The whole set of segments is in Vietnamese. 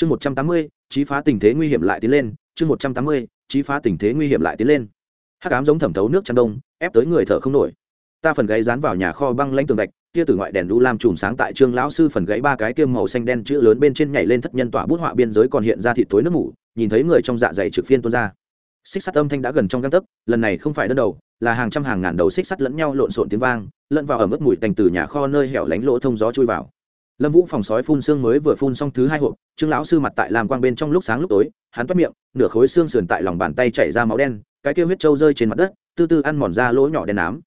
chương một trăm tám mươi, chí phá tình thế nguy hiểm lại tiến lên. Chương một trăm tám mươi, chí phá tình thế nguy hiểm lại tiến lên. Hắc ám giống thẩm thấu nước chăn đông, ép tới người thở không nổi. Ta phần gáy dán vào nhà kho băng lanh tường gạch tia từ ngoại đèn đu lam chùm sáng tại trương lão sư phần gãy ba cái kiêm màu xanh đen chữ lớn bên trên nhảy lên thất nhân tỏa bút họa biên giới còn hiện ra thịt tối nước mủ, nhìn thấy người trong dạ dày trực phiên tuôn ra. Xích sắt âm thanh đã gần trong găng tấc, lần này không phải đơn đầu, là hàng trăm hàng ngàn đầu xích sắt lẫn nhau lộn xộn tiếng vang, lẫn vào ở mức mùi tành từ nhà kho nơi hẻo lánh lỗ thông gió chui vào lâm vũ phòng sói phun xương mới vừa phun xong thứ hai hộp, trương lão sư mặt tại làm quang bên trong lúc sáng lúc tối, hắn toát miệng, nửa khối xương sườn tại lòng bàn tay chảy ra máu đen, cái kêu huyết trâu rơi trên mặt đất, tư tư ăn mòn ra lỗ nhỏ đen ám.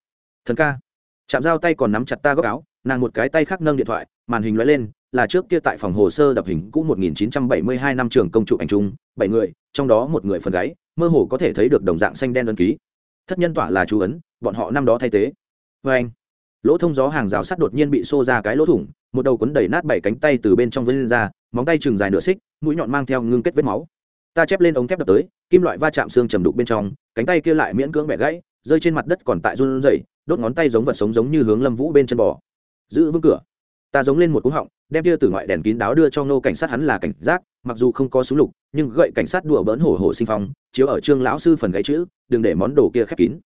Thần ca. Chạm dao tay còn nắm chặt ta góc áo, nàng một cái tay khác nâng điện thoại, màn hình lóe lên, là trước kia tại phòng hồ sơ đập hình cũ 1972 năm trường công trụ ảnh trung bảy người, trong đó một người phần gáy, mơ hồ có thể thấy được đồng dạng xanh đen đơn ký. Thất nhân tỏa là chú ấn, bọn họ năm đó thay thế. Vê anh lỗ thông gió hàng rào sắt đột nhiên bị xô ra cái lỗ thủng, một đầu cuốn đầy nát bảy cánh tay từ bên trong vân lên ra, móng tay chừng dài nửa xích, mũi nhọn mang theo ngưng kết vết máu. Ta chép lên ống thép đập tới, kim loại va chạm xương trầm đục bên trong, cánh tay kia lại miễn cưỡng bẻ gãy, rơi trên mặt đất còn tại run rẩy, đốt ngón tay giống vật sống giống như hướng lâm vũ bên chân bò. Giữ vững cửa. Ta giống lên một cú họng, đem kia từ ngoại đèn kín đáo đưa cho nô cảnh sát hắn là cảnh giác, mặc dù không có súng lục, nhưng gậy cảnh sát đùa bỡn hổ hổ sinh phong, chiếu ở trương lão sư phần gãy chữ, đừng để món đồ kia khép kín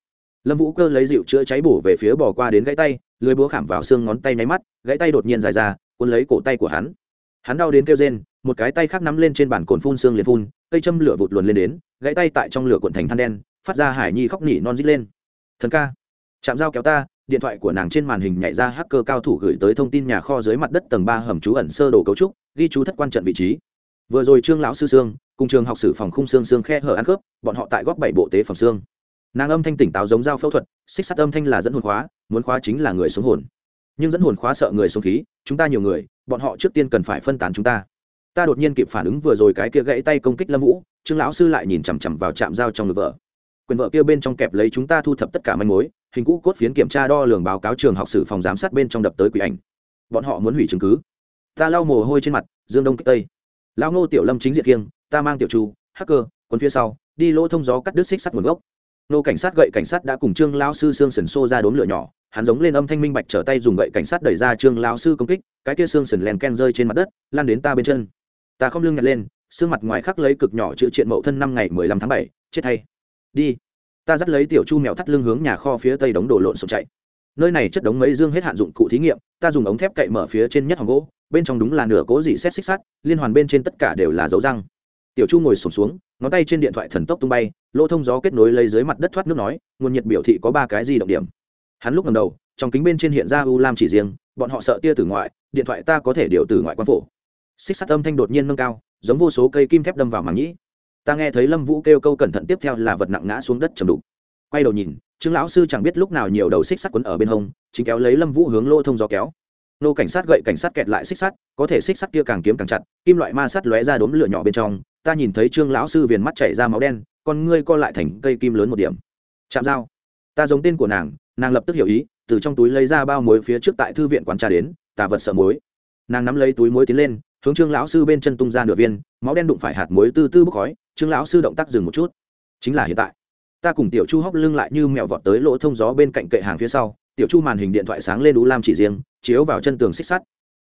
lâm vũ cơ lấy dịu chữa cháy bổ về phía bò qua đến gãy tay lưới búa khảm vào xương ngón tay nháy mắt, gãy tay đột nhiên dài ra, cuốn lấy cổ tay của hắn. Hắn đau đến kêu rên, một cái tay khác nắm lên trên bàn cồn phun xương liền phun, cây châm lửa vụt luồn lên đến, gãy tay tại trong lửa cuộn thành than đen, phát ra hải nhi khóc nỉ non rít lên. Thần ca, chạm dao kéo ta. Điện thoại của nàng trên màn hình nhảy ra hacker cao thủ gửi tới thông tin nhà kho dưới mặt đất tầng ba hầm trú ẩn sơ đồ cấu trúc, ghi chú thất quan trận vị trí. Vừa rồi trương lão sư sương cùng trường học sử phòng khung xương xương khe hở ăn khớp, bọn họ tại góp bảy bộ tế phẩm xương nàng âm thanh tỉnh táo giống dao phẫu thuật, xích sắt âm thanh là dẫn hồn khóa, muốn khóa chính là người xuống hồn. Nhưng dẫn hồn khóa sợ người xuống khí, chúng ta nhiều người, bọn họ trước tiên cần phải phân tán chúng ta. Ta đột nhiên kịp phản ứng vừa rồi cái kia gãy tay công kích lâm vũ, trương lão sư lại nhìn chằm chằm vào trạm dao trong ngực vợ. Quyền vợ kia bên trong kẹp lấy chúng ta thu thập tất cả manh mối, hình cũ cốt phiến kiểm tra đo lường báo cáo trường học sử phòng giám sát bên trong đập tới quỷ ảnh. Bọn họ muốn hủy chứng cứ. Ta lau mồ hôi trên mặt, dương đông kích tây. Lao ngô tiểu lâm chính diện kiêng, ta mang tiểu chu, hacker quân phía sau, đi lỗ thông gió cắt đứt xích sắt nguồn gốc nô cảnh sát gậy cảnh sát đã cùng trương lao sư xương sần xô ra đốn lửa nhỏ, hắn giống lên âm thanh minh bạch trở tay dùng gậy cảnh sát đẩy ra trương lao sư công kích, cái kia xương sần len ken rơi trên mặt đất lan đến ta bên chân. Ta không lưng nhặt lên, xương mặt ngoài khắc lấy cực nhỏ chữ triện mậu thân năm ngày mười lăm tháng bảy, chết thay đi. Ta dắt lấy tiểu chu mèo thắt lưng hướng nhà kho phía tây đống đổ lộn xộn chạy. Nơi này chất đống mấy dương hết hạn dụng cụ thí nghiệm, ta dùng ống thép cậy mở phía trên nhất hòn gỗ, bên trong đúng là nửa cố dị xét xích sắt, liên hoàn bên trên tất cả đều là dấu răng tiểu chu ngồi sổm xuống, ngón tay trên điện thoại thần tốc tung bay, lỗ thông gió kết nối lấy dưới mặt đất thoát nước nói, nguồn nhiệt biểu thị có ba cái gì động điểm. Hắn lúc ngầm đầu, trong kính bên trên hiện ra u lam chỉ riêng, bọn họ sợ tia từ ngoại, điện thoại ta có thể điều từ ngoại quan phổ. Xích sắt âm thanh đột nhiên nâng cao, giống vô số cây kim thép đâm vào màng nhĩ. Ta nghe thấy lâm vũ kêu câu cẩn thận tiếp theo là vật nặng ngã xuống đất chầm đục. Quay đầu nhìn, trương lão sư chẳng biết lúc nào nhiều đầu xích sắt quấn ở bên hông, chính kéo lấy lâm vũ hướng lô thông gió kéo. Nô cảnh sát gậy cảnh sát kẹt lại xích sắt, có thể xích sắt kia càng kiếm càng chặt, kim loại ma sắt lóe ra đốm lửa nhỏ bên trong ta nhìn thấy trương lão sư viền mắt chảy ra máu đen, con ngươi co lại thành cây kim lớn một điểm. Chạm dao. Ta giống tên của nàng nàng lập tức hiểu ý, từ trong túi lấy ra bao muối phía trước tại thư viện quán trà đến, tà vật sợ muối. Nàng nắm lấy túi muối tiến lên, hướng trương lão sư bên chân tung ra nửa viên, máu đen đụng phải hạt muối tư tư bốc khói, trương lão sư động tác dừng một chút. Chính là hiện tại. Ta cùng tiểu chu hóc lưng lại như mèo vọt tới lỗ thông gió bên cạnh kệ hàng phía sau, tiểu chu màn hình điện thoại sáng lên đũ lam chỉ riêng, chiếu vào chân tường xích sắt.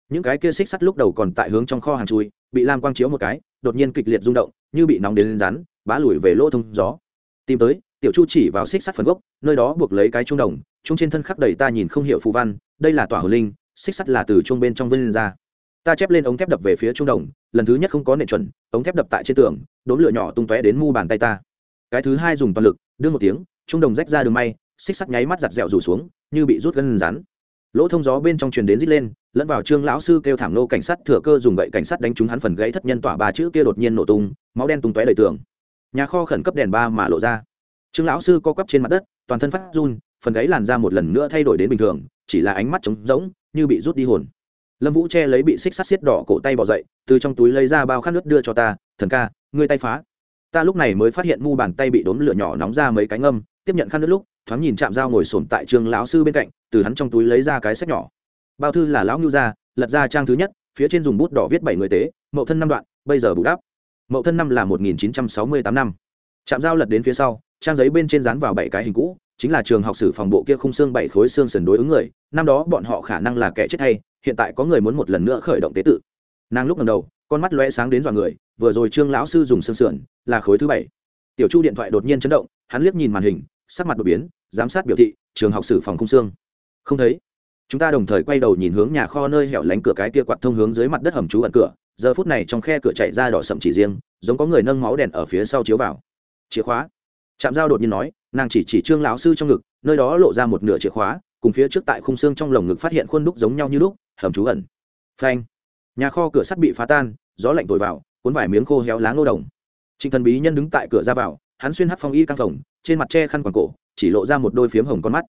Những cái kia xích sắt lúc đầu còn tại hướng trong kho hàng chui, bị lam quang chiếu một cái đột nhiên kịch liệt rung động, như bị nóng đến lên rắn, bá lùi về lỗ thông gió. Tìm tới, tiểu chu chỉ vào xích sắt phần gốc, nơi đó buộc lấy cái trung đồng chung trên thân khắc đầy ta nhìn không hiểu phù văn, đây là tỏa hồn linh, xích sắt là từ trung bên trong vân ra. Ta chép lên ống thép đập về phía trung đồng, lần thứ nhất không có nệ chuẩn, ống thép đập tại trên tường, đốm lửa nhỏ tung tóe đến mu bàn tay ta. Cái thứ hai dùng toàn lực, đưa một tiếng trung đồng rách ra đường may, xích sắt nháy mắt giặt dẹo rủ xuống, như bị rút gân rắn lỗ thông gió bên trong truyền đến rít lên, lẫn vào trương lão sư kêu thảm nô cảnh sát thừa cơ dùng gậy cảnh sát đánh trúng hắn phần gãy thất nhân tỏa ba chữ kia đột nhiên nổ tung, máu đen tung tóe đầy tường. Nhà kho khẩn cấp đèn ba mà lộ ra. Trương lão sư co quắp trên mặt đất, toàn thân phát run, phần gãy làn ra một lần nữa thay đổi đến bình thường, chỉ là ánh mắt trống rỗng, như bị rút đi hồn. Lâm vũ che lấy bị xích sắt xiết đỏ cổ tay bỏ dậy, từ trong túi lấy ra bao khát nước đưa cho ta, thần ca, ngươi tay phá. Ta lúc này mới phát hiện mu bàn tay bị đốn lửa nhỏ nóng ra mấy cái âm tiếp nhận khăn nước lúc, thoáng nhìn chạm dao ngồi sổm tại trường lão sư bên cạnh từ hắn trong túi lấy ra cái sách nhỏ. Bao thư là lão ngưu ra lật ra trang thứ nhất, phía trên dùng bút đỏ viết bảy người tế, mậu thân năm đoạn, bây giờ bù đắp. Mậu thân năm là một nghìn chín trăm sáu mươi tám năm. Chạm dao lật đến phía sau, trang giấy bên trên dán vào bảy cái hình cũ, chính là trường học sử phòng bộ kia khung xương bảy khối xương sần đối ứng người, năm đó bọn họ khả năng là kẻ chết hay, hiện tại có người muốn một lần nữa khởi động tế tự. Nàng lúc lần đầu, con mắt lóe sáng đến dọa người, vừa rồi trương lão sư dùng xương sườn, là khối thứ bảy. Tiểu chu điện thoại đột nhiên chấn động, hắn liếc nhìn màn hình, sắc mặt đột biến, giám sát biểu thị, trường học sử phòng khung xương không thấy. Chúng ta đồng thời quay đầu nhìn hướng nhà kho nơi hẻo lánh cửa cái kia quạt thông hướng dưới mặt đất hầm trú ẩn cửa. Giờ phút này trong khe cửa chạy ra đỏ sậm chỉ riêng, giống có người nâng máu đèn ở phía sau chiếu vào. Chìa khóa. Trạm giao đột nhiên nói, nàng chỉ chỉ trương lão sư trong ngực, nơi đó lộ ra một nửa chìa khóa, cùng phía trước tại khung xương trong lồng ngực phát hiện khuôn đúc giống nhau như lúc, hầm trú ẩn. Phanh. Nhà kho cửa sắt bị phá tan, gió lạnh thổi vào, cuốn vải miếng khô héo lá ngô đồng. Trịnh thần bí nhân đứng tại cửa ra vào, hắn xuyên hắt phong y căng phòng trên mặt tre khăn quàng cổ, chỉ lộ ra một đôi phiếm hồng con mắt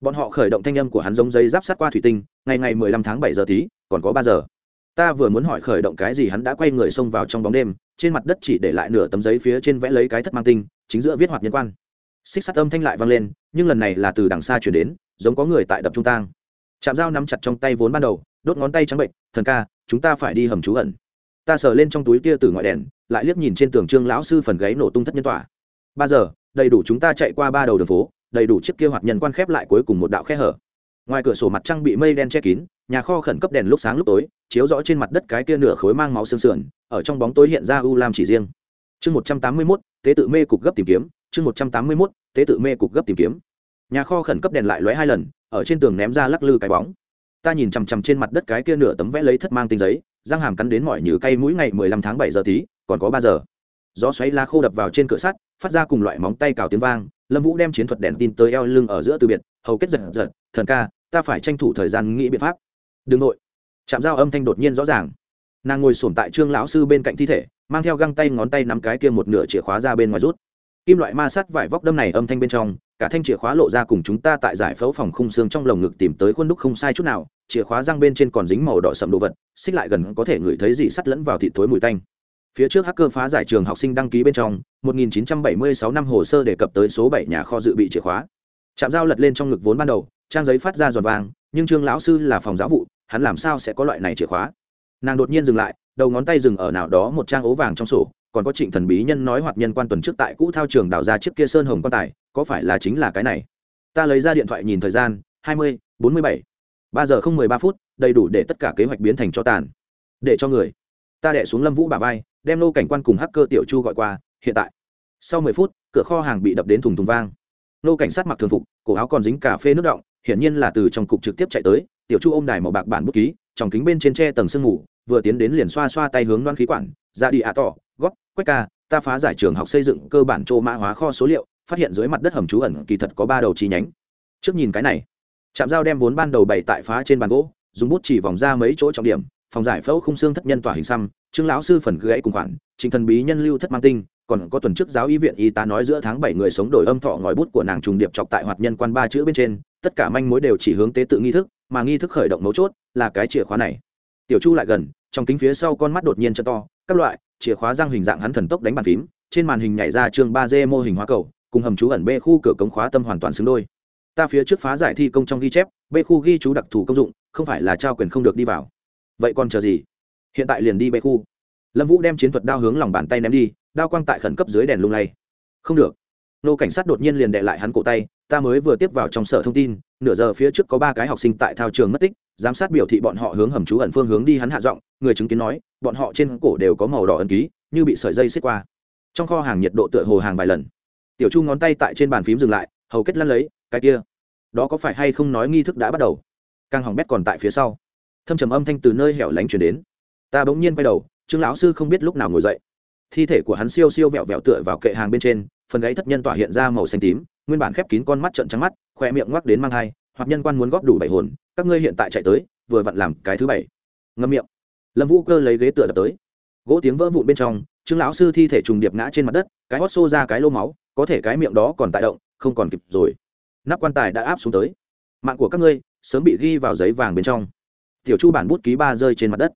bọn họ khởi động thanh âm của hắn giống giấy giáp sát qua thủy tinh, ngày ngày mười lăm tháng bảy giờ tí còn có ba giờ. Ta vừa muốn hỏi khởi động cái gì hắn đã quay người xông vào trong bóng đêm, trên mặt đất chỉ để lại nửa tấm giấy phía trên vẽ lấy cái thất mang tinh, chính giữa viết hoạt nhân quan. Xích sắt âm thanh lại vang lên, nhưng lần này là từ đằng xa chuyển đến, giống có người tại đập trung tang. Chạm dao nắm chặt trong tay vốn ban đầu, đốt ngón tay trắng bệnh, thần ca, chúng ta phải đi hầm trú ẩn. Ta sờ lên trong túi kia từ ngoại đèn, lại liếc nhìn trên tường trương lão sư phần gáy nổ tung thất nhân tỏa ba giờ, đầy đủ chúng ta chạy qua ba đầu đường phố đầy đủ chiếc kia hoạt nhân quan khép lại cuối cùng một đạo khe hở. Ngoài cửa sổ mặt trăng bị mây đen che kín, nhà kho khẩn cấp đèn lúc sáng lúc tối, chiếu rõ trên mặt đất cái kia nửa khối mang máu sương sườn, ở trong bóng tối hiện ra u lam chỉ riêng. Chương một trăm tám mươi mốt, tế tự mê cục gấp tìm kiếm, chương một trăm tám mươi mốt, tế tự mê cục gấp tìm kiếm. Nhà kho khẩn cấp đèn lại lóe hai lần, ở trên tường ném ra lắc lư cái bóng. Ta nhìn chằm chằm trên mặt đất cái kia nửa tấm vẽ lấy thất mang tinh giấy, răng hàm cắn đến mỏi như cây mũi ngày mười lăm tháng bảy giờ tí, còn có ba giờ. Gió xoáy lá khô đập vào trên cửa sắt, phát ra cùng loại móng tay cào tiếng vang lâm vũ đem chiến thuật đèn tin tới eo lưng ở giữa từ biệt, hầu kết giật giật, thần ca, ta phải tranh thủ thời gian nghĩ biện pháp. Đừng nội. Chạm dao âm thanh đột nhiên rõ ràng. Nàng ngồi sổm tại trương lão sư bên cạnh thi thể, mang theo găng tay ngón tay nắm cái kia một nửa chìa khóa ra bên ngoài rút. Kim loại ma sắt vải vóc đâm này âm thanh bên trong, cả thanh chìa khóa lộ ra cùng chúng ta tại giải phẫu phòng khung xương trong lồng ngực tìm tới khuôn đúc không sai chút nào, chìa khóa răng bên trên còn dính màu đỏ sậm đồ vật, xích lại gần có thể ngửi thấy gì sắt lẫn vào thịt thối mùi tanh phía trước hacker phá giải trường học sinh đăng ký bên trong 1976 năm hồ sơ đề cập tới số 7 nhà kho dự bị chìa khóa. Chạm dao lật lên trong ngực vốn ban đầu, trang giấy phát ra giòn vàng, nhưng trương lão sư là phòng giáo vụ, hắn làm sao sẽ có loại này chìa khóa? Nàng đột nhiên dừng lại, đầu ngón tay dừng ở nào đó một trang ố vàng trong sổ, còn có trịnh thần bí nhân nói hoạt nhân quan tuần trước tại cũ thao trường đào ra chiếc kia sơn hồng quan tài, có phải là chính là cái này? Ta lấy ra điện thoại nhìn thời gian, hai mươi bốn mươi bảy, ba giờ không mười ba phút, đầy đủ để tất cả kế hoạch biến thành cho tàn. Để cho người. Ta đệ xuống lâm vũ bà vai đem nô cảnh quan cùng hacker tiểu chu gọi qua, hiện tại. Sau mười phút, cửa kho hàng bị đập đến thùng thùng vang. Nô cảnh sát mặc thường phục, cổ áo còn dính cà phê nước động hiển nhiên là từ trong cục trực tiếp chạy tới, tiểu chu ôm đài màu bạc bản bút ký, trong kính bên trên tre tầng sương mù, vừa tiến đến liền xoa xoa tay hướng đoan khí quản, ra đi ạ tỏ, góp, quách ca, ta phá giải trường học xây dựng cơ bản trô mã hóa kho số liệu, phát hiện dưới mặt đất hầm trú ẩn kỳ thật có ba đầu chi nhánh. Trước nhìn cái này, trạm dao đem vốn ban đầu bày tại phá trên bàn gỗ, dùng bút chỉ vòng ra mấy chỗ trọng điểm, phòng giải phẫu khung xương thất nhân tỏa hình xăm trương lão sư phần gãy cùng khoản trình thần bí nhân lưu thất mang tinh, còn có tuần trước giáo y viện y tá nói giữa tháng bảy người sống đổi âm thọ ngòi bút của nàng trùng điệp chọc tại hoạt nhân quan ba chữ bên trên, tất cả manh mối đều chỉ hướng tế tự nghi thức, mà nghi thức khởi động mấu chốt là cái chìa khóa này. Tiểu chu lại gần, trong kính phía sau con mắt đột nhiên chân to, các loại, chìa khóa răng hình dạng hắn thần tốc đánh bàn phím, trên màn hình nhảy ra chương ba d mô hình hóa cầu, cùng hầm trú ẩn b khu cửa cống khóa tâm hoàn toàn xứng đôi. Ta phía trước phá giải thi công trong ghi chép b khu ghi chú đặc thù công dụng, không phải là trao quyền không được đi vào. Vậy còn chờ gì? Hiện tại liền đi bê khu. Lâm vũ đem chiến thuật đao hướng lòng bàn tay ném đi, đao quang tại khẩn cấp dưới đèn lung lay. Không được. Nô cảnh sát đột nhiên liền đệ lại hắn cổ tay, ta mới vừa tiếp vào trong sở thông tin, nửa giờ phía trước có ba cái học sinh tại thao trường mất tích, giám sát biểu thị bọn họ hướng hầm trú ẩn phương hướng đi hắn hạ giọng, người chứng kiến nói, bọn họ trên cổ đều có màu đỏ ẩn ký, như bị sợi dây xích qua. Trong kho hàng nhiệt độ tựa hồ hàng vài lần. Tiểu chu ngón tay tại trên bàn phím dừng lại, hầu kết lăn lấy, cái kia, đó có phải hay không nói nghi thức đã bắt đầu? Càng hỏng bét còn tại phía sau. Thâm trầm âm thanh từ nơi hẻo lánh chuyển đến ta bỗng nhiên quay đầu, trương lão sư không biết lúc nào ngồi dậy. Thi thể của hắn siêu siêu vẹo vẹo tựa vào kệ hàng bên trên, phần gáy thất nhân tỏa hiện ra màu xanh tím, nguyên bản khép kín con mắt trận trắng mắt, khoe miệng ngoắc đến mang thai, hoặc nhân quan muốn góp đủ bảy hồn, các ngươi hiện tại chạy tới, vừa vặn làm cái thứ bảy. Ngâm miệng. Lâm vũ cơ lấy ghế tựa đập tới. Gỗ tiếng vỡ vụn bên trong, trương lão sư thi thể trùng điệp ngã trên mặt đất, cái hót xô ra cái lô máu, có thể cái miệng đó còn tại động, không còn kịp rồi. Nắp quan tài đã áp xuống tới. Mạng của các ngươi sớm bị ghi vào giấy vàng bên trong. Tiểu chu bản bút ký ba rơi trên mặt đất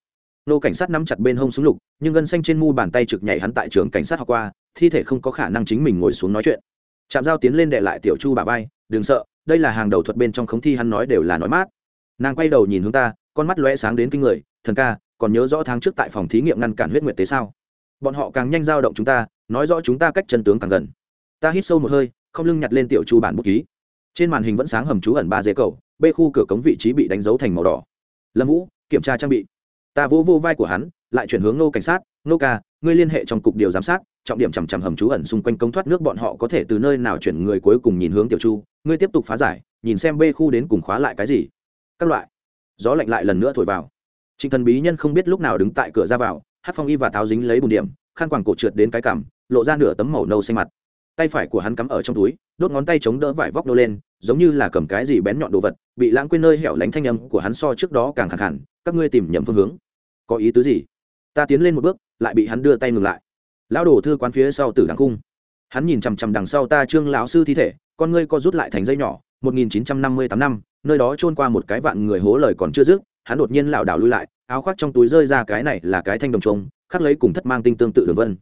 nô cảnh sát nắm chặt bên hông súng lục, nhưng gân xanh trên mu bàn tay trực nhảy hắn tại trường cảnh sát học qua, thi thể không có khả năng chính mình ngồi xuống nói chuyện. Chạm dao tiến lên đệ lại tiểu chu bà vai, đừng sợ, đây là hàng đầu thuật bên trong khống thi hắn nói đều là nói mát. Nàng quay đầu nhìn hướng ta, con mắt lóe sáng đến kinh người, thần ca, còn nhớ rõ tháng trước tại phòng thí nghiệm ngăn cản huyết nguyệt tế sao? Bọn họ càng nhanh dao động chúng ta, nói rõ chúng ta cách chân tướng càng gần. Ta hít sâu một hơi, không lưng nhặt lên tiểu chu bản bút ký. Trên màn hình vẫn sáng hầm trú ẩn ba dế cầu b khu cửa cống vị trí bị đánh dấu thành màu đỏ. Lâm vũ, kiểm tra trang bị ta vô vô vai của hắn, lại chuyển hướng nô cảnh sát. Nô ca, ngươi liên hệ trong cục điều giám sát, trọng điểm chằm chằm hầm trú ẩn xung quanh công thoát nước bọn họ có thể từ nơi nào chuyển người cuối cùng nhìn hướng tiểu chu. Ngươi tiếp tục phá giải, nhìn xem b khu đến cùng khóa lại cái gì. Các loại. Gió lạnh lại lần nữa thổi vào. Trịnh thần bí nhân không biết lúc nào đứng tại cửa ra vào hát phong y và tháo dính lấy bùn điểm, khăn quàng cổ trượt đến cái cằm, lộ ra nửa tấm màu nâu xanh mặt tay phải của hắn cắm ở trong túi, đốt ngón tay chống đỡ vải vóc nô lên, giống như là cầm cái gì bén nhọn đồ vật, bị lãng quên nơi hẻo lánh thanh âm của hắn so trước đó càng khẳng hẳn các ngươi tìm nhầm phương hướng. Có ý tứ gì? Ta tiến lên một bước, lại bị hắn đưa tay ngừng lại. Lão đổ thư quán phía sau tử đằng cung. Hắn nhìn chằm chằm đằng sau ta trương lão sư thi thể, con ngươi co rút lại thành dây nhỏ 1958 năm nơi đó trôn qua một cái vạn người hố lời còn chưa dứt, hắn đột nhiên lảo đảo lui lại, áo khoác trong túi rơi ra cái này là cái thanh đồng trống khắc lấy cùng thất mang tinh tương tự đường vân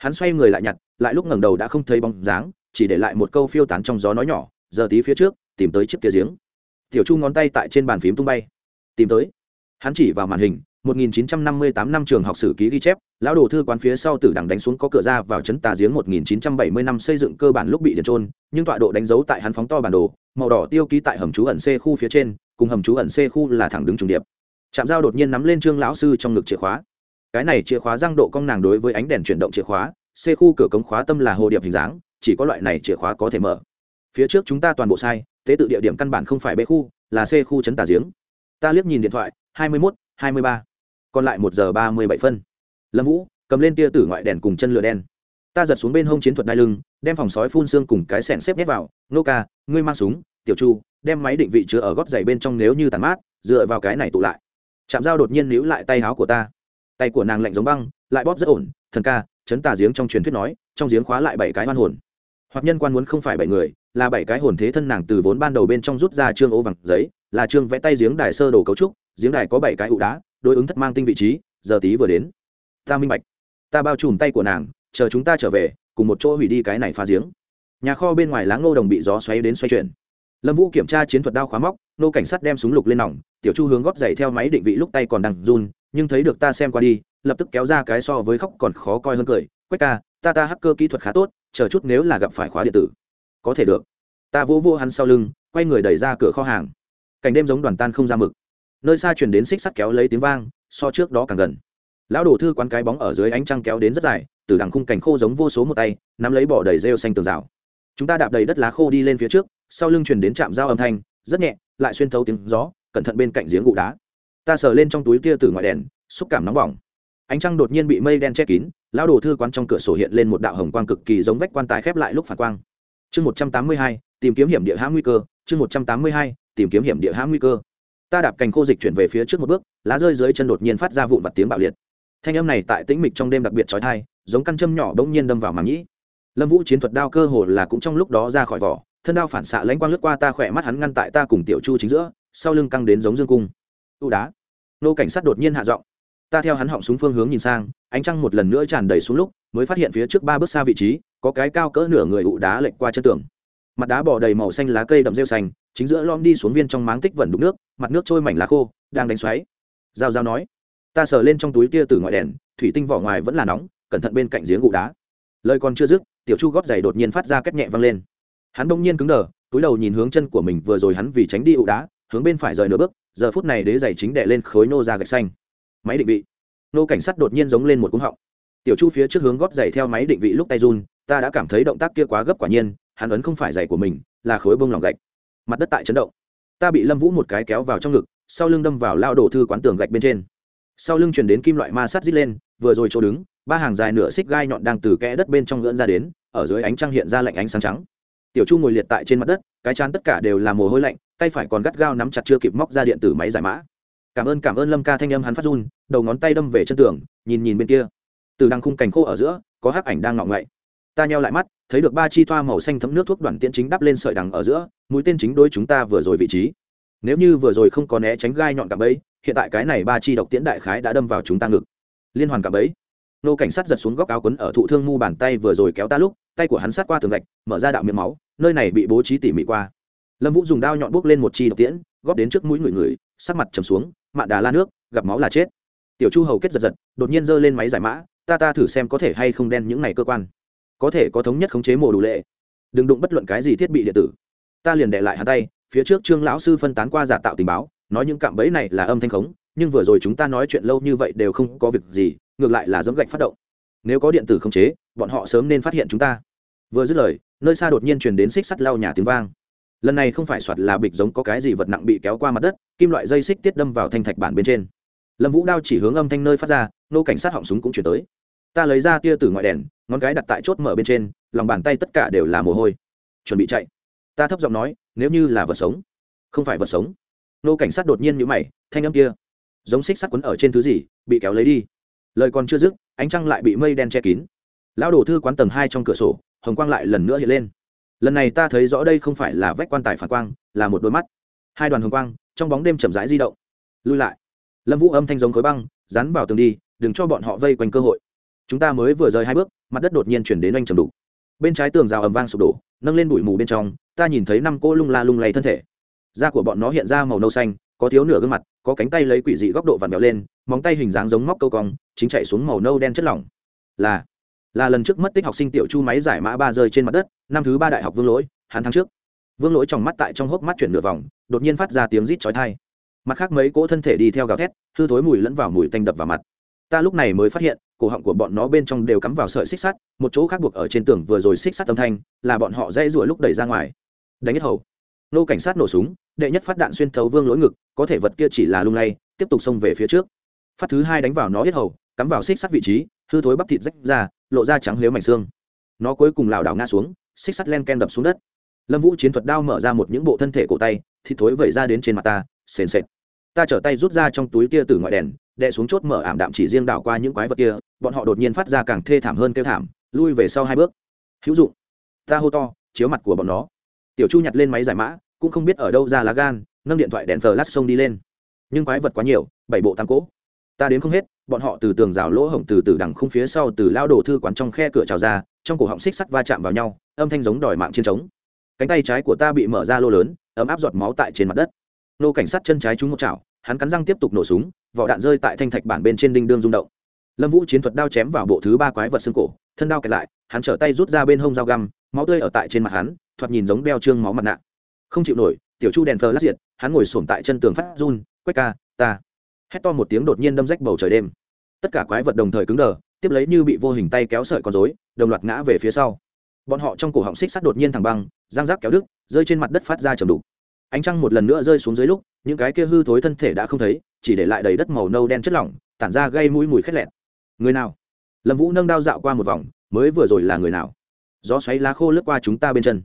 hắn xoay người lại nhặt lại lúc ngẩng đầu đã không thấy bóng dáng chỉ để lại một câu phiêu tán trong gió nói nhỏ giờ tí phía trước tìm tới chiếc kia giếng tiểu chu ngón tay tại trên bàn phím tung bay tìm tới hắn chỉ vào màn hình 1958 năm trường học sử ký ghi chép, lão đồ thư quán phía sau tử đằng đánh xuống có cửa ra vào trấn tà giếng 1970 năm xây dựng cơ bản lúc bị điện trôn, nhưng tọa độ đánh dấu tại hắn phóng to bản đồ, màu đỏ tiêu ký tại hầm trú ẩn C khu phía trên, cùng hầm trú ẩn C khu là thẳng đứng trùng điệp. Trạm giao đột nhiên nắm lên trương lão sư trong ngực chìa khóa. Cái này chìa khóa răng độ cong nàng đối với ánh đèn chuyển động chìa khóa, C khu cửa cống khóa tâm là hồ điệp hình dáng, chỉ có loại này chìa khóa có thể mở. Phía trước chúng ta toàn bộ sai, tế tự địa điểm căn bản không phải B khu, là C khu chấn tà giếng. Ta liếc nhìn điện thoại, 21, 23 còn lại một giờ ba mươi bảy phân. Lâm vũ cầm lên tia tử ngoại đèn cùng chân lửa đen. Ta giật xuống bên hông chiến thuật đai lưng đem phòng sói phun xương cùng cái sẹn xếp nhét vào. Nô ca ngươi mang súng tiểu chu đem máy định vị chứa ở gót giày bên trong nếu như tàn mát dựa vào cái này tụ lại. Chạm dao đột nhiên níu lại tay áo của ta tay của nàng lạnh giống băng, lại bóp rất ổn, thần ca, chấn tà giếng trong truyền thuyết nói, trong giếng khóa lại bảy cái hoan hồn. Hoặc nhân quan muốn không phải bảy người, là bảy cái hồn thế thân nàng từ vốn ban đầu bên trong rút ra trương ô vàng giấy, là trương vẽ tay giếng đài sơ đồ cấu trúc, giếng đài có bảy cái ụ đá, đối ứng thất mang tinh vị trí, giờ tí vừa đến. Ta minh bạch. Ta bao trùm tay của nàng, chờ chúng ta trở về, cùng một chỗ hủy đi cái này phá giếng. Nhà kho bên ngoài láng ngô đồng bị gió xoáy đến xoay chuyển. Lâm vũ kiểm tra chiến thuật đao khóa móc, nô cảnh sát đem súng lục lên nòng, tiểu chu hướng góp giày theo máy định vị lúc tay còn đang run nhưng thấy được ta xem qua đi, lập tức kéo ra cái so với khóc còn khó coi hơn cười, quách ca, ta ta hacker kỹ thuật khá tốt, chờ chút nếu là gặp phải khóa điện tử. Có thể được. Ta vỗ vô hắn sau lưng, quay người đẩy ra cửa kho hàng. Cảnh đêm giống đoàn tan không ra mực. Nơi xa truyền đến xích sắt kéo lấy tiếng vang, so trước đó càng gần. Lão đồ thư quán cái bóng ở dưới ánh trăng kéo đến rất dài, từ đằng khung cảnh khô giống vô số một tay, nắm lấy bỏ đầy rêu xanh tường rào. Chúng ta đạp đầy đất lá khô đi lên phía trước, sau lưng truyền đến trạm dao âm thanh, rất nhẹ, lại xuyên thấu tiếng gió, cẩn thận bên cạnh giếng gụ đá ta sờ lên trong túi tia từ ngoài đèn, xúc cảm nóng bỏng. Ánh trăng đột nhiên bị mây đen che kín, lão đồ thư quán trong cửa sổ hiện lên một đạo hồng quang cực kỳ giống vách quan tài khép lại lúc phản quang. Chương một trăm tám mươi hai, tìm kiếm hiểm địa hãm nguy cơ, chương một trăm tám mươi hai, tìm kiếm hiểm địa hãm nguy cơ. Ta đạp cành khô dịch chuyển về phía trước một bước, lá rơi dưới chân đột nhiên phát ra vụn vặt tiếng bạo liệt. Thanh âm này tại tĩnh mịch trong đêm đặc biệt trói thai giống căn châm nhỏ bỗng nhiên đâm vào màng nhĩ. Lâm vũ chiến thuật đao cơ hồ là cũng trong lúc đó ra khỏi vỏ, thân đao phản xạ lãnh quang lướt qua ta khỏe mắt hắn ngăn tại ta cùng tiểu chu chính giữa, sau lưng căng đến giống dương cung. Ưu đá nô cảnh sát đột nhiên hạ giọng. Ta theo hắn họng súng phương hướng nhìn sang, ánh trăng một lần nữa tràn đầy xuống lúc, mới phát hiện phía trước ba bước xa vị trí, có cái cao cỡ nửa người ụ đá lệch qua chân tường. Mặt đá bỏ đầy màu xanh lá cây đậm rêu xanh, chính giữa lom đi xuống viên trong máng tích vẩn đục nước, mặt nước trôi mảnh lá khô, đang đánh xoáy. Giao giao nói, ta sờ lên trong túi tia từ ngoài đèn, thủy tinh vỏ ngoài vẫn là nóng, cẩn thận bên cạnh giếng gụ đá. Lời còn chưa dứt, tiểu chu gót giày đột nhiên phát ra cách nhẹ văng lên. Hắn đông nhiên cứng đờ, túi đầu nhìn hướng chân của mình vừa rồi hắn vì tránh đi ụ đá hướng bên phải rời nửa bước, giờ phút này đế giày chính đệ lên khối nô ra gạch xanh. Máy định vị. Nô cảnh sát đột nhiên giống lên một cúng họng. Tiểu chu phía trước hướng gót giày theo máy định vị lúc tay run, ta đã cảm thấy động tác kia quá gấp quả nhiên, hắn ấn không phải giày của mình, là khối bông lòng gạch. Mặt đất tại chấn động. Ta bị lâm vũ một cái kéo vào trong ngực, sau lưng đâm vào lao đổ thư quán tường gạch bên trên. Sau lưng chuyển đến kim loại ma sắt rít lên, vừa rồi chỗ đứng, ba hàng dài nửa xích gai nhọn đang từ kẽ đất bên trong ngưỡn ra đến, ở dưới ánh trăng hiện ra lạnh ánh sáng trắng tiểu chu ngồi liệt tại trên mặt đất, cái chán tất cả đều là mồ hôi lạnh, tay phải còn gắt gao nắm chặt chưa kịp móc ra điện tử máy giải mã. Cảm ơn cảm ơn lâm ca thanh âm hắn phát run, đầu ngón tay đâm về chân tường, nhìn nhìn bên kia. Từ đằng khung cành khô ở giữa, có hắc ảnh đang ngọ ngậy ta nheo lại mắt, thấy được ba chi thoa màu xanh thấm nước thuốc đoàn tiễn chính đắp lên sợi đằng ở giữa, mũi tên chính đôi chúng ta vừa rồi vị trí. Nếu như vừa rồi không có né tránh gai nhọn cả bẫy, hiện tại cái này ba chi độc tiễn đại khái đã đâm vào chúng ta ngực. Liên hoàn cả bẫy. Nô cảnh sát giật xuống góc áo quấn ở thụ thương mu bàn tay vừa rồi kéo ta lúc tay của hắn sát qua tường gạch, mở ra đạo miệng máu, nơi này bị bố trí tỉ mỉ qua. Lâm vũ dùng đao nhọn bốc lên một chi độc tiễn, góp đến trước mũi người người, sắc mặt trầm xuống, mạn đà la nước, gặp máu là chết. Tiểu chu hầu kết giật giật, đột nhiên giơ lên máy giải mã, ta ta thử xem có thể hay không đen những này cơ quan. Có thể có thống nhất khống chế mổ đủ lệ. Đừng đụng bất luận cái gì thiết bị điện tử. Ta liền đệ lại hắn tay, phía trước trương lão sư phân tán qua giả tạo tình báo, nói những cạm bẫy này là âm thanh khống, nhưng vừa rồi chúng ta nói chuyện lâu như vậy đều không có việc gì, ngược lại là dẫm gạch phát động. Nếu có điện tử không chế, bọn họ sớm nên phát hiện chúng ta vừa dứt lời, nơi xa đột nhiên truyền đến xích sắt lau nhà tiếng vang. Lần này không phải soạt là bịch giống có cái gì vật nặng bị kéo qua mặt đất, kim loại dây xích tiết đâm vào thanh thạch bản bên trên. Lâm vũ đao chỉ hướng âm thanh nơi phát ra, nô cảnh sát họng súng cũng chuyển tới. Ta lấy ra tia từ ngoại đèn, ngón cái đặt tại chốt mở bên trên, lòng bàn tay tất cả đều là mồ hôi. Chuẩn bị chạy. Ta thấp giọng nói, nếu như là vật sống. Không phải vật sống. Nô cảnh sát đột nhiên nhữ mày, thanh âm kia. Giống xích sắt quấn ở trên thứ gì, bị kéo lấy đi. Lời còn chưa dứt, ánh trăng lại bị mây đen che kín. Lão đổ thư quán tầng hai trong cửa sổ hồng quang lại lần nữa hiện lên. Lần này ta thấy rõ đây không phải là vách quan tài phản quang, là một đôi mắt. Hai đoàn hồng quang, trong bóng đêm chậm rãi di động. Lui lại. Lâm vũ âm thanh giống khối băng rắn vào tường đi, đừng cho bọn họ vây quanh cơ hội. Chúng ta mới vừa rời hai bước, mặt đất đột nhiên chuyển đến oanh trầm đủ bên trái tường rào ầm vang sụp đổ, nâng lên bụi mù bên trong, ta nhìn thấy năm cô lung la lung lay thân thể. Da của bọn nó hiện ra màu nâu xanh, có thiếu nửa gương mặt, có cánh tay lấy quỷ dị góc độ vặn vẹo lên, móng tay hình dáng giống móc câu cong, chính chạy xuống màu nâu đen chất lỏng. Là là lần trước mất tích học sinh tiểu chu máy giải mã ba rơi trên mặt đất, năm thứ ba đại học vương lỗi, hắn tháng trước. Vương lỗi tròng mắt tại trong hốc mắt chuyển nửa vòng, đột nhiên phát ra tiếng rít chói thai mặt khác mấy cỗ thân thể đi theo gào thét, hư thối mùi lẫn vào mùi tanh đập vào mặt. Ta lúc này mới phát hiện, cổ họng của bọn nó bên trong đều cắm vào sợi xích sắt, một chỗ khác buộc ở trên tường vừa rồi xích sắt âm thanh, là bọn họ dây rủa lúc đẩy ra ngoài. Đánh hết hầu. Nô cảnh sát nổ súng, đệ nhất phát đạn xuyên thấu vương lỗi ngực, có thể vật kia chỉ là lung lay, tiếp tục xông về phía trước. Phát thứ hai đánh vào nó hết hầu cắm vào xích sắt vị trí, hư thối bắp thịt rách ra, lộ ra trắng lếu mảnh xương. Nó cuối cùng lảo đảo ngã xuống, xích sắt len ken đập xuống đất. Lâm vũ chiến thuật đao mở ra một những bộ thân thể cổ tay, thịt thối vẩy ra đến trên mặt ta, sền sệt. Ta trở tay rút ra trong túi tia từ ngoại đèn đệ xuống chốt mở ảm đạm chỉ riêng đảo qua những quái vật kia, bọn họ đột nhiên phát ra càng thê thảm hơn kêu thảm, lui về sau hai bước. Hữu dụng. Ta hô to, chiếu mặt của bọn nó. Tiểu chu nhặt lên máy giải mã, cũng không biết ở đâu ra lá gan, nâng điện thoại đèn thờ lát sông đi lên. Nhưng quái vật quá nhiều, bảy bộ tăng cỗ. Ta đến không hết bọn họ từ tường rào lỗ hổng từ từ đằng khung phía sau từ lao đổ thư quán trong khe cửa trào ra, trong cổ họng xích sắt va chạm vào nhau, âm thanh giống đòi mạng chiến trống. Cánh tay trái của ta bị mở ra lô lớn, ấm áp giọt máu tại trên mặt đất. Nô cảnh sát chân trái trúng một chảo, hắn cắn răng tiếp tục nổ súng, vỏ đạn rơi tại thanh thạch bản bên trên đinh đương rung động. Lâm vũ chiến thuật đao chém vào bộ thứ ba quái vật xương cổ, thân đao kẹt lại, hắn trở tay rút ra bên hông dao găm, máu tươi ở tại trên mặt hắn, thoạt nhìn giống đeo trương máu mặt nạ. Không chịu nổi, tiểu chu đèn phờ lát diệt, hắn ngồi sổm tại chân tường phát run quét ca, ta. Hét to một tiếng đột nhiên đâm rách bầu trời đêm tất cả quái vật đồng thời cứng đờ, tiếp lấy như bị vô hình tay kéo sợi con dối đồng loạt ngã về phía sau. Bọn họ trong cổ họng xích sắt đột nhiên thẳng băng giang rác kéo đứt, rơi trên mặt đất phát ra chầm đục. Ánh trăng một lần nữa rơi xuống dưới lúc, những cái kia hư thối thân thể đã không thấy, chỉ để lại đầy đất màu nâu đen chất lỏng, tản ra gây mũi mùi khét lẹt. Người nào? Lâm vũ nâng đao dạo qua một vòng, mới vừa rồi là người nào? Gió xoáy lá khô lướt qua chúng ta bên chân.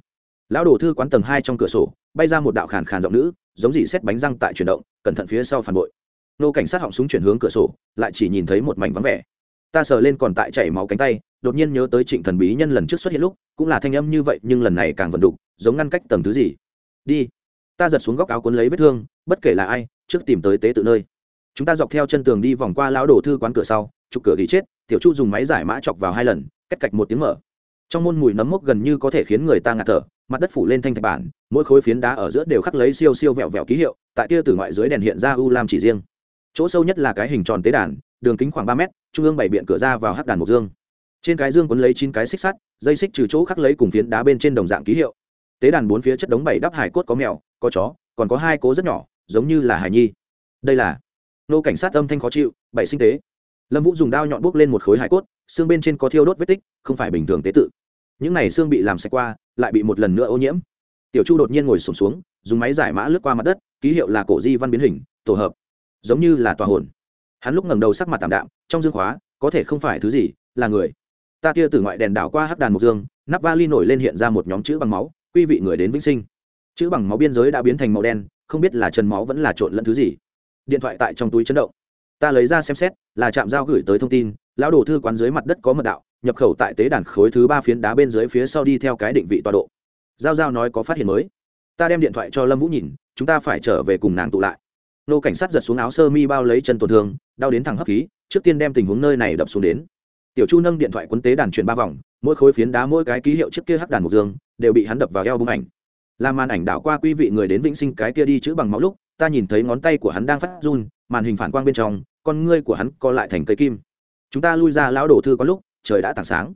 Lão đổ thư quán tầng hai trong cửa sổ, bay ra một đạo khàn khàn giọng nữ, giống dị xét bánh răng tại chuyển động, cẩn thận phía sau phản bội nô cảnh sát họng súng chuyển hướng cửa sổ, lại chỉ nhìn thấy một mảnh vắng vẻ. Ta sờ lên còn tại chảy máu cánh tay, đột nhiên nhớ tới trịnh thần bí nhân lần trước xuất hiện lúc, cũng là thanh âm như vậy, nhưng lần này càng vận đục, giống ngăn cách tầm thứ gì. Đi. Ta giật xuống góc áo cuốn lấy vết thương, bất kể là ai, trước tìm tới tế tự nơi. Chúng ta dọc theo chân tường đi vòng qua lão đổ thư quán cửa sau, chụp cửa ghi chết tiểu chu dùng máy giải mã chọc vào hai lần, cách cạch một tiếng mở. Trong môn mùi nấm mốc gần như có thể khiến người ta ngạt thở, mặt đất phủ lên thanh thạch bản, mỗi khối phiến đá ở giữa đều khắc lấy siêu siêu vẹo vẹo ký hiệu, tại tia từ ngoại dưới đèn hiện ra u lam chỉ riêng chỗ sâu nhất là cái hình tròn tế đàn đường kính khoảng ba mét trung ương bảy biện cửa ra vào hắc đàn mộc dương. Trên cái dương quấn lấy chín cái xích sắt dây xích trừ chỗ khắc lấy cùng phiến đá bên trên đồng dạng ký hiệu. Tế đàn bốn phía chất đống bảy đắp hải cốt có mèo có chó còn có hai cố rất nhỏ giống như là hải nhi. Đây là nô cảnh sát âm thanh khó chịu bảy sinh tế. Lâm vũ dùng đao nhọn bốc lên một khối hải cốt xương bên trên có thiêu đốt vết tích không phải bình thường tế tự. Những này xương bị làm sạch qua lại bị một lần nữa ô nhiễm. Tiểu chu đột nhiên ngồi sụp xuống, xuống dùng máy giải mã lướt qua mặt đất ký hiệu là cổ di văn biến hình tổ hợp giống như là tòa hồn. Hắn lúc ngẩng đầu sắc mặt tạm đạm, trong dương khóa, có thể không phải thứ gì, là người. Ta tia từ ngoại đèn đảo qua hắc đàn mộc dương, nắp vali nổi lên hiện ra một nhóm chữ bằng máu, quy vị người đến vĩnh sinh. Chữ bằng máu biên giới đã biến thành màu đen, không biết là chân máu vẫn là trộn lẫn thứ gì. Điện thoại tại trong túi chấn động. Ta lấy ra xem xét, là trạm giao gửi tới thông tin, lão đồ thư quán dưới mặt đất có mật đạo, nhập khẩu tại tế đàn khối thứ ba phiến đá bên dưới phía sau đi theo cái định vị tọa độ. Giao giao nói có phát hiện mới. Ta đem điện thoại cho lâm vũ nhìn, chúng ta phải trở về cùng nàng tụ lại nô cảnh sát giật xuống áo sơ mi bao lấy chân tổn thương, đau đến thẳng hấp khí, trước tiên đem tình huống nơi này đập xuống đến. Tiểu chu nâng điện thoại quân tế đàn chuyển ba vòng, mỗi khối phiến đá, mỗi cái ký hiệu trước kia hắc đàn mục dương, đều bị hắn đập vào eo bông ảnh. Làm màn ảnh đảo qua quý vị người đến vĩnh sinh cái kia đi chữ bằng máu lúc, ta nhìn thấy ngón tay của hắn đang phát run, màn hình phản quang bên trong, con ngươi của hắn co lại thành cây kim. Chúng ta lui ra lão đổ thư có lúc, trời đã tảng sáng.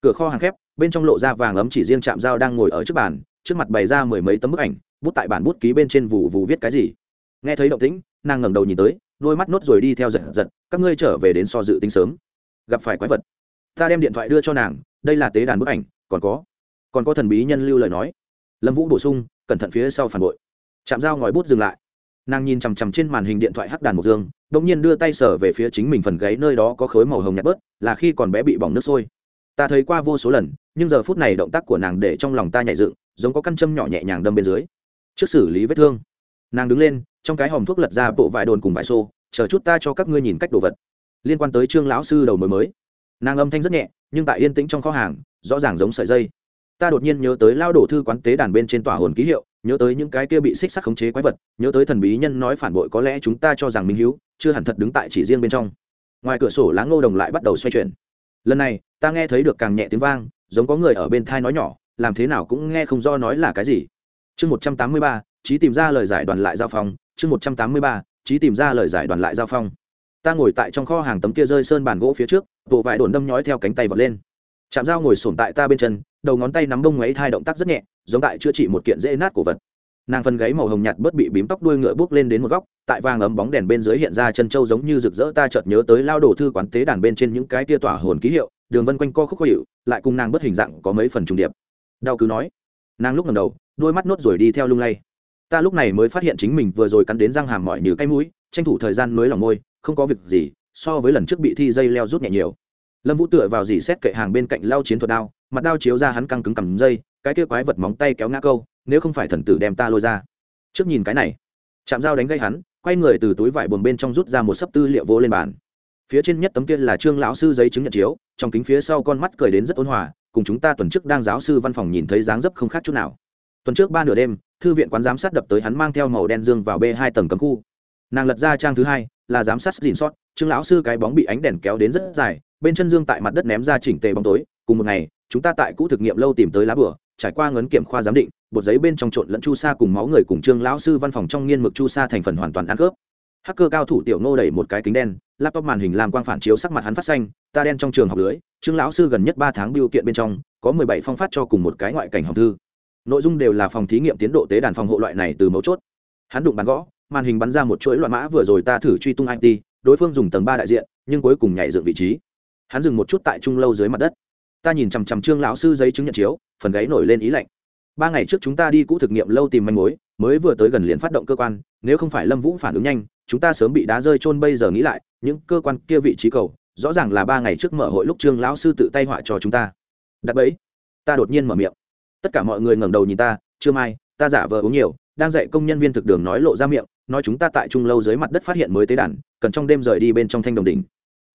Cửa kho hàng khép, bên trong lộ ra vàng ấm chỉ riêng chạm dao đang ngồi ở trước bàn, trước mặt bày ra mười mấy tấm bức ảnh, bút tại bản bút ký bên trên vụ vụ viết cái gì nghe thấy động tĩnh, nàng ngẩng đầu nhìn tới, đôi mắt nốt rồi đi theo giật giật, các ngươi trở về đến so dự tính sớm. Gặp phải quái vật. Ta đem điện thoại đưa cho nàng, đây là tế đàn bức ảnh, còn có còn có thần bí nhân lưu lời nói. Lâm vũ bổ sung, cẩn thận phía sau phản bội. Chạm dao ngòi bút dừng lại. Nàng nhìn chằm chằm trên màn hình điện thoại hắc đàn mộc dương đ ỗ n g nhiên đưa tay sở về phía chính mình phần gáy nơi đó có khối màu hồng nhạt bớt, là khi còn bé bị bỏng nước sôi. Ta thấy qua vô số lần, nhưng giờ phút này động tác của nàng để trong lòng ta nhảy dựng, giống có căn châm nhỏ nhẹ nhàng đâm bên dưới. Trước xử lý vết thương. Nàng đứng lên trong cái hòm thuốc lật ra bộ vải đồn cùng vải xô, chờ chút ta cho các ngươi nhìn cách đồ vật. Liên quan tới trương lão sư đầu mới mới. Nàng âm thanh rất nhẹ, nhưng tại yên tĩnh trong kho hàng, rõ ràng giống sợi dây. Ta đột nhiên nhớ tới lao đổ thư quán tế đàn bên trên tỏa hồn ký hiệu, nhớ tới những cái kia bị xích sắt khống chế quái vật, nhớ tới thần bí nhân nói phản bội có lẽ chúng ta cho rằng minh hữu chưa hẳn thật đứng tại chỉ riêng bên trong. Ngoài cửa sổ lá ngô đồng lại bắt đầu xoay chuyển. Lần này, ta nghe thấy được càng nhẹ tiếng vang, giống có người ở bên thai nói nhỏ, làm thế nào cũng nghe không do nói là cái gì. Chương một trăm tám mươi ba trí tìm ra lời giải đoàn lại giao phòng chương một trăm tám mươi ba, trí tìm ra lời giải đoàn lại giao phong. Ta ngồi tại trong kho hàng tấm kia rơi sơn bàn gỗ phía trước, bộ vải đồn đâm nhói theo cánh tay vọt lên. Chạm dao ngồi sổm tại ta bên chân, đầu ngón tay nắm bông ấy thai động tác rất nhẹ, giống tại chữa trị một kiện dễ nát cổ vật. Nàng phần gáy màu hồng nhạt bớt bị bím tóc đuôi ngựa bước lên đến một góc, tại vàng ấm bóng đèn bên dưới hiện ra chân trâu giống như rực rỡ ta chợt nhớ tới lao đồ thư quán tế đàn bên trên những cái tia tỏa hồn ký hiệu, đường vân quanh co khúc khó hiệu lại cùng nàng bất hình dạng có mấy phần trùng điệp. Đau cứ nói. Nàng lúc ngầm đầu, đôi mắt nốt rồi đi theo lung lay ta lúc này mới phát hiện chính mình vừa rồi cắn đến răng hàm mỏi như cái mũi, tranh thủ thời gian nới lòng môi, không có việc gì, so với lần trước bị thi dây leo rút nhẹ nhiều. Lâm vũ tựa vào dì xét kệ hàng bên cạnh lao chiến thuật đao, mặt đao chiếu ra hắn căng cứng cầm dây, cái kia quái vật móng tay kéo ngã câu, nếu không phải thần tử đem ta lôi ra. Trước nhìn cái này chạm dao đánh gây hắn, quay người từ túi vải buồn bên trong rút ra một sấp tư liệu vô lên bàn. Phía trên nhất tấm kia là trương lão sư giấy chứng nhận chiếu, trong kính phía sau con mắt cười đến rất ôn hòa, cùng chúng ta tuần trước đang giáo sư văn phòng nhìn thấy dáng dấp không khác chút nào. Tuần trước ba nửa đêm thư viện quán giám sát đập tới hắn mang theo màu đen dương vào b hai tầng cấm khu. Nàng lật ra trang thứ hai, là giám sát dìn sót, trương lão sư cái bóng bị ánh đèn kéo đến rất dài, bên chân dương tại mặt đất ném ra chỉnh tề bóng tối. Cùng một ngày, chúng ta tại cũ thực nghiệm lâu tìm tới lá bửa trải qua ngấn kiểm khoa giám định, bột giấy bên trong trộn lẫn chu sa cùng máu người cùng trương lão sư văn phòng trong nghiên mực chu sa thành phần hoàn toàn ăn khớp. Hacker cao thủ tiểu nô đẩy một cái kính đen, laptop màn hình làm quang phản chiếu sắc mặt hắn phát xanh, ta đen trong trường học lưới, trương lão sư gần nhất ba tháng biêu kiện bên trong, có mười bảy phong phát cho cùng một cái ngoại cảnh học thư nội dung đều là phòng thí nghiệm tiến độ tế đàn phòng hộ loại này từ mấu chốt. Hắn đụng bắn gõ, màn hình bắn ra một chuỗi loạn mã vừa rồi ta thử truy tung it đối phương dùng tầng ba đại diện, nhưng cuối cùng nhảy dựng vị trí. Hắn dừng một chút tại trung lâu dưới mặt đất. Ta nhìn chằm chằm trương lão sư giấy chứng nhận chiếu, phần gáy nổi lên ý lạnh. Ba ngày trước chúng ta đi cũ thực nghiệm lâu tìm manh mối, mới vừa tới gần liền phát động cơ quan, nếu không phải lâm vũ phản ứng nhanh, chúng ta sớm bị đá rơi trôn bây giờ nghĩ lại, những cơ quan kia vị trí cầu, rõ ràng là ba ngày trước mở hội lúc trương lão sư tự tay họa cho chúng ta. Đặt bẫy. Ta đột nhiên mở miệng tất cả mọi người ngẩng đầu nhìn ta, chưa mai, ta giả vờ uống nhiều. Đang dạy công nhân viên thực đường nói lộ ra miệng, nói chúng ta tại trung lâu dưới mặt đất phát hiện mới tế đàn, cần trong đêm rời đi bên trong thanh đồng đỉnh.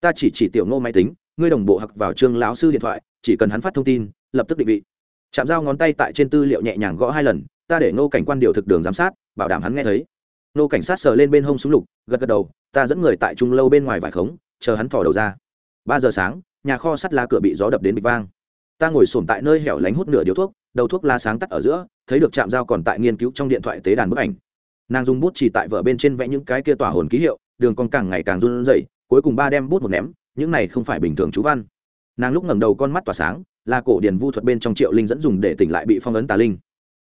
Ta chỉ chỉ tiểu ngô máy tính, ngươi đồng bộ hặc vào trương lão sư điện thoại, chỉ cần hắn phát thông tin, lập tức định vị. Chạm dao ngón tay tại trên tư liệu nhẹ nhàng gõ hai lần, ta để ngô cảnh quan điều thực đường giám sát, bảo đảm hắn nghe thấy. Ngô cảnh sát sờ lên bên hông súng lục, gật gật đầu, ta dẫn người tại trung lâu bên ngoài vải khống, chờ hắn thò đầu ra. Ba giờ sáng, nhà kho sắt lá cửa bị gió đập đến bịch vang. Ta ngồi sổm tại nơi hẻo lánh hút nửa điếu thuốc đầu thuốc lá sáng tắt ở giữa, thấy được chạm dao còn tại nghiên cứu trong điện thoại tế đàn bức ảnh. Nàng dùng bút chỉ tại vợ bên trên vẽ những cái kia tỏa hồn ký hiệu, đường còn càng ngày càng run rẩy, cuối cùng ba đem bút một ném, những này không phải bình thường chú văn. Nàng lúc ngẩng đầu con mắt tỏa sáng, là cổ điển vu thuật bên trong triệu linh dẫn dùng để tỉnh lại bị phong ấn tà linh.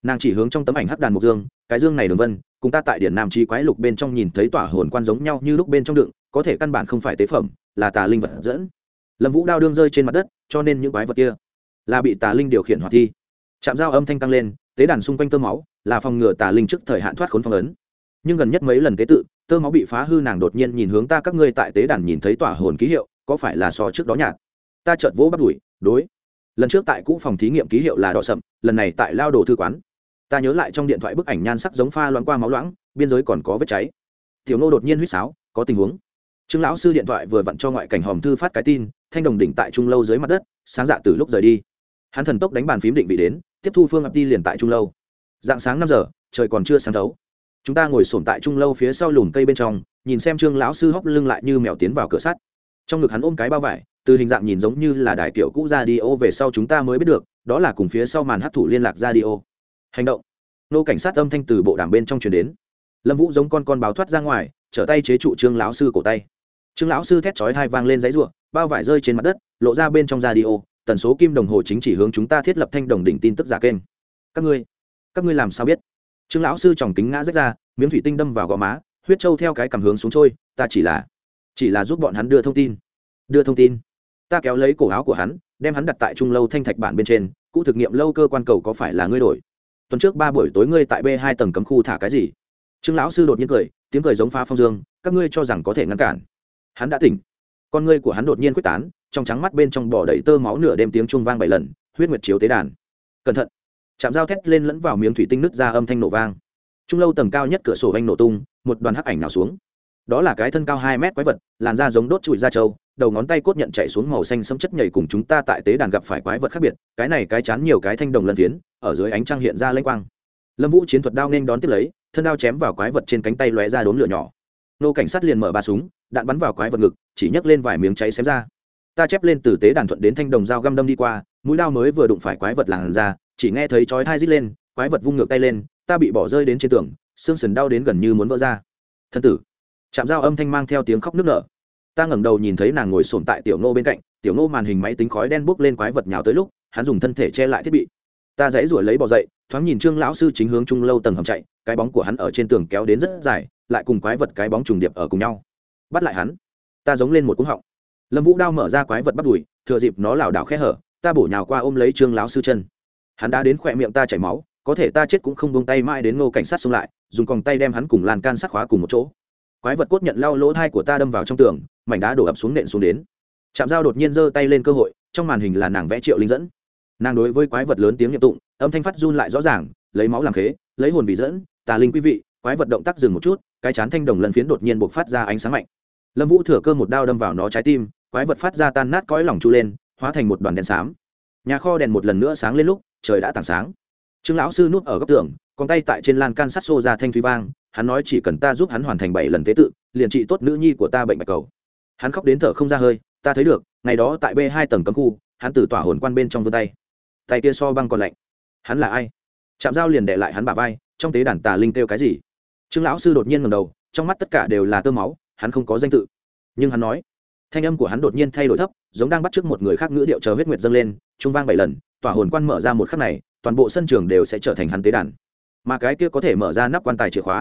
Nàng chỉ hướng trong tấm ảnh hắc đàn mộc dương, cái dương này đường vân, cùng ta tại điển nam trí quái lục bên trong nhìn thấy tỏa hồn quan giống nhau như lúc bên trong đựng, có thể căn bản không phải tế phẩm, là tà linh vật dẫn. Lâm vũ đao đương rơi trên mặt đất, cho nên những quái vật kia là bị tà linh điều khiển hoạt thi chạm dao âm thanh tăng lên, tế đàn xung quanh tơ máu, là phòng ngừa tà linh trước thời hạn thoát khốn phong ấn. Nhưng gần nhất mấy lần tế tự, tơ máu bị phá hư nàng đột nhiên nhìn hướng ta các ngươi tại tế đàn nhìn thấy tỏa hồn ký hiệu, có phải là so trước đó nhạt? Ta chợt vỗ bắt đuổi đối. Lần trước tại cũ phòng thí nghiệm ký hiệu là đỏ sậm, lần này tại lao đồ thư quán. Ta nhớ lại trong điện thoại bức ảnh nhan sắc giống pha loãng qua máu loãng, biên giới còn có vết cháy. Tiểu nô đột nhiên huýt sáo, có tình huống. Trương lão sư điện thoại vừa vặn cho ngoại cảnh hòm thư phát cái tin, thanh đồng đỉnh tại trung lâu dưới mặt đất, sáng dạ từ lúc rời đi. Hắn thần tốc đánh bàn phím định vị đến tiếp thu phương áp đi liền tại trung lâu. Dạng sáng năm giờ, trời còn chưa sáng thấu. Chúng ta ngồi sổm tại trung lâu phía sau lùm cây bên trong, nhìn xem trương lão sư hóc lưng lại như mèo tiến vào cửa sắt. Trong ngực hắn ôm cái bao vải, từ hình dạng nhìn giống như là đài kiểu cũ ra đi ô, về sau chúng ta mới biết được, đó là cùng phía sau màn hát thủ liên lạc ra đi ô. Hành động. Nô cảnh sát âm thanh từ bộ đàm bên trong truyền đến. Lâm vũ giống con con báo thoát ra ngoài, trở tay chế trụ trương lão sư cổ tay. Trương lão sư thét chói hai vang lên giấy ruộng bao vải rơi trên mặt đất, lộ ra bên trong ra đi ô tần số kim đồng hồ chính chỉ hướng chúng ta thiết lập thanh đồng đỉnh tin tức giả kênh. Các ngươi các ngươi làm sao biết? Trương lão sư tròng kính ngã rách ra, miếng thủy tinh đâm vào gò má, huyết châu theo cái cảm hướng xuống trôi, ta chỉ là chỉ là giúp bọn hắn đưa thông tin. Đưa thông tin. Ta kéo lấy cổ áo của hắn, đem hắn đặt tại trung lâu thanh thạch bản bên trên cụ thực nghiệm lâu cơ quan cầu có phải là ngươi đổi? Tuần trước ba buổi tối ngươi tại b hai tầng cấm khu thả cái gì? Trương lão sư đột nhiên cười, tiếng cười giống phá phong dương, các ngươi cho rằng có thể ngăn cản. Hắn đã tỉnh. Con ngươi của hắn đột nhiên quyết tán trong trắng mắt bên trong bỏ đầy tơ máu nửa đêm tiếng chuông vang bảy lần, huyết nguyệt chiếu tế đàn. Cẩn thận! Chạm dao thét lên lẫn vào miếng thủy tinh nứt ra âm thanh nổ vang. Trung lâu tầng cao nhất cửa sổ anh nổ tung, một đoàn hắc ảnh nào xuống. Đó là cái thân cao hai mét quái vật, làn da giống đốt trụi da trâu, đầu ngón tay cốt nhận chạy xuống màu xanh sẫm chất nhảy cùng chúng ta tại tế đàn gặp phải quái vật khác biệt, cái này cái chán nhiều cái thanh đồng lân phiến, ở dưới ánh trăng hiện ra lênh quang. Lâm vũ chiến thuật đao nên đón tiếp lấy, thân đao chém vào quái vật trên cánh tay lóe ra đốn lửa nhỏ. Nô cảnh sát liền mở ba súng, đạn bắn vào quái vật ngực, chỉ nhấc lên vài miếng cháy xém ra ta chép lên từ tế đàn thuận đến thanh đồng dao găm đâm đi qua, mũi đao mới vừa đụng phải quái vật làn ra chỉ nghe thấy chói thai rít lên, quái vật vung ngược tay lên, ta bị bỏ rơi đến trên tường, xương sườn đau đến gần như muốn vỡ ra. Thân tử chạm dao âm thanh mang theo tiếng khóc nức nở. Ta ngẩng đầu nhìn thấy nàng ngồi sồn tại tiểu nô bên cạnh, tiểu nô màn hình máy tính khói đen bốc lên quái vật nhào tới lúc, hắn dùng thân thể che lại thiết bị. Ta dãy ruổi lấy bỏ dậy, thoáng nhìn trương lão sư chính hướng trung lâu tầng hầm chạy, cái bóng của hắn ở trên tường kéo đến rất dài, lại cùng quái vật cái bóng trùng điệp ở cùng nhau. Bắt lại hắn. Ta giống lên một cúng họng lâm vũ đao mở ra quái vật bắt đùi, thừa dịp nó lảo đảo khe hở, ta bổ nhào qua ôm lấy trương lão sư chân. Hắn đã đến khỏe miệng ta chảy máu, có thể ta chết cũng không buông tay mãi đến ngô cảnh sát xông lại, dùng còng tay đem hắn cùng lan can sát khóa cùng một chỗ. Quái vật cốt nhận lao lỗ thai của ta đâm vào trong tường, mảnh đá đổ ập xuống nện xuống đến. Chạm dao đột nhiên giơ tay lên cơ hội, trong màn hình là nàng vẽ triệu linh dẫn. Nàng đối với quái vật lớn tiếng nhiệm tụng, âm thanh phát run lại rõ ràng, lấy máu làm khế, lấy hồn vị dẫn. Tà linh quý vị, quái vật động tác dừng một chút, cái chán thanh đồng lần phiến đột nhiên buộc phát ra ánh sáng mạnh. Lâm vũ thừa cơ một đao đâm vào nó trái tim quái vật phát ra tan nát cõi lỏng chu lên, hóa thành một đoàn đèn xám. Nhà kho đèn một lần nữa sáng lên lúc, trời đã tảng sáng. Trương lão sư núp ở góc tường, con tay tại trên lan can sắt xô ra thanh thúy vang, hắn nói chỉ cần ta giúp hắn hoàn thành bảy lần tế tự, liền trị tốt nữ nhi của ta bệnh bạch cầu. Hắn khóc đến thở không ra hơi, ta thấy được, ngày đó tại b hai tầng cấm khu, hắn từ tỏa hồn quan bên trong vươn tay. Tay kia so băng còn lạnh. Hắn là ai? Chạm dao liền đệ lại hắn bà vai, trong tế đàn tà linh kêu cái gì? Trương lão sư đột nhiên ngầm đầu, trong mắt tất cả đều là tơ máu, hắn không có danh tự. Nhưng hắn nói thanh âm của hắn đột nhiên thay đổi thấp, giống đang bắt t r ư ớ c một người khác ngữ điệu chờ huyết nguyệt dâng lên, trung vang bảy lần, tỏa hồn quan mở ra một khắc này, toàn bộ sân trường đều sẽ trở thành hắn tế đàn. Mà cái kia có thể mở ra nắp quan tài chìa khóa.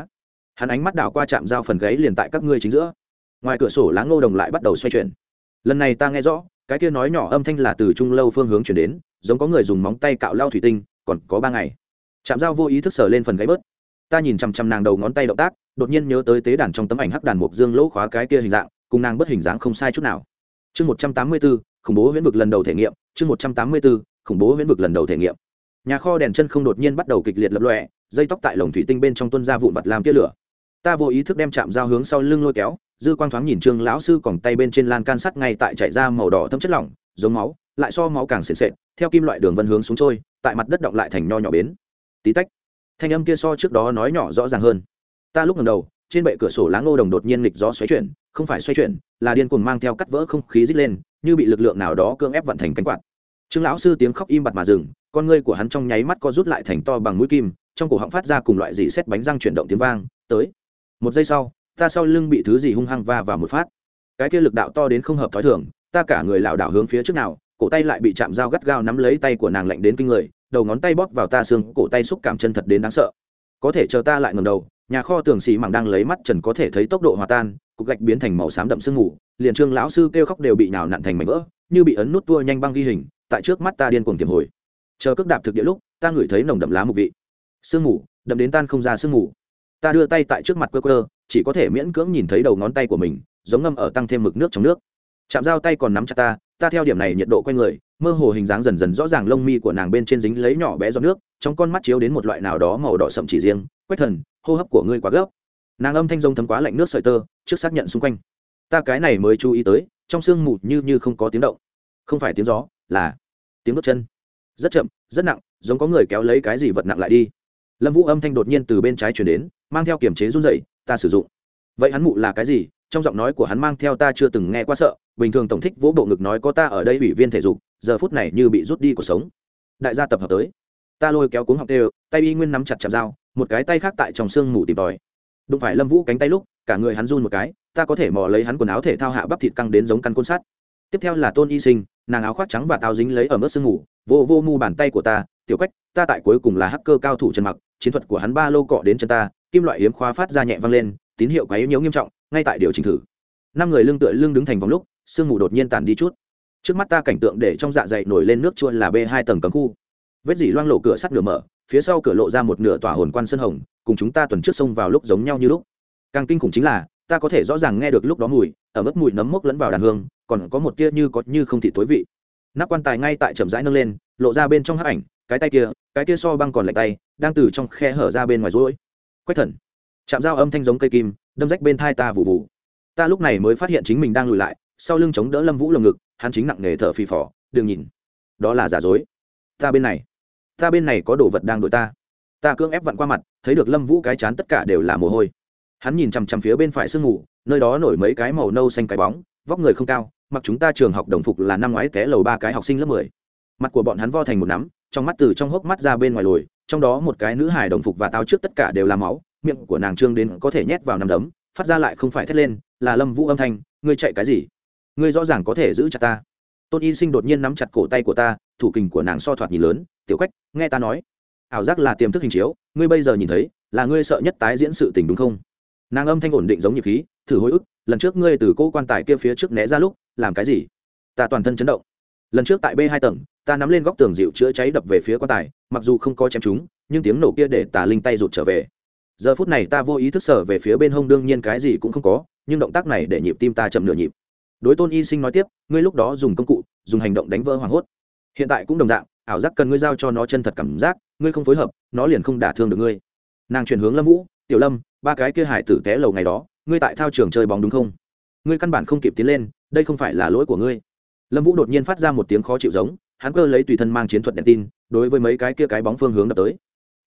Hắn ánh mắt đảo qua chạm dao phần gáy liền tại các ngươi chính giữa. Ngoài cửa sổ lá ngô đồng lại bắt đầu xoay chuyển. Lần này ta nghe rõ, cái kia nói nhỏ âm thanh là từ trung lâu phương hướng chuyển đến, giống có người dùng móng tay cạo lao thủy tinh, còn có ba ngày. Chạm dao vô ý thức sờ lên phần gáy bớt. Ta nhìn chằm chằm nàng đầu ngón tay động tác, đột nhiên nhớ tới tế đàn trong tấm ảnh hắc đàn mục dương lỗ khóa cái kia hình dạng cùng nàng bất hình dáng không sai chút nào. Chương một trăm tám mươi b ố khủng bố huyễn vực lần đầu thể nghiệm, chương một trăm tám mươi b ố khủng bố huyễn vực lần đầu thể nghiệm. Nhà kho đèn chân không đột nhiên bắt đầu kịch liệt lập lọe dây tóc tại lồng thủy tinh bên trong tuân ra vụn vặt làm tia lửa. Ta vô ý thức đem chạm dao hướng sau lưng lôi kéo, dư quang thoáng nhìn trương lão sư còng tay bên trên lan can sắt ngay tại chảy ra màu đỏ thâm chất lỏng, giống máu, lại so máu càng sền sệt, theo kim loại đường vân hướng xuống trôi, tại mặt đất động lại thành nho nhỏ bến. Tí tách, thanh âm kia so trước đó nói nhỏ rõ ràng hơn. Ta lúc ngầm đầu trên bệ cửa sổ lá ngô đồng đột nhiên nghịch gió xoáy chuyển, không phải xoay chuyển, là điên cuồng mang theo cắt vỡ không khí dít lên, như bị lực lượng nào đó cưỡng ép vận thành cánh quạt. Trương lão sư tiếng khóc im bặt mà dừng, con ngươi của hắn trong nháy mắt co rút lại thành to bằng mũi kim, trong cổ họng phát ra cùng loại dị xét bánh răng chuyển động tiếng vang, tới. Một giây sau, ta sau lưng bị thứ gì hung hăng va vào một phát. Cái kia lực đạo to đến không hợp thói thường, ta cả người lảo đảo hướng phía trước nào, cổ tay lại bị chạm dao gắt gao nắm lấy tay của nàng lạnh đến kinh người, đầu ngón tay bóp vào ta xương, cổ tay xúc cảm chân thật đến đáng sợ. Có thể chờ ta lại ngầm đầu nhà kho tường xì mảng đang lấy mắt trần có thể thấy tốc độ hòa tan, cục gạch biến thành màu xám đậm sương mù, liền trương lão sư kêu khóc đều bị nào nặn thành mảnh vỡ, như bị ấn nút tua nhanh băng ghi hình, tại trước mắt ta điên cuồng tiềm hồi. Chờ cước đạp thực địa lúc, ta ngửi thấy nồng đậm lá mục vị. Sương mù, đậm đến tan không ra sương mù. Ta đưa tay tại trước mặt quơ quơ, chỉ có thể miễn cưỡng nhìn thấy đầu ngón tay của mình, giống ngâm ở tăng thêm mực nước trong nước. Chạm dao tay còn nắm chặt ta ta theo điểm này nhiệt độ q u a n người, mơ hồ hình dáng dần dần rõ ràng lông mi của nàng bên trên dính lấy nhỏ bé giọt nước, trong con mắt chiếu đến một loại nào đó màu đỏ sậm chỉ riêng, quét thần hô hấp của ngươi quá gấp. Nàng âm thanh rông thấm quá lạnh nước sợi tơ, trước xác nhận xung quanh. Ta cái này mới chú ý tới, trong sương mù như như không có tiếng động. Không phải tiếng gió, là tiếng bước chân. Rất chậm, rất nặng, giống có người kéo lấy cái gì vật nặng lại đi. Lâm vũ âm thanh đột nhiên từ bên trái chuyển đến, mang theo kiểm chế run dậy ta sử dụng. Vậy hắn mụ là cái gì? Trong giọng nói của hắn mang theo ta chưa từng nghe qua sợ, bình thường tổng thích vỗ bộ ngực nói có ta ở đây ủy viên thể dục, giờ phút này như bị rút đi cuộc sống. Đại gia tập hợp tới. Ta lôi kéo cuống học đều, tay y nguyên nắm chặt chặt dao một cái tay khác tại trong xương mù tìm tòi. Đụng phải lâm vũ cánh tay lúc, cả người hắn run một cái, ta có thể mò lấy hắn quần áo thể thao hạ bắp thịt căng đến giống căn côn sắt. Tiếp theo là tôn y sinh, nàng áo khoác trắng và tao dính lấy ở mức sương mù, vô vô mu bàn tay của ta, tiểu quách, ta tại cuối cùng là hacker cao thủ trần mặc, chiến thuật của hắn ba lô cọ đến chân ta, kim loại hiếm khóa phát ra nhẹ văng lên, tín hiệu quấy nhiễu nghiêm trọng, ngay tại điều chỉnh thử. Năm người lưng tựa lưng đứng thành vòng lúc, sương mù đột nhiên tàn đi chút. Trước mắt ta cảnh tượng để trong dạ dày nổi lên nước chua là b hai tầng cấm khu vết dỉ loang lộ cửa sắt nửa mở, phía sau cửa lộ ra một nửa tỏa hồn quan sân hồng, cùng chúng ta tuần trước xông vào lúc giống nhau như lúc. Càng kinh khủng chính là, ta có thể rõ ràng nghe được lúc đó mùi, ở mức mùi nấm mốc lẫn vào đàn hương, còn có một tia như có như không thị tối vị. Nắp quan tài ngay tại chậm rãi nâng lên, lộ ra bên trong hắc ảnh, cái tay kia, cái kia so băng còn lạnh tay, đang từ trong khe hở ra bên ngoài rối. Quách thần. Chạm dao âm thanh giống cây kim, đâm rách bên thai ta vụ vụ ta lúc này mới phát hiện chính mình đang lùi lại, sau lưng chống đỡ lâm vũ lồng ngực, hắn chính nặng nề thở phì phò, đừng nhìn, đó là giả dối. Ta bên này ta bên này có đồ vật đang đuổi ta. Ta cưỡng ép vặn qua mặt, thấy được lâm vũ cái chán tất cả đều là mồ hôi. Hắn nhìn chằm chằm phía bên phải sương mù, nơi đó nổi mấy cái màu nâu xanh cái bóng, vóc người không cao, mặc chúng ta trường học đồng phục là năm ngoái té lầu ba cái học sinh lớp mười. Mặt của bọn hắn vo thành một nắm, trong mắt từ trong hốc mắt ra bên ngoài lồi, trong đó một cái nữ hài đồng phục và táo trước tất cả đều là máu, miệng của nàng trương đến có thể nhét vào nằm đấm, phát ra lại không phải thét lên, là lâm vũ âm thanh, ngươi chạy cái gì? Ngươi rõ ràng có thể giữ chặt ta. Tôn y sinh đột nhiên nắm chặt cổ tay của ta, thủ kình của nàng so thoạt nhìn lớn tiểu quách, nghe ta nói. Ảo giác là tiềm thức hình chiếu, ngươi bây giờ nhìn thấy, là ngươi sợ nhất tái diễn sự tình đúng không? Nàng âm thanh ổn định giống nhịp khí, thử hồi ức, lần trước ngươi từ cô quan tài kia phía trước né ra lúc, làm cái gì? Ta toàn thân chấn động. Lần trước tại b hai tầng, ta nắm lên góc tường dịu chữa cháy đập về phía quan tài, mặc dù không có chém chúng, nhưng tiếng nổ kia để tà linh tay rụt trở về. Giờ phút này ta vô ý thức sở về phía bên hông, đương nhiên cái gì cũng không có, nhưng động tác này để nhịp tim ta chậm nửa nhịp. Đối tôn y sinh nói tiếp, ngươi lúc đó dùng công cụ, dùng hành động đánh vỡ hoảng hốt. Hiện tại cũng đồng dạng ảo giác cần ngươi giao cho nó chân thật cảm giác, ngươi không phối hợp, nó liền không đả thương được ngươi. Nàng chuyển hướng lâm vũ, tiểu lâm, ba cái kia hải tử té lầu ngày đó, ngươi tại thao trường chơi bóng đúng không? Ngươi căn bản không kịp tiến lên, đây không phải là lỗi của ngươi. Lâm vũ đột nhiên phát ra một tiếng khó chịu giống, hắn cơ lấy tùy thân mang chiến thuật đèn tin, đối với mấy cái kia cái bóng phương hướng đập tới.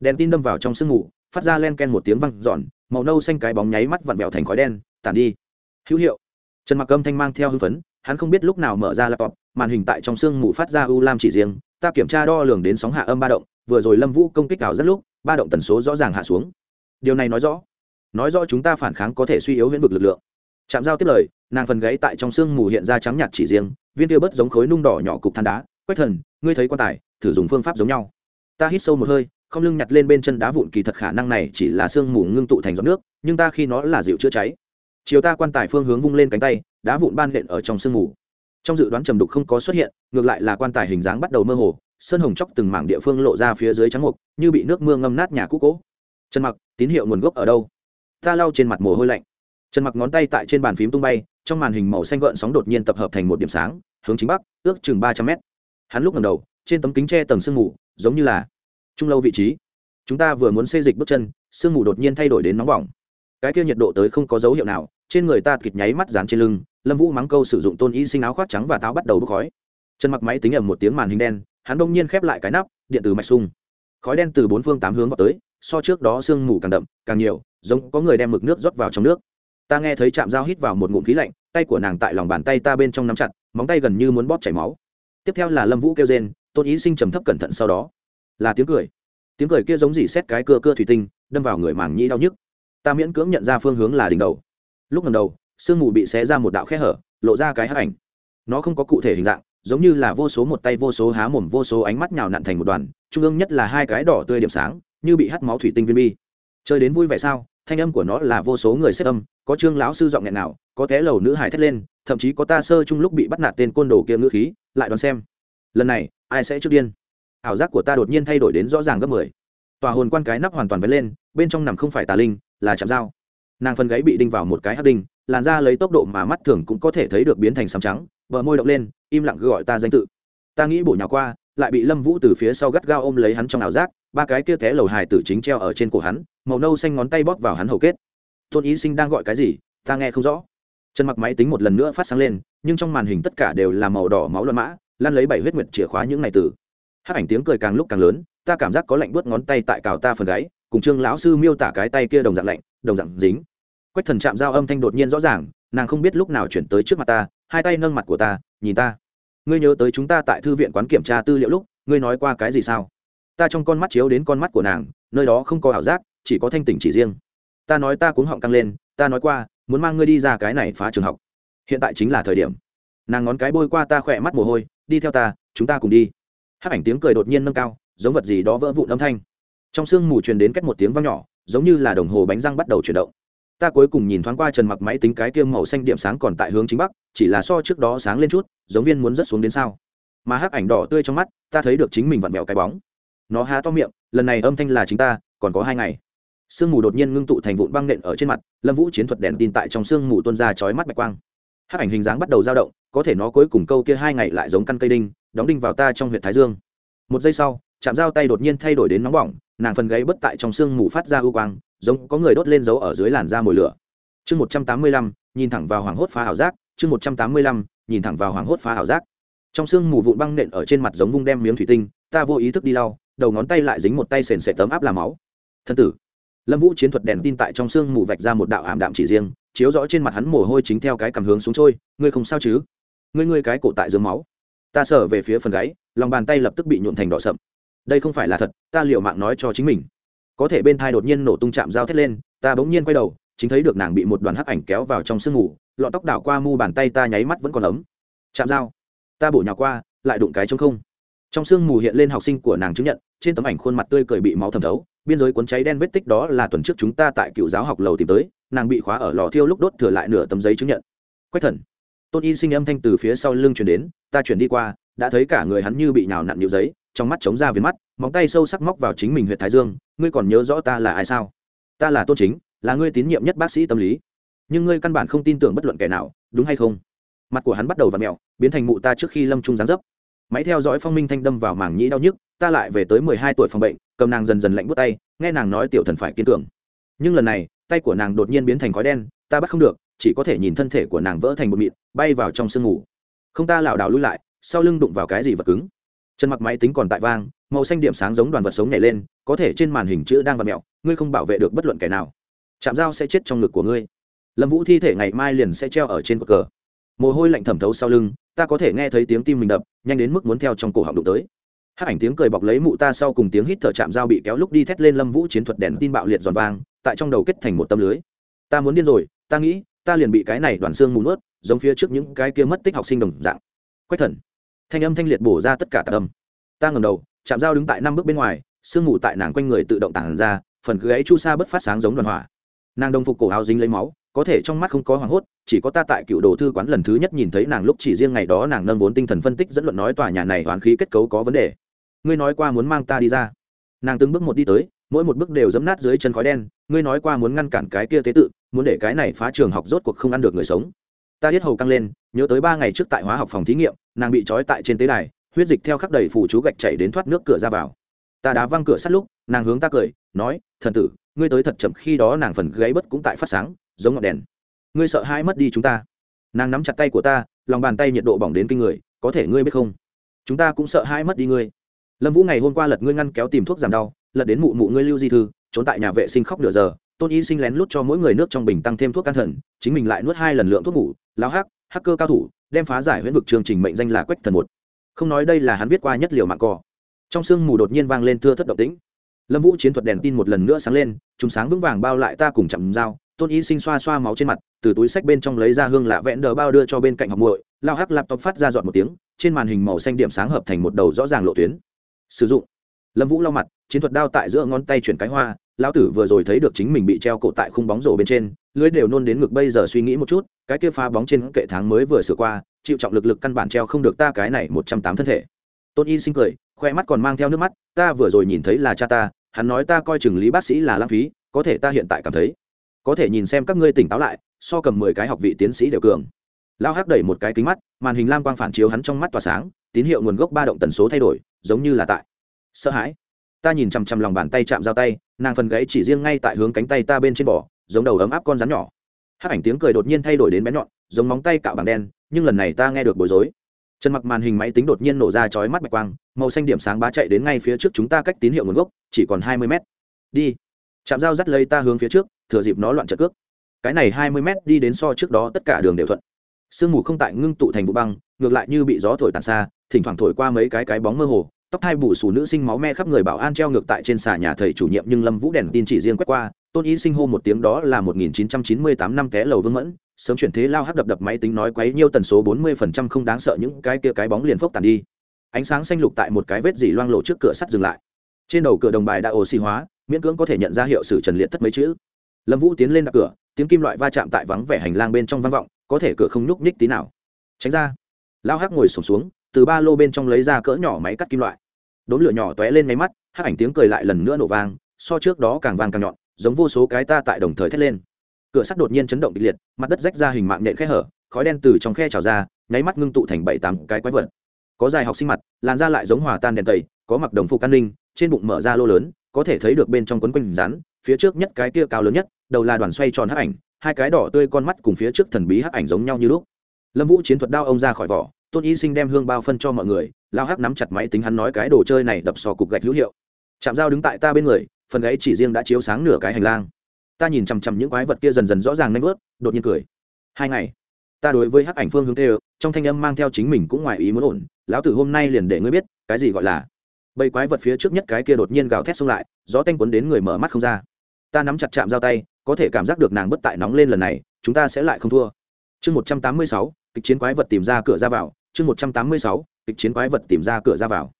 Đèn tin đâm vào trong sương ngủ phát ra len ken một tiếng văng giòn màu nâu xanh cái bóng nháy mắt vặn vẹo thành khói đen, tản đi. Hữu hiệu. Trần mặc âm thanh mang theo hưng phấn, hắn không biết lúc nào mở ra laptop, màn hình tại trong sương mù phát ra u lam chỉ riêng ta kiểm tra đo lường đến sóng hạ âm ba động, vừa rồi lâm vũ công kích ảo rất lúc, ba động tần số rõ ràng hạ xuống. Điều này nói rõ nói rõ chúng ta phản kháng có thể suy yếu huyễn vực lực lượng. Chạm giao tiếp lời, nàng phần gáy tại trong sương mù hiện ra trắng nhạt chỉ riêng, viên tiêu bớt giống khối nung đỏ nhỏ cục than đá quách thần, ngươi thấy quan tài, thử dùng phương pháp giống nhau. Ta hít sâu một hơi, không lưng nhặt lên bên chân đá vụn kỳ thật khả năng này chỉ là sương mù ngưng tụ thành giọt nước, nhưng ta khi nó là dịu chữa cháy. Chiều ta quan tài phương hướng vung lên cánh tay, đá vụn ban nện ở trong sương mù trong dự đoán trầm đục không có xuất hiện, ngược lại là quan tài hình dáng bắt đầu mơ hồ, sơn hồng chóc từng mảng địa phương lộ ra phía dưới trắng mục, như bị nước mưa ngâm nát nhà cũ cỗ trần mặc, tín hiệu nguồn gốc ở đâu? Ta lau trên mặt mồ hôi lạnh. Trần mặc ngón tay tại trên bàn phím tung bay, trong màn hình màu xanh gợn sóng đột nhiên tập hợp thành một điểm sáng, hướng chính bắc, ước chừng ba trăm mét. Hắn lúc ngầm đầu, trên tấm kính tre tầng sương mù, giống như là trung lâu vị trí. Chúng ta vừa muốn xây dịch bước chân, sương mù đột nhiên thay đổi đến nóng bỏng. Cái kia nhiệt độ tới không có dấu hiệu nào trên người ta kịch nháy mắt dán trên lưng, lâm vũ mắng câu sử dụng tôn y sinh áo khoác trắng và táo bắt đầu bốc khói. Chân mặc máy tính ẩm một tiếng màn hình đen, hắn đông nhiên khép lại cái nắp, điện từ mạch sung. Khói đen từ bốn phương tám hướng vào tới, so trước đó sương mù càng đậm, càng nhiều, giống có người đem mực nước rót vào trong nước. Ta nghe thấy chạm dao hít vào một ngụm khí lạnh, tay của nàng tại lòng bàn tay ta bên trong nắm chặt, móng tay gần như muốn bóp chảy máu. Tiếp theo là lâm vũ kêu rên, tôn ý sinh trầm thấp cẩn thận sau đó. Là tiếng cười. Tiếng cười kia giống dỉ xét cái cưa cưa thủy tinh, đâm vào người màng nhĩ đau nhức. Ta miễn cưỡng nhận ra phương hướng là đỉnh đầu lúc lần đầu, sương mù bị xé ra một đạo khe hở, lộ ra cái hắc ảnh. Nó không có cụ thể hình dạng, giống như là vô số một tay vô số há mồm vô số ánh mắt nhào nặn thành một đoàn, trung ương nhất là hai cái đỏ tươi điểm sáng, như bị hắt máu thủy tinh viên bi. Chơi đến vui vẻ sao, thanh âm của nó là vô số người xếp âm, có trương lão sư giọng nghẹn nào có té lầu nữ hải thét lên, thậm chí có ta sơ chung lúc bị bắt nạt tên côn đồ kia ngữ khí, lại đoán xem. Lần này, ai sẽ trước điên? Ảo giác của ta đột nhiên thay đổi đến rõ ràng gấp mười. Tòa hồn quan cái nắp hoàn toàn vén lên, bên trong nằm không phải tà linh, là chạm dao nàng phần gáy bị đinh vào một cái hắc đinh, làn da lấy tốc độ mà mắt thường cũng có thể thấy được biến thành sắm trắng, bờ môi động lên, im lặng gọi ta danh tự. Ta nghĩ bổ nhào qua, lại bị lâm vũ từ phía sau gắt gao ôm lấy hắn trong ảo giác, ba cái kia té lầu hài tử chính treo ở trên cổ hắn, màu nâu xanh ngón tay bóp vào hắn hầu kết. Tôn ý sinh đang gọi cái gì, ta nghe không rõ. Chân mặc máy tính một lần nữa phát sáng lên, nhưng trong màn hình tất cả đều là màu đỏ máu loạn mã lan lấy bảy huyết nguyệt chìa khóa những ngày tử. hát ảnh tiếng cười càng lúc càng lớn, ta cảm giác có lạnh buốt ngón tay tại cào ta phần gáy, cùng trương lão sư miêu tả cái tay kia đồng dạng lạnh, đồng dạng dính quách thần chạm giao âm thanh đột nhiên rõ ràng, nàng không biết lúc nào chuyển tới trước mặt ta, hai tay nâng mặt của ta, nhìn ta. Ngươi nhớ tới chúng ta tại thư viện quán kiểm tra tư liệu lúc, ngươi nói qua cái gì sao? Ta trong con mắt chiếu đến con mắt của nàng, nơi đó không có ảo giác, chỉ có thanh tỉnh chỉ riêng. Ta nói ta cuống họng căng lên, ta nói qua, muốn mang ngươi đi ra cái này phá trường học. Hiện tại chính là thời điểm. Nàng ngón cái bôi qua ta khỏe mắt mồ hôi, đi theo ta, chúng ta cùng đi. Hát ảnh tiếng cười đột nhiên nâng cao, giống vật gì đó vỡ vụn âm thanh. Trong sương mù truyền đến cách một tiếng vang nhỏ, giống như là đồng hồ bánh răng bắt đầu chuyển động ta cuối cùng nhìn thoáng qua trần mặc máy tính cái kia màu xanh điểm sáng còn tại hướng chính bắc, chỉ là so trước đó sáng lên chút, giống viên muốn rất xuống đến sao. Mà hắc ảnh đỏ tươi trong mắt, ta thấy được chính mình vặn mẹo cái bóng. Nó há to miệng, lần này âm thanh là chính ta, còn có hai ngày. Sương mù đột nhiên ngưng tụ thành vụn băng nện ở trên mặt, lâm vũ chiến thuật đèn tin tại trong sương mù tuôn ra chói mắt bạch quang. Hắc ảnh hình dáng bắt đầu dao động, có thể nó cuối cùng câu kia hai ngày lại giống căn cây đinh, đóng đinh vào ta trong huyện thái dương. Một giây sau, chạm dao tay đột nhiên thay đổi đến nóng bỏng, nàng phần gáy bất tại trong sương mù phát ra ưu quang giống có người đốt lên dấu ở dưới làn da mồi lửa. Chương một trăm tám mươi lăm, nhìn thẳng vào hoàng hốt phá ảo giác. Chương một trăm tám mươi lăm, nhìn thẳng vào hoàng hốt phá ảo giác. Trong sương mù vụn băng nện ở trên mặt giống vung đem miếng thủy tinh, ta vô ý thức đi lau, đầu ngón tay lại dính một tay sền sệt tấm áp làm máu. Thân tử. Lâm vũ chiến thuật đèn tin tại trong sương mù vạch ra một đạo ảm đạm chỉ riêng, chiếu rõ trên mặt hắn mồ hôi chính theo cái cầm hướng xuống trôi, ngươi không sao chứ? Ngươi ngươi cái cổ tại dưới máu. Ta sở về phía phần gáy, lòng bàn tay lập tức bị nhuộn thành đỏ sậm. Đây không phải là thật, ta liệu mạng nói cho chính mình có thể bên thai đột nhiên nổ tung chạm dao thét lên, ta bỗng nhiên quay đầu, chính thấy được nàng bị một đoàn hắc ảnh kéo vào trong sương mù, lọn tóc đảo qua mu bàn tay ta nháy mắt vẫn còn ấm. Chạm dao, ta bổ nhào qua, lại đụng cái trong không. Trong sương mù hiện lên học sinh của nàng chứng nhận, trên tấm ảnh khuôn mặt tươi cười bị máu thẩm thấu, biên giới cuốn cháy đen vết tích đó là tuần trước chúng ta tại cựu giáo học lầu tìm tới, nàng bị khóa ở lò thiêu lúc đốt thừa lại nửa tấm giấy chứng nhận. Quách thần, tôn y sinh âm thanh từ phía sau lưng chuyển đến, ta chuyển đi qua, đã thấy cả người hắn như bị nhào nặn nhiều giấy trong mắt chống ra viền mắt, móng tay sâu sắc móc vào chính mình huyện thái dương, ngươi còn nhớ rõ ta là ai sao? Ta là tôn chính, là ngươi tín nhiệm nhất bác sĩ tâm lý. Nhưng ngươi căn bản không tin tưởng bất luận kẻ nào, đúng hay không? Mặt của hắn bắt đầu v ặ mẹo biến thành mụ ta trước khi lâm trung gián dấp. Máy theo dõi phong minh thanh đâm vào màng nhĩ đau nhức, ta lại về tới mười hai tuổi phòng bệnh, cầm nàng dần dần lạnh bút tay, nghe nàng nói tiểu thần phải kiên cường. Nhưng lần này, tay của nàng đột nhiên biến thành khói đen, ta bắt không được, chỉ có thể nhìn thân thể của nàng vỡ thành bột mịn, bay vào trong sương ngủ. Không ta lảo đảo lui lại, sau lưng đụng vào cái gì vật cứng chân mặc máy tính còn tại vang, màu xanh điểm sáng giống đoàn vật sống nhảy lên, có thể trên màn hình chữ đang vặt mẹo, ngươi không bảo vệ được bất luận kẻ nào. Chạm dao sẽ chết trong ngực của ngươi. Lâm vũ thi thể ngày mai liền sẽ treo ở trên cột cờ. Mồ hôi lạnh thẩm thấu sau lưng, ta có thể nghe thấy tiếng tim mình đập, nhanh đến mức muốn theo trong cổ họng đụng tới. Hát ảnh tiếng cười bọc lấy mụ ta sau cùng tiếng hít thở chạm dao bị kéo lúc đi thét lên lâm vũ chiến thuật đèn tin bạo liệt giòn vang, tại trong đầu kết thành một tâm lưới. Ta muốn điên rồi, ta nghĩ, ta liền bị cái này đoàn xương mù nuốt, giống phía trước những cái kia mất tích học sinh đồng dạng. Quách thần thanh âm thanh liệt bổ ra tất cả tạc âm. Ta ngầm đầu, chạm dao đứng tại năm bước bên ngoài, sương mù tại nàng quanh người tự động tản ra, phần cứ gáy chu sa bất phát sáng giống đoàn hỏa. Nàng đồng phục cổ áo dính lấy máu, có thể trong mắt không có hoảng hốt, chỉ có ta tại cựu đồ thư quán lần thứ nhất nhìn thấy nàng lúc chỉ riêng ngày đó nàng nâng vốn tinh thần phân tích dẫn luận nói tòa nhà này hoàn khí kết cấu có vấn đề. Ngươi nói qua muốn mang ta đi ra. Nàng từng bước một đi tới, mỗi một bước đều dẫm nát dưới chân khói đen, ngươi nói qua muốn ngăn cản cái kia tế tự, muốn để cái này phá trường học rốt cuộc không ăn được người sống. Ta biết hầu căng lên, nhớ tới ba ngày trước tại hóa học phòng thí nghiệm nàng bị trói tại trên tế đài, huyết dịch theo khắc đầy phủ chú gạch chảy đến thoát nước cửa ra vào. Ta đá văng cửa sát lúc, nàng hướng ta cười, nói, thần tử, ngươi tới thật chậm khi đó nàng phần gáy bất cũng tại phát sáng, giống ngọn đèn. Ngươi sợ hai mất đi chúng ta. Nàng nắm chặt tay của ta, lòng bàn tay nhiệt độ bỏng đến kinh người, có thể ngươi biết không? Chúng ta cũng sợ hai mất đi ngươi. Lâm vũ ngày hôm qua lật ngươi ngăn kéo tìm thuốc giảm đau, lật đến mụ mụ ngươi lưu di thư, trốn tại nhà vệ sinh khóc nửa giờ, tôn y sinh lén lút cho mỗi người nước trong bình tăng thêm thuốc can thần, chính mình lại nuốt hai lần lượng thuốc ngủ lao hắc hacker cao thủ đem phá giải huyễn vực chương trình mệnh danh là quách thần một. Không nói đây là hắn viết qua nhất liều mạng cò. Trong sương mù đột nhiên vang lên thưa thất động tĩnh. Lâm vũ chiến thuật đèn tin một lần nữa sáng lên chúng sáng vững vàng bao lại ta cùng chạm dao, tôn y sinh xoa xoa máu trên mặt, từ túi sách bên trong lấy ra hương lạ vẽn đờ bao đưa cho bên cạnh học muội, lao hắc laptop phát ra dọn một tiếng, trên màn hình màu xanh điểm sáng hợp thành một đầu rõ ràng lộ tuyến. Sử dụng. Lâm vũ lau mặt, chiến thuật đao tại giữa ngón tay chuyển cái hoa, lão tử vừa rồi thấy được chính mình bị treo cổ tại khung bóng rổ bên trên lưới đều nôn đến ngực bây giờ suy nghĩ một chút, cái kia phá bóng trên kệ tháng mới vừa sửa qua, chịu trọng lực lực căn bản treo không được ta cái này một trăm tám thân thể. Tôn y sinh cười, khoe mắt còn mang theo nước mắt, ta vừa rồi nhìn thấy là cha ta, hắn nói ta coi chừng lý bác sĩ là lãng phí, có thể ta hiện tại cảm thấy. Có thể nhìn xem các ngươi tỉnh táo lại, so cầm mười cái học vị tiến sĩ đều cường. Lao hắc đẩy một cái kính mắt, màn hình lam quang phản chiếu hắn trong mắt tỏa sáng, tín hiệu nguồn gốc ba động tần số thay đổi, giống như là tại. Sợ hãi. Ta nhìn chằm chằm lòng bàn tay chạm giao tay, nàng phần gãy chỉ riêng ngay tại hướng cánh tay ta bên trên bỏ giống đầu ấm áp con rắn nhỏ. Hát ảnh tiếng cười đột nhiên thay đổi đến bén nhọn, giống móng tay cạo bằng đen, nhưng lần này ta nghe được bối rối. Chân mặc màn hình máy tính đột nhiên nổ ra chói mắt bạch quang, màu xanh điểm sáng bá chạy đến ngay phía trước chúng ta cách tín hiệu nguồn gốc, chỉ còn hai mươi mét. Đi. Chạm dao dắt lấy ta hướng phía trước, thừa dịp nó loạn trợ cước. Cái này hai mươi mét đi đến so trước đó tất cả đường đều thuận. Sương mù không tại ngưng tụ thành vụ băng, ngược lại như bị gió thổi tàn xa, thỉnh thoảng thổi qua mấy cái cái bóng mơ hồ, tóc hai bù xù nữ sinh máu me khắp người bảo an treo ngược tại trên xà nhà thầy chủ nhiệm nhưng lâm vũ đèn tin chỉ riêng quét qua tôn ý sinh hô một tiếng đó là một nghìn chín trăm chín mươi tám năm té lầu vương mẫn, sớm chuyển thế lao hắc đập đập máy tính nói quấy nhiêu tần số bốn mươi phần trăm không đáng sợ những cái kia cái bóng liền phốc tàn đi. Ánh sáng xanh lục tại một cái vết dỉ loang lộ trước cửa sắt dừng lại. Trên đầu cửa đồng bài đã oxy hóa, miễn cưỡng có thể nhận ra hiệu sử trần liệt thất mấy chữ. Lâm vũ tiến lên đặt cửa, tiếng kim loại va chạm tại vắng vẻ hành lang bên trong vang vọng, có thể cửa không nhúc nhích tí nào. Tránh ra. Lao hắc ngồi sổm xuống, từ ba lô bên trong lấy ra cỡ nhỏ máy cắt kim loại. Đốn lửa nhỏ tóe lên máy mắt, hắc ảnh tiếng cười lại lần nữa nổ vang, so trước đó càng vang càng nhọn giống vô số cái ta tại đồng thời thét lên. Cửa sắt đột nhiên chấn động kịch liệt, mặt đất rách ra hình mạng nện khe hở, khói đen từ trong khe trào ra, nháy mắt ngưng tụ thành bảy tám cái quái vật. Có dài học sinh mặt, làn da lại giống hòa tan đèn tẩy, có mặc đồng phục an ninh, trên bụng mở ra lô lớn, có thể thấy được bên trong quấn quanh rắn, phía trước nhất cái kia cao lớn nhất, đầu là đoàn xoay tròn hắc ảnh, hai cái đỏ tươi con mắt cùng phía trước thần bí hắc ảnh giống nhau như lúc. Lâm vũ chiến thuật đao ông ra khỏi vỏ, tôn y sinh đem hương bao phân cho mọi người, lao hắc nắm chặt máy tính hắn nói cái đồ chơi này đập sò cục gạch hữu hiệu. Chạm dao đứng tại ta bên người phần gáy chỉ riêng đã chiếu sáng nửa cái hành lang. Ta nhìn chằm chằm những quái vật kia dần dần rõ ràng nanh vớt, đột nhiên cười. Hai ngày, ta đối với hắc ảnh phương hướng tê trong thanh âm mang theo chính mình cũng ngoài ý muốn ổn, lão tử hôm nay liền để ngươi biết, cái gì gọi là. Bầy quái vật phía trước nhất cái kia đột nhiên gào thét xông lại, gió tanh quấn đến người mở mắt không ra. Ta nắm chặt chạm giao tay, có thể cảm giác được nàng bất tại nóng lên lần này, chúng ta sẽ lại không thua. Chương một trăm tám mươi sáu, kịch chiến quái vật tìm ra cửa ra vào, chương một trăm tám mươi sáu, kịch chiến quái vật tìm ra cửa ra vào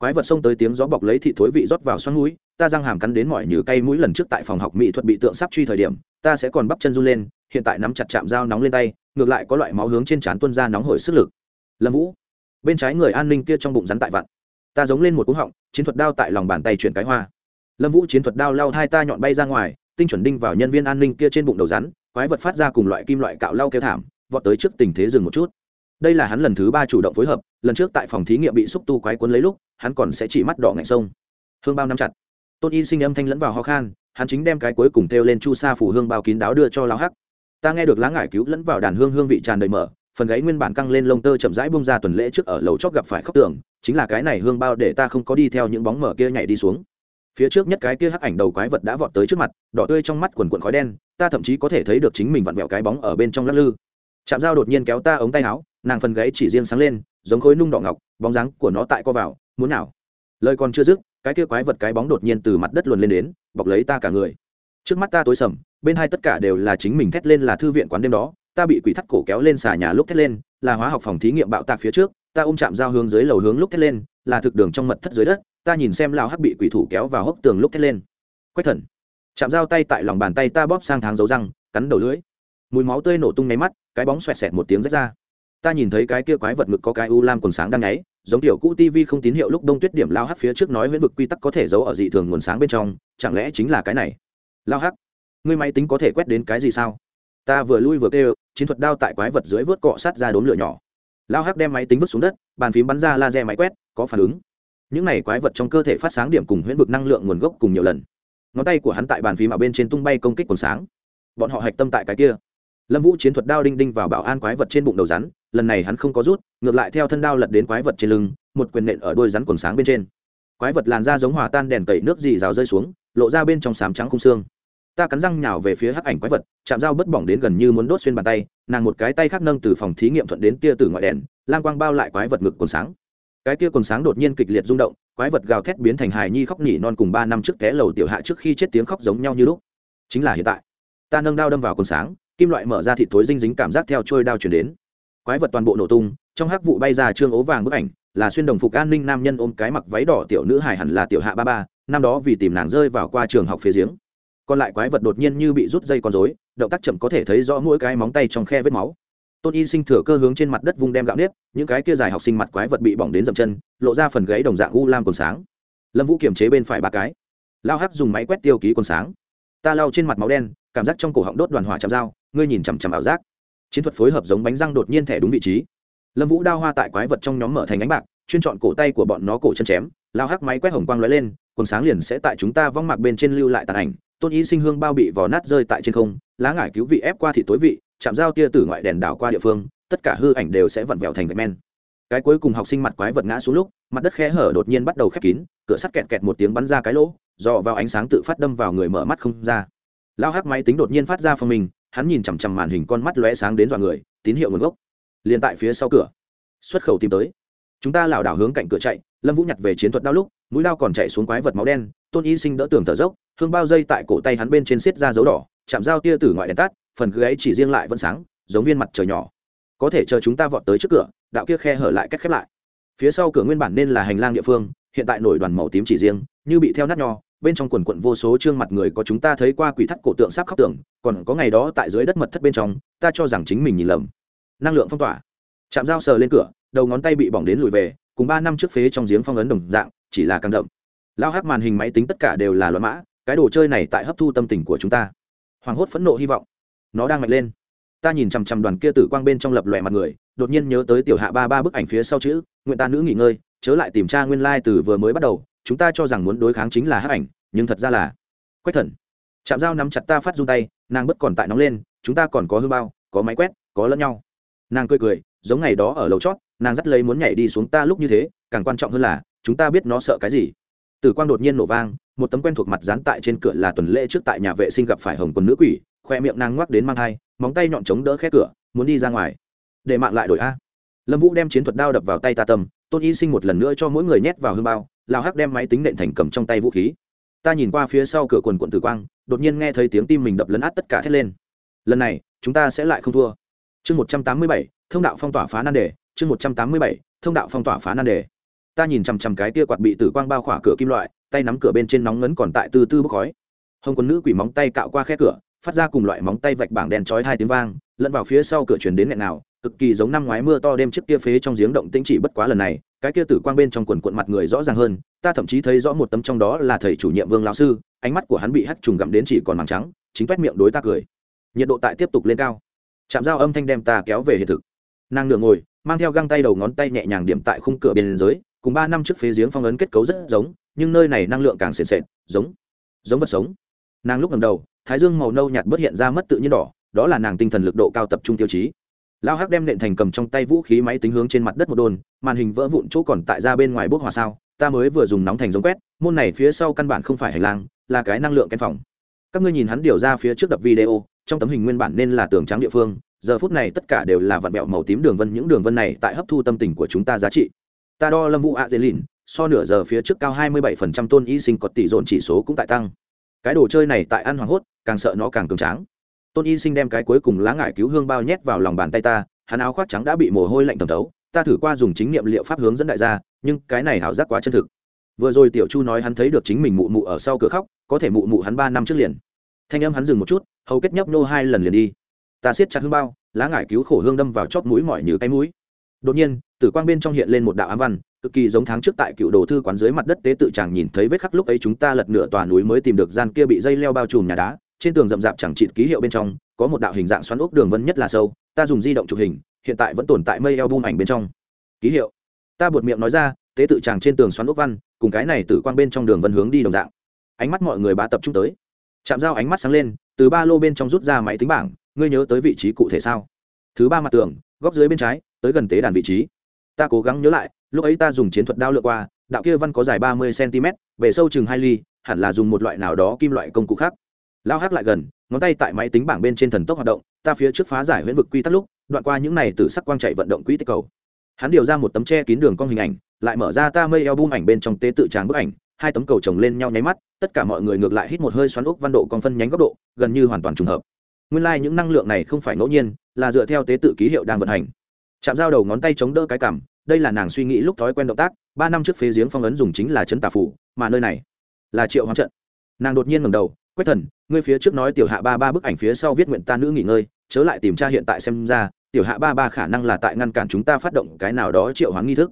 quái vật xông tới tiếng gió bọc lấy thị thối vị rót vào xoắn mũi, ta răng hàm cắn đến mỏi như cây mũi lần trước tại phòng học mỹ thuật bị tượng sắp truy thời điểm, ta sẽ còn bắp chân run lên, hiện tại nắm chặt chạm dao nóng lên tay, ngược lại có loại máu hướng trên trán tuân ra nóng hổi sức lực. Lâm vũ, bên trái người an ninh kia trong bụng rắn tại vặn. Ta giống lên một cú họng, chiến thuật đao tại lòng bàn tay chuyển cái hoa. Lâm vũ chiến thuật đao lao hai ta nhọn bay ra ngoài, tinh chuẩn đinh vào nhân viên an ninh kia trên bụng đầu rắn, quái vật phát ra cùng loại kim loại cạo lau kêu thảm, vọt tới trước tình thế dừng một chút. Đây là hắn lần thứ ba chủ động phối hợp lần trước tại phòng thí nghiệm bị xúc tu quái cuốn lấy lúc, hắn còn sẽ chỉ mắt đỏ ngạnh sông. Hương bao nắm chặt. Tôn y sinh âm thanh lẫn vào ho khan, hắn chính đem cái cuối cùng theo lên chu sa phủ hương bao kín đáo đưa cho lao hắc. Ta nghe được lá ngải cứu lẫn vào đàn hương hương vị tràn đầy mở, phần gáy nguyên bản căng lên lông tơ chậm rãi bung ra tuần lễ trước ở lầu chót gặp phải khóc tường chính là cái này hương bao để ta không có đi theo những bóng mở kia nhảy đi xuống. Phía trước nhất cái kia hắc ảnh đầu quái vật đã vọt tới trước mặt, đỏ tươi trong mắt quần quần khói đen, ta thậm chí có thể thấy được chính mình vặn vẹo cái bóng ở bên trong lắc lư chạm dao đột nhiên kéo ta ống tay áo, nàng phần gáy chỉ riêng sáng lên, giống khối nung đỏ ngọc, bóng dáng của nó tại co vào, muốn nào. Lời còn chưa dứt, cái kia quái vật cái bóng đột nhiên từ mặt đất luồn lên đến, bọc lấy ta cả người. Trước mắt ta tối sầm, bên hai tất cả đều là chính mình thét lên là thư viện quán đêm đó, ta bị quỷ thắt cổ kéo lên xà nhà lúc thét lên, là hóa học phòng thí nghiệm bạo tạc phía trước, ta ôm chạm dao hướng dưới lầu hướng lúc thét lên, là thực đường trong mật thất dưới đất, ta nhìn xem lao hắc bị quỷ thủ kéo vào hốc tường lúc thét lên. Quách thần. Chạm dao tay tại lòng bàn tay ta bóp sang tháng dấu răng, cắn đầu lưỡi. Mùi máu tươi nổ tung nháy mắt cái bóng xoẹt xẹt một tiếng rách ra. Ta nhìn thấy cái kia quái vật ngực có cái u lam quần sáng đang nháy, giống tiểu cũ tv không tín hiệu lúc đông tuyết điểm lao hắc phía trước nói huyễn vực quy tắc có thể giấu ở dị thường nguồn sáng bên trong, chẳng lẽ chính là cái này? Lao hắc, ngươi máy tính có thể quét đến cái gì sao? Ta vừa lui vừa kêu, chiến thuật đao tại quái vật dưới vớt cọ sát ra đốm lửa nhỏ. Lao hắc đem máy tính vứt xuống đất, bàn phím bắn ra laser máy quét, có phản ứng. Những này quái vật trong cơ thể phát sáng điểm cùng huyễn vực năng lượng nguồn gốc cùng nhiều lần. Ngón tay của hắn tại bàn phím ở bên trên tung bay công kích quần sáng. Bọn họ hạch tâm tại cái kia lâm vũ chiến thuật đao đinh đinh vào bảo an quái vật trên bụng đầu rắn, lần này hắn không có rút, ngược lại theo thân đao lật đến quái vật trên lưng, một quyền nện ở đôi rắn quần sáng bên trên. Quái vật làn da giống hòa tan đèn tẩy nước dì rào rơi xuống, lộ ra bên trong sám trắng khung xương. Ta cắn răng nhào về phía hắc ảnh quái vật, chạm dao bất bỏng đến gần như muốn đốt xuyên bàn tay, nàng một cái tay khác nâng từ phòng thí nghiệm thuận đến tia từ ngoại đèn, lang quang bao lại quái vật ngực quần sáng. Cái tia quần sáng đột nhiên kịch liệt rung động, quái vật gào thét biến thành hài nhi khóc nỉ non cùng ba năm trước té lầu tiểu hạ trước khi chết tiếng khóc giống nhau như lúc. Chính là hiện tại, ta nâng đao đâm vào quần sáng kim loại mở ra thịt thối dinh dính cảm giác theo trôi đao chuyển đến. Quái vật toàn bộ nổ tung, trong hắc vụ bay ra trương ố vàng bức ảnh, là xuyên đồng phục an ninh nam nhân ôm cái mặc váy đỏ tiểu nữ hài hẳn là tiểu hạ ba ba, năm đó vì tìm nàng rơi vào qua trường học phía giếng. Còn lại quái vật đột nhiên như bị rút dây con rối, động tác chậm có thể thấy rõ mỗi cái móng tay trong khe vết máu. Tôn y sinh thừa cơ hướng trên mặt đất vung đem gạo nếp, những cái kia dài học sinh mặt quái vật bị bỏng đến dậm chân, lộ ra phần gáy đồng dạng u lam còn sáng. Lâm vũ kiềm chế bên phải ba cái. Lao hắc dùng máy quét tiêu ký còn sáng. Ta lau trên mặt máu đen, cảm giác trong cổ họng đốt đoàn hỏa chạm dao ngươi nhìn chằm chằm ảo giác. Chiến thuật phối hợp giống bánh răng đột nhiên thẻ đúng vị trí. Lâm vũ đao hoa tại quái vật trong nhóm mở thành ánh bạc, chuyên chọn cổ tay của bọn nó cổ chân chém, lao hắc máy quét hồng quang lóe lên, quần sáng liền sẽ tại chúng ta vong mạc bên trên lưu lại tàn ảnh. Tôn y sinh hương bao bị vò nát rơi tại trên không, lá ngải cứu vị ép qua thị tối vị, chạm dao tia tử ngoại đèn đảo qua địa phương, tất cả hư ảnh đều sẽ vặn vẹo thành gạch men. Cái cuối cùng học sinh mặt quái vật ngã xuống lúc, mặt đất khe hở đột nhiên bắt đầu khép kín, cửa sắt kẹt kẹt một tiếng bắn ra cái lỗ, dò vào ánh sáng tự phát đâm vào người mở mắt không ra. Lao hắc máy tính đột nhiên phát ra phòng mình hắn nhìn chằm chằm màn hình con mắt lóe sáng đến dọa người, tín hiệu nguồn gốc. Liền tại phía sau cửa, xuất khẩu tìm tới. Chúng ta lảo đảo hướng cạnh cửa chạy, lâm vũ nhặt về chiến thuật đao lúc, mũi đao còn chạy xuống quái vật máu đen, tôn y sinh đỡ tường thở dốc, hương bao dây tại cổ tay hắn bên trên xiết ra dấu đỏ, chạm dao tia tử ngoại đèn tắt, phần gáy chỉ riêng lại vẫn sáng, giống viên mặt trời nhỏ. Có thể chờ chúng ta vọt tới trước cửa, đạo kia khe hở lại cách khép lại. Phía sau cửa nguyên bản nên là hành lang địa phương, hiện tại nổi đoàn màu tím chỉ riêng, như bị theo nát nho bên trong quần quận vô số trương mặt người có chúng ta thấy qua quỷ thắt cổ tượng sắp khóc tượng, còn có ngày đó tại dưới đất mật thất bên trong, ta cho rằng chính mình nhìn lầm. Năng lượng phong tỏa. Chạm dao sờ lên cửa, đầu ngón tay bị bỏng đến lùi về, cùng ba năm trước phế trong giếng phong ấn đồng dạng, chỉ là càng đậm. Lao hắc màn hình máy tính tất cả đều là loạn mã, cái đồ chơi này tại hấp thu tâm tình của chúng ta. Hoảng hốt phẫn nộ hy vọng. Nó đang mạnh lên. Ta nhìn chằm chằm đoàn kia tử quang bên trong lập lòe mặt người, đột nhiên nhớ tới tiểu hạ ba ba bức ảnh phía sau chữ, nguyện ta nữ nghỉ ngơi, chớ lại tìm tra nguyên lai từ vừa mới bắt đầu chúng ta cho rằng muốn đối kháng chính là hắc ảnh, nhưng thật ra là quách thần. Chạm dao nắm chặt ta phát run tay, nàng bất còn tại nóng lên, chúng ta còn có hư bao, có máy quét, có lẫn nhau. Nàng cười cười, giống ngày đó ở lầu chót, nàng dắt lấy muốn nhảy đi xuống ta lúc như thế, càng quan trọng hơn là, chúng ta biết nó sợ cái gì. Tử quang đột nhiên nổ vang, một tấm quen thuộc mặt dán tại trên cửa là tuần lễ trước tại nhà vệ sinh gặp phải hồng quần nữ quỷ, khoe miệng nàng ngoắc đến mang thai, móng tay nhọn chống đỡ khe cửa, muốn đi ra ngoài. Để mạng lại đổi a. Lâm vũ đem chiến thuật đao đập vào tay ta tâm, tôn y sinh một lần nữa cho mỗi người nhét vào hương bao lao hắc đem máy tính nện thành cầm trong tay vũ khí. Ta nhìn qua phía sau cửa quần quận tử quang, đột nhiên nghe thấy tiếng tim mình đập lấn át tất cả thét lên. Lần này, chúng ta sẽ lại không thua. Chương một trăm tám mươi bảy, thông đạo phong tỏa phá nan đề, chương một trăm tám mươi bảy, thông đạo phong tỏa phá nan đề. Ta nhìn chằm chằm cái tia quạt bị tử quang bao khỏa cửa kim loại, tay nắm cửa bên trên nóng ngấn còn tại từ tư bốc khói. Hồng quân nữ quỷ móng tay cạo qua khe cửa, phát ra cùng loại móng tay vạch bảng đèn chói hai tiếng vang, lẫn vào phía sau cửa chuyển đến nghẹn nào cực kỳ giống năm ngoái mưa to đêm trước kia phế trong giếng động tĩnh chỉ bất quá lần này cái kia tử quang bên trong quần quận mặt người rõ ràng hơn, ta thậm chí thấy rõ một tấm trong đó là thầy chủ nhiệm vương lão sư, ánh mắt của hắn bị hắt trùng gặm đến chỉ còn màng trắng, chính toét miệng đối ta cười. Nhiệt độ tại tiếp tục lên cao. Chạm dao âm thanh đem ta kéo về hiện thực. Nàng nửa ngồi, mang theo găng tay đầu ngón tay nhẹ nhàng điểm tại khung cửa bên dưới, cùng ba năm trước phế giếng phong ấn kết cấu rất giống, nhưng nơi này năng lượng càng sền sệt, giống giống vật sống. Nàng lúc ngầm đầu, thái dương màu nâu nhạt bớt hiện ra mất tự nhiên đỏ, đó là nàng tinh thần lực độ cao tập trung tiêu chí lao hắc đem nện thành cầm trong tay vũ khí máy tính hướng trên mặt đất một đồn, màn hình vỡ vụn chỗ còn tại ra bên ngoài bốc hòa sao, ta mới vừa dùng nóng thành giống quét, môn này phía sau căn bản không phải hành lang, là cái năng lượng căn phòng. Các ngươi nhìn hắn điều ra phía trước đập video, trong tấm hình nguyên bản nên là tường trắng địa phương, giờ phút này tất cả đều là vặn bẹo màu tím đường vân, những đường vân này tại hấp thu tâm tình của chúng ta giá trị. Ta đo lâm vũ a dê lìn, so nửa giờ phía trước cao 27% tôn y sinh có tỷ dồn chỉ số cũng tại tăng. Cái đồ chơi này tại ăn hoảng hốt, càng sợ nó càng cường tráng tôn y sinh đem cái cuối cùng lá ngải cứu hương bao nhét vào lòng bàn tay ta, hắn áo khoác trắng đã bị mồ hôi lạnh thẩm thấu, ta thử qua dùng chính niệm liệu pháp hướng dẫn đại gia, nhưng cái này hảo giác quá chân thực. Vừa rồi tiểu chu nói hắn thấy được chính mình mụ mụ ở sau cửa khóc, có thể mụ mụ hắn ba năm trước liền. Thanh âm hắn dừng một chút, hầu kết nhấp nô hai lần liền đi. Ta siết chặt hương bao, lá ngải cứu khổ hương đâm vào chóp mũi mỏi như cái mũi. Đột nhiên, tử quang bên trong hiện lên một đạo ám văn, cực kỳ giống tháng trước tại cựu đồ thư quán dưới mặt đất tế tự chàng nhìn thấy vết khắc lúc ấy chúng ta lật nửa tòa núi mới tìm được gian kia bị dây leo bao trùm nhà đá trên tường rậm rạp chẳng chịt ký hiệu bên trong, có một đạo hình dạng xoắn ốc đường vân nhất là sâu, ta dùng di động chụp hình, hiện tại vẫn tồn tại mây eo bung ảnh bên trong. Ký hiệu. Ta buột miệng nói ra, tế tự chàng trên tường xoắn ốc văn, cùng cái này tử quang bên trong đường vân hướng đi đồng dạng. Ánh mắt mọi người bá tập trung tới. Chạm dao ánh mắt sáng lên, từ ba lô bên trong rút ra máy tính bảng, ngươi nhớ tới vị trí cụ thể sao? Thứ ba mặt tường, góc dưới bên trái, tới gần tế đàn vị trí. Ta cố gắng nhớ lại, lúc ấy ta dùng chiến thuật đao lượt qua, đạo kia văn có dài ba mươi cm bề sâu chừng hai ly, hẳn là dùng một loại nào đó kim loại công cụ khác lao hát lại gần, ngón tay tại máy tính bảng bên trên thần tốc hoạt động, ta phía trước phá giải huyễn vực quy tắc lúc, đoạn qua những này từ sắc quang chạy vận động quỹ tích cầu. Hắn điều ra một tấm tre kín đường con hình ảnh, lại mở ra ta mây eo bung ảnh bên trong tế tự tràng bức ảnh, hai tấm cầu chồng lên nhau nháy mắt, tất cả mọi người ngược lại hít một hơi xoắn ốc văn độ con phân nhánh góc độ, gần như hoàn toàn trùng hợp. Nguyên lai、like、những năng lượng này không phải ngẫu nhiên, là dựa theo tế tự ký hiệu đang vận hành. Chạm dao đầu ngón tay chống đỡ cái cảm đây là nàng suy nghĩ lúc thói quen động tác, ba năm trước phế giếng phong ấn dùng chính là chấn tà phủ, mà nơi này là triệu hoàng trận. Nàng đột nhiên ngầm đầu quách thần, ngươi phía trước nói tiểu hạ ba ba bức ảnh phía sau viết nguyện ta nữ nghỉ ngơi, chớ lại tìm tra hiện tại xem ra, tiểu hạ ba ba khả năng là tại ngăn cản chúng ta phát động cái nào đó triệu hoán nghi thức.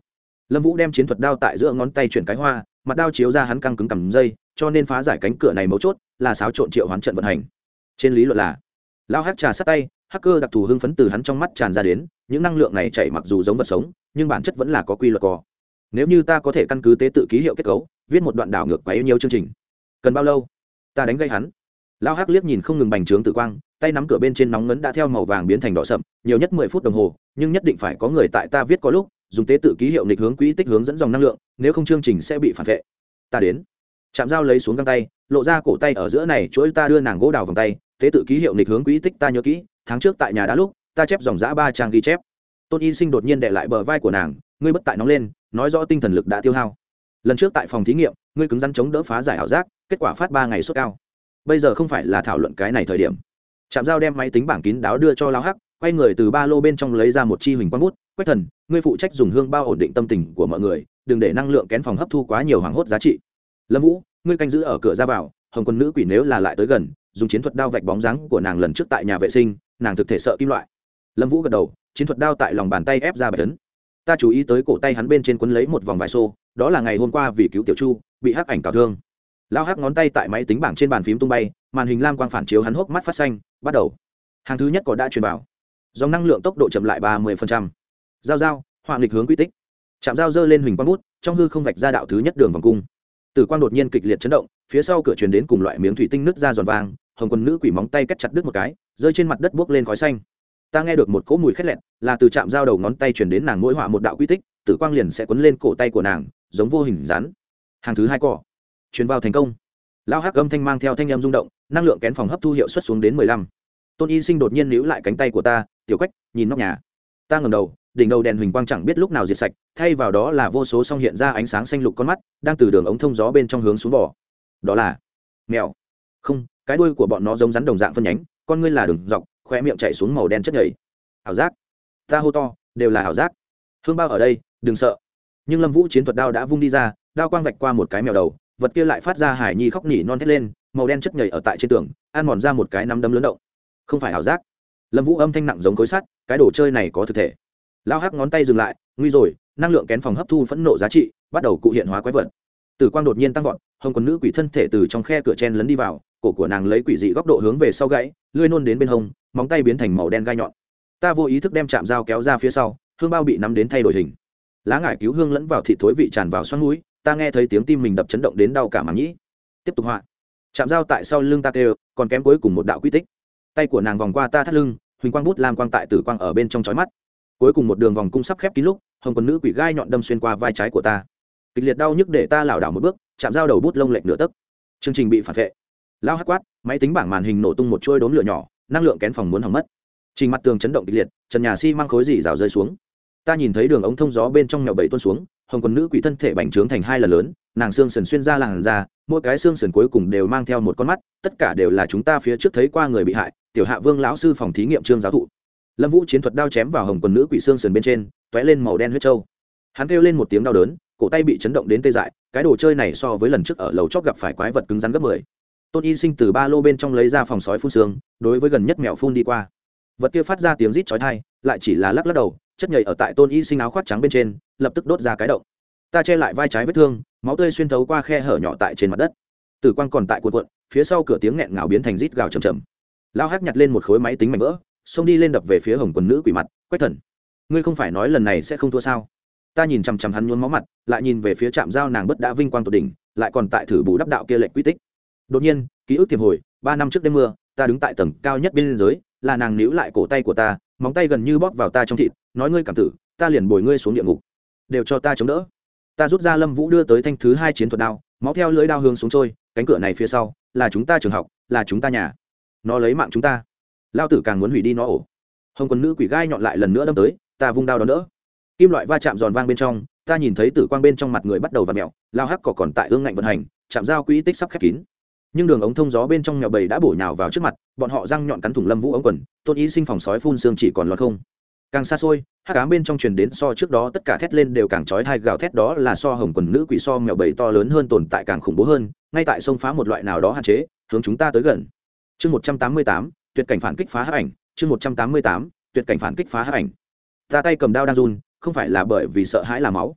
Lâm vũ đem chiến thuật đao tại giữa ngón tay chuyển cái hoa, mặt đao chiếu ra hắn căng cứng cầm dây, cho nên phá giải cánh cửa này mấu chốt là xáo trộn triệu hoán trận vận hành. Trên lý luận là lao hát trà sát tay, hacker đặc thù hưng phấn từ hắn trong mắt tràn ra đến, những năng lượng này chạy mặc dù giống vật sống, nhưng bản chất vẫn là có quy luật cò. nếu như ta có thể căn cứ tế tự ký hiệu kết cấu, viết một đoạn đảo ngược quá yêu nhiều chương trình, cần bao lâu? Ta đánh gây hắn. Lao hắc liếc nhìn không ngừng bành trướng tử quang, tay nắm cửa bên trên nóng ngấn đã theo màu vàng biến thành đỏ sậm, nhiều nhất mười phút đồng hồ, nhưng nhất định phải có người tại ta viết có lúc, dùng tế tự ký hiệu nghịch hướng quỹ tích hướng dẫn dòng năng lượng, nếu không chương trình sẽ bị phản vệ. Ta đến. Chạm dao lấy xuống găng tay, lộ ra cổ tay ở giữa này, chuỗi ta đưa nàng gỗ đào vòng tay, tế tự ký hiệu nghịch hướng quỹ tích ta nhớ kỹ, tháng trước tại nhà đã lúc, ta chép dòng giã ba trang ghi chép. Tôn y sinh đột nhiên đệ lại bờ vai của nàng, ngươi bất tại nóng lên, nói rõ tinh thần lực đã tiêu hao. Lần trước tại phòng thí nghiệm, ngươi cứng rắn chống đỡ phá giải ảo giác kết quả phát ba ngày suất cao. Bây giờ không phải là thảo luận cái này thời điểm. Trạm giao đem máy tính bảng kín đáo đưa cho lao hắc, quay người từ ba lô bên trong lấy ra một chi huỳnh quang bút. Quách thần, ngươi phụ trách dùng hương bao ổn định tâm tình của mọi người, đừng để năng lượng kén phòng hấp thu quá nhiều hoảng hốt giá trị. Lâm vũ, ngươi canh giữ ở cửa ra vào, hồng quân nữ quỷ nếu là lại tới gần, dùng chiến thuật đao vạch bóng dáng của nàng lần trước tại nhà vệ sinh, nàng thực thể sợ kim loại. Lâm vũ gật đầu, chiến thuật đao tại lòng bàn tay ép ra bài tấn. Ta chú ý tới cổ tay hắn bên trên quấn lấy một vòng vải xô, đó là ngày hôm qua vì cứu tiểu chu, bị hắc ảnh cào thương lao hắc ngón tay tại máy tính bảng trên bàn phím tung bay, màn hình lam quang phản chiếu hắn hốc mắt phát xanh, bắt đầu. Hàng thứ nhất có đã truyền vào. Dòng năng lượng tốc độ chậm lại ba mươi giao giao họa nghịch hướng quy tích. Chạm giao dơ lên huỳnh quang bút, trong hư không vạch ra đạo thứ nhất đường vòng cung. Tử quang đột nhiên kịch liệt chấn động, phía sau cửa truyền đến cùng loại miếng thủy tinh nứt ra giòn vàng, hồng quần nữ quỷ móng tay cắt chặt đứt một cái, rơi trên mặt đất buốc lên khói xanh. Ta nghe được một cỗ mùi khét lẹt, là từ chạm giao đầu ngón tay truyền đến nàng mỗi họa một đạo quy tích, tử quang liền sẽ quấn lên cổ tay của nàng, giống vô hình rắn. Hàng thứ hai cỏ chuyến vào thành công. Lao hắc âm thanh mang theo thanh em rung động, năng lượng kén phòng hấp thu hiệu suất xuống đến mười lăm. Tôn y sinh đột nhiên níu lại cánh tay của ta, tiểu quách, nhìn nóc nhà. Ta ngầm đầu, đỉnh đầu đèn huỳnh quang chẳng biết lúc nào diệt sạch, thay vào đó là vô số song hiện ra ánh sáng xanh lục con mắt, đang từ đường ống thông gió bên trong hướng xuống bỏ đó là mèo. Không, cái đuôi của bọn nó giống rắn đồng dạng phân nhánh, con ngươi là đường dọc khoe miệng chạy xuống màu đen chất nhầy. ảo giác. Ta hô to, đều là ảo giác. Hương bao ở đây, đừng sợ. Nhưng lâm vũ chiến thuật đao đã vung đi ra, đao quang vạch qua một cái mèo đầu vật kia lại phát ra hải nhi khóc nỉ non thét lên, màu đen chất nhảy ở tại trên tường, ăn mòn ra một cái nắm đấm lớn động. Không phải ảo giác. Lâm vũ âm thanh nặng giống khối sắt, cái đồ chơi này có thực thể. Lao hắc ngón tay dừng lại, nguy rồi, năng lượng kén phòng hấp thu phẫn nộ giá trị, bắt đầu cụ hiện hóa quái vật. Tử quang đột nhiên tăng vọt, hồng quần nữ quỷ thân thể từ trong khe cửa chen lấn đi vào, cổ của nàng lấy quỷ dị góc độ hướng về sau gãy, lưỡi nôn đến bên hông, móng tay biến thành màu đen gai nhọn. Ta vô ý thức đem chạm dao kéo ra phía sau, hương bao bị nắm đến thay đổi hình. Lá ngải cứu hương lẫn vào thị thối vị tràn vào xoắn mũi ta nghe thấy tiếng tim mình đập chấn động đến đau cả màng nhĩ. Tiếp tục họa. Chạm dao tại sau lưng ta kêu, còn kém cuối cùng một đạo quy tích. Tay của nàng vòng qua ta thắt lưng, huỳnh quang bút làm quang tại tử quang ở bên trong chói mắt. Cuối cùng một đường vòng cung sắp khép kín lúc, hồng quần nữ quỷ gai nhọn đâm xuyên qua vai trái của ta. Kịch liệt đau nhức để ta lảo đảo một bước chạm dao đầu bút lông lệch nửa tấc. Chương trình bị phản vệ. Lao hát quát, máy tính bảng màn hình nổ tung một chuôi đốm lửa nhỏ, năng lượng kén phòng muốn hỏng mất. Trình mặt tường chấn động kịch liệt, trần nhà xi、si、mang khối dì rào rơi xuống ta nhìn thấy đường ống thông gió bên trong mèo bảy tuôn xuống, hồng quần nữ quỷ thân thể bành trướng thành hai lần lớn, nàng xương sần xuyên ra làn ra mỗi cái xương sần cuối cùng đều mang theo một con mắt, tất cả đều là chúng ta phía trước thấy qua người bị hại, tiểu hạ vương lão sư phòng thí nghiệm trương giáo thụ. Lâm vũ chiến thuật đao chém vào hồng quần nữ quỷ xương sườn bên trên t ó é lên màu đen huyết trâu. Hắn kêu lên một tiếng đau đớn, cổ tay bị chấn động đến tê dại, cái đồ chơi này so với lần trước ở lầu chóp gặp phải quái vật cứng rắn gấp mười. Tôn y sinh từ ba lô bên trong lấy ra phòng sói phun xương, đối với gần nhất mèo phun đi qua. Vật kia phát ra tiếng rít chói thai lại chỉ là lắc lắc đầu chất nhảy ở tại tôn y sinh áo khoác trắng bên trên, lập tức đốt ra cái động. Ta che lại vai trái vết thương, máu tươi xuyên thấu qua khe hở nhỏ tại trên mặt đất. Tử quang còn tại cuộn cuộn, phía sau cửa tiếng nghẹn ngào biến thành rít gào chầm chầm lao hắc nhặt lên một khối máy tính mảnh vỡ, xông đi lên đập về phía hồng quần nữ quỷ mặt, quách thần, ngươi không phải nói lần này sẽ không thua sao? Ta nhìn chằm chằm hắn nhuốm máu mặt, lại nhìn về phía trạm giao nàng bất đã vinh quang tột đỉnh, lại còn tại thử bù đắp đạo kia lệnh quy tích. Đột nhiên, ký ức tiềm hồi, ba năm trước đêm mưa, ta đứng tại tầng cao nhất bên giới là nàng níu lại cổ tay của ta, móng tay gần như bóp vào ta trong thịt nói ngươi cảm tử, ta liền bồi ngươi xuống địa ngục. Đều cho ta chống đỡ. Ta rút ra lâm vũ đưa tới thanh thứ hai chiến thuật đao, máu theo lưỡi đao hướng xuống trôi, cánh cửa này phía sau, là chúng ta trường học, là chúng ta nhà. Nó lấy mạng chúng ta. Lao tử càng muốn hủy đi nó ổ. Hồng quần nữ quỷ gai nhọn lại lần nữa đâm tới, ta vung đao đó đỡ. Kim loại va chạm giòn vang bên trong, ta nhìn thấy tử quang bên trong mặt người bắt đầu và mẹo lao hắc cỏ còn tại ương ngạnh vận hành, chạm giao quỹ tích sắp khép kín. Nhưng đường ống thông gió bên trong mèo bầy đã bổ nhào vào trước mặt, bọn họ răng nhọn cắn thủng lâm vũ ống quần, tôn ý sinh phòng sói phun xương chỉ còn lọt không càng xa xôi hát cám bên trong truyền đến so trước đó tất cả thét lên đều càng trói thai gào thét đó là so hồng quần nữ quỷ so mèo bầy to lớn hơn tồn tại càng khủng bố hơn, ngay tại sông phá một loại nào đó hạn chế, hướng chúng ta tới gần. Chương một trăm tám mươi tám, tuyệt cảnh phản kích phá hát ảnh, chương một trăm tám mươi tám, tuyệt cảnh phản kích phá hát ảnh. Ta tay cầm đao đang run, không phải là bởi vì sợ hãi là máu.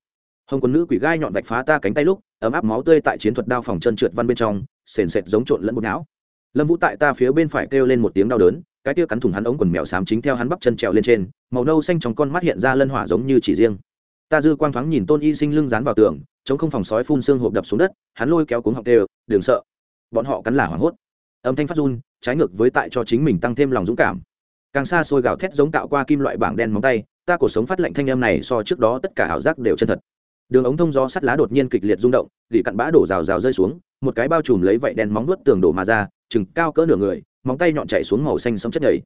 Hồng quần nữ quỷ gai nhọn vạch phá ta cánh tay lúc, ấm áp máu tươi tại chiến thuật đao phòng chân trượt văn bên trong, sền sệt giống trộn lẫn bột não lâm vũ tại ta phía bên phải kêu lên một tiếng đau đớn, cái tia cắn thủng hắn ống quần mèo xám chính theo hắn bắp chân trèo lên trên, màu nâu xanh trong con mắt hiện ra lân hỏa giống như chỉ riêng. Ta dư quang thoáng nhìn tôn y sinh lưng dán vào tường, chống không phòng sói phun xương hộp đập xuống đất, hắn lôi kéo cuống học đều đường sợ. Bọn họ cắn là hoảng hốt. Âm thanh phát run, trái ngược với tại cho chính mình tăng thêm lòng dũng cảm. Càng xa xôi gào thét giống tạo qua kim loại bảng đen móng tay, ta cổ sống phát lệnh thanh âm này so trước đó tất cả ảo giác đều chân thật. Đường ống thông gió sắt lá đột nhiên kịch liệt rung động, gỉ cặn bã đổ rào rào rơi xuống, một cái bao trùm lấy vạy đen móng nuốt tường đổ mà ra chừng cao cỡ nửa người, móng tay nhọn chạy xuống màu xanh sống chất nhầy.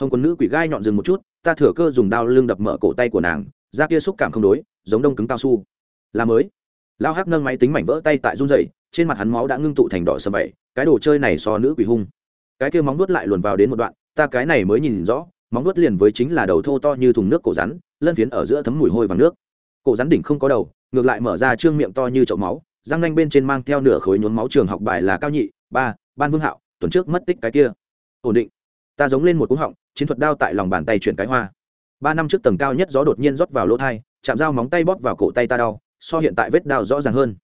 Hồng quân nữ quỷ gai nhọn dừng một chút, ta thừa cơ dùng đao lưng đập mở cổ tay của nàng, da kia xúc cảm không đối, giống đông cứng cao su. Là mới. Lao hắc nâng máy tính mảnh vỡ tay tại run dậy trên mặt hắn máu đã ngưng tụ thành đỏ sầm vậy, cái đồ chơi này so nữ quỷ hung. Cái kia móng nuốt lại luồn vào đến một đoạn, ta cái này mới nhìn rõ, móng nuốt liền với chính là đầu thô to như thùng nước cổ rắn, lân phiến ở giữa thấm mùi hôi vàng nước. Cổ rắn đỉnh không có đầu, ngược lại mở ra trương miệng to như chậu máu, răng nanh bên trên mang theo nửa khối nhuốm máu trường học bài là cao nhị, ba, ban vương hạo tuần trước mất tích cái kia. Ổn định. Ta giống lên một cú họng, chiến thuật đao tại lòng bàn tay chuyển cái hoa. Ba năm trước tầng cao nhất gió đột nhiên rót vào lỗ thai, chạm dao móng tay bóp vào cổ tay ta đau, so hiện tại vết đao rõ ràng hơn.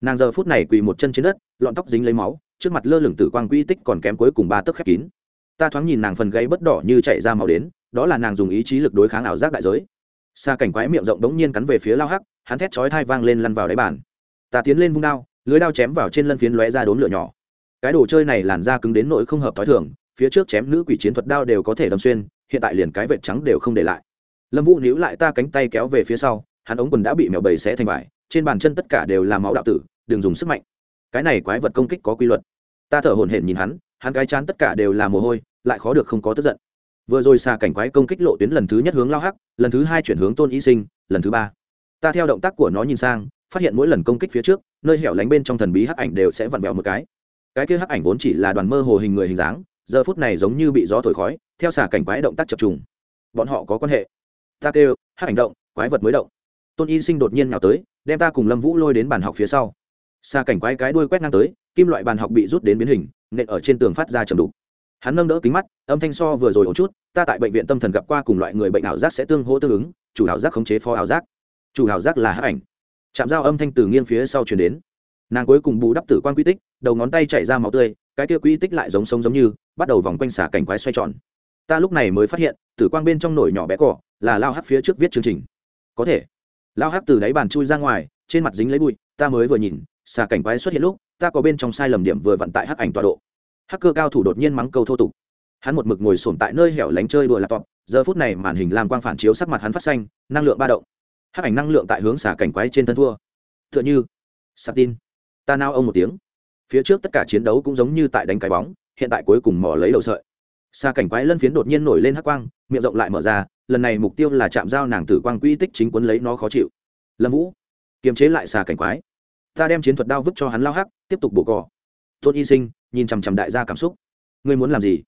Nàng giờ phút này quỳ một chân trên đất, lọn tóc dính lấy máu, trước mặt lơ lửng tử quang quỹ tích còn kém cuối cùng ba tấc khép kín. Ta thoáng nhìn nàng phần gáy bất đỏ như chạy ra màu đến, đó là nàng dùng ý chí lực đối kháng ảo giác đại giới. Xa cảnh quái miệng rộng đống nhiên cắn về phía lao hắc, hắn thét chói thai vang lên lăn vào đáy bàn. Ta tiến lên vung đao, lưới đao chém vào trên lân phiến lóe ra đốn lửa nhỏ cái đồ chơi này làn da cứng đến nỗi không hợp t h ó i thường, phía trước chém nữ quỷ chiến thuật đao đều có thể đâm xuyên, hiện tại liền cái vệt trắng đều không để lại. Lâm vũ níu lại ta cánh tay kéo về phía sau, hắn ống quần đã bị mèo bầy xé thành vải, trên bàn chân tất cả đều là máu đạo tử, đừng dùng sức mạnh. Cái này quái vật công kích có quy luật. Ta thở hổn hển nhìn hắn hắn cái chán tất cả đều là mồ hôi, lại khó được không có tức giận. Vừa rồi xa cảnh quái công kích lộ tuyến lần thứ nhất hướng lao hắc, lần thứ hai chuyển hướng tôn y sinh, lần thứ ba. Ta theo động tác của nó nhìn sang, phát hiện mỗi lần công kích phía trước, nơi hẻo lánh bên trong thần bí hắc ảnh đều sẽ vặn vẹo một cái cái kia hắc ảnh vốn chỉ là đoàn mơ hồ hình người hình dáng, giờ phút này giống như bị gió thổi khói, theo xả cảnh quái động tác chập trùng. Bọn họ có quan hệ. Ta kêu, hắc ảnh động, quái vật mới động. Tôn y sinh đột nhiên nào tới, đem ta cùng lâm vũ lôi đến bàn học phía sau. Xa cảnh quái cái đuôi quét ngang tới, kim loại bàn học bị rút đến biến hình, nện ở trên tường phát ra chầm đục. Hắn nâng đỡ kính mắt, âm thanh so vừa rồi ổn chút, ta tại bệnh viện tâm thần gặp qua cùng loại người bệnh ảo giác sẽ tương hỗ tương ứng, chủ ảo giác khống chế phó ảo giác. Chủ ảo giác là hắc ảnh. Chạm dao âm thanh từ nghiêng phía sau chuyển đến nàng cuối cùng bù đắp tử quan quy tích, đầu ngón tay chảy ra máu tươi, cái kia quy tích lại giống sống giống như, bắt đầu vòng quanh xả cảnh quái xoay tròn. Ta lúc này mới phát hiện, tử quang bên trong nổi nhỏ bé cỏ, là lao hát phía trước viết chương trình. Có thể. Lao hát từ đáy bàn chui ra ngoài, trên mặt dính lấy bụi, ta mới vừa nhìn, xà cảnh quái xuất hiện lúc, ta có bên trong sai lầm điểm vừa vận tại hắc ảnh tọa độ. Hacker cao thủ đột nhiên mắng câu thô tục. Hắn một mực ngồi sổm tại nơi hẻo lánh chơi đùa laptop, giờ phút này màn hình làm quang phản chiếu sắc mặt hắn phát xanh, năng lượng ba động. Hắc ảnh năng lượng tại hướng xả cảnh quái trên thân thua. T h ư ợ n h ư sạc tin ta nao ông một tiếng. Phía trước tất cả chiến đấu cũng giống như tại đánh cái bóng, hiện tại cuối cùng mỏ lấy đầu sợi. Xa cảnh quái lân phiến đột nhiên nổi lên hắc quang, miệng rộng lại mở ra, lần này mục tiêu là chạm giao nàng tử quang quỹ tích chính quấn lấy nó khó chịu. Lâm vũ, kiềm chế lại xà cảnh quái. Ta đem chiến thuật đao vứt cho hắn lao hắc, tiếp tục bổ cỏ. Tôn y sinh, nhìn chằm chằm đại gia cảm xúc. Ngươi muốn làm gì?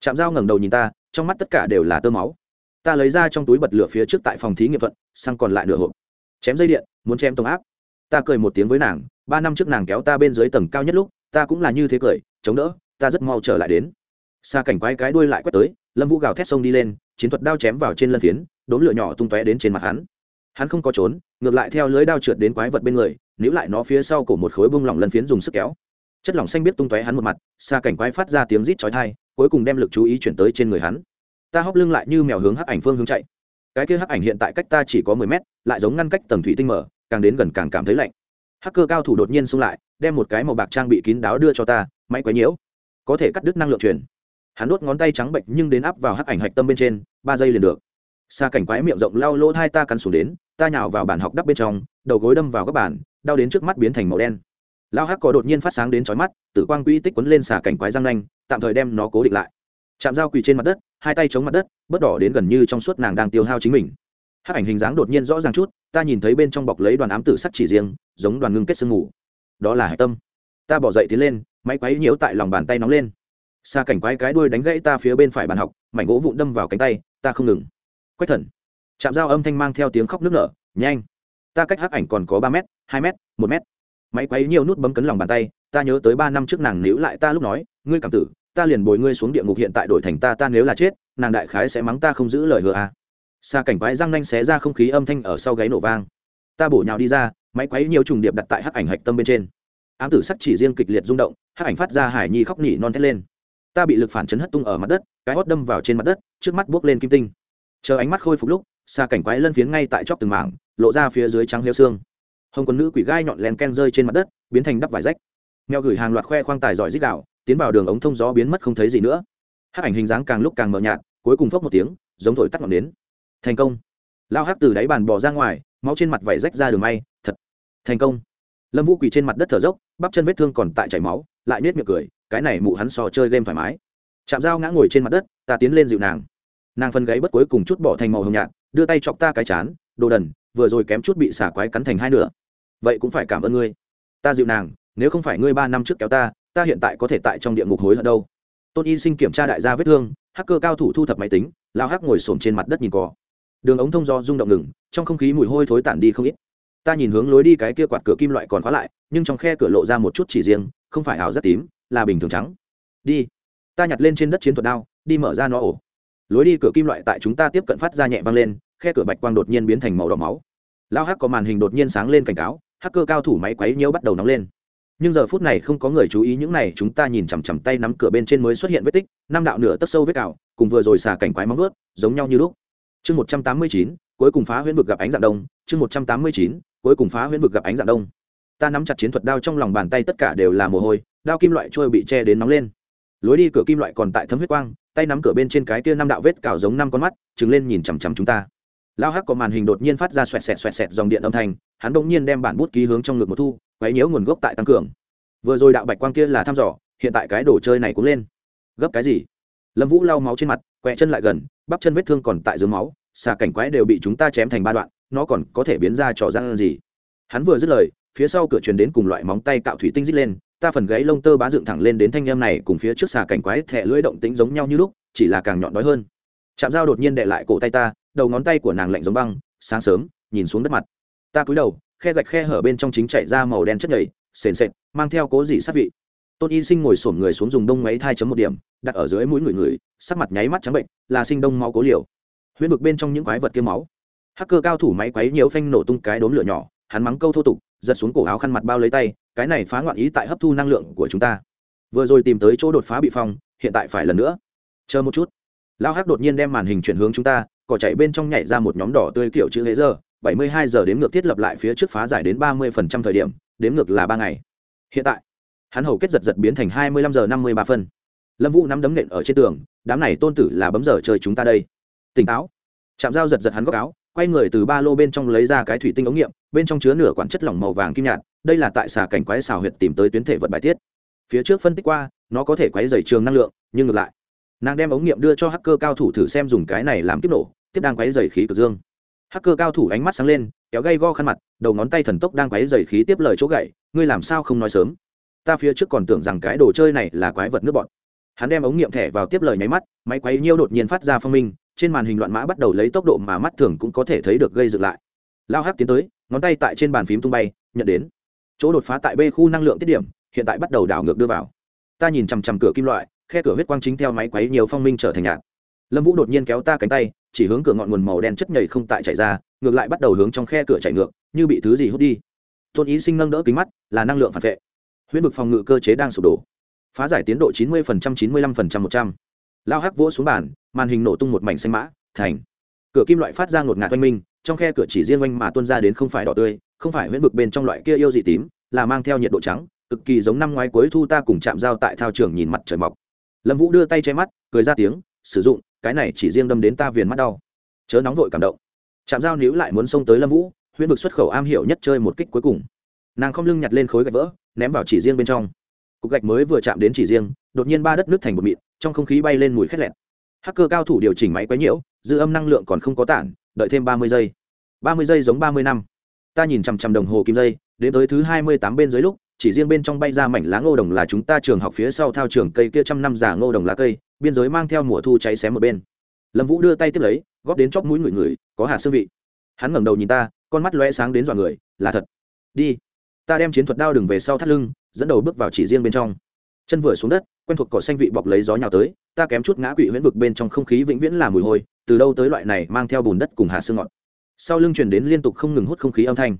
Chạm dao ngẩng đầu nhìn ta, trong mắt tất cả đều là tơ máu. Ta lấy ra trong túi bật lửa phía trước tại phòng thí nghiệm thuận sang còn lại nửa hộp. Chém dây điện, muốn chém tông áp. Ta cười một tiếng với nàng ba năm trước nàng kéo ta bên dưới tầng cao nhất lúc, ta cũng là như thế cười, chống đỡ, ta rất mau trở lại đến. Xa cảnh quái cái đuôi lại quét tới, lâm vũ gào thét sông đi lên, chiến thuật đao chém vào trên lân phiến, đốm lửa nhỏ tung tóe đến trên mặt hắn. Hắn không có trốn, ngược lại theo lưới đao trượt đến quái vật bên người, níu lại nó phía sau cổ một khối bung lỏng lân phiến dùng sức kéo. Chất lỏng xanh biết tung tóe hắn một mặt xa cảnh quái phát ra tiếng rít chói thai cuối cùng đem lực chú ý chuyển tới trên người hắn. Ta hóc lưng lại như mèo hướng hắc ảnh phương hướng chạy. Cái kia hắc ảnh hiện tại cách ta chỉ có mười mét, lại giống ngăn cách tầng thủy tinh mở, càng đến gần càng cảm thấy lạnh hacker cao thủ đột nhiên xông lại, đem một cái màu bạc trang bị kín đáo đưa cho ta, máy quấy nhiễu. Có thể cắt đứt năng lượng truyền. Hắn đốt ngón tay trắng bệnh nhưng đến áp vào hắc ảnh hạch tâm bên trên, ba giây liền được. Xa cảnh quái miệng rộng lau lỗ hai ta cắn xuống đến, ta nhào vào bàn học đắp bên trong, đầu gối đâm vào các bàn, đau đến trước mắt biến thành màu đen. Lao hắc có đột nhiên phát sáng đến chói mắt, tử quang quỹ tích quấn lên xà cảnh quái răng nanh, tạm thời đem nó cố định lại. Chạm dao quỳ trên mặt đất, hai tay chống mặt đất, bớt đỏ đến gần như trong suốt nàng đang tiêu hao chính mình hát ảnh hình dáng đột nhiên rõ ràng chút, ta nhìn thấy bên trong bọc lấy đoàn ám tử sắc chỉ riêng, giống đoàn ngưng kết sương ngủ đó là hải tâm. Ta bỏ dậy tiến lên, máy quấy nhiễu tại lòng bàn tay nóng lên. Xa cảnh quái cái đuôi đánh gãy ta phía bên phải bàn học, mảnh gỗ vụn đâm vào cánh tay, ta không ngừng. Quách thần. Chạm dao âm thanh mang theo tiếng khóc nước nở, nhanh. Ta cách hắc ảnh còn có ba m hai m một m máy quấy nhiều nút bấm cấn lòng bàn tay, ta nhớ tới ba năm trước nàng níu lại ta lúc nói, ngươi cảm tử, ta liền bồi ngươi xuống địa ngục hiện tại đổi thành ta ta nếu là chết, nàng đại khái sẽ mắng ta không giữ lời hứa à xa cảnh quái răng nanh xé ra không khí âm thanh ở sau gáy nổ vang. Ta bổ nhào đi ra, máy quấy nhiều trùng điệp đặt tại hắc ảnh hạch tâm bên trên. Ám tử sắc chỉ riêng kịch liệt rung động, hắc ảnh phát ra hải nhi khóc nỉ non thét lên. Ta bị lực phản chấn hất tung ở mặt đất, cái hót đâm vào trên mặt đất, trước mắt buốc lên kim tinh. Chờ ánh mắt khôi phục lúc, xa cảnh quái lân phiến ngay tại chóp từng mảng, lộ ra phía dưới trắng liêu xương. Hồng quần nữ quỷ gai nhọn len ken rơi trên mặt đất, biến thành đắp vải rách. Mèo gửi hàng loạt khoe khoang tài giỏi dích đạo tiến vào đường ống thông gió biến mất không thấy gì nữa. Hát ảnh hình dáng càng lúc càng mờ nhạt, cuối cùng phốc một tiếng, giống thổi tắt ngọn nến thành công. Lao hát từ đáy bàn bỏ ra ngoài, máu trên mặt vẩy rách ra đường may, thật. Thành công. Lâm vũ quỳ trên mặt đất thở dốc, bắp chân vết thương còn tại chảy máu, lại nết miệng cười, cái này mụ hắn sò chơi game thoải mái. Chạm dao ngã ngồi trên mặt đất, ta tiến lên dịu nàng. Nàng phân gáy bất cuối cùng chút bỏ thành màu hồng nhạt, đưa tay chọc ta cái chán, đồ đần, vừa rồi kém chút bị xả quái cắn thành hai nửa. Vậy cũng phải cảm ơn ngươi. Ta dịu nàng, nếu không phải ngươi ba năm trước kéo ta ta hiện tại có thể tại trong địa ngục hối hận đâu. Tôn y sinh kiểm tra đại gia vết thương, hacker cao thủ thu thập máy tính, lao hắc ngồi xổm trên mặt đất nhìn cỏ đường ống thông do rung động ngừng, trong không khí mùi hôi thối tản đi không ít. Ta nhìn hướng lối đi cái kia quạt cửa kim loại còn khóa lại, nhưng trong khe cửa lộ ra một chút chỉ riêng, không phải ảo rất tím, là bình thường trắng. Đi. Ta nhặt lên trên đất chiến thuật đao, đi mở ra nó ổ. Lối đi cửa kim loại tại chúng ta tiếp cận phát ra nhẹ vang lên, khe cửa bạch quang đột nhiên biến thành màu đỏ máu. Lao hắc có màn hình đột nhiên sáng lên cảnh cáo, hacker cao thủ máy quấy nhiễu bắt đầu nóng lên. Nhưng giờ phút này không có người chú ý những này, chúng ta nhìn chằm chằm tay nắm cửa bên trên mới xuất hiện vết tích, năm đạo nửa tấc sâu vết cào, cùng vừa rồi xà cảnh quái móng ướt giống nhau như lúc chương một trăm tám mươi chín, cuối cùng phá huyễn vực gặp ánh dạng đông. Chương một trăm tám mươi chín, cuối cùng phá huyễn vực gặp ánh dạng đông. Ta nắm chặt chiến thuật đao trong lòng bàn tay tất cả đều là mồ hôi, đao kim loại trôi bị che đến nóng lên. Lối đi cửa kim loại còn tại thấm huyết quang, tay nắm cửa bên trên cái kia năm đạo vết cào giống năm con mắt, trừng lên nhìn chằm chằm chúng ta. Lao hắc có màn hình đột nhiên phát ra xoẹt xẹt xoẹt xẹt dòng điện âm thanh, hắn đ ỗ n g nhiên đem bản bút ký hướng trong ngực một thu, quấy nhiễu nguồn gốc tại tăng cường. Vừa rồi đạo bạch quang kia là thăm dò, hiện tại cái đồ chơi này cũng lên. Gấp cái gì? Lâm vũ lau máu trên mặt, quẹ chân lại gần bắp chân vết thương còn tại dưới máu, xà cảnh quái đều bị chúng ta chém thành ba đoạn, nó còn có thể biến ra trò răng gì. Hắn vừa dứt lời, phía sau cửa truyền đến cùng loại móng tay cạo thủy tinh rít lên, ta phần gáy lông tơ bá dựng thẳng lên đến thanh em này cùng phía trước xà cảnh quái thẻ lưỡi động tính giống nhau như lúc, chỉ là càng nhọn đói hơn. Chạm dao đột nhiên đệ lại cổ tay ta, đầu ngón tay của nàng lạnh giống băng, sáng sớm, nhìn xuống đất mặt. Ta cúi đầu, khe gạch khe hở bên trong chính chạy ra màu đen chất nhầy, sền sệt, mang theo cố dị sát vị tôn y sinh ngồi sổm người xuống dùng đông máy thai chấm một điểm, đặt ở dưới mũi người người, sắc mặt nháy mắt trắng bệnh, là sinh đông máu cố liều. Huyễn vực bên trong những quái vật kia máu. Hacker cao thủ máy quấy nhiều phanh nổ tung cái đốm lửa nhỏ, hắn mắng câu thô tục, giật xuống cổ áo khăn mặt bao lấy tay, cái này phá ngoạn ý tại hấp thu năng lượng của chúng ta. Vừa rồi tìm tới chỗ đột phá bị phong, hiện tại phải lần nữa. Chờ một chút. Lao hắc đột nhiên đem màn hình chuyển hướng chúng ta, cỏ chạy bên trong nhảy ra một nhóm đỏ tươi kiểu chữ hế giờ, bảy mươi hai giờ đếm ngược thiết lập lại phía trước phá giải đến ba mươi phần trăm thời điểm, đếm ngược là ba ngày. Hiện tại hắn hầu kết giật giật biến thành hai mươi lăm giờ năm mươi ba phân. Lâm vũ nắm đấm nện ở trên tường, đám này tôn tử là bấm giờ chơi chúng ta đây. Tỉnh táo. Chạm dao giật giật hắn góc áo, quay người từ ba lô bên trong lấy ra cái thủy tinh ống nghiệm, bên trong chứa nửa quản chất lỏng màu vàng kim nhạt, đây là tại xà cảnh quái xào huyệt tìm tới tuyến thể vật bài tiết. Phía trước phân tích qua, nó có thể quấy dày trường năng lượng, nhưng ngược lại, nàng đem ống nghiệm đưa cho hacker cao thủ thử xem dùng cái này làm kích nổ, tiếp đang quấy dày khí cực dương. Hacker cao thủ ánh mắt sáng lên, kéo gay go khăn mặt, đầu ngón tay thần tốc đang quấy dày khí tiếp lời chỗ gậy, ngươi làm sao không nói sớm? Ta phía trước còn tưởng rằng cái đồ chơi này là quái vật nước bọt hắn đem ống nghiệm thẻ vào tiếp lời nháy mắt, máy quấy nhiêu đột nhiên phát ra phong minh, trên màn hình loạn mã bắt đầu lấy tốc độ mà mắt thường cũng có thể thấy được gây dựng lại. Lao hắc tiến tới, ngón tay tại trên bàn phím tung bay, nhận đến. Chỗ đột phá tại b khu năng lượng tiết điểm, hiện tại bắt đầu đảo ngược đưa vào. Ta nhìn chằm chằm cửa kim loại, khe cửa huyết quang chính theo máy quấy nhiều phong minh trở thành nhạt. Lâm vũ đột nhiên kéo ta cánh tay, chỉ hướng cửa ngọn nguồn màu đen chất nhầy không tại chạy ra, ngược lại bắt đầu hướng trong khe cửa chạy ngược, như bị thứ gì hút đi. Tôn ý sinh nâng đỡ kính mắt, là năng lượng phản vệ huyễn vực phòng ngự cơ chế đang sụp đổ. Phá giải tiến độ chín mươi chín mươi lăm một trăm. Lao hắc vỗ xuống bàn, màn hình nổ tung một mảnh xanh mã, thành. Cửa kim loại phát ra ngột ngạt oanh minh, trong khe cửa chỉ riêng oanh mà tuôn ra đến không phải đỏ tươi, không phải huyễn vực bên trong loại kia yêu dị tím, là mang theo nhiệt độ trắng, cực kỳ giống năm ngoái cuối thu ta cùng chạm dao tại thao trường nhìn mặt trời mọc. Lâm vũ đưa tay che mắt, cười ra tiếng, sử dụng, cái này chỉ riêng đâm đến ta viền mắt đau. Chớ nóng vội cảm động. Chạm dao níu lại muốn xông tới lâm vũ, huyễn vực xuất khẩu am hiểu nhất chơi một kích cuối cùng. Nàng không lưng nhặt lên khối gạch vỡ ném vào chỉ riêng bên trong. Cục gạch mới vừa chạm đến chỉ riêng, đột nhiên ba đất nước thành một mịn, trong không khí bay lên mùi khét lẹt. Hacker cao thủ điều chỉnh máy quấy nhiễu, dư âm năng lượng còn không có tản, đợi thêm ba mươi giây. Ba mươi giây giống ba mươi năm. Ta nhìn chằm chằm đồng hồ kim dây, đến tới thứ hai mươi tám bên dưới lúc, chỉ riêng bên trong bay ra mảnh lá ngô đồng là chúng ta trường học phía sau thao trường cây kia trăm năm già ngô đồng lá cây, biên giới mang theo mùa thu cháy xém một bên. Lâm vũ đưa tay tiếp lấy, góp đến chóp mũi người người, có hạt xương vị. Hắn ngẩng đầu nhìn ta, con mắt lóe sáng đến dọa người, là thật. Đi ta đem chiến thuật đao đừng về sau thắt lưng, dẫn đầu bước vào chỉ riêng bên trong. Chân vừa xuống đất, quen thuộc cỏ xanh vị bọc lấy gió nhào tới, ta kém chút ngã quỵ huyễn vực bên trong không khí vĩnh viễn là mùi hôi, từ đâu tới loại này mang theo bùn đất cùng hà xương ngọt sau lưng truyền đến liên tục không ngừng hút không khí âm thanh.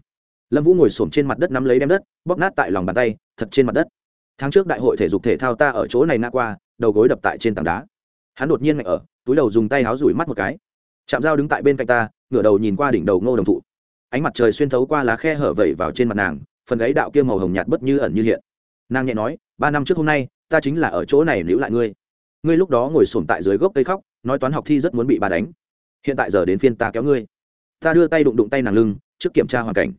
Lâm vũ ngồi s trên mặt đất nắm lấy đem đất, bóp nát tại lòng bàn tay, thật trên mặt đất. Tháng trước đại hội thể dục thể thao ta ở chỗ này ngã qua, đầu gối đập tại trên tảng đá. Hắn đột nhiên ngạch ở, túi đầu dùng tay háo rủi mắt một cái. Chạm dao đứng tại bên cạnh ta, ngửa đầu nhìn qua đỉnh đầu ngô đồng thụ. Ánh mặt trời xuyên thấu qua lá khe hở vẩy vào trên mặt nàng phần gáy đạo kia màu hồng nhạt bất như ẩn như hiện. Nàng nhẹ nói, ba năm trước hôm nay, ta chính là ở chỗ này níu lại ngươi. Ngươi lúc đó ngồi sổm tại dưới gốc cây khóc, nói toán học thi rất muốn bị bà đánh. Hiện tại giờ đến phiên ta kéo ngươi. Ta đưa tay đụng đụng tay nàng lưng, trước kiểm tra hoàn cảnh.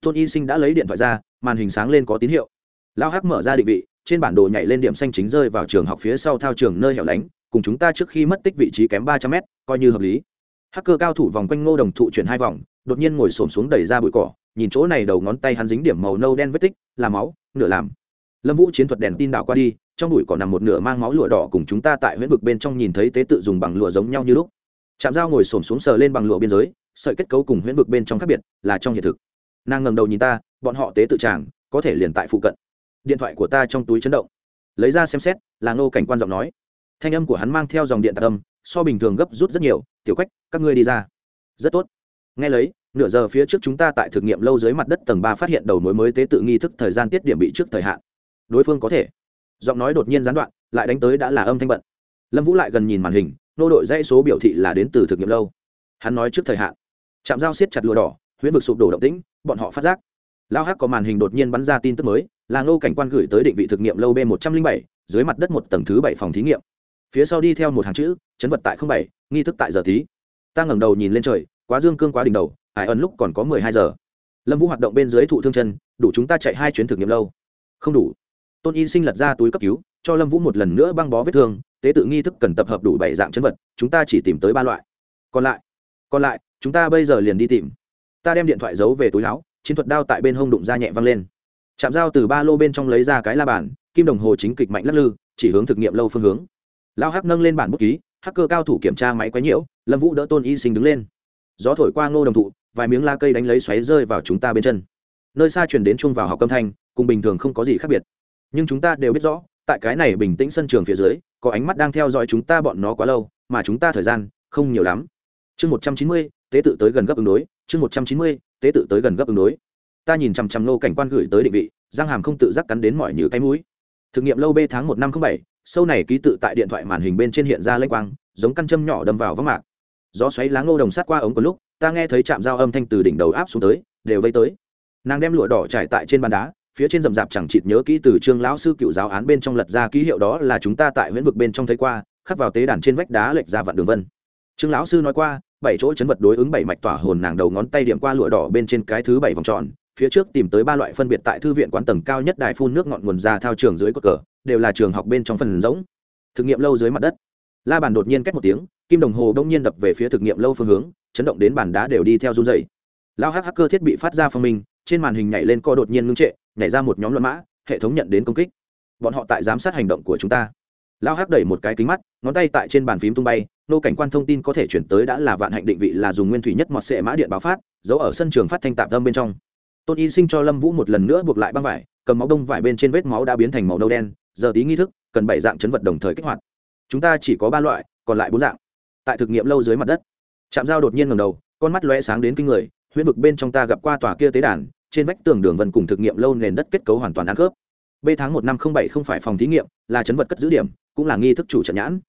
Tôn y sinh đã lấy điện thoại ra, màn hình sáng lên có tín hiệu. Lao hắc mở ra định vị, trên bản đồ nhảy lên điểm xanh chính rơi vào trường học phía sau thao trường nơi hẻo lánh, cùng chúng ta trước khi mất tích vị trí kém ba trăm mét, coi như hợp lý. Hacker cao thủ vòng quanh ngô đồng thụ chuyển hai vòng, đột nhiên ngồi xổm xuống đẩy ra bụi cỏ nhìn chỗ này đầu ngón tay hắn dính điểm màu nâu đen vết tích, là máu, nửa làm. Lâm vũ chiến thuật đèn tin đảo qua đi, trong bụi còn nằm một nửa mang máu lụa đỏ cùng chúng ta tại huyễn vực bên trong nhìn thấy tế tự dùng bằng lụa giống nhau như lúc. Chạm dao ngồi xổm xuống sờ lên bằng lụa biên giới, sợi kết cấu cùng huyễn vực bên trong khác biệt là trong hiện thực. Nàng ngẩng đầu nhìn ta, bọn họ tế tự tràng có thể liền tại phụ cận. Điện thoại của ta trong túi chấn động. Lấy ra xem xét, là ngô cảnh quan giọng nói. Thanh âm của hắn mang theo dòng điện tạc âm, so bình thường gấp rút rất nhiều. Tiểu quách, các ngươi đi ra. Rất tốt. Nghe lấy nửa giờ phía trước chúng ta tại thực nghiệm lâu dưới mặt đất tầng ba phát hiện đầu mối mới tế tự nghi thức thời gian tiết điểm bị trước thời hạn. Đối phương có thể. Giọng nói đột nhiên gián đoạn, lại đánh tới đã là âm thanh bận. Lâm vũ lại gần nhìn màn hình, nô đội dãy số biểu thị là đến từ thực nghiệm lâu. Hắn nói trước thời hạn. Chạm dao siết chặt lụa đỏ, huyễn vực sụp đổ động tĩnh, bọn họ phát giác. Lao hắc có màn hình đột nhiên bắn ra tin tức mới, là ngô cảnh quan gửi tới định vị thực nghiệm lâu b một trăm linh bảy, dưới mặt đất một tầng thứ bảy phòng thí nghiệm. Phía sau đi theo một hàng chữ, chấn vật tại bảy, nghi thức tại giờ tí. Ta ngẩng đầu nhìn lên trời, quá dương cương quá đỉnh đầu hải ẩn lúc còn có mười hai giờ. Lâm vũ hoạt động bên dưới thụ thương chân, đủ chúng ta chạy hai chuyến thực nghiệm lâu. Không đủ. Tôn y sinh lật ra túi cấp cứu, cho lâm vũ một lần nữa băng bó vết thương, tế tự nghi thức cần tập hợp đủ bảy dạng chân vật, chúng ta chỉ tìm tới ba loại. Còn lại còn lại, chúng ta bây giờ liền đi tìm. Ta đem điện thoại giấu về túi áo, chiến thuật đao tại bên hông đụng ra nhẹ văng lên. Chạm dao từ ba lô bên trong lấy ra cái la bàn, kim đồng hồ chính kịch mạnh lắc lư, chỉ hướng thực nghiệm lâu phương hướng. Lao hắc nâng lên bản bút ký, hacker cao thủ kiểm tra máy quái nhiễu, lâm vũ đỡ tôn y sinh đứng lên. Gió thổi qua ngô đồng thụ vài miếng la cây đánh lấy xoáy rơi vào chúng ta bên chân. Nơi xa chuyển đến chung vào học âm thanh, cùng bình thường không có gì khác biệt. Nhưng chúng ta đều biết rõ, tại cái này bình tĩnh sân trường phía dưới, có ánh mắt đang theo dõi chúng ta bọn nó quá lâu, mà chúng ta thời gian không nhiều lắm. Chương một trăm chín mươi, tế tự tới gần gấp ứng đối. Chương một trăm chín mươi, tế tự tới gần gấp ứng đối. Ta nhìn chằm chằm nô cảnh quan gửi tới định vị răng hàm không tự giác cắn đến mọi như cái mũi. Thực nghiệm lâu b tháng một năm không bảy, sâu này ký tự tại điện thoại màn hình bên trên hiện ra lênh quang, giống căn châm nhỏ đâm vào vắng mạc. Gió xoáy lá ngô đồng sát qua ống có lúc ta nghe thấy chạm dao âm thanh từ đỉnh đầu áp xuống tới, đều vây tới. Nàng đem lụa đỏ trải tại trên bàn đá, phía trên rậm rạp chẳng chịt nhớ kỹ từ trương lão sư cựu giáo án bên trong lật ra ký hiệu đó là chúng ta tại huyện vực bên trong thấy qua, khắc vào tế đàn trên vách đá lệch ra vạn đường vân. Trương lão sư nói qua, bảy chỗ chấn vật đối ứng bảy mạch tỏa hồn nàng đầu ngón tay điểm qua lụa đỏ bên trên cái thứ bảy vòng tròn, phía trước tìm tới ba loại phân biệt tại thư viện quán tầng cao nhất đài phun nước ngọn nguồn ra thao trường dưới cột cờ, đều là trường học bên trong phần giống thực nghiệm lâu dưới mặt đất. La bàn đột nhiên cách một tiếng, kim đồng hồ đông nhiên đập về phía thực nghiệm lâu phương hướng chấn động đến bàn đá đều đi theo run dày lao hắc hacker thiết bị phát ra phong minh, trên màn hình nhảy lên co đột nhiên ngưng trệ, nhảy ra một nhóm luận mã, hệ thống nhận đến công kích. Bọn họ tại giám sát hành động của chúng ta. Lao hắc đẩy một cái kính mắt, ngón tay tại trên bàn phím tung bay, nô cảnh quan thông tin có thể chuyển tới đã là vạn hạnh định vị là dùng nguyên thủy nhất mọt sệ mã điện báo phát, giấu ở sân trường phát thanh tạm tâm bên trong. Tôn y sinh cho lâm vũ một lần nữa buộc lại băng vải, cầm máu đông vải bên trên vết máu đã biến thành màu nâu đen, giờ tí nghi thức, cần bảy dạng chấn vật đồng thời kích hoạt. Chúng ta chỉ có ba loại, còn lại bốn dạng. Tại thực nghiệm lâu dưới mặt đất chạm dao đột nhiên ngầm đầu, con mắt lóe sáng đến kinh người, huyễn vực bên trong ta gặp qua tòa kia tế đàn, trên vách tường đường vân cùng thực nghiệm lâu nền đất kết cấu hoàn toàn ăn khớp. B tháng một năm không bảy không phải phòng thí nghiệm, là chấn vật cất giữ điểm, cũng là nghi thức chủ trận nhãn.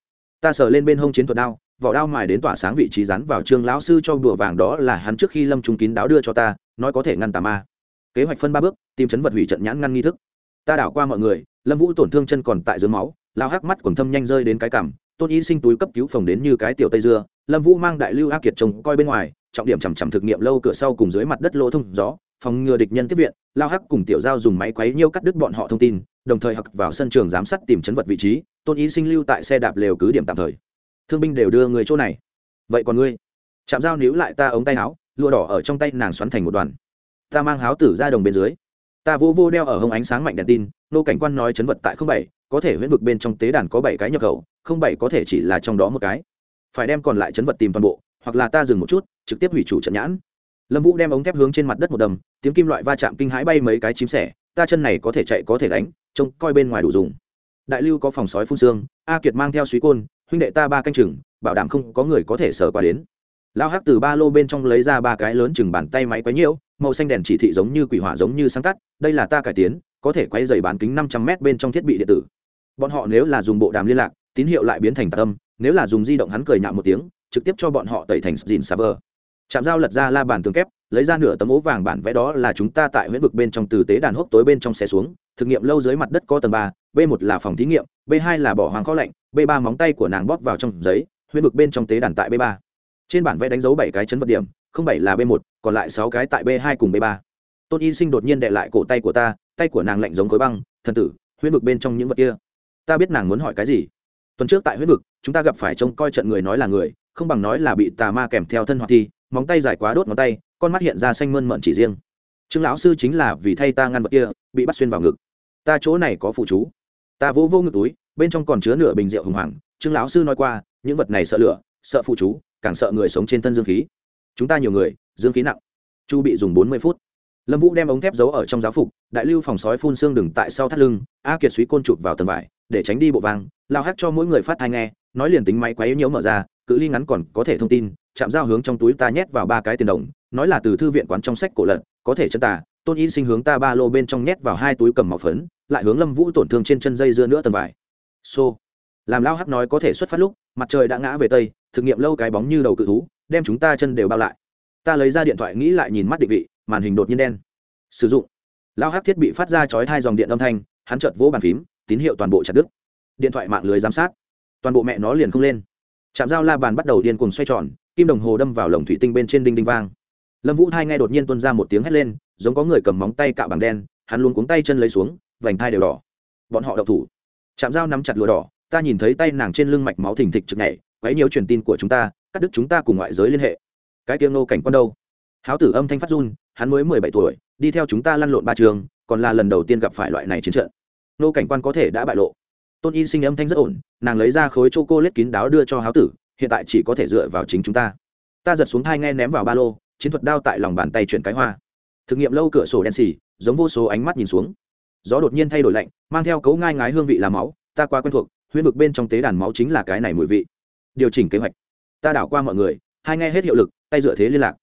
Ta sờ lên bên hông chiến thuật đao, vỏ đao mài đến tỏa sáng vị trí rắn vào trương lão sư cho bùa vàng đó là hắn trước khi lâm trung kín đáo đưa cho ta, nói có thể ngăn tà ma. Kế hoạch phân ba bước, tìm chấn vật hủy trận nhãn ngăn nghi thức. Ta đảo qua mọi người, lâm vũ tổn thương chân còn tại dưới máu, lao hắc mắt quần thâm nhanh rơi đến cái cằm, tôn y sinh túi cấp cứu phòng đến như cái tiểu tây dưa lâm vũ mang đại lưu ác kiệt trông coi bên ngoài, trọng điểm chằm chằm thực nghiệm lâu cửa sau cùng dưới mặt đất lỗ thông gió, phòng ngừa địch nhân tiếp viện, lao hắc cùng tiểu giao dùng máy quấy nhiêu cắt đứt bọn họ thông tin, đồng thời hặc vào sân trường giám sát tìm chấn vật vị trí, tôn ý sinh lưu tại xe đạp lều cứ điểm tạm thời. Thương binh đều đưa người chỗ này. Vậy còn ngươi? Chạm dao níu lại ta ống tay áo, lụa đỏ ở trong tay nàng xoắn thành một đoàn. Ta mang háo tử ra đồng bên dưới. Ta vô vô đeo ở hông ánh sáng mạnh đèn tin, nô cảnh quan nói chấn vật tại không bảy, có thể huyễn vực bên trong tế đàn có bảy cái nhập khẩu, không bảy có thể chỉ là trong đó một cái phải đem còn lại chấn vật tìm toàn bộ, hoặc là ta dừng một chút, trực tiếp hủy chủ trận nhãn. Lâm vũ đem ống thép hướng trên mặt đất một đầm, tiếng kim loại va chạm kinh hãi bay mấy cái chím sẻ, ta chân này có thể chạy, có thể đánh, trông coi bên ngoài đủ dùng. Đại lưu có phòng sói phun xương, a kiệt mang theo suý côn, huynh đệ ta ba canh chừng, bảo đảm không có người có thể sờ qua đến. Lao hắc từ ba lô bên trong lấy ra ba cái lớn chừng bàn tay máy quấy nhiễu, màu xanh đèn chỉ thị giống như quỷ hỏa giống như sáng tắt, đây là ta cải tiến, có thể quay dày bán kính năm trăm m bên trong thiết bị điện tử. Bọn họ nếu là dùng bộ đàm liên lạc, tín hiệu lại biến thành tạc âm nếu là dùng di động hắn cười nhạo một tiếng, trực tiếp cho bọn họ tẩy thành dìn server chạm dao lật ra la bàn tường kép, lấy ra nửa tấm ố vàng bản vẽ đó là chúng ta tại huyễn vực bên trong từ tế đàn hốc tối bên trong xe xuống, thực nghiệm lâu dưới mặt đất có tầng ba, b một là phòng thí nghiệm, b hai là bỏ hoàng kho lạnh, b ba móng tay của nàng bóp vào trong giấy, huyễn vực bên trong tế đàn tại b ba. Trên bản vẽ đánh dấu bảy cái chấn vật điểm, không bảy là b một, còn lại sáu cái tại b hai cùng b ba. Tôn y sinh đột nhiên đệ lại cổ tay của ta, tay của nàng lạnh giống khối băng, thần tử, huyễn vực bên trong những vật kia, ta biết nàng muốn hỏi cái gì tuần trước tại huyết vực, chúng ta gặp phải trông coi trận người nói là người, không bằng nói là bị tà ma kèm theo thân hoạt thi, móng tay dài quá đốt ngón tay, con mắt hiện ra xanh mơn mận chỉ riêng. Trương lão sư chính là vì thay ta ngăn vật kia, bị bắt xuyên vào ngực. Ta chỗ này có phụ chú. Ta vỗ vô ngực túi, bên trong còn chứa nửa bình rượu hùng hoàng. Trương lão sư nói qua, những vật này sợ lửa, sợ phụ chú, càng sợ người sống trên thân dương khí. Chúng ta nhiều người, dương khí nặng. Chu bị dùng bốn mươi phút. Lâm vũ đem ống thép giấu ở trong giáo phục, đại lưu phòng sói phun xương đừng tại sau thắt lưng, a kiệt suý côn chụp vào tầng vải để tránh đi bộ vang lao hát cho mỗi người phát thai nghe nói liền tính máy quấy nhiễu mở ra cự ly ngắn còn có thể thông tin chạm giao hướng trong túi ta nhét vào ba cái tiền đồng nói là từ thư viện quán trong sách cổ lật, có thể chân tả tôn y sinh hướng ta ba lô bên trong nhét vào hai túi cầm màu phấn lại hướng lâm vũ tổn thương trên chân dây dưa nữa tầm vải. Xô. Làm lao hắc nói có thể xuất phát lúc mặt trời đã ngã về tây thực nghiệm lâu cái bóng như đầu cự thú đem chúng ta chân đều bao lại. Ta lấy ra điện thoại nghĩ lại nhìn mắt định vị màn hình đột nhiên đen. Sử dụng. Lao hắc thiết bị phát ra chói hai dòng điện âm thanh hắn chợt vỗ bàn phím tín hiệu toàn bộ chặt đứt. Điện thoại mạng lưới giám sát. Toàn bộ mẹ nó liền không lên. Chạm dao la bàn bắt đầu điên cuồng xoay tròn, kim đồng hồ đâm vào lồng thủy tinh bên trên đinh đinh vang. Lâm vũ thai nghe đột nhiên tuân ra một tiếng hét lên, giống có người cầm móng tay cạo bằng đen, hắn luôn cuống tay chân lấy xuống, vành thai đều đỏ. Bọn họ đậu thủ. Chạm dao nắm chặt lụa đỏ, ta nhìn thấy tay nàng trên lưng mạch máu thình thịch trực nhảy, quấy nhiều truyền tin của chúng ta, cắt đứt chúng ta cùng ngoại giới liên hệ. Cái tiếng nô cảnh quan đâu? Háo tử âm thanh phát run, hắn mới mười bảy tuổi, đi theo chúng ta lăn lộn ba trường, còn là lần đầu tiên gặp phải loại này chiến trận nô cảnh quan có thể đã bại lộ. Tôn y sinh âm thanh rất ổn, nàng lấy ra khối chô cô lết kín đáo đưa cho háo tử, hiện tại chỉ có thể dựa vào chính chúng ta. Ta giật xuống thai nghe ném vào ba lô, chiến thuật đao tại lòng bàn tay chuyển cái hoa. Thực nghiệm lâu cửa sổ đen xì, giống vô số ánh mắt nhìn xuống. Gió đột nhiên thay đổi lạnh, mang theo cấu ngai ngái hương vị làm máu, ta qua quen thuộc, huyễn vực bên trong tế đàn máu chính là cái này mùi vị. Điều chỉnh kế hoạch. Ta đảo qua mọi người, hai nghe hết hiệu lực, tay dựa thế liên lạc.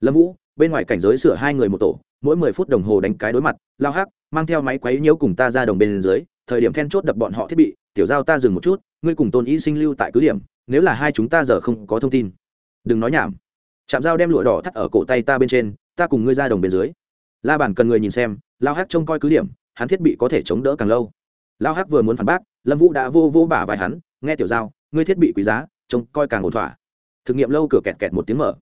Lâm vũ, bên ngoài cảnh giới sửa hai người một tổ mỗi mười phút đồng hồ đánh cái đối mặt, lao hắc, mang theo máy quấy nhiễu cùng ta ra đồng bên dưới, thời điểm then chốt đập bọn họ thiết bị, tiểu giao ta dừng một chút, ngươi cùng tôn y sinh lưu tại cứ điểm, nếu là hai chúng ta giờ không có thông tin. Đừng nói nhảm. Chạm dao đem lụa đỏ thắt ở cổ tay ta bên trên, ta cùng ngươi ra đồng bên dưới. La bản cần người nhìn xem, lao hắc trông coi cứ điểm, hắn thiết bị có thể chống đỡ càng lâu. Lao hắc vừa muốn phản bác, lâm vũ đã vô vô bả vài hắn, nghe tiểu giao, ngươi thiết bị quý giá, trông coi càng ổn thỏa. Thực nghiệm lâu cửa kẹt kẹt một tiếng mở.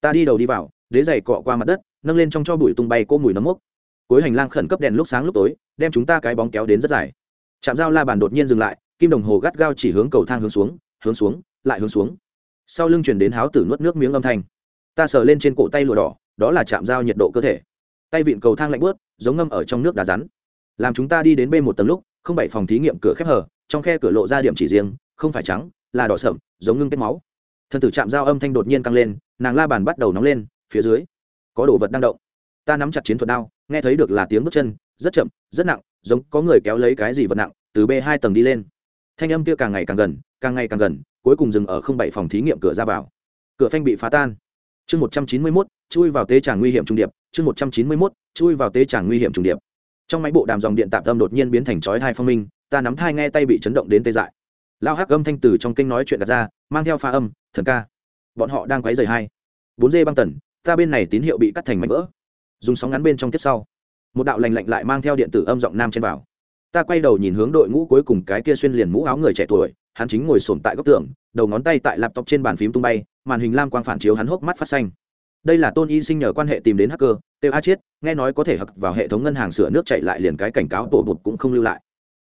Ta đi đầu đi vào, đế giày cọ qua mặt đất nâng lên trong cho bụi tung bay cô mùi nấm mốc. Cuối hành lang khẩn cấp đèn lúc sáng lúc tối, đem chúng ta cái bóng kéo đến rất dài. Chạm dao la bàn đột nhiên dừng lại, kim đồng hồ gắt gao chỉ hướng cầu thang hướng xuống hướng xuống, lại hướng xuống. Sau lưng chuyển đến háo tử nuốt nước miếng âm thanh. Ta sờ lên trên cổ tay lụa đỏ, đó là chạm dao nhiệt độ cơ thể. Tay vịn cầu thang lạnh bớt giống ngâm ở trong nước đá rắn. Làm chúng ta đi đến b một tầng lúc, không bảy phòng thí nghiệm cửa khép hở, trong khe cửa lộ ra điểm chỉ riêng, không phải trắng, là đỏ sậm, giống ngưng kết máu. Thân tử chạm dao âm thanh đột nhiên căng lên, nàng la bàn bắt đầu nóng lên, phía dưới có đồ vật đang động. Ta nắm chặt chiến thuật đao, nghe thấy được là tiếng bước chân, rất chậm, rất nặng, giống có người kéo lấy cái gì vật nặng, từ b hai tầng đi lên. Thanh âm kia càng ngày càng gần, càng ngày càng gần, cuối cùng dừng ở không bảy phòng thí nghiệm cửa ra vào. Cửa phanh bị phá tan. Chương một trăm chín mươi mốt, chui vào tế tràng nguy hiểm trung điệp, chương một trăm chín mươi mốt, chui vào tế tràng nguy hiểm trung điệp. Trong máy bộ đàm dòng điện tạm tâm đột nhiên biến thành chói hai phong minh, ta nắm thai nghe tay bị chấn động đến tê dại. Lao hắc âm thanh từ trong kinh nói chuyện đặt ra, mang theo pha âm, thần ca. Bọn họ đang quấy rầy hai. Bốn dê băng tần ta bên này tín hiệu bị cắt thành mảnh vỡ. Dùng sóng ngắn bên trong tiếp sau. Một đạo lành lạnh lại mang theo điện tử âm giọng nam trên vào. Ta quay đầu nhìn hướng đội ngũ cuối cùng cái kia xuyên liền mũ áo người trẻ tuổi, hắn chính ngồi sồn tại góc tường, đầu ngón tay tại laptop trên bàn phím tung bay, màn hình lam quang phản chiếu hắn hốc mắt phát xanh. Đây là tôn y sinh nhờ quan hệ tìm đến hacker tiêu a chiết, nghe nói có thể hặc vào hệ thống ngân hàng sửa nước chạy lại liền cái cảnh cáo tổ bụt cũng không lưu lại.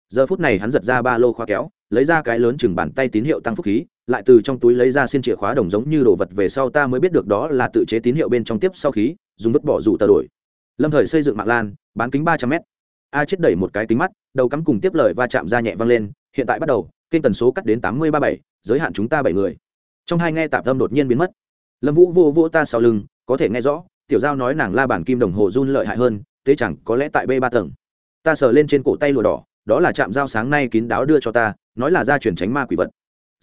Giờ phút này hắn giật ra ba lô khoa kéo, lấy ra cái lớn chừng bàn tay tín hiệu tăng phúc khí lại từ trong túi lấy ra xin chìa khóa đồng giống như đồ vật về sau ta mới biết được đó là tự chế tín hiệu bên trong tiếp sau khí, dùng vứt bỏ rủ tờ đổi. Lâm thời xây dựng mạng lan, bán kính ba trăm m a chết đẩy một cái kính mắt, đầu cắm cùng tiếp lời va chạm ra nhẹ văng lên, hiện tại bắt đầu, kênh tần số cắt đến tám mươi ba bảy, giới hạn chúng ta bảy người. Trong hai nghe tạp tâm đột nhiên biến mất. Lâm vũ vô vô ta sau lưng, có thể nghe rõ, tiểu giao nói nàng la bản kim đồng hồ run lợi hại hơn, thế chẳng có lẽ tại b ba tầng. Ta sờ lên trên cổ tay lụa đỏ, đó là chạm dao sáng nay kín đáo đưa cho ta, nói là ra chuyển tránh ma quỷ vật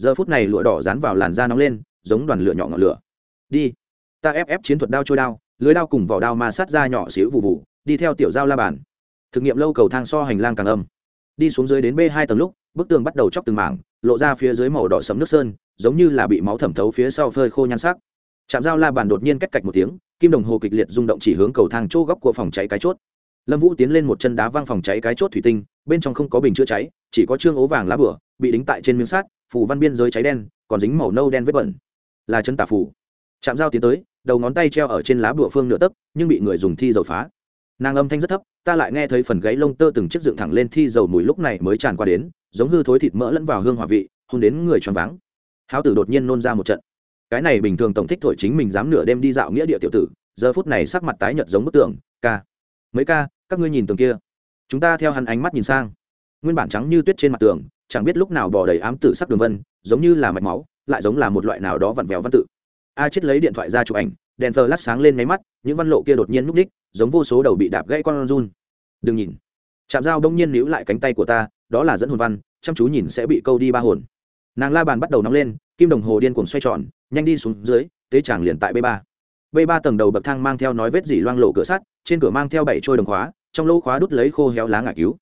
giờ phút này lụa đỏ dán vào làn da nóng lên, giống đoàn lửa nhỏ ngọn lửa. Đi, ta ép ép chiến thuật đao trôi đao, lưới đao cùng vỏ đao ma sát ra nhỏ xíu vụ vụ đi theo tiểu giao la bàn. Thực nghiệm lâu cầu thang so hành lang càng âm. Đi xuống dưới đến b hai tầng lúc, bức tường bắt đầu chóc từng mảng, lộ ra phía dưới màu đỏ sẫm nước sơn, giống như là bị máu thẩm thấu phía sau phơi khô nhan sắc. Chạm dao la bàn đột nhiên cách cạch một tiếng, kim đồng hồ kịch liệt rung động chỉ hướng cầu thang chỗ góc của phòng cháy cái chốt. Lâm vũ tiến lên một chân đá văng phòng cháy cái chốt thủy tinh, bên trong không có bình chữa cháy, chỉ có trương ố vàng lá bửa, bị đính tại trên miếng sắt Phù văn biên giới cháy đen, còn dính màu nâu đen vết bẩn. Là chân tà phù. chạm dao tiến tới, đầu ngón tay treo ở trên lá bụa phương nửa tấc, nhưng bị người dùng thi dầu phá. Nàng âm thanh rất thấp, ta lại nghe thấy phần gáy lông tơ từng chiếc dựng thẳng lên thi dầu mùi lúc này mới tràn qua đến, giống hư thối thịt mỡ lẫn vào hương hòa vị, hôn đến người choáng váng. Háo tử đột nhiên nôn ra một trận. Cái này bình thường tổng thích thổi chính mình dám nửa đêm đi dạo nghĩa địa tiểu tử, giờ phút này sắc mặt tái nhợt giống bức tường, ca, mấy ca, các ngươi nhìn tường kia. Chúng ta theo hắn ánh mắt nhìn sang. Nguyên bản trắng như tuyết trên mặt tường chẳng biết lúc nào bò đầy ám tử sắc đường vân, giống như là mạch máu, lại giống là một loại nào đó vặn vẹo văn tự. A chết lấy điện thoại ra chụp ảnh, đèn thờ lát sáng lên máy mắt, những văn lộ kia đột nhiên núp ních, giống vô số đầu bị đạp gãy con run. Đừng nhìn. Chạm dao đông nhiên níu lại cánh tay của ta, đó là dẫn hồn văn, chăm chú nhìn sẽ bị câu đi ba hồn. Nàng la bàn bắt đầu nóng lên, kim đồng hồ điên cuồng xoay tròn, nhanh đi xuống dưới, tế tràng liền tại b ba. B ba tầng đầu bậc thang mang theo nói vết dỉ loang lộ cửa sắt, trên cửa mang theo bảy trôi đồng khóa, trong lỗ khóa đút lấy khô héo lá ngải cứu.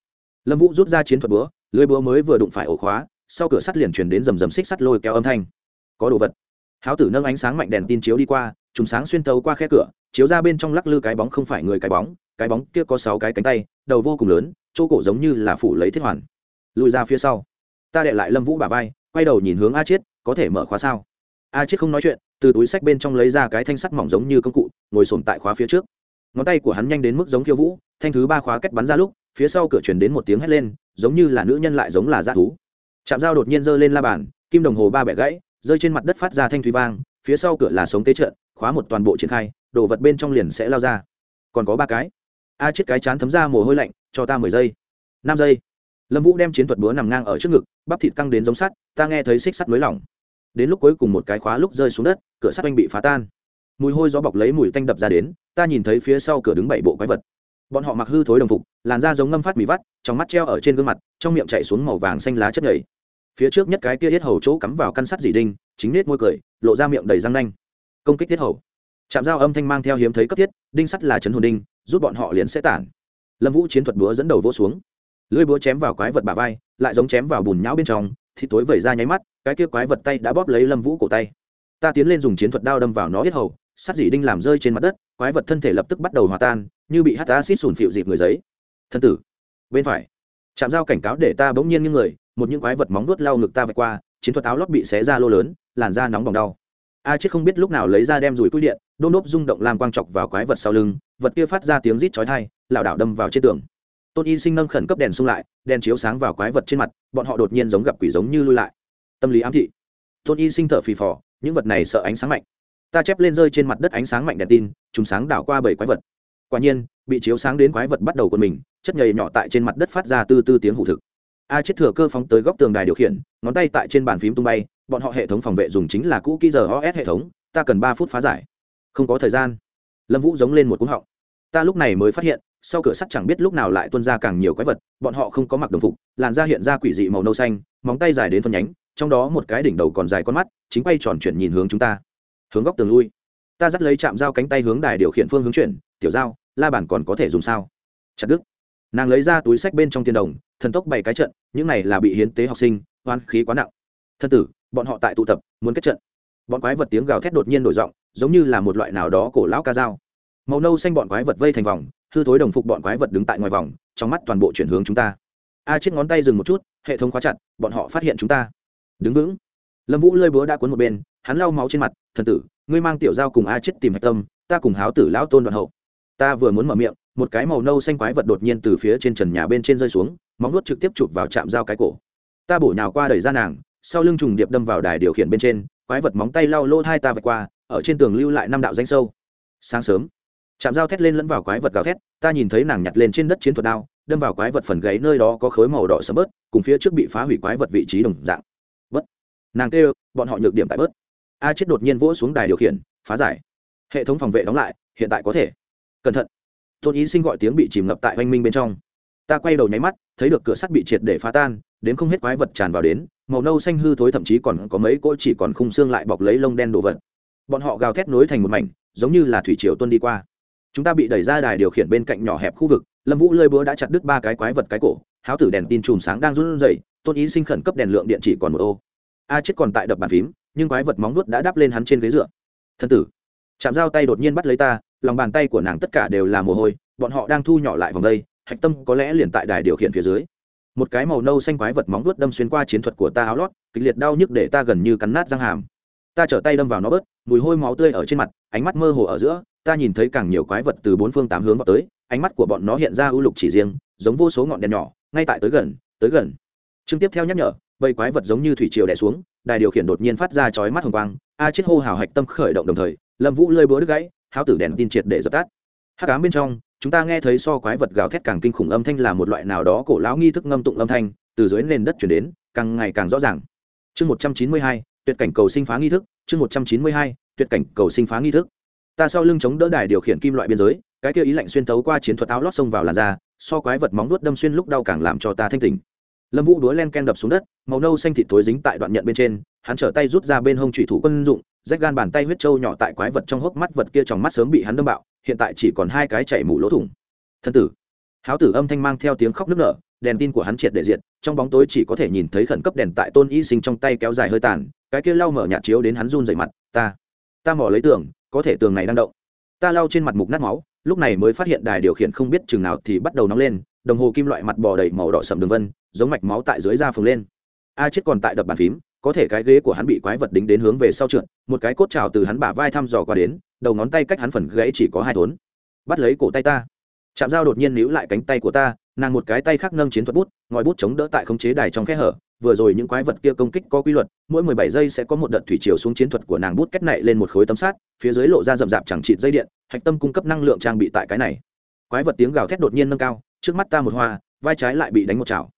Lâm vũ rút ra chiến thuật búa lưới búa mới vừa đụng phải ổ khóa, sau cửa sắt liền chuyển đến rầm rầm xích sắt lôi kéo âm thanh. Có đồ vật. Háo tử nâng ánh sáng mạnh đèn tin chiếu đi qua chùm sáng xuyên tấu qua khe cửa, chiếu ra bên trong lắc lư cái bóng không phải người cái bóng cái bóng kia có sáu cái cánh tay, đầu vô cùng lớn, chỗ cổ giống như là phủ lấy thiết hoàn. Lùi ra phía sau. Ta đệ lại lâm vũ bà vai, quay đầu nhìn hướng a chiết, có thể mở khóa sao? A chiết không nói chuyện, từ túi sách bên trong lấy ra cái thanh sắt mỏng giống như công cụ, ngồi sồn tại khóa phía trước. Ngón tay của hắn nhanh đến mức giống khiêu vũ, thanh thứ ba khóa cách bắn ra lúc phía sau cửa chuyển đến một tiếng hét lên, giống như là nữ nhân lại giống là g thú. Chạm dao đột nhiên giơ lên la bàn, kim đồng hồ ba bẻ gãy, rơi trên mặt đất phát ra thanh thúy vang, phía sau cửa là sống tế trợn khóa một toàn bộ triển khai, đồ vật bên trong liền sẽ lao ra. Còn có ba cái. A chết cái chán thấm ra mồ hôi lạnh, cho ta mười giây. Năm giây. Lâm vũ đem chiến thuật búa nằm ngang ở trước ngực, bắp thịt căng đến giống sắt, ta nghe thấy xích sắt nới lỏng. Đến lúc cuối cùng một cái khóa lúc rơi xuống đất, cửa sắt anh bị phá tan. Mùi hôi gió bọc lấy mùi tanh đập ra đến, ta nhìn thấy phía sau cửa đứng bảy bộ quái vật bọn họ mặc hư thối đồng phục, làn da giống ngâm phát mì vắt, trong mắt treo ở trên gương mặt, trong miệng chạy xuống màu vàng xanh lá chất nhảy phía trước nhất cái kia hết hầu chỗ cắm vào căn sắt dỉ đinh, chính nết môi cười, lộ ra miệng đầy răng nanh. Công kích tiết hầu. Chạm dao âm thanh mang theo hiếm thấy cấp thiết, đinh sắt là chấn hồn đinh rút bọn họ liền sẽ tản. Lâm vũ chiến thuật búa dẫn đầu vỗ xuống. Lưỡi búa chém vào quái vật bà vai, lại giống chém vào bùn nhão bên trong, thì tối vẩy ra nháy mắt, cái kia quái vật tay đã bóp lấy lâm vũ cổ tay. Ta tiến lên dùng chiến thuật đao đâm vào nó hết hầu, sắt dỉ đinh làm rơi trên mặt đất, quái vật thân thể lập tức bắt đầu hòa tan như bị hát acid sùn phịu dịp người giấy. Thân tử, bên phải. Chạm dao cảnh cáo để ta bỗng nhiên như người, một những quái vật móng vuốt lau ngực ta vạch qua, chiến thuật áo lót bị xé ra lô lớn, làn da nóng bỏng đau. A chết không biết lúc nào lấy ra đem rùi cúi điện, đôn đốp rung động làm quang chọc vào quái vật sau lưng, vật kia phát ra tiếng rít chói thai lảo đảo đâm vào trên tường. Tôn y sinh nâng khẩn cấp đèn xung lại, đèn chiếu sáng vào quái vật trên mặt, bọn họ đột nhiên giống gặp quỷ giống như lui lại. Tâm lý ám thị. Tôn y sinh thở phì phò, những vật này sợ ánh sáng mạnh. Ta chép lên rơi trên mặt đất ánh sáng mạnh đèn tin chúng sáng đảo qua bảy quái vật quả nhiên, bị chiếu sáng đến quái vật bắt đầu của mình, chất nhầy nhỏ tại trên mặt đất phát ra tư tư tiếng hủ thực. A chết thừa cơ phóng tới góc tường đài điều khiển, ngón tay tại trên bàn phím tung bay, bọn họ hệ thống phòng vệ dùng chính là cũ kỹ giờ os hệ thống, ta cần ba phút phá giải. Không có thời gian. Lâm vũ giống lên một cúng họng. Ta lúc này mới phát hiện, sau cửa sắt chẳng biết lúc nào lại tuôn ra càng nhiều quái vật, bọn họ không có mặc đồng phục, làn da hiện ra quỷ dị màu nâu xanh, móng tay dài đến phân nhánh, trong đó một cái đỉnh đầu còn dài con mắt, chính quay tròn chuyển nhìn hướng chúng ta. Hướng góc tường lui. Ta dắt lấy chạm dao cánh tay hướng đài điều khiển phương hướng chuyển tiểu dao la bản còn có thể dùng sao? Chặt đức nàng lấy ra túi sách bên trong tiền đồng, thần tốc bày cái trận, những này là bị hiến tế học sinh oan khí quá nặng. Thân tử, bọn họ tại tụ tập, muốn kết trận. Bọn quái vật tiếng gào thét đột nhiên đổi giọng, giống như là một loại nào đó cổ lão ca dao. Màu nâu xanh bọn quái vật vây thành vòng, hư thối đồng phục bọn quái vật đứng tại ngoài vòng, trong mắt toàn bộ chuyển hướng chúng ta. A chết ngón tay dừng một chút, hệ thống khóa chặt, bọn họ phát hiện chúng ta. Đứng vững. Lâm vũ lơi búa đã cuốn một bên, hắn lau máu trên mặt, thần tử, ngươi mang tiểu dao cùng a chết tìm hạch tâm, ta cùng háo tử lão tôn đoạn hậu ta vừa muốn mở miệng, một cái màu nâu xanh quái vật đột nhiên từ phía trên trần nhà bên trên rơi xuống, móng nuốt trực tiếp chụp vào chạm dao cái cổ. Ta bổ nhào qua đẩy ra nàng, sau lưng trùng điệp đâm vào đài điều khiển bên trên, quái vật móng tay lau lỗ hai ta vạch qua, ở trên tường lưu lại năm đạo danh sâu. Sáng sớm, chạm dao thét lên lẫn vào quái vật gào thét, ta nhìn thấy nàng nhặt lên trên đất chiến thuật đao, đâm vào quái vật phần gáy nơi đó có khối màu đỏ sấm bớt, cùng phía trước bị phá hủy quái vật vị trí đồng dạng. Bớt. Nàng kêu, bọn họ nhược điểm tại bớt. A chết đột nhiên vỗ xuống đài điều khiển, phá giải. Hệ thống phòng vệ đóng lại, hiện tại có thể cẩn thận. Tôn ý sinh gọi tiếng bị chìm ngập tại oanh minh bên trong. Ta quay đầu nháy mắt, thấy được cửa sắt bị triệt để phá tan, đến không hết quái vật tràn vào đến, màu nâu xanh hư thối thậm chí còn có mấy cỗ chỉ còn khung xương lại bọc lấy lông đen đồ vật. Bọn họ gào thét nối thành một mảnh, giống như là thủy triều tuân đi qua. Chúng ta bị đẩy ra đài điều khiển bên cạnh nhỏ hẹp khu vực, lâm vũ lơi búa đã chặt đứt ba cái quái vật cái cổ, háo tử đèn tin chùm sáng đang run rẩy, tôn ý sinh khẩn cấp đèn lượng điện chỉ còn một ô. A chết còn tại đập bàn phím, nhưng quái vật móng nuốt đã đắp lên hắn trên ghế dựa. Thân tử. Chạm dao tay đột nhiên bắt lấy ta lòng bàn tay của nàng tất cả đều là mồ hôi, bọn họ đang thu nhỏ lại vòng đây, hạch tâm có lẽ liền tại đài điều khiển phía dưới. Một cái màu nâu xanh quái vật móng vuốt đâm xuyên qua chiến thuật của ta áo lót, kịch liệt đau nhức để ta gần như cắn nát răng hàm. Ta trở tay đâm vào nó bớt, mùi hôi máu tươi ở trên mặt, ánh mắt mơ hồ ở giữa, ta nhìn thấy càng nhiều quái vật từ bốn phương tám hướng vào tới, ánh mắt của bọn nó hiện ra ưu lục chỉ riêng, giống vô số ngọn đèn nhỏ, ngay tại tới gần tới gần. Chương tiếp theo nhắc nhở, bầy quái vật giống như thủy triều đè xuống, đài điều khiển đột nhiên phát ra chói mắt hồng quang, a chết hô hào hạch tâm khởi động đồng thời, lâm vũ lơi búa đứt gãy háo tử đèn tin triệt để dập tắt. Hát cám bên trong, chúng ta nghe thấy so quái vật gào thét càng kinh khủng âm thanh là một loại nào đó cổ lão nghi thức ngâm tụng âm thanh, từ dưới nền đất chuyển đến, càng ngày càng rõ ràng. Chương một trăm chín mươi hai, tuyệt cảnh cầu sinh phá nghi thức, chương một trăm chín mươi hai, tuyệt cảnh cầu sinh phá nghi thức. Ta sau lưng chống đỡ đài điều khiển kim loại biên giới, cái kia ý lạnh xuyên tấu qua chiến thuật áo lót xông vào làn da, so quái vật móng vuốt đâm xuyên lúc đau càng làm cho ta thanh tỉnh. Lâm vũ đuối len ken đập xuống đất, màu nâu xanh thịt thối dính tại đoạn nhận bên trên, hắn trở tay rút ra bên hông trụy thủ quân dụng rách gan bàn tay huyết trâu nhỏ tại quái vật trong hốc mắt vật kia trong mắt sớm bị hắn đâm bạo, hiện tại chỉ còn hai cái chảy mủ lỗ thủng. Thân tử. Háo tử âm thanh mang theo tiếng khóc nức nở, đèn tin của hắn triệt để diện trong bóng tối chỉ có thể nhìn thấy khẩn cấp đèn tại tôn y sinh trong tay kéo dài hơi tàn, cái kia lau mở nhạt chiếu đến hắn run dày mặt, ta ta mò lấy tường, có thể tường này đang động. Ta lau trên mặt mục nát máu, lúc này mới phát hiện đài điều khiển không biết chừng nào thì bắt đầu nóng lên, đồng hồ kim loại mặt bò đầy màu đỏ sậm đường vân, giống mạch máu tại dưới da phồng lên. A chết còn tại đập bàn phím có thể cái ghế của hắn bị quái vật đính đến hướng về sau trượt, một cái cốt trào từ hắn bả vai thăm dò qua đến, đầu ngón tay cách hắn phần gãy chỉ có hai thốn. Bắt lấy cổ tay ta. Chạm dao đột nhiên níu lại cánh tay của ta, nàng một cái tay khác nâng chiến thuật bút, ngòi bút chống đỡ tại khống chế đài trong kẽ hở, vừa rồi những quái vật kia công kích có quy luật, mỗi mười bảy giây sẽ có một đợt thủy chiều xuống chiến thuật của nàng bút kết nảy lên một khối tấm sát phía dưới lộ ra rậm rạp chẳng chịt dây điện, hạch tâm cung cấp năng lượng trang bị tại cái này. Quái vật tiếng gào thét đột nhiên nâng cao, trước mắt ta một hoa, vai trái lại bị đánh một chảo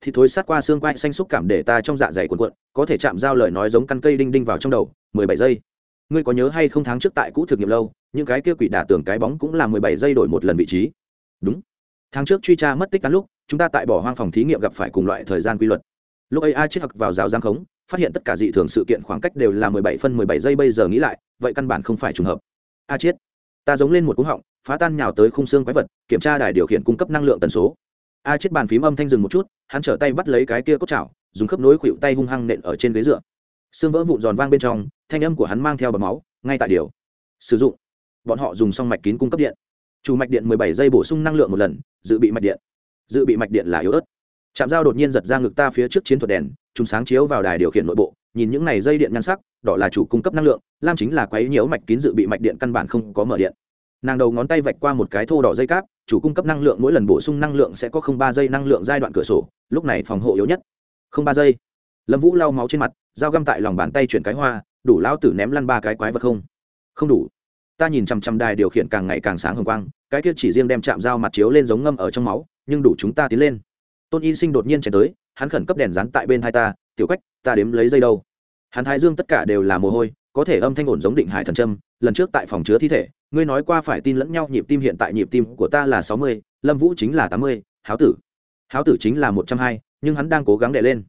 thì thối sát qua xương quai xanh xúc cảm để ta trong dạ dày cuộn cuộn, có thể chạm giao lời nói giống căn cây đinh đinh vào trong đầu, mười bảy giây. Ngươi có nhớ hay không tháng trước tại cũ thực nghiệm lâu, những cái kia quỷ đả tưởng cái bóng cũng là mười bảy giây đổi một lần vị trí? Đúng. Tháng trước truy tra mất tích cán lúc, chúng ta tại bỏ hoang phòng thí nghiệm gặp phải cùng loại thời gian quy luật. Lúc ấy a chết hặc vào rào giang khống, phát hiện tất cả dị thường sự kiện khoảng cách đều là mười bảy phân mười bảy giây bây giờ nghĩ lại, vậy căn bản không phải trùng hợp. A chết. Ta giống lên một cú họng, phá tan nhào tới khung xương quái vật, kiểm tra đài điều khiển cung cấp năng lượng tần số a chết bàn phím âm thanh dừng một chút, hắn trở tay bắt lấy cái kia cốt chảo, dùng khớp nối khuỵu tay hung hăng nện ở trên ghế dựa. Xương vỡ vụn giòn vang bên trong, thanh âm của hắn mang theo bầm máu, ngay tại điều sử dụng. Bọn họ dùng xong mạch kín cung cấp điện. Chủ mạch điện 17 giây bổ sung năng lượng một lần, dự bị mạch điện. Dự bị mạch điện là yếu ớt. Chạm dao đột nhiên giật ra ngực ta phía trước chiến thuật đèn chúng sáng chiếu vào đài điều khiển nội bộ, nhìn những này dây điện nhan sắc, đỏ là chủ cung cấp năng lượng, lam chính là quấy nhiễu mạch kín dự bị mạch điện căn bản không có mở điện. Nàng đầu ngón tay vạch qua một cái thô đỏ dây cáp chủ cung cấp năng lượng mỗi lần bổ sung năng lượng sẽ có không ba giây năng lượng giai đoạn cửa sổ, lúc này phòng hộ yếu nhất. Không ba giây. Lâm vũ lau máu trên mặt, dao găm tại lòng bàn tay chuyển cái hoa, đủ lao tử ném lăn ba cái quái vật không? Không đủ. Ta nhìn chằm chằm đài điều khiển càng ngày càng sáng hồng quang, cái kia chỉ riêng đem chạm dao mặt chiếu lên giống ngâm ở trong máu, nhưng đủ chúng ta tiến lên. Tôn y sinh đột nhiên chạy tới, hắn khẩn cấp đèn rán tại bên hai ta, tiểu quách, ta đếm lấy dây đâu? Hắn thái dương tất cả đều là mồ hôi, có thể âm thanh ổn giống định hải thần trâm lần trước tại phòng chứa thi thể, ngươi nói qua phải tin lẫn nhau, nhịp tim hiện tại nhịp tim của ta là sáu mươi, lâm vũ chính là tám mươi, háo tử. Háo tử chính là một trăm hai, nhưng hắn đang cố gắng đè lên.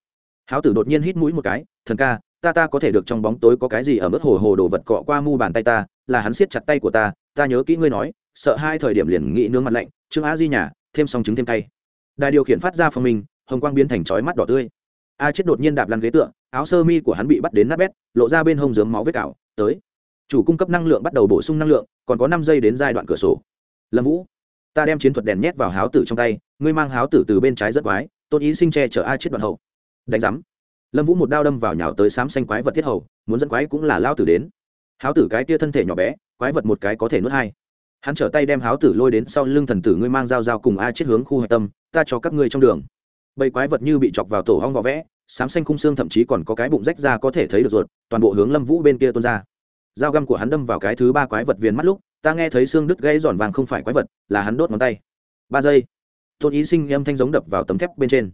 Háo tử đột nhiên hít mũi một cái, thần ca, ta ta có thể được trong bóng tối có cái gì ở mức hồ hồ đồ vật cọ qua mu bàn tay ta, là hắn siết chặt tay của ta ta nhớ kỹ ngươi nói, sợ hai thời điểm liền nghĩ nướng mặt lạnh, trương Á di nhà, thêm song trứng thêm tay. Đài điều khiển phát ra phòng mình hồng quang biến thành chói mắt đỏ tươi. A chết đột nhiên đạp lăn ghế tựa, áo sơ mi của hắn bị bắt đến nát bét, lộ ra bên hông dướng máu vết cào, tới chủ cung cấp năng lượng bắt đầu bổ sung năng lượng, còn có năm giây đến giai đoạn cửa sổ. Lâm vũ, ta đem chiến thuật đèn nhét vào háo tử trong tay, ngươi mang háo tử từ bên trái rất quái, tôn ý sinh che chở ai chết đoạn hậu. Đánh giám. Lâm vũ một đao đâm vào nhào tới xám xanh quái vật thiết hầu, muốn dẫn quái cũng là lao tử đến. Háo tử cái tia thân thể nhỏ bé, quái vật một cái có thể nuốt hai. Hắn trở tay đem háo tử lôi đến sau lưng thần tử ngươi mang dao dao cùng a chết hướng khu hạch tâm, ta cho các ngươi trong đường. Bầy quái vật như bị chọc vào tổ hong vỏ vẽ xám xanh khung xương thậm chí còn có cái bụng rách ra có thể thấy được ruột, toàn bộ hướng lâm vũ bên kia tuôn ra dao găm của hắn đâm vào cái thứ ba quái vật viên mắt lúc, ta nghe thấy xương đứt gãy giòn vàng không phải quái vật, là hắn đốt ngón tay. Ba giây. Tôn ý sinh âm thanh giống đập vào tấm thép bên trên.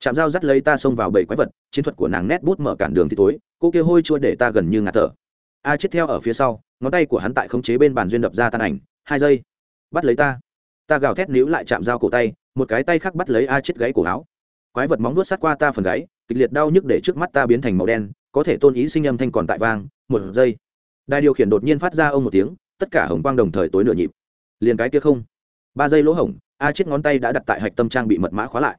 Chạm dao dắt lấy ta xông vào bảy quái vật, chiến thuật của nàng nét bút mở cản đường thì tối, cô kia hôi chua để ta gần như ngạt thở. A chết theo ở phía sau, ngón tay của hắn tại khống chế bên bàn duyên đập ra tan ảnh. Hai giây. Bắt lấy ta. Ta gào thét níu lại chạm dao cổ tay, một cái tay khác bắt lấy a chết gáy cổ áo. Quái vật móng nuốt sát qua ta phần gáy kịch liệt đau nhức để trước mắt ta biến thành màu đen, có thể tôn ý sinh âm thanh còn tại vang, một giây đài điều khiển đột nhiên phát ra ông một tiếng, tất cả hồng quang đồng thời tối nửa nhịp. Liền cái kia không. Ba giây lỗ hổng, a chết ngón tay đã đặt tại hạch tâm trang bị mật mã khóa lại.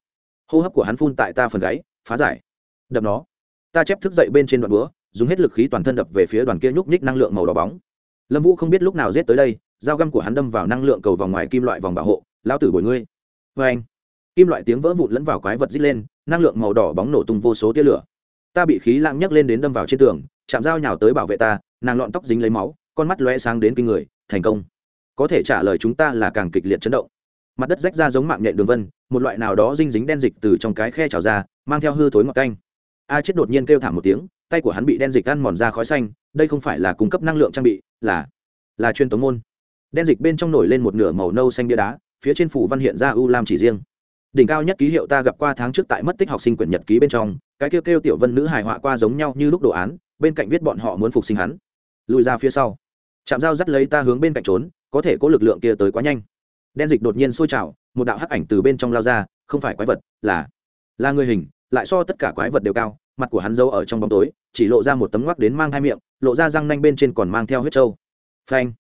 Hô hấp của hắn phun tại ta phần gáy, phá giải. Đập nó. Ta chép thức dậy bên trên đoạn búa, dùng hết lực khí toàn thân đập về phía đoàn kia nhúc nhích năng lượng màu đỏ bóng. Lâm vũ không biết lúc nào giết tới đây, dao găm của hắn đâm vào năng lượng cầu vòng ngoài kim loại vòng bảo hộ lao tử bồi ngươi. Vê anh, kim loại tiếng vỡ vụn lẫn vào quái vật d lên, năng lượng màu đỏ bóng nổ tung vô số tia lửa. Ta bị khí lãng nhấc lên đến đâm vào trên tường chạm dao nhào tới bảo vệ ta, nàng lọn tóc dính lấy máu, con mắt lóe sáng đến kinh người, thành công. Có thể trả lời chúng ta là càng kịch liệt chấn động. Mặt đất rách ra giống mạng nhện đường vân, một loại nào đó dinh dính đen dịch từ trong cái khe trào ra, mang theo hư thối ngọt canh a chết đột nhiên kêu thảm một tiếng, tay của hắn bị đen dịch ăn mòn ra khói xanh, đây không phải là cung cấp năng lượng trang bị, là là chuyên tống môn. Đen dịch bên trong nổi lên một nửa màu nâu xanh bia đá, phía trên phủ văn hiện ra u lam chỉ riêng. Đỉnh cao nhất ký hiệu ta gặp qua tháng trước tại mất tích học sinh quyển nhật ký bên trong, cái kêu kêu tiểu vân nữ hài họa qua giống nhau như lúc đồ án bên cạnh viết bọn họ muốn phục sinh hắn. Lùi ra phía sau. Chạm dao dắt lấy ta hướng bên cạnh trốn, có thể có lực lượng kia tới quá nhanh. Đen dịch đột nhiên sôi trào, một đạo hắc ảnh từ bên trong lao ra, không phải quái vật, là là người hình, lại so tất cả quái vật đều cao, mặt của hắn giấu ở trong bóng tối, chỉ lộ ra một tấm ngoắc đến mang hai miệng, lộ ra răng nanh bên trên còn mang theo huyết trâu. Phanh.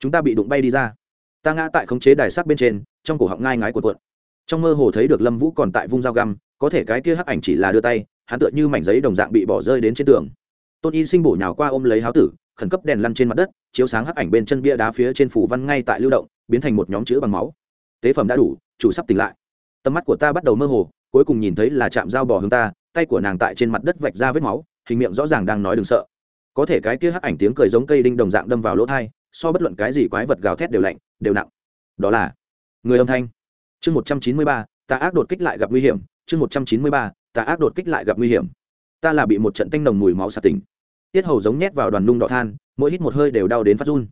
Chúng ta bị đụng bay đi ra. Ta ngã tại khống chế đài sắc bên trên, trong cổ họng ngai ngái của cuộn. Trong mơ hồ thấy được lâm vũ còn tại vung dao găm, có thể cái kia hắc ảnh chỉ là đưa tay, hắn tựa như mảnh giấy đồng dạng bị bỏ rơi đến trên tường tôn y sinh bổ nhào qua ôm lấy háo tử, khẩn cấp đèn lăn trên mặt đất, chiếu sáng hắc ảnh bên chân bia đá phía trên phủ văn ngay tại lưu động, biến thành một nhóm chữ bằng máu. Tế phẩm đã đủ, chủ sắp tỉnh lại. Tầm mắt của ta bắt đầu mơ hồ, cuối cùng nhìn thấy là chạm dao bỏ hướng ta, tay của nàng tại trên mặt đất vạch ra vết máu, hình miệng rõ ràng đang nói đừng sợ. Có thể cái kia hắc ảnh tiếng cười giống cây đinh đồng dạng đâm vào lỗ thai, so bất luận cái gì quái vật gào thét đều lạnh, đều nặng. Đó là người âm thanh. Chương một trăm chín mươi ba, ta ác đột kích lại gặp nguy hiểm. Chương một trăm chín mươi ba, ta ác đột kích lại gặp nguy hiểm. Ta là bị một trận tanh nồng mùi máu sạt tỉnh tiết hầu giống nhét vào đoàn nung đỏ than, mỗi hít một hơi đều đau đến phát run.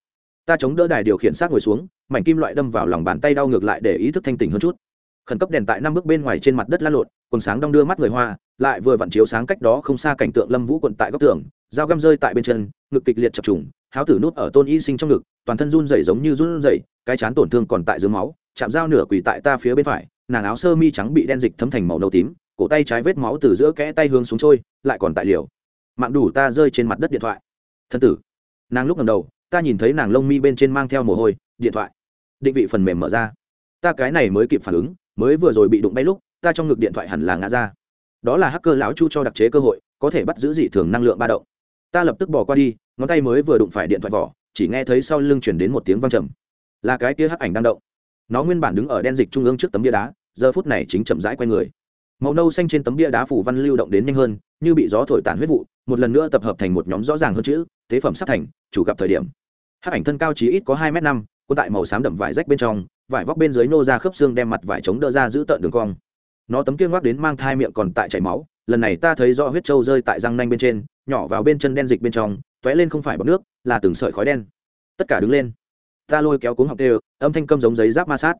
Ta chống đỡ đài điều khiển xác ngồi xuống, mảnh kim loại đâm vào lòng bàn tay đau ngược lại để ý thức thanh tỉnh hơn chút. Khẩn cấp đèn tại năm bước bên ngoài trên mặt đất lăn lộn, quần sáng đong đưa mắt người hoa, lại vừa vặn chiếu sáng cách đó không xa cảnh tượng lâm vũ quận tại góc tường, dao găm rơi tại bên chân, ngực kịch liệt chập trùng, háo tử nút ở tôn y sinh trong ngực, toàn thân run rẩy giống như run rẩy, cái chán tổn thương còn tại dưới máu, chạm dao nửa quỳ tại ta phía bên phải, nàng áo sơ mi trắng bị đen dịch thấm thành màu nâu tím, cổ tay trái vết máu từ giữa kẽ tay hướng xuống trôi, lại còn tại liều mạng đủ ta rơi trên mặt đất điện thoại. Thân tử. Nàng lúc ngầm đầu, ta nhìn thấy nàng lông mi bên trên mang theo mồ hôi, điện thoại. Định vị phần mềm mở ra. Ta cái này mới kịp phản ứng, mới vừa rồi bị đụng bay lúc, ta trong ngực điện thoại hẳn là ngã ra. Đó là hacker lão chu cho đặc chế cơ hội, có thể bắt giữ dị thường năng lượng ba động. Ta lập tức bỏ qua đi, ngón tay mới vừa đụng phải điện thoại vỏ, chỉ nghe thấy sau lưng chuyển đến một tiếng văng trầm. Là cái kia hắc ảnh đang động. Nó nguyên bản đứng ở đen dịch trung ương trước tấm bia đá, giờ phút này chính chậm rãi q u a y người màu nâu xanh trên tấm bia đá phủ văn lưu động đến nhanh hơn như bị gió thổi tàn huyết vụ một lần nữa tập hợp thành một nhóm rõ ràng hơn chữ tế phẩm sắp thành chủ gặp thời điểm. Hắc ảnh thân cao chí ít có hai m năm quân tại màu xám đậm vải rách bên trong vải vóc bên dưới nô ra khớp xương đem mặt vải chống đỡ ra giữ tợn đường cong. Nó tấm kia ngoắc đến mang thai miệng còn tại chảy máu lần này ta thấy do huyết trâu rơi tại răng nanh bên trên nhỏ vào bên chân đen dịch bên trong t ó é lên không phải bọc nước là từng sợi khói đen. Tất cả đứng lên. Ta lôi kéo cuống học đều, âm thanh câm giống giấy giáp ma sát.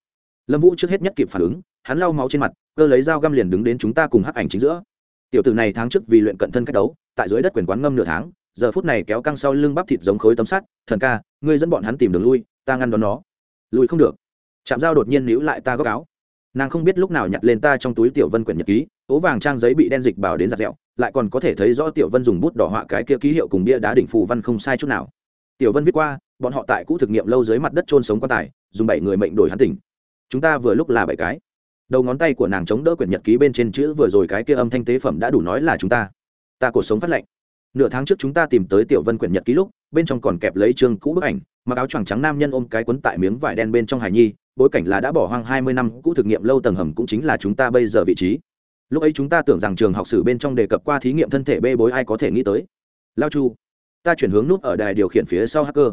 Lâm vũ trước hết nhất kịp phản ứng hắn lau máu trên mặt, cơ lấy dao găm liền đứng đến chúng ta cùng hắc ảnh chính giữa. Tiểu tử này tháng trước vì luyện cận thân cách đấu, tại dưới đất quyền quán ngâm nửa tháng, giờ phút này kéo căng sau lưng bắp thịt giống khối tấm sắt, thần ca, ngươi dẫn bọn hắn tìm đường lui, ta ngăn đón nó. Lùi không được. Chạm dao đột nhiên níu lại ta góc áo. Nàng không biết lúc nào nhặt lên ta trong túi tiểu vân quyển nhật ký, ố vàng trang giấy bị đen dịch bảo đến giặt dẹo, lại còn có thể thấy rõ tiểu vân dùng bút đỏ họa cái kia ký hiệu cùng bia đá đỉnh phù văn không sai chút nào. Tiểu vân viết qua, bọn họ tại cũ thực nghiệm lâu dưới mặt đất trôn sống quan tài, dùng bảy người mệnh đổi hắn tỉnh. Chúng ta vừa lúc là bảy cái đầu ngón tay của nàng chống đỡ quyển nhật ký bên trên chữ vừa rồi cái kia âm thanh tế phẩm đã đủ nói là chúng ta. Ta cuộc sống phát lệnh. Nửa tháng trước chúng ta tìm tới tiểu vân quyển nhật ký lúc, bên trong còn kẹp lấy chương cũ bức ảnh, mặc áo choàng trắng nam nhân ôm cái quấn tại miếng vải đen bên trong hải nhi, bối cảnh là đã bỏ hoang hai mươi năm, cũ thực nghiệm lâu tầng hầm cũng chính là chúng ta bây giờ vị trí. Lúc ấy chúng ta tưởng rằng trường học sử bên trong đề cập qua thí nghiệm thân thể bê bối ai có thể nghĩ tới. Lao chu, ta chuyển hướng nút ở đài điều khiển phía sau hacker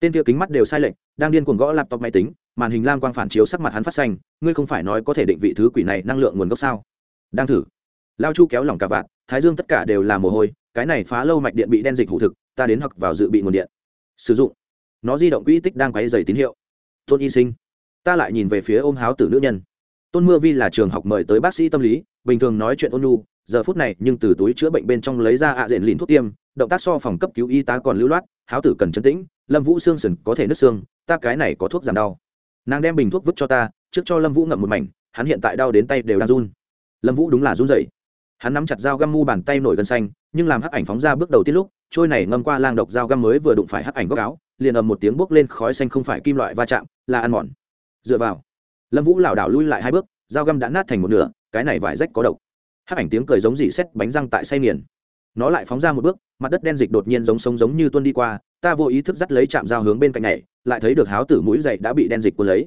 tên kia kính mắt đều sai lệch, đang điên cuồng gõ laptop máy tính, màn hình lam quang phản chiếu sắc mặt hắn phát xanh, ngươi không phải nói có thể định vị thứ quỷ này năng lượng nguồn gốc sao? Đang thử. Lao chu kéo lỏng cả vạn, thái dương tất cả đều là mồ hôi, cái này phá lâu mạch điện bị đen dịch hủ thực, ta đến hoặc vào dự bị nguồn điện. Sử dụng. Nó di động quỹ tích đang quay dày tín hiệu. Tôn y sinh. Ta lại nhìn về phía ôm háo tử nữ nhân. Tôn mưa vi là trường học mời tới bác sĩ tâm lý, bình thường nói chuyện ôn nhu, giờ phút này nhưng từ túi chữa bệnh bên trong lấy ra ạ à diện lìn thuốc tiêm, động tác so phòng cấp cứu y tá còn lưu loát háo tử cần chấn tĩnh, lâm vũ xương sừng có thể nứt xương, ta cái này có thuốc giảm đau. Nàng đem bình thuốc vứt cho ta, trước cho lâm vũ ngậm một mảnh, hắn hiện tại đau đến tay đều đang run. Lâm vũ đúng là run dậy hắn nắm chặt dao găm mu bàn tay nổi gân xanh, nhưng làm hắc ảnh phóng ra bước đầu tiết lúc, trôi này ngâm qua lang độc dao găm mới vừa đụng phải hắc ảnh góc áo, liền ầm một tiếng bốc lên khói xanh không phải kim loại va chạm, là ăn mòn. Dựa vào, lâm vũ lảo đảo lui lại hai bước, dao găm đã nát thành một nửa, cái này vải rách có độc. Hắc ảnh tiếng cười giống dỉ xét bánh răng tại say nghiền nó lại phóng ra một bước, mặt đất đen dịch đột nhiên giống sống giống như tuân đi qua, ta vô ý thức dắt lấy chạm dao hướng bên cạnh này, lại thấy được háo tử mũi dậy đã bị đen dịch cuốn lấy.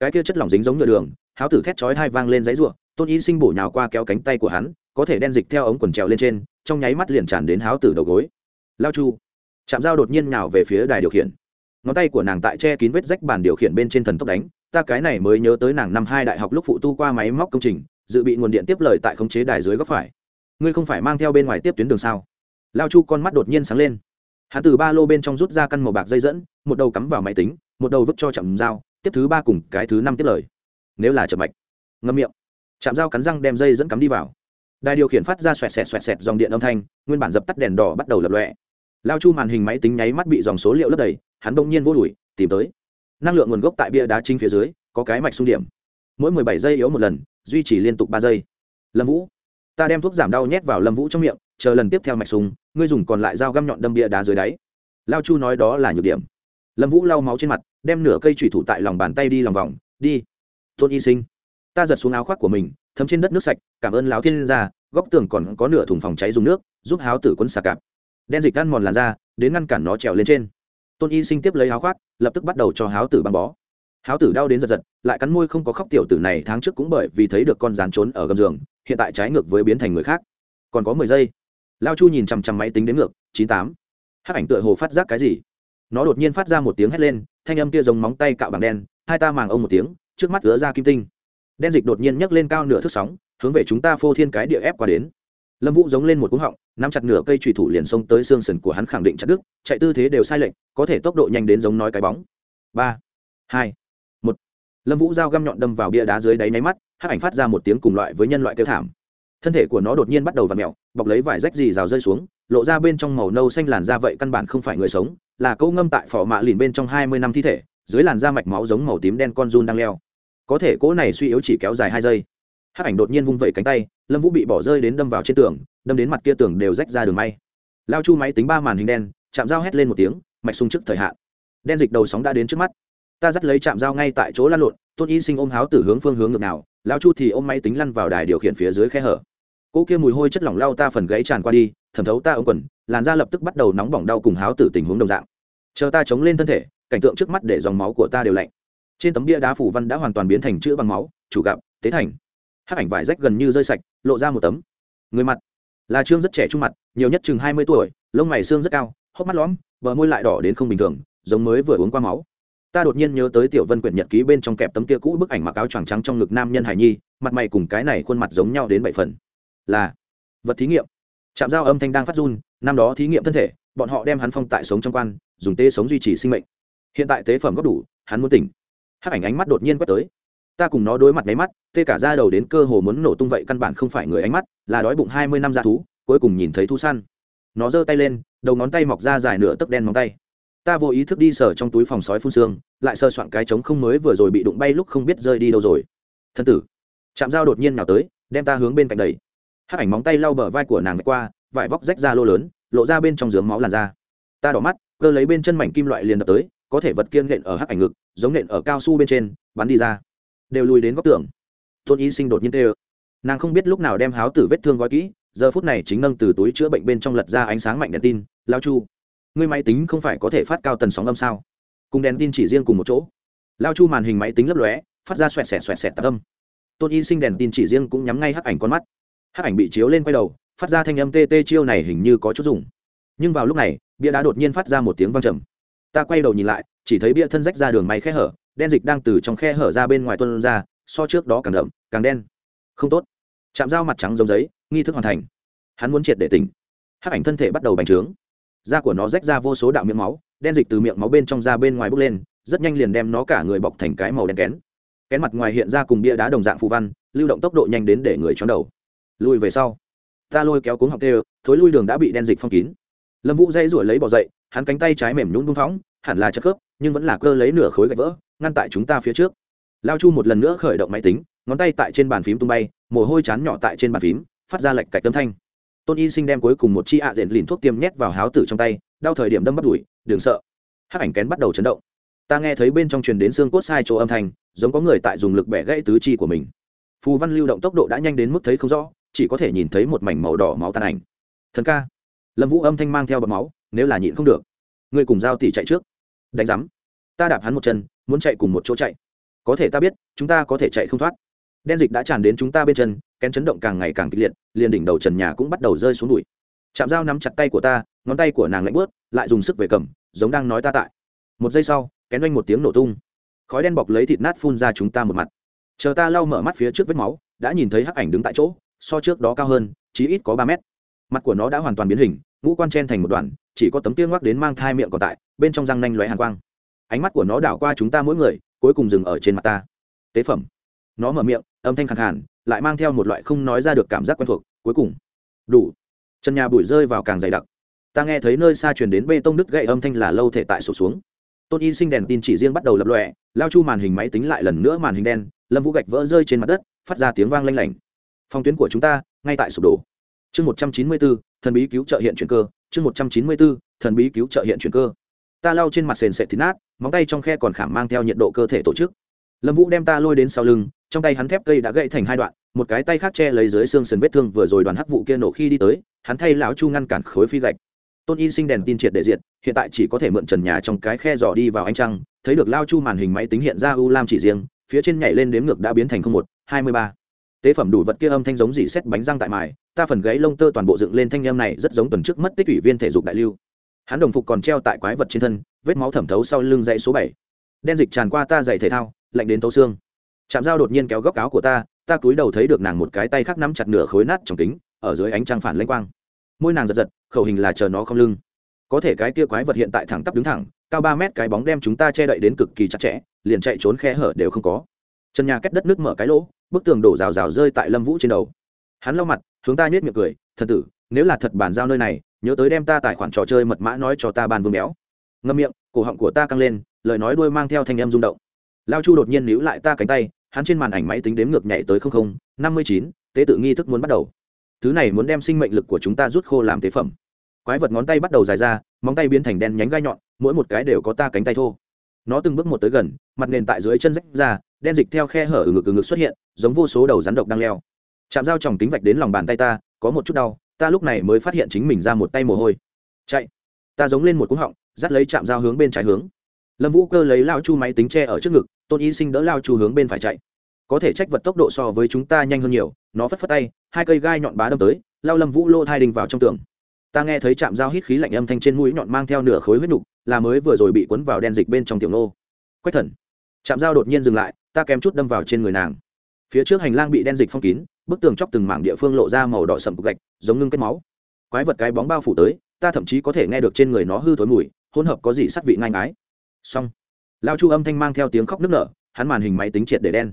Cái kia chất lỏng dính giống nhựa đường, háo tử thét chói hai vang lên giấy ruộng tôn y sinh bổ nhào qua kéo cánh tay của hắn, có thể đen dịch theo ống quần trèo lên trên, trong nháy mắt liền tràn đến háo tử đầu gối. Lao chu chạm dao đột nhiên nhào về phía đài điều khiển. Ngón tay của nàng tại che kín vết rách bàn điều khiển bên trên thần tốc đánh, ta cái này mới nhớ tới nàng năm hai đại học lúc phụ tu qua máy móc công trình, dự bị nguồn điện tiếp lời tại khống chế đài dưới góc phải ngươi không phải mang theo bên ngoài tiếp tuyến đường sao? Lao chu con mắt đột nhiên sáng lên. Hắn từ ba lô bên trong rút ra căn màu bạc dây dẫn, một đầu cắm vào máy tính, một đầu vứt cho chạm dao, tiếp thứ ba cùng cái thứ năm tiếp lời. Nếu là chậm mạch, ngâm miệng. Chạm dao cắn răng đem dây dẫn cắm đi vào. Đài điều khiển phát ra xoẹt xẹt xoẹt xẹt dòng điện âm thanh, nguyên bản dập tắt đèn đỏ bắt đầu lập lọe lao chu màn hình máy tính nháy mắt bị dòng số liệu lấp đầy, hắn bỗng nhiên vô đùi tìm tới. Năng lượng nguồn gốc tại bia đá chính phía dưới, có cái mạch xung điểm. Mỗi mười bảy giây yếu một lần, duy trì liên tục ba giây. Lâm vũ ta đem thuốc giảm đau nhét vào lâm vũ trong miệng chờ lần tiếp theo mạch súng ngươi dùng còn lại dao găm nhọn đâm bia đá dưới đáy. Lao chu nói đó là nhược điểm. Lâm vũ lau máu trên mặt đem nửa cây thủy thủ tại lòng bàn tay đi lòng vòng đi tôn y sinh. Ta giật xuống áo khoác của mình thấm trên đất nước sạch cảm ơn láo thiên gia góc tường còn có nửa thùng phòng cháy dùng nước giúp háo tử quân xà cạp. Đen dịch ăn mòn làn da, đến ngăn cản nó trèo lên trên. Tôn y sinh tiếp lấy áo khoác lập tức bắt đầu cho háo tử băng bó. Háo tử đau đến giật giật lại cắn môi không có khóc tiểu tử này tháng trước cũng bởi vì thấy được con rán trốn ở gầm giường hiện tại trái ngược với biến thành người khác. Còn có mười giây. Lao chu nhìn chằm chằm máy tính đến ngược, chín tám. Hắc ảnh tựa hồ phát giác cái gì? Nó đột nhiên phát ra một tiếng hét lên, thanh âm kia giống móng tay cạo bằng đen, hai ta màng ông một tiếng, trước mắt ứa ra kim tinh. Đen dịch đột nhiên nhấc lên cao nửa thước sóng, hướng về chúng ta phô thiên cái địa ép qua đến. Lâm vũ giống lên một cú họng, nắm chặt nửa cây trùy thủ liền xông tới xương sần của hắn khẳng định chặt đứt, chạy tư thế đều sai lệch, có thể tốc độ nhanh đến giống nói cái bóng. Ba, hai lâm vũ dao găm nhọn đâm vào bia đá dưới đáy máy mắt, hắc ảnh phát ra một tiếng cùng loại với nhân loại kêu thảm. Thân thể của nó đột nhiên bắt đầu v ặ mẹo bọc lấy vải rách gì rào rơi xuống, lộ ra bên trong màu nâu xanh làn da vậy căn bản không phải người sống, là câu ngâm tại phỏ mạ lìn bên trong hai mươi năm thi thể, dưới làn da mạch máu giống màu tím đen con run đang leo. Có thể cỗ này suy yếu chỉ kéo dài hai giây. Hắc ảnh đột nhiên vung vẩy cánh tay, lâm vũ bị bỏ rơi đến đâm vào trên tường, đâm đến mặt kia tường đều rách ra đường may. Lao chu máy tính ba màn hình đen, chạm dao hét lên một tiếng, mạch sung trước thời hạn. Đen dịch đầu sóng đã đến trước mắt ta dắt lấy chạm dao ngay tại chỗ lăn lộn, tôn y sinh ôm háo từ hướng phương hướng ngược nào lao chu thì ôm máy tính lăn vào đài điều khiển phía dưới khe hở. Cỗ kia mùi hôi chất lỏng lao ta phần gãy tràn qua đi, thẩm thấu ta ống quần, làn da lập tức bắt đầu nóng bỏng đau cùng háo tử tình huống đồng dạng. Chờ ta chống lên thân thể, cảnh tượng trước mắt để dòng máu của ta đều lạnh. Trên tấm bia đá phủ văn đã hoàn toàn biến thành chữ bằng máu, chủ gặp, tế thành. Hắc ảnh vải rách gần như rơi sạch, lộ ra một tấm. Người mặt. Là trương rất trẻ trung mặt, nhiều nhất chừng hai mươi tuổi, lông mày xương rất cao, hốc mắt lõm, bờ môi lại đỏ đến không bình thường, giống mới vừa uống qua máu ta đột nhiên nhớ tới tiểu vân quyển nhật ký bên trong kẹp tấm kia cũ bức ảnh mặc áo choàng trắng trong ngực nam nhân hải nhi, mặt mày cùng cái này khuôn mặt giống nhau đến bảy phần. Là vật thí nghiệm. Chạm dao âm thanh đang phát run, năm đó thí nghiệm thân thể, bọn họ đem hắn phong tại sống trong quan, dùng tê sống duy trì sinh mệnh. Hiện tại tế phẩm góp đủ, hắn muốn tỉnh. Hắc ảnh ánh mắt đột nhiên quét tới. Ta cùng nó đối mặt nháy mắt, tê cả ra đầu đến cơ hồ muốn nổ tung vậy căn bản không phải người ánh mắt, là đói bụng hai mươi năm ra thú, cuối cùng nhìn thấy thu săn. Nó giơ tay lên, đầu ngón tay mọc ra dài nửa tấc đen móng tay ta vô ý thức đi sờ trong túi phòng sói phun xương, lại sơ soạn cái trống không mới vừa rồi bị đụng bay lúc không biết rơi đi đâu rồi. Thân tử chạm dao đột nhiên nào tới, đem ta hướng bên cạnh đầy hát ảnh móng tay lau bờ vai của nàng qua, vải vóc rách ra lô lớn, lộ ra bên trong dướng máu làn da. Ta đỏ mắt, cơ lấy bên chân mảnh kim loại liền đập tới, có thể vật kiên nện ở hắc ảnh ngực, giống nện ở cao su bên trên, bắn đi ra. Đều lùi đến góc tường. Tôn y sinh đột nhiên tê ơ nàng không biết lúc nào đem háo tử vết thương gói kỹ, giờ phút này chính nâng từ túi chữa bệnh bên trong lật ra ánh sáng mạnh đèn tin lao chu ngươi máy tính không phải có thể phát cao tần sóng âm sao? Cùng đèn tin chỉ riêng cùng một chỗ. Lao chu màn hình máy tính lấp lóe, phát ra xoẹt xẹt xoẹt xẹt tạc âm. Tôn y sinh đèn tin chỉ riêng cũng nhắm ngay hắc ảnh con mắt. Hắc ảnh bị chiếu lên quay đầu, phát ra thanh âm tê tê chiêu này hình như có chút dùng. Nhưng vào lúc này, bia đá đột nhiên phát ra một tiếng vang trầm. Ta quay đầu nhìn lại, chỉ thấy bia thân rách ra đường may khe hở, đen dịch đang từ trong khe hở ra bên ngoài tuân ra, so trước đó càng đậm, càng đen. Không tốt. Chạm dao mặt trắng giống giấy, nghi thức hoàn thành. Hắn muốn triệt để tỉnh. Hắc ảnh thân thể bắt đầu bành trướng da của nó rách ra vô số đạo miệng máu, đen dịch từ miệng máu bên trong ra bên ngoài bốc lên, rất nhanh liền đem nó cả người bọc thành cái màu đen kén. Kén mặt ngoài hiện ra cùng bia đá đồng dạng phù văn, lưu động tốc độ nhanh đến để người chóng đầu. Lùi về sau, ta lôi kéo cuống học tê thối lui đường đã bị đen dịch phong kín. Lâm vũ dây rủi lấy bỏ dậy, hắn cánh tay trái mềm nhún bung phóng, hẳn là chất khớp, nhưng vẫn là cơ lấy nửa khối gạch vỡ, ngăn tại chúng ta phía trước. Lao chu một lần nữa khởi động máy tính, ngón tay tại trên bàn phím tung bay, mồ hôi chán nhỏ tại trên bàn phím, phát ra lệch cạch tâm thanh tôn y sinh đem cuối cùng một chi ạ à rền lìn thuốc tiêm nhét vào háo tử trong tay, đau thời điểm đâm bắt đuổi đừng sợ. Hắc ảnh kén bắt đầu chấn động. Ta nghe thấy bên trong truyền đến xương cốt sai chỗ âm thanh, giống có người tại dùng lực bẻ gãy tứ chi của mình. Phù văn lưu động tốc độ đã nhanh đến mức thấy không rõ, chỉ có thể nhìn thấy một mảnh màu đỏ máu tàn ảnh. Thần ca. Lâm vũ âm thanh mang theo bọc máu, nếu là nhịn không được. Người cùng giao tỷ chạy trước. Đánh rắm ta đạp hắn một chân, muốn chạy cùng một chỗ chạy. Có thể ta biết, chúng ta có thể chạy không thoát. Đen dịch đã tràn đến chúng ta bên chân kén chấn động càng ngày càng kịch liệt, liền đỉnh đầu trần nhà cũng bắt đầu rơi xuống đùi. Chạm dao nắm chặt tay của ta, ngón tay của nàng lạnh bớt, lại dùng sức về cầm, giống đang nói ta tại. Một giây sau, kén oanh một tiếng nổ tung. Khói đen bọc lấy thịt nát phun ra chúng ta một mặt. Chờ ta lau mở mắt phía trước vết máu, đã nhìn thấy hắc ảnh đứng tại chỗ, so trước đó cao hơn, chí ít có ba mét. Mặt của nó đã hoàn toàn biến hình, ngũ quan chen thành một đoàn chỉ có tấm tiên ngoắc đến mang thai miệng còn tại, bên trong răng nanh lóe hàn quang. Ánh mắt của nó đảo qua chúng ta mỗi người, cuối cùng dừng ở trên mặt ta. Tế phẩm. Nó mở miệng, âm thanh khẳng hẳn lại mang theo một loại không nói ra được cảm giác quen thuộc, cuối cùng. Đủ. Chân nhà bụi rơi vào càng dày đặc. Ta nghe thấy nơi xa truyền đến bê tông đứt gậy âm thanh là lâu thể tại sụp xuống. Tôn y sinh đèn tin chỉ riêng bắt đầu lập lọe lao chu màn hình máy tính lại lần nữa màn hình đen, lâm vũ gạch vỡ rơi trên mặt đất, phát ra tiếng vang lanh lảnh. Phong tuyến của chúng ta, ngay tại sụp đổ. Chương một trăm chín mươi bốn, thần bí cứu trợ hiện chuyển cơ, chương một trăm chín mươi bốn, thần bí cứu trợ hiện chuyển cơ. Ta lau trên mặt sền sệt thịt nát, móng tay trong khe còn khảm mang theo nhiệt độ cơ thể tổ chức. Lâm vũ đem ta lôi đến sau lưng trong tay hắn thép cây đã gãy thành hai đoạn, một cái tay khác che lấy dưới xương sườn vết thương vừa rồi đoàn hắc vụ kia nổ khi đi tới, hắn thay lão chu ngăn cản khối phi gạch. Tôn y sinh đèn tin triệt để diện hiện tại chỉ có thể mượn trần nhà trong cái khe dò đi vào ánh trăng, thấy được lao chu màn hình máy tính hiện ra u lam chỉ riêng, phía trên nhảy lên đếm ngược đã biến thành không một, hai mươi ba. Tế phẩm đủ vật kia âm thanh giống dỉ xét bánh răng tại mài, ta phần gáy lông tơ toàn bộ dựng lên thanh em này rất giống tuần trước mất tích ủy viên thể dục đại lưu. Hắn đồng phục còn treo tại quái vật trên thân, vết máu thẩm thấu sau lưng dãy số bảy. Đen dịch tràn qua ta dày thể thao, lạnh đến tấu xương chạm dao đột nhiên kéo góc áo của ta ta cúi đầu thấy được nàng một cái tay khác nắm chặt nửa khối nát trong kính, ở dưới ánh trăng phản lanh quang. Môi nàng giật giật, khẩu hình là chờ nó không lưng. Có thể cái kia quái vật hiện tại thẳng tắp đứng thẳng, cao ba mét cái bóng đem chúng ta che đậy đến cực kỳ chặt chẽ, liền chạy trốn khe hở đều không có. Chân nhà kết đất nước mở cái lỗ, bức tường đổ rào rào rơi tại lâm vũ trên đầu. Hắn lau mặt, hướng ta nhếch miệng cười, thần tử, nếu là thật bàn giao nơi này, nhớ tới đem ta tài khoản trò chơi mật mã nói cho ta bàn vương béo. Ngâm miệng, cổ họng của ta căng lên, lời nói đuôi mang theo thanh em rung động. Lao chu đột nhiên níu lại ta cánh tay hắn trên màn ảnh máy tính đếm ngược nhảy tới không không, năm mươi chín, tế tự nghi thức muốn bắt đầu. Thứ này muốn đem sinh mệnh lực của chúng ta rút khô làm tế phẩm. Quái vật ngón tay bắt đầu dài ra, móng tay biến thành đen nhánh gai nhọn, mỗi một cái đều có ta cánh tay thô. Nó từng bước một tới gần, mặt nền tại dưới chân rách ra, đen dịch theo khe hở ở ngực ở ngực xuất hiện, giống vô số đầu rắn độc đang leo. Chạm dao tròng kính vạch đến lòng bàn tay ta, có một chút đau, ta lúc này mới phát hiện chính mình ra một tay mồ hôi. Chạy. Ta giống lên một cú họng, dắt lấy chạm dao hướng bên trái hướng lâm vũ cơ lấy lao chu máy tính tre ở trước ngực, tôn y sinh đỡ lao chu hướng bên phải chạy. Có thể trách vật tốc độ so với chúng ta nhanh hơn nhiều, nó phất phất tay, hai cây gai nhọn bá đâm tới, lao lâm vũ lô thai đình vào trong tường. Ta nghe thấy chạm dao hít khí lạnh âm thanh trên mũi nhọn mang theo nửa khối huyết nục, là mới vừa rồi bị cuốn vào đen dịch bên trong tiểu nô. Quách thần. Chạm dao đột nhiên dừng lại, ta kém chút đâm vào trên người nàng. Phía trước hành lang bị đen dịch phong kín, bức tường chóc từng mảng địa phương lộ ra màu đỏ sậm cục gạch, giống ngưng kết máu. Quái vật cái bóng bao phủ tới, ta thậm chí có thể nghe được trên người nó hư thối mùi, hỗn hợp có gì sắc vị ngai ngái xong. Lao chu âm thanh mang theo tiếng khóc nức nở, hắn màn hình máy tính triệt để đen.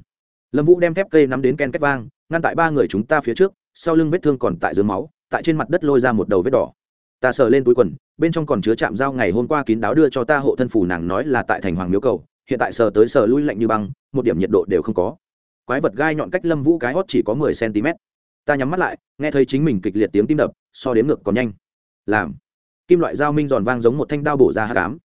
Lâm vũ đem thép cây nắm đến ken két vang, ngăn tại ba người chúng ta phía trước, sau lưng vết thương còn tại dưới máu, tại trên mặt đất lôi ra một đầu vết đỏ. Ta sờ lên túi quần, bên trong còn chứa chạm dao ngày hôm qua kín đáo đưa cho ta hộ thân phủ nàng nói là tại thành hoàng miếu cầu, hiện tại sờ tới sờ lui lạnh như băng, một điểm nhiệt độ đều không có. Quái vật gai nhọn cách lâm vũ cái hót chỉ có mười cm ta nhắm mắt lại, nghe thấy chính mình kịch liệt tiếng tim đập, so đếm ngược còn nhanh. Làm. Kim loại dao minh giòn vang giống một thanh đao bổ ra hát cám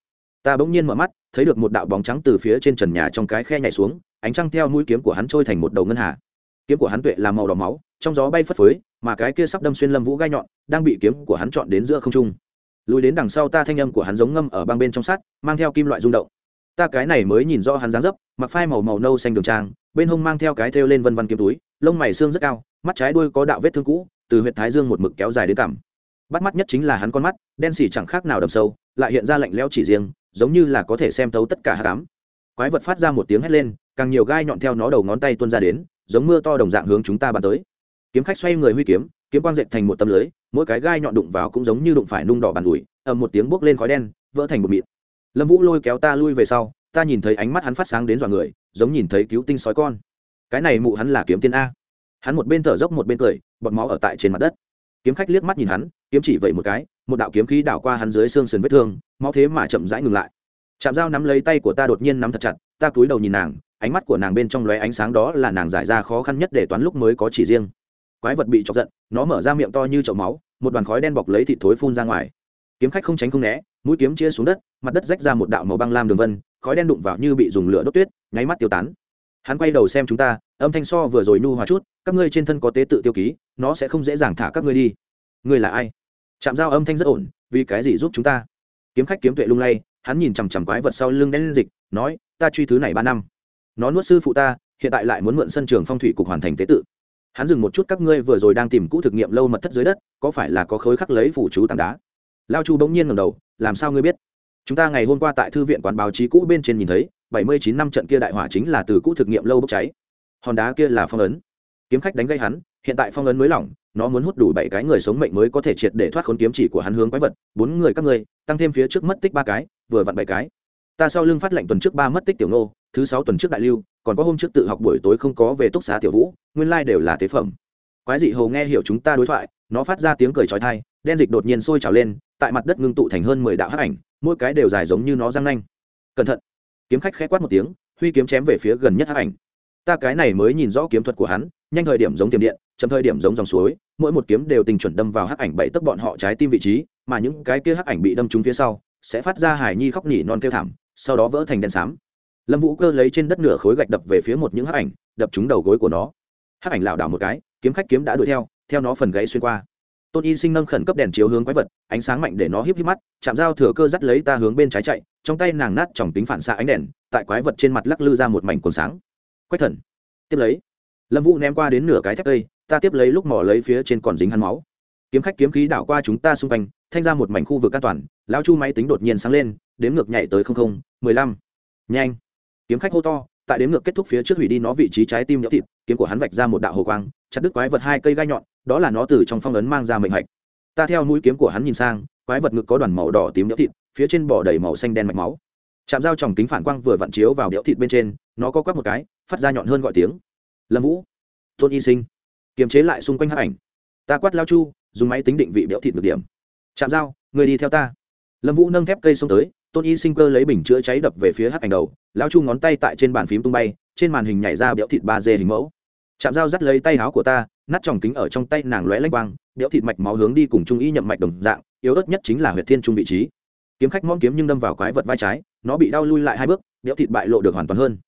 ta bỗng nhiên mở mắt, thấy được một đạo bóng trắng từ phía trên trần nhà trong cái khe nhảy xuống, ánh trăng theo mũi kiếm của hắn trôi thành một đầu ngân hà. Kiếm của hắn tuệ là màu đỏ máu, trong gió bay phất phới, mà cái kia sắp đâm xuyên lâm vũ gai nhọn, đang bị kiếm của hắn chọn đến giữa không trung. Lùi đến đằng sau ta thanh âm của hắn giống ngâm ở băng bên trong sắt, mang theo kim loại rung động. Ta cái này mới nhìn rõ hắn dáng dấp, mặc phai màu màu nâu xanh đường trang, bên hông mang theo cái thêu lên vân vân kiếm túi, lông mày xương rất cao, mắt trái đuôi có đạo vết thương cũ, từ huyện thái dương một mực kéo dài đến cằm. Bắt mắt nhất chính là hắn con mắt, đen xỉ chẳng khác nào đầm sâu, lại hiện ra lạnh lẽo chỉ riêng giống như là có thể xem thấu tất cả hát cám. Quái vật phát ra một tiếng hét lên, càng nhiều gai nhọn theo nó đầu ngón tay tuôn ra đến, giống mưa to đồng dạng hướng chúng ta bắn tới. Kiếm khách xoay người huy kiếm kiếm quang dệt thành một tấm lưới, mỗi cái gai nhọn đụng vào cũng giống như đụng phải nung đỏ bàn ủi, ầm một tiếng bốc lên khói đen, vỡ thành một mịn. Lâm vũ lôi kéo ta lui về sau, ta nhìn thấy ánh mắt hắn phát sáng đến dọa người, giống nhìn thấy cứu tinh sói con. Cái này mụ hắn là kiếm tiên a. Hắn một bên thở dốc một bên cười, bọt máu ở tại trên mặt đất. Kiếm khách liếc mắt nhìn hắn, kiếm chỉ vậy một cái một đạo kiếm khí đảo qua hắn dưới xương sườn vết thương, máu thế mà chậm rãi ngừng lại. Chạm dao nắm lấy tay của ta đột nhiên nắm thật chặt, ta cúi đầu nhìn nàng, ánh mắt của nàng bên trong lóe ánh sáng đó là nàng giải ra khó khăn nhất để toán lúc mới có chỉ riêng. Quái vật bị chọc giận, nó mở ra miệng to như chậu máu, một đoàn khói đen bọc lấy thịt thối phun ra ngoài. Kiếm khách không tránh không né, mũi kiếm chia xuống đất, mặt đất rách ra một đạo màu băng lam đường vân, khói đen đụng vào như bị dùng lửa đốt tuyết, nháy mắt tiêu tán. Hắn quay đầu xem chúng ta, âm thanh so vừa rồi nu hòa chút, các ngươi trên thân có tế tự tiêu ký, nó sẽ không dễ dàng thả các ngươi đi. Ngươi là ai? Chạm dao âm thanh rất ổn, vì cái gì giúp chúng ta? Kiếm khách kiếm tuệ lung lay, hắn nhìn chằm chằm quái vật sau lưng đen dịch, nói, ta truy thứ này ba năm. Nó nuốt sư phụ ta, hiện tại lại muốn mượn sân trường phong thủy cục hoàn thành tế tự. Hắn dừng một chút, các ngươi vừa rồi đang tìm cũ thực nghiệm lâu mật thất dưới đất, có phải là có khối khắc lấy phủ chú tảng đá? Lao chu bỗng nhiên ngầm đầu, làm sao ngươi biết? Chúng ta ngày hôm qua tại thư viện quán báo chí cũ bên trên nhìn thấy, bảy mươi chín năm trận kia đại hỏa chính là từ cũ thực nghiệm lâu bốc cháy. Hòn đá kia là phong ấn. Kiếm khách đánh gây hắn, hiện tại phong ấn mới lỏng nó muốn hút đủ bảy cái người sống mệnh mới có thể triệt để thoát khốn kiếm chỉ của hắn hướng quái vật, bốn người các ngươi, tăng thêm phía trước mất tích ba cái, vừa vặn bảy cái. Ta sau lưng phát lệnh tuần trước ba mất tích tiểu nô thứ sáu tuần trước đại lưu, còn có hôm trước tự học buổi tối không có về túc xá tiểu vũ, nguyên lai、like、đều là tế phẩm. Quái dị hầu nghe hiểu chúng ta đối thoại, nó phát ra tiếng cười trói thai đen dịch đột nhiên sôi trào lên, tại mặt đất ngưng tụ thành hơn mười đạo hắc ảnh, mỗi cái đều dài giống như nó răng nanh. Cẩn thận. Kiếm khách khẽ quát một tiếng, huy kiếm chém về phía gần nhất hắc ảnh. Ta cái này mới nhìn rõ kiếm thuật của hắn, nhanh thời điểm giống tiềm điện, chậm thời điểm giống dòng suối mỗi một kiếm đều tình chuẩn đâm vào hắc ảnh bảy tấc bọn họ trái tim vị trí, mà những cái kia hắc ảnh bị đâm trúng phía sau, sẽ phát ra hải nhi khóc nỉ non kêu thảm, sau đó vỡ thành đen xám. Lâm vũ cơ lấy trên đất nửa khối gạch đập về phía một những hắc ảnh, đập trúng đầu gối của nó. Hắc ảnh lảo đảo một cái, kiếm khách kiếm đã đuổi theo theo nó phần gãy xuyên qua. Tôn y sinh nâng khẩn cấp đèn chiếu hướng quái vật, ánh sáng mạnh để nó híp híp mắt, chạm dao thừa cơ dắt lấy ta hướng bên trái chạy, trong tay nàng nát tròng tính phản xạ ánh đèn, tại quái vật trên mặt lắc lư ra một mảnh cồn sáng. Quách thần, tiếp lấy, lâm vũ ném qua đến nửa cái thép cây ta tiếp lấy lúc mỏ lấy phía trên còn dính hắn máu. Kiếm khách kiếm khí đảo qua chúng ta xung quanh, thanh ra một mảnh khu vực an toàn, lão chu máy tính đột nhiên sáng lên, đếm ngược nhảy tới không không, mười lăm. Nhanh. Kiếm khách hô to, tại đếm ngược kết thúc phía trước hủy đi nó vị trí trái tim nhỡ thịt, kiếm của hắn vạch ra một đạo hồ quang, chặt đứt quái vật hai cây gai nhọn, đó là nó từ trong phong ấn mang ra mệnh hạch. Ta theo mũi kiếm của hắn nhìn sang, quái vật ngực có đoàn màu đỏ tím nhỡ thịt, phía trên bỏ đầy màu xanh đen mạch máu. Chạm dao tròng kính phản quang vừa vặn chiếu vào đẽo thịt bên trên, nó có quắc một cái, phát ra nhọn hơn gọi tiếng. Lâm vũ. Tôn y sinh kiềm chế lại xung quanh hát ảnh. Ta quát lao chu, dùng máy tính định vị béo thịt được điểm. Chạm dao, người đi theo ta. Lâm vũ nâng thép cây xông tới, tôn y sinh cơ lấy bình chữa cháy đập về phía hát ảnh đầu, lao chu ngón tay tại trên bàn phím tung bay, trên màn hình nhảy ra béo thịt ba d hình mẫu. Chạm dao dắt lấy tay áo của ta, nát tròng kính ở trong tay nàng lóe lanh quang béo thịt mạch máu hướng đi cùng trung y nhậm mạch đồng dạng, yếu ớt nhất chính là huyệt thiên trung vị trí. Kiếm khách mong kiếm nhưng đâm vào quái vật vai trái, nó bị đau lui lại hai bước béo thịt bại lộ được hoàn toàn hơn.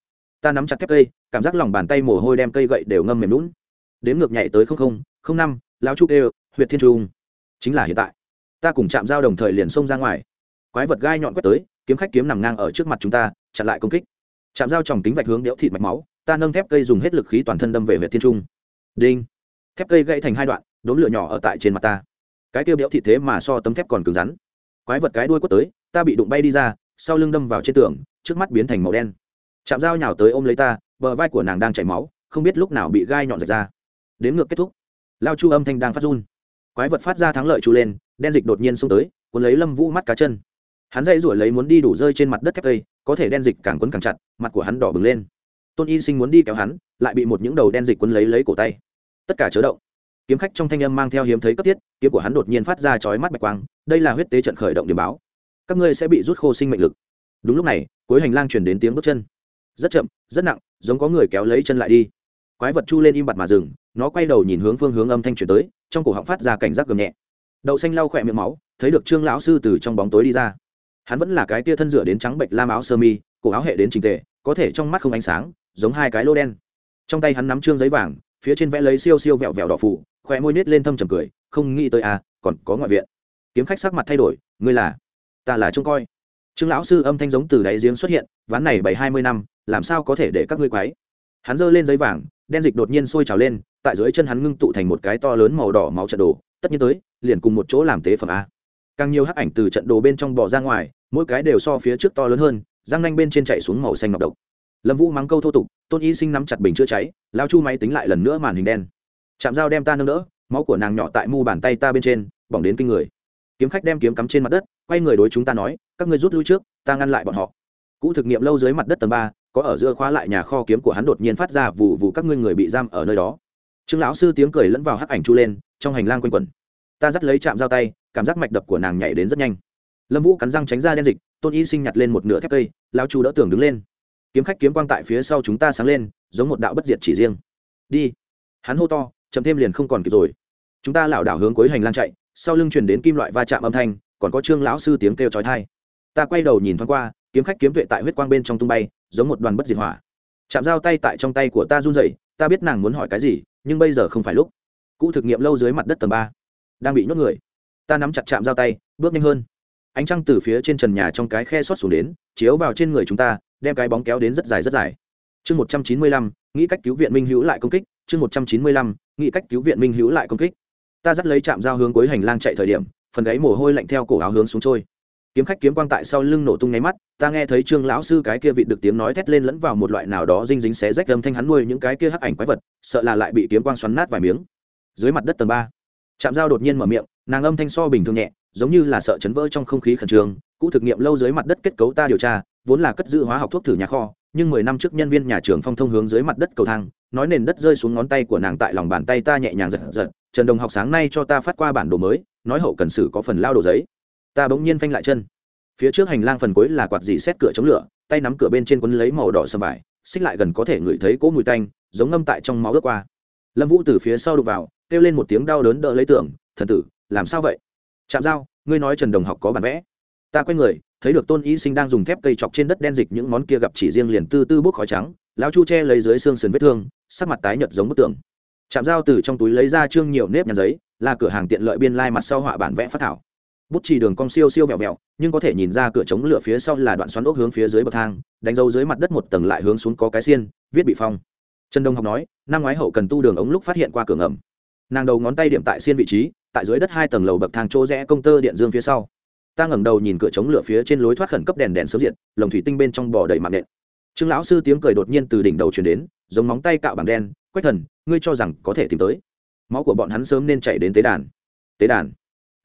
Ta nắm chặt thép cây, cảm giác lòng bàn tay mồ hôi đem cây gậy đều ngâm mềm lún đếm ngược nhảy tới không không không năm lao trúc đều, huyệt thiên trung. Chính là hiện tại. Ta cùng chạm dao đồng thời liền xông ra ngoài. Quái vật gai nhọn quét tới, kiếm khách kiếm nằm ngang ở trước mặt chúng ta, chặn lại công kích. Chạm dao tròng tính vạch hướng đẽo thịt mạch máu, ta nâng thép cây dùng hết lực khí toàn thân đâm về huyệt thiên trung. Đinh. Thép cây gãy thành hai đoạn, đốm lửa nhỏ ở tại trên mặt ta. Cái tiêu béo thịt thế mà so tấm thép còn cứng rắn. Quái vật cái đuôi quất tới, ta bị đụng bay đi ra, sau lưng đâm vào trên tường, trước mắt biến thành màu đen. Chạm dao nhào tới ôm lấy ta, bờ vai của nàng đang chảy máu, không biết lúc nào bị gai nhọn rạch ra đến ngược kết thúc. Lao chu âm thanh đang phát run. Quái vật phát ra thắng lợi chu lên, đen dịch đột nhiên xông tới, cuốn lấy lâm vũ mắt cá chân. Hắn dây rủi lấy muốn đi đủ rơi trên mặt đất thép cây, có thể đen dịch càng quấn càng chặt, mặt của hắn đỏ bừng lên. Tôn y sinh muốn đi kéo hắn, lại bị một những đầu đen dịch quấn lấy lấy cổ tay. Tất cả chớ động. Kiếm khách trong thanh âm mang theo hiếm thấy cấp thiết, kiếm của hắn đột nhiên phát ra chói mắt bạch quang, đây là huyết tế trận khởi động điểm báo. Các ngươi sẽ bị rút khô sinh mệnh lực. Đúng lúc này, cuối hành lang chuyển đến tiếng bước chân. Rất chậm, rất nặng, giống có người kéo lấy chân lại đi quái vật chu lên im bặt mà dừng, nó quay đầu nhìn hướng phương hướng âm thanh chuyển tới, trong cổ họng phát ra cảnh giác gầm nhẹ. Đậu xanh lau khỏe miệng máu, thấy được trương lão sư từ trong bóng tối đi ra. Hắn vẫn là cái tia thân rửa đến trắng bệnh lam áo sơ mi, cổ áo hệ đến trình tề, có thể trong mắt không ánh sáng, giống hai cái lô đen. Trong tay hắn nắm trương giấy vàng, phía trên vẽ lấy siêu siêu vẹo vẹo đỏ phủ khỏe môi nết lên thâm trầm cười, không nghĩ tới à còn có ngoại viện. Kiếm khách sắc mặt thay đổi, ngươi là, ta là trông coi. Trương lão sư âm thanh giống từ đáy giếng xuất hiện, ván này bảy hai mươi năm, làm sao có thể để các ngươi quái hắn giơ lên giấy vàng, đen dịch đột nhiên sôi trào lên, tại dưới chân hắn ngưng tụ thành một cái to lớn màu đỏ máu trận đồ, tất nhiên tới, liền cùng một chỗ làm tế phẩm a. Càng nhiều hắc ảnh từ trận đồ bên trong bỏ ra ngoài, mỗi cái đều so phía trước to lớn hơn, răng nanh bên trên chạy xuống màu xanh ngọc độc. Lâm vũ mắng câu thô tục, tôn y sinh nắm chặt bình chữa cháy, lao chu máy tính lại lần nữa màn hình đen. Chạm dao đem ta nâng đỡ, máu của nàng nhỏ tại mu bàn tay ta bên trên, bỏng đến kinh người. Kiếm khách đem kiếm cắm trên mặt đất, quay người đối chúng ta nói, các ngươi rút lui trước, ta ngăn lại bọn họ. Cũ thực nghiệm lâu dưới mặt đất tầng ba có ở giữa khóa lại nhà kho kiếm của hắn đột nhiên phát ra vụ vụ các ngươi người bị giam ở nơi đó. Trương lão sư tiếng cười lẫn vào hắc ảnh chu lên, trong hành lang quanh quẩn. Ta dắt lấy chạm dao tay, cảm giác mạch đập của nàng nhảy đến rất nhanh. Lâm vũ cắn răng tránh ra đen dịch, tôn y sinh nhặt lên một nửa thép cây lao chu đỡ tường đứng lên. Kiếm khách kiếm quang tại phía sau chúng ta sáng lên, giống một đạo bất diệt chỉ riêng. Đi. Hắn hô to chấm thêm liền không còn kịp rồi. Chúng ta lảo đảo hướng cuối hành lang chạy, sau lưng truyền đến kim loại va chạm âm thanh, còn có trương lão sư tiếng kêu chói tai. Ta quay đầu nhìn thoáng qua, kiếm khách kiếm tuệ tại huyết quang bên trong tung bay giống một đoàn bất diệt hỏa. Chạm dao tay tại trong tay của ta run rẩy, ta biết nàng muốn hỏi cái gì, nhưng bây giờ không phải lúc. Cụ thực nghiệm lâu dưới mặt đất tầng ba. Đang bị nhốt người. Ta nắm chặt chạm dao tay, bước nhanh hơn. Ánh trăng từ phía trên trần nhà trong cái khe xót xuống đến, chiếu vào trên người chúng ta, đem cái bóng kéo đến rất dài rất dài. Chương một trăm chín mươi lăm, nghĩ cách cứu viện minh hữu lại công kích. Chương một trăm chín mươi lăm, nghĩ cách cứu viện minh hữu lại công kích. Ta dắt lấy chạm dao hướng cuối hành lang chạy thời điểm, phần gáy mồ hôi lạnh theo cổ áo hướng xuống trôi kiếm khách kiếm quang tại sau lưng nổ tung nháy mắt, ta nghe thấy trương lão sư cái kia vịt được tiếng nói thét lên lẫn vào một loại nào đó dinh dính xé rách âm thanh hắn nuôi những cái kia hắc ảnh quái vật, sợ là lại bị kiếm quang xoắn nát vài miếng. Dưới mặt đất tầng ba chạm dao đột nhiên mở miệng, nàng âm thanh so bình thường nhẹ, giống như là sợ chấn vỡ trong không khí khẩn trương, cũ thực nghiệm lâu dưới mặt đất kết cấu ta điều tra, vốn là cất giữ hóa học thuốc thử nhà kho, nhưng mười năm trước nhân viên nhà trường phong thông hướng dưới mặt đất cầu thang, nói nền đất rơi xuống ngón tay của nàng tại lòng bàn tay ta nhẹ nhàng giật giật, trần đồng học sáng nay cho ta phát qua bản đồ mới, nói hậu cần sử có phần lao đồ giấy ta bỗng nhiên phanh lại chân. Phía trước hành lang phần cuối là quạt dì xét cửa chống lửa, tay nắm cửa bên trên quấn lấy màu đỏ sầm vải, xích lại gần có thể ngửi thấy cỗ mùi tanh, giống ngâm tại trong máu ướt qua. Lâm vũ từ phía sau đục vào, kêu lên một tiếng đau đớn đỡ lấy tưởng, thần tử, làm sao vậy? Chạm dao ngươi nói trần đồng học có bản vẽ. Ta quay người, thấy được tôn y sinh đang dùng thép cây chọc trên đất đen dịch những món kia gặp chỉ riêng liền tư tư bốc khói trắng, lão chu che lấy dưới xương sườn vết thương, sắc mặt tái nhợt giống bức tường. Chạm dao từ trong túi lấy ra trương nhiều nếp nhăn giấy, là cửa hàng tiện lợi biên lai mặt sau họa bản vẽ phát thảo bút chỉ đường cong siêu siêu vẹo vẹo, nhưng có thể nhìn ra cửa chống lửa phía sau là đoạn xoắn ốc hướng phía dưới bậc thang, đánh dấu dưới mặt đất một tầng lại hướng xuống có cái xiên, viết bị phong. Trần đông học nói, năm ngoái hậu cần tu đường ống lúc phát hiện qua cửa ngầm. Nàng đầu ngón tay điểm tại xiên vị trí, tại dưới đất hai tầng lầu bậc thang chỗ rẽ công tơ điện dương phía sau. Ta ngẩng đầu nhìn cửa chống lửa phía trên lối thoát khẩn cấp đèn đèn sớm diện lồng thủy tinh bên trong bò đầy mạng nện. Trương lão sư tiếng cười đột nhiên từ đỉnh đầu truyền đến, giống móng tay cạo bằng đen, quách thần, ngươi cho rằng có thể tìm tới. Máu của bọn hắn sớm nên chạy đến tế đàn. Tế đàn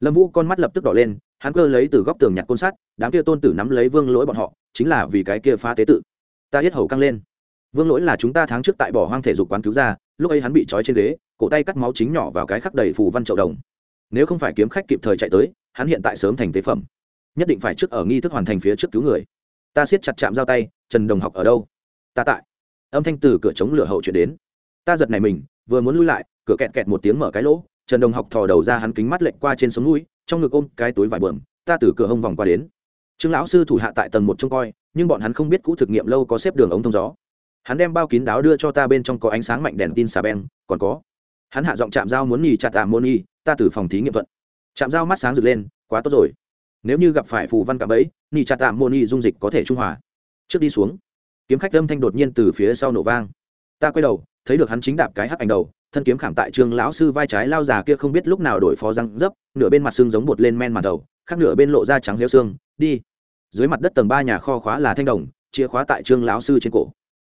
lâm vũ con mắt lập tức đỏ lên, hắn cơ lấy từ góc tường nhặt côn sắt, đám kia tôn tử nắm lấy vương lỗi bọn họ, chính là vì cái kia phá tế tự. Ta hết hầu căng lên. Vương lỗi là chúng ta tháng trước tại bỏ hoang thể dục quán cứu ra, lúc ấy hắn bị trói trên ghế, cổ tay cắt máu chính nhỏ vào cái khắc đầy phù văn trậu đồng. Nếu không phải kiếm khách kịp thời chạy tới, hắn hiện tại sớm thành tế phẩm. Nhất định phải trước ở nghi thức hoàn thành phía trước cứu người. Ta siết chặt chạm giao tay, trần đồng học ở đâu? Ta tại. Âm thanh từ cửa chống lửa hậu chuyển đến. Ta giật này mình, vừa muốn lui lại, cửa kẹt kẹt một tiếng mở cái lỗ trần đồng học thò đầu ra hắn kính mắt lệnh qua trên sống núi, trong ngực ôm cái túi vải bờm ta từ cửa hông vòng qua đến. Trương lão sư thủ hạ tại tầng một trông coi, nhưng bọn hắn không biết cũ thực nghiệm lâu có xếp đường ống thông gió. Hắn đem bao kín đáo đưa cho ta bên trong có ánh sáng mạnh đèn tin xà beng, còn có. Hắn hạ giọng chạm dao muốn nhì chặt tạm môn y ta từ phòng thí nghiệm thuận. Chạm dao mắt sáng rực lên, quá tốt rồi. Nếu như gặp phải phù văn cạm ấy nhì chặt tạm môn y dung dịch có thể trung hòa. Trước đi xuống. Kiếm khách âm thanh đột nhiên từ phía sau nổ vang. Ta quay đầu, thấy được hắn chính đạp cái hắc ảnh đầu thân kiếm khảm tại trương lão sư vai trái lao già kia không biết lúc nào đổi phó răng dấp, nửa bên mặt xương giống bột lên men màn đầu, khác nửa bên lộ ra trắng liêu xương, đi. Dưới mặt đất tầng ba nhà kho khóa là thanh đồng, chìa khóa tại trương lão sư trên cổ.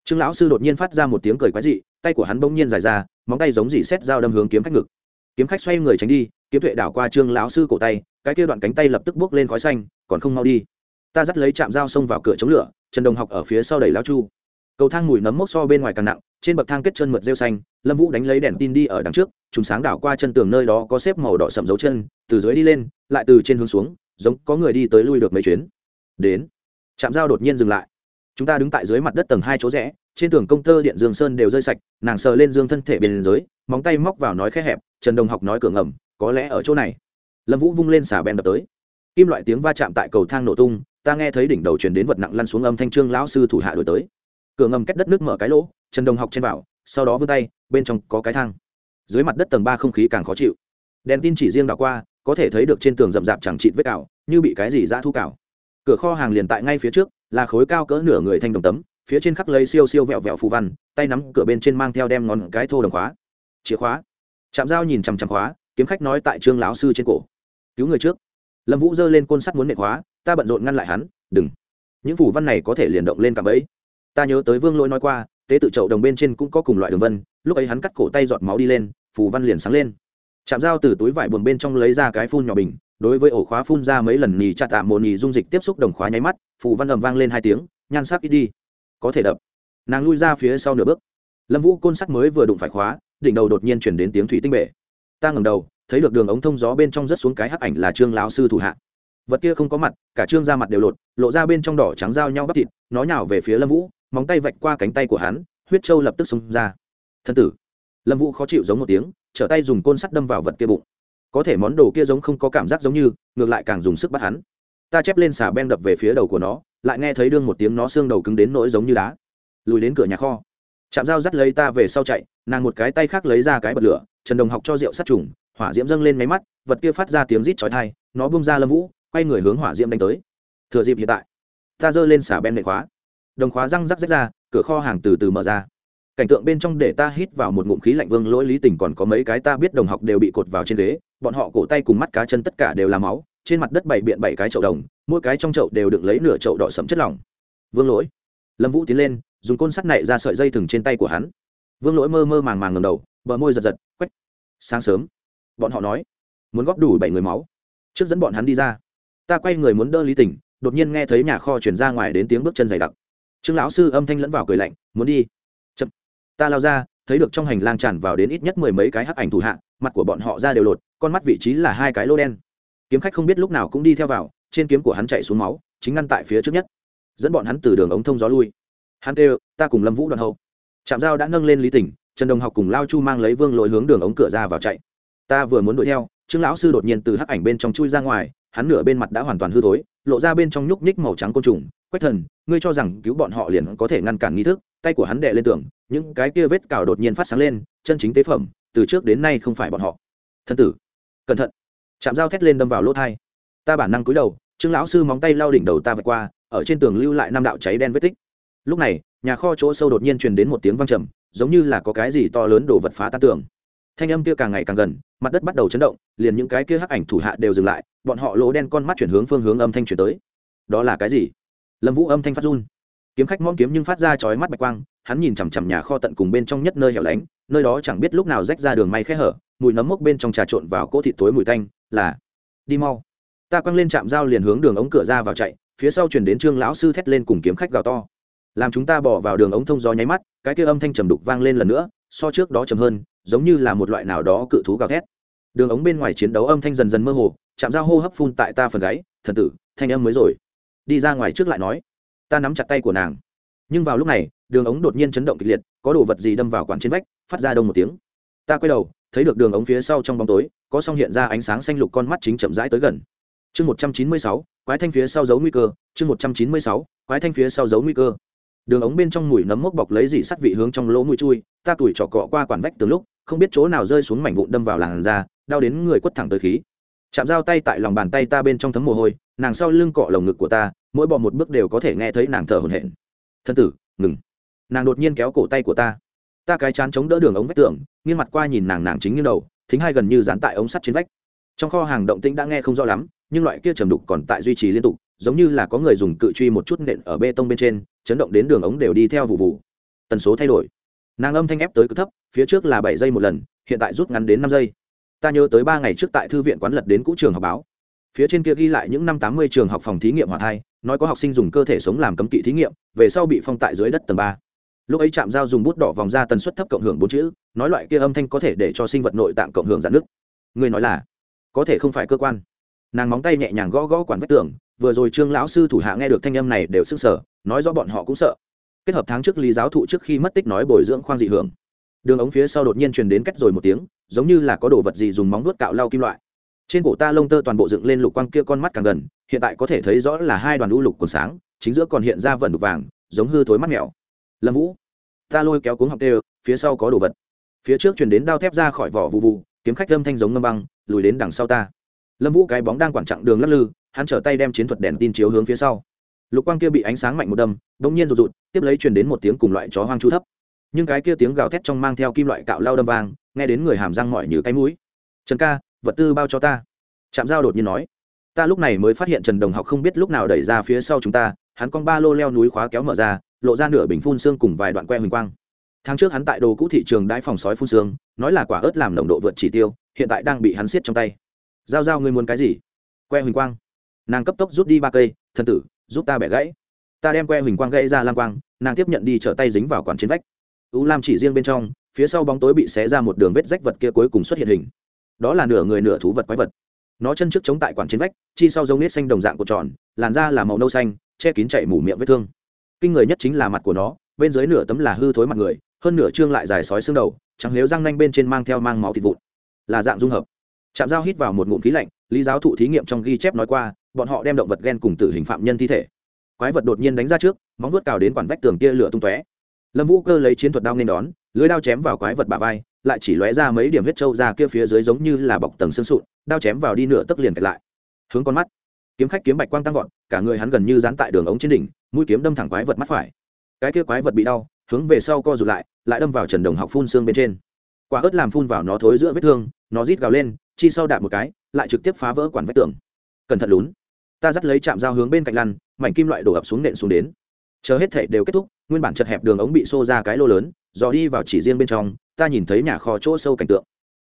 Trương lão sư đột nhiên phát ra một tiếng cười quái dị, tay của hắn bỗng nhiên dài ra, móng tay giống dỉ xét dao đâm hướng kiếm khách ngực. Kiếm khách xoay người tránh đi, kiếm tuệ đảo qua trương lão sư cổ tay, cái kia đoạn cánh tay lập tức bước lên khói xanh, còn không mau đi. Ta dắt lấy chạm dao xông vào cửa chống lửa, trần đồng học ở phía sau đẩy lão chu. Cầu thang mùi nấm mốc so bên ngoài càng nặng trên bậc thang kết chân mượt rêu xanh, lâm vũ đánh lấy đèn tin đi ở đằng trước chúng sáng đảo qua chân tường nơi đó có xếp màu đỏ sậm dấu chân, từ dưới đi lên, lại từ trên hướng xuống, giống có người đi tới lui được mấy chuyến. Đến. Trạm giao đột nhiên dừng lại. Chúng ta đứng tại dưới mặt đất tầng hai chỗ rẽ, trên tường công tơ điện dương sơn đều rơi sạch, nàng sờ lên dương thân thể bên dưới, móng tay móc vào nói khẽ hẹp, trần đồng học nói cửa ngầm, có lẽ ở chỗ này. Lâm vũ vung lên xả bèn đập tới. Kim loại tiếng va chạm tại cầu thang nổ tung, ta nghe thấy đỉnh đầu truyền đến vật nặng lăn xuống âm thanh trương lão sư thủ hạ đổi tới. Cửa ngầm cách đất nước mở cái lỗ trần đồng học trên vào, sau đó vươn tay, bên trong có cái thang. Dưới mặt đất tầng ba không khí càng khó chịu. Đèn tin chỉ riêng đảo qua, có thể thấy được trên tường rậm rạp chẳng chịt vết cào, như bị cái gì ra thu cào. Cửa kho hàng liền tại ngay phía trước, là khối cao cỡ nửa người thanh đồng tấm, phía trên khắc lấy siêu siêu vẹo vẹo phù văn, tay nắm cửa bên trên mang theo đem ngón cái thô đồng khóa. Chìa khóa. Chạm dao nhìn chằm chằm khóa, kiếm khách nói tại trương lão sư trên cổ. Cứu người trước. Lâm vũ giơ lên côn sắt muốn nệ khóa, ta bận rộn ngăn lại hắn, đừng. Những phù văn này có thể liền động lên cảm ấy ta nhớ tới vương lỗi nói qua tế tự chậu đồng bên trên cũng có cùng loại đường vân, lúc ấy hắn cắt cổ tay giọt máu đi lên, phù văn liền sáng lên. Chạm dao từ túi vải buồng bên trong lấy ra cái phun nhỏ bình, đối với ổ khóa phun ra mấy lần nhì chặt tạm một nhì dung dịch tiếp xúc đồng khóa nháy mắt, phù văn ầm vang lên hai tiếng, nhan sắc ít đi. Có thể đập. Nàng lui ra phía sau nửa bước. Lâm vũ côn sắt mới vừa đụng phải khóa, đỉnh đầu đột nhiên chuyển đến tiếng thủy tinh bể. Ta ngầm đầu, thấy được đường ống thông gió bên trong rất xuống cái hắc ảnh là trương lão sư thủ hạ. Vật kia không có mặt, cả trương ra mặt đều lột, lộ ra bên trong đỏ trắng dao nhau bắp thịt, nó nhào về phía lâm vũ móng tay vạch qua cánh tay của hắn, huyết trâu lập tức xông ra. Thân tử. Lâm vũ khó chịu giống một tiếng, trở tay dùng côn sắt đâm vào vật kia bụng. Có thể món đồ kia giống không có cảm giác giống như, ngược lại càng dùng sức bắt hắn. Ta chép lên xà beng đập về phía đầu của nó, lại nghe thấy đương một tiếng nó xương đầu cứng đến nỗi giống như đá. Lùi đến cửa nhà kho. Chạm dao dắt lấy ta về sau chạy, nàng một cái tay khác lấy ra cái bật lửa, trần đồng học cho rượu sát trùng, hỏa diễm dâng lên máy mắt, vật kia phát ra tiếng rít chói thai nó bung ra lâm vũ, quay người hướng hỏa diễm đánh tới. Thừa dịp hiện tại, ta giơ lên xả ben nệ khóa đồng khóa răng rắc rách ra, cửa kho hàng từ từ mở ra. Cảnh tượng bên trong để ta hít vào một ngụm khí lạnh vương lỗi lý tình còn có mấy cái ta biết đồng học đều bị cột vào trên ghế, bọn họ cổ tay cùng mắt cá chân tất cả đều là máu, trên mặt đất bảy biện bảy cái chậu đồng, mỗi cái trong chậu đều được lấy nửa chậu đỏ sẫm chất lỏng. Vương lỗi. Lâm vũ tiến lên, dùng côn sắt nảy ra sợi dây thừng trên tay của hắn. Vương lỗi mơ mơ màng màng ngầm đầu, bờ môi giật giật, quách. Sáng sớm. Bọn họ nói, muốn góp đủ bảy người máu. Trước dẫn bọn hắn đi ra. Ta quay người muốn đỡ lý tình, đột nhiên nghe thấy nhà kho chuyển ra ngoài đến tiếng bước chân dày đặc trương lão sư âm thanh lẫn vào cười lạnh, muốn đi? Chậm. Ta lao ra, thấy được trong hành lang tràn vào đến ít nhất mười mấy cái hắc ảnh thủ hạ, mặt của bọn họ ra đều lột, con mắt vị trí là hai cái lô đen. Kiếm khách không biết lúc nào cũng đi theo vào, trên kiếm của hắn chạy xuống máu, chính ngăn tại phía trước nhất, dẫn bọn hắn từ đường ống thông gió lui. Hắn kêu, ta cùng lâm vũ đoàn hậu. Trạm giao đã nâng lên lý tỉnh, trần đồng học cùng lao chu mang lấy vương lội hướng đường ống cửa ra vào chạy. Ta vừa muốn đuổi theo. Trương lão sư đột nhiên từ hắc ảnh bên trong chui ra ngoài, hắn nửa bên mặt đã hoàn toàn hư thối lộ ra bên trong nhúc nhích màu trắng côn trùng, quách thần, ngươi cho rằng cứu bọn họ liền có thể ngăn cản nghi thức? Tay của hắn đệ lên tường, những cái kia vết cào đột nhiên phát sáng lên, chân chính tế phẩm, từ trước đến nay không phải bọn họ. Thân tử, cẩn thận. Chạm dao thét lên đâm vào lỗ thai. Ta bản năng cúi đầu, trương lão sư móng tay lao đỉnh đầu ta vượt qua, ở trên tường lưu lại năm đạo cháy đen vết tích. Lúc này, nhà kho chỗ sâu đột nhiên truyền đến một tiếng vang trầm, giống như là có cái gì to lớn đổ vật phá tan tường thanh âm kia càng ngày càng gần, mặt đất bắt đầu chấn động, liền những cái kia hắc ảnh thủ hạ đều dừng lại, bọn họ lỗ đen con mắt chuyển hướng phương hướng âm thanh chuyển tới. Đó là cái gì? Lâm vũ âm thanh phát run. Kiếm khách mong kiếm nhưng phát ra chói mắt bạch quang, hắn nhìn chằm chằm nhà kho tận cùng bên trong nhất nơi hẻo lánh, nơi đó chẳng biết lúc nào rách ra đường may khẽ hở, mùi nấm mốc bên trong trà trộn vào cỗ thịt tối mùi tanh, là, đi mau. Ta quăng lên chạm dao liền hướng đường ống cửa ra vào chạy, phía sau chuyển đến trương lão sư thét lên cùng kiếm khách gào to. Làm chúng ta bỏ vào đường ống thông gió nháy mắt. Cái kia âm thanh trầm đục vang lên lần nữa, so trước đó trầm hơn giống như là một loại nào đó cự thú gào thét. Đường ống bên ngoài chiến đấu âm thanh dần dần mơ hồ, chạm dao hô hấp phun tại ta phần gáy, thần tử, thanh âm mới rồi. Đi ra ngoài trước lại nói, ta nắm chặt tay của nàng. Nhưng vào lúc này, đường ống đột nhiên chấn động kịch liệt, có đồ vật gì đâm vào quản trên vách, phát ra đông một tiếng. Ta quay đầu, thấy được đường ống phía sau trong bóng tối, có song hiện ra ánh sáng xanh lục con mắt chính chậm rãi tới gần. Chương một trăm chín mươi sáu, quái thanh phía sau giấu nguy cơ, chương một trăm chín mươi sáu, quái thanh phía sau giấu nguy cơ. Đường ống bên trong mùi nấm mốc bọc lấy dị sắt vị hướng trong lỗ mũi chui, ta tuổi trò cọ qua quản vách từ lúc không biết chỗ nào rơi xuống mảnh vụn đâm vào làn da, đau đến người quất thẳng tới khí. Chạm dao tay tại lòng bàn tay ta bên trong thấm mồ hôi, nàng sau lưng cọ lồng ngực của ta, mỗi bọ một bước đều có thể nghe thấy nàng thở hổn hển. Thân tử, ngừng. Nàng đột nhiên kéo cổ tay của ta. Ta cái chán chống đỡ đường ống vách tường, nghiêng mặt qua nhìn nàng nàng chính như đầu, thính hai gần như dán tại ống sắt trên vách. Trong kho hàng động tĩnh đã nghe không rõ lắm, nhưng loại kia trầm đục còn tại duy trì liên tục, giống như là có người dùng cự truy một chút nện ở bê tông bên trên, chấn động đến đường ống đều đi theo vụ vụ. Tần số thay đổi nàng âm thanh ép tới cực thấp, phía trước là bảy giây một lần, hiện tại rút ngắn đến năm giây. Ta nhớ tới ba ngày trước tại thư viện quán lật đến cũ trường học báo. Phía trên kia ghi lại những năm tám mươi trường học phòng thí nghiệm hỏa thai, nói có học sinh dùng cơ thể sống làm cấm kỵ thí nghiệm, về sau bị phong tại dưới đất tầng ba. Lúc ấy chạm dao dùng bút đỏ vòng ra tần suất thấp cộng hưởng bốn chữ, nói loại kia âm thanh có thể để cho sinh vật nội tạng cộng hưởng giãn nước người nói là, có thể không phải cơ quan. Nàng móng tay nhẹ nhàng gõ gõ quản vách tường, vừa rồi trương lão sư thủ hạ nghe được thanh âm này đều sức sở nói rõ bọn họ cũng sợ kết hợp tháng trước lý giáo thụ trước khi mất tích nói bồi dưỡng khoang dị hưởng. Đường ống phía sau đột nhiên truyền đến cách rồi một tiếng, giống như là có đồ vật gì dùng móng vuốt cạo lau kim loại. Trên cổ ta lông tơ toàn bộ dựng lên lục quang kia con mắt càng gần, hiện tại có thể thấy rõ là hai đoàn u lục còn sáng, chính giữa còn hiện ra vẩn đục vàng, giống hư thối mắt mèo. Lâm vũ, ta lôi kéo cuống học tê, phía sau có đồ vật. Phía trước chuyển đến đao thép ra khỏi vỏ vụ vụ kiếm khách lâm thanh giống ngâm băng, lùi đến đằng sau ta. Lâm vũ cái bóng đang quản chặng đường lắc lư, hắn trở tay đem chiến thuật đèn tin chiếu hướng phía sau. Lục quang kia bị ánh sáng mạnh một đâm đ ỗ n g nhiên rụt rụt tiếp lấy truyền đến một tiếng cùng loại chó hoang chu thấp. Nhưng cái kia tiếng gào thét trong mang theo kim loại cạo lao đâm vang, nghe đến người hàm răng mỏi như cái mũi. Trần ca, vật tư bao cho ta. Chạm dao đột nhiên nói. Ta lúc này mới phát hiện trần đồng học không biết lúc nào đẩy ra phía sau chúng ta, hắn con ba lô leo núi khóa kéo mở ra, lộ ra nửa bình phun xương cùng vài đoạn que huỳnh quang. Tháng trước hắn tại đồ cũ thị trường đãi phòng sói phun xương, nói là quả ớt làm nồng độ vượt chỉ tiêu, hiện tại đang bị hắn siết trong tay. Giao giao ngươi muốn cái gì? Que huỳnh quang. Nàng cấp tốc rút đi ba cây thân tử, giúp ta bẻ gãy ta đem que huỳnh quang gãy ra lam quang, nàng tiếp nhận đi trở tay dính vào quản trên vách. U lam chỉ riêng bên trong, phía sau bóng tối bị xé ra một đường vết rách vật kia cuối cùng xuất hiện hình. Đó là nửa người nửa thú vật quái vật. Nó chân trước chống tại quản trên vách, chi sau giống nết xanh đồng dạng của tròn, làn da là màu nâu xanh, che kín chạy mủ miệng vết thương. Kinh người nhất chính là mặt của nó, bên dưới nửa tấm là hư thối mặt người, hơn nửa trương lại dài sói xương đầu chẳng nếu răng nanh bên trên mang theo mang máu thịt vụn. Là dạng dung hợp. Chạm dao hít vào một ngụm khí lạnh, lý giáo thụ thí nghiệm trong ghi chép nói qua, bọn họ đem động vật ghen cùng tử hình phạm nhân thi thể quái vật đột nhiên đánh ra trước, móng vuốt cào đến quản vách tường kia lửa tung tóe. Lâm vũ cơ lấy chiến thuật đao nên đón, lưới đao chém vào quái vật bả vai, lại chỉ lóe ra mấy điểm huyết trâu ra kia phía dưới giống như là bọc tầng xương sụn, đao chém vào đi nửa tấc liền kẹt lại. Hướng con mắt. Kiếm khách kiếm bạch quang tăng vọt, cả người hắn gần như dán tại đường ống trên đỉnh, mũi kiếm đâm thẳng quái vật mắt phải. Cái kia quái vật bị đau, hướng về sau co rụt lại lại đâm vào trần đồng học phun xương bên trên. Quả ớt làm phun vào nó thối giữa vết thương, nó rít gào lên, chi sau đạp một cái, lại trực tiếp phá vỡ quản vách tường. Cẩn thận lún. Ta dắt lấy chạm dao hướng bên cạnh lăn mảnh kim loại đổ ập xuống nện xuống đến. Chờ hết thể đều kết thúc, nguyên bản chật hẹp đường ống bị xô ra cái lô lớn, dò đi vào chỉ riêng bên trong, ta nhìn thấy nhà kho chỗ sâu cảnh tượng.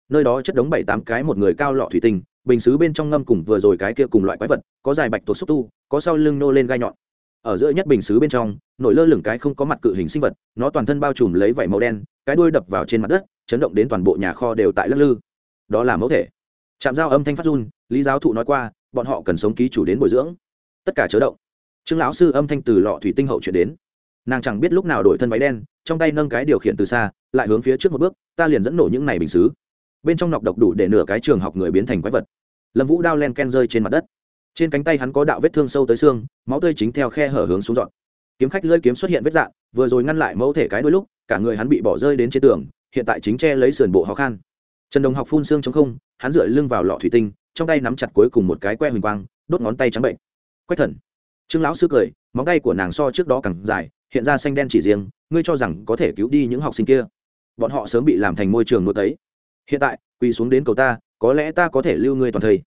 Nơi đó chất đống bảy tám cái một người cao lọ thủy tinh, bình xứ bên trong ngâm cùng vừa rồi cái kia cùng loại quái vật, có dài bạch tuột xúc tu, có sau lưng nô lên gai nhọn. Ở giữa nhất bình xứ bên trong, nổi lơ lửng cái không có mặt cự hình sinh vật, nó toàn thân bao trùm lấy vảy màu đen, cái đuôi đập vào trên mặt đất, chấn động đến toàn bộ nhà kho đều tại lắc lư. Đó là mẫu thể. Chạm dao âm thanh phát run, lý giáo thụ nói qua, bọn họ cần sống ký chủ đến bồi dưỡng. Tất cả chớ động trương lão sư âm thanh từ lọ thủy tinh hậu chuyển đến. Nàng chẳng biết lúc nào đổi thân váy đen, trong tay nâng cái điều khiển từ xa, lại hướng phía trước một bước, ta liền dẫn nổ những này bình xứ. Bên trong nọc độc đủ để nửa cái trường học người biến thành quái vật. Lâm vũ đao len ken rơi trên mặt đất. Trên cánh tay hắn có đạo vết thương sâu tới xương, máu tươi chính theo khe hở hướng xuống dọn. Kiếm khách lơi kiếm xuất hiện vết dạn vừa rồi ngăn lại mẫu thể cái đôi lúc, cả người hắn bị bỏ rơi đến trên tường, hiện tại chính che lấy sườn bộ khó khăn trần đồng học phun xương trong không, hắn dựa lưng vào lọ thủy tinh, trong tay nắm chặt cuối cùng một cái que huỳnh quang, đốt ngón tay trắng bệnh. Quách thần trương lão sư cười, móng tay của nàng so trước đó càng dài, hiện ra xanh đen chỉ riêng, ngươi cho rằng có thể cứu đi những học sinh kia. Bọn họ sớm bị làm thành môi trường nuôi tấy hiện tại, quỳ xuống đến cầu ta, có lẽ ta có thể lưu ngươi toàn thây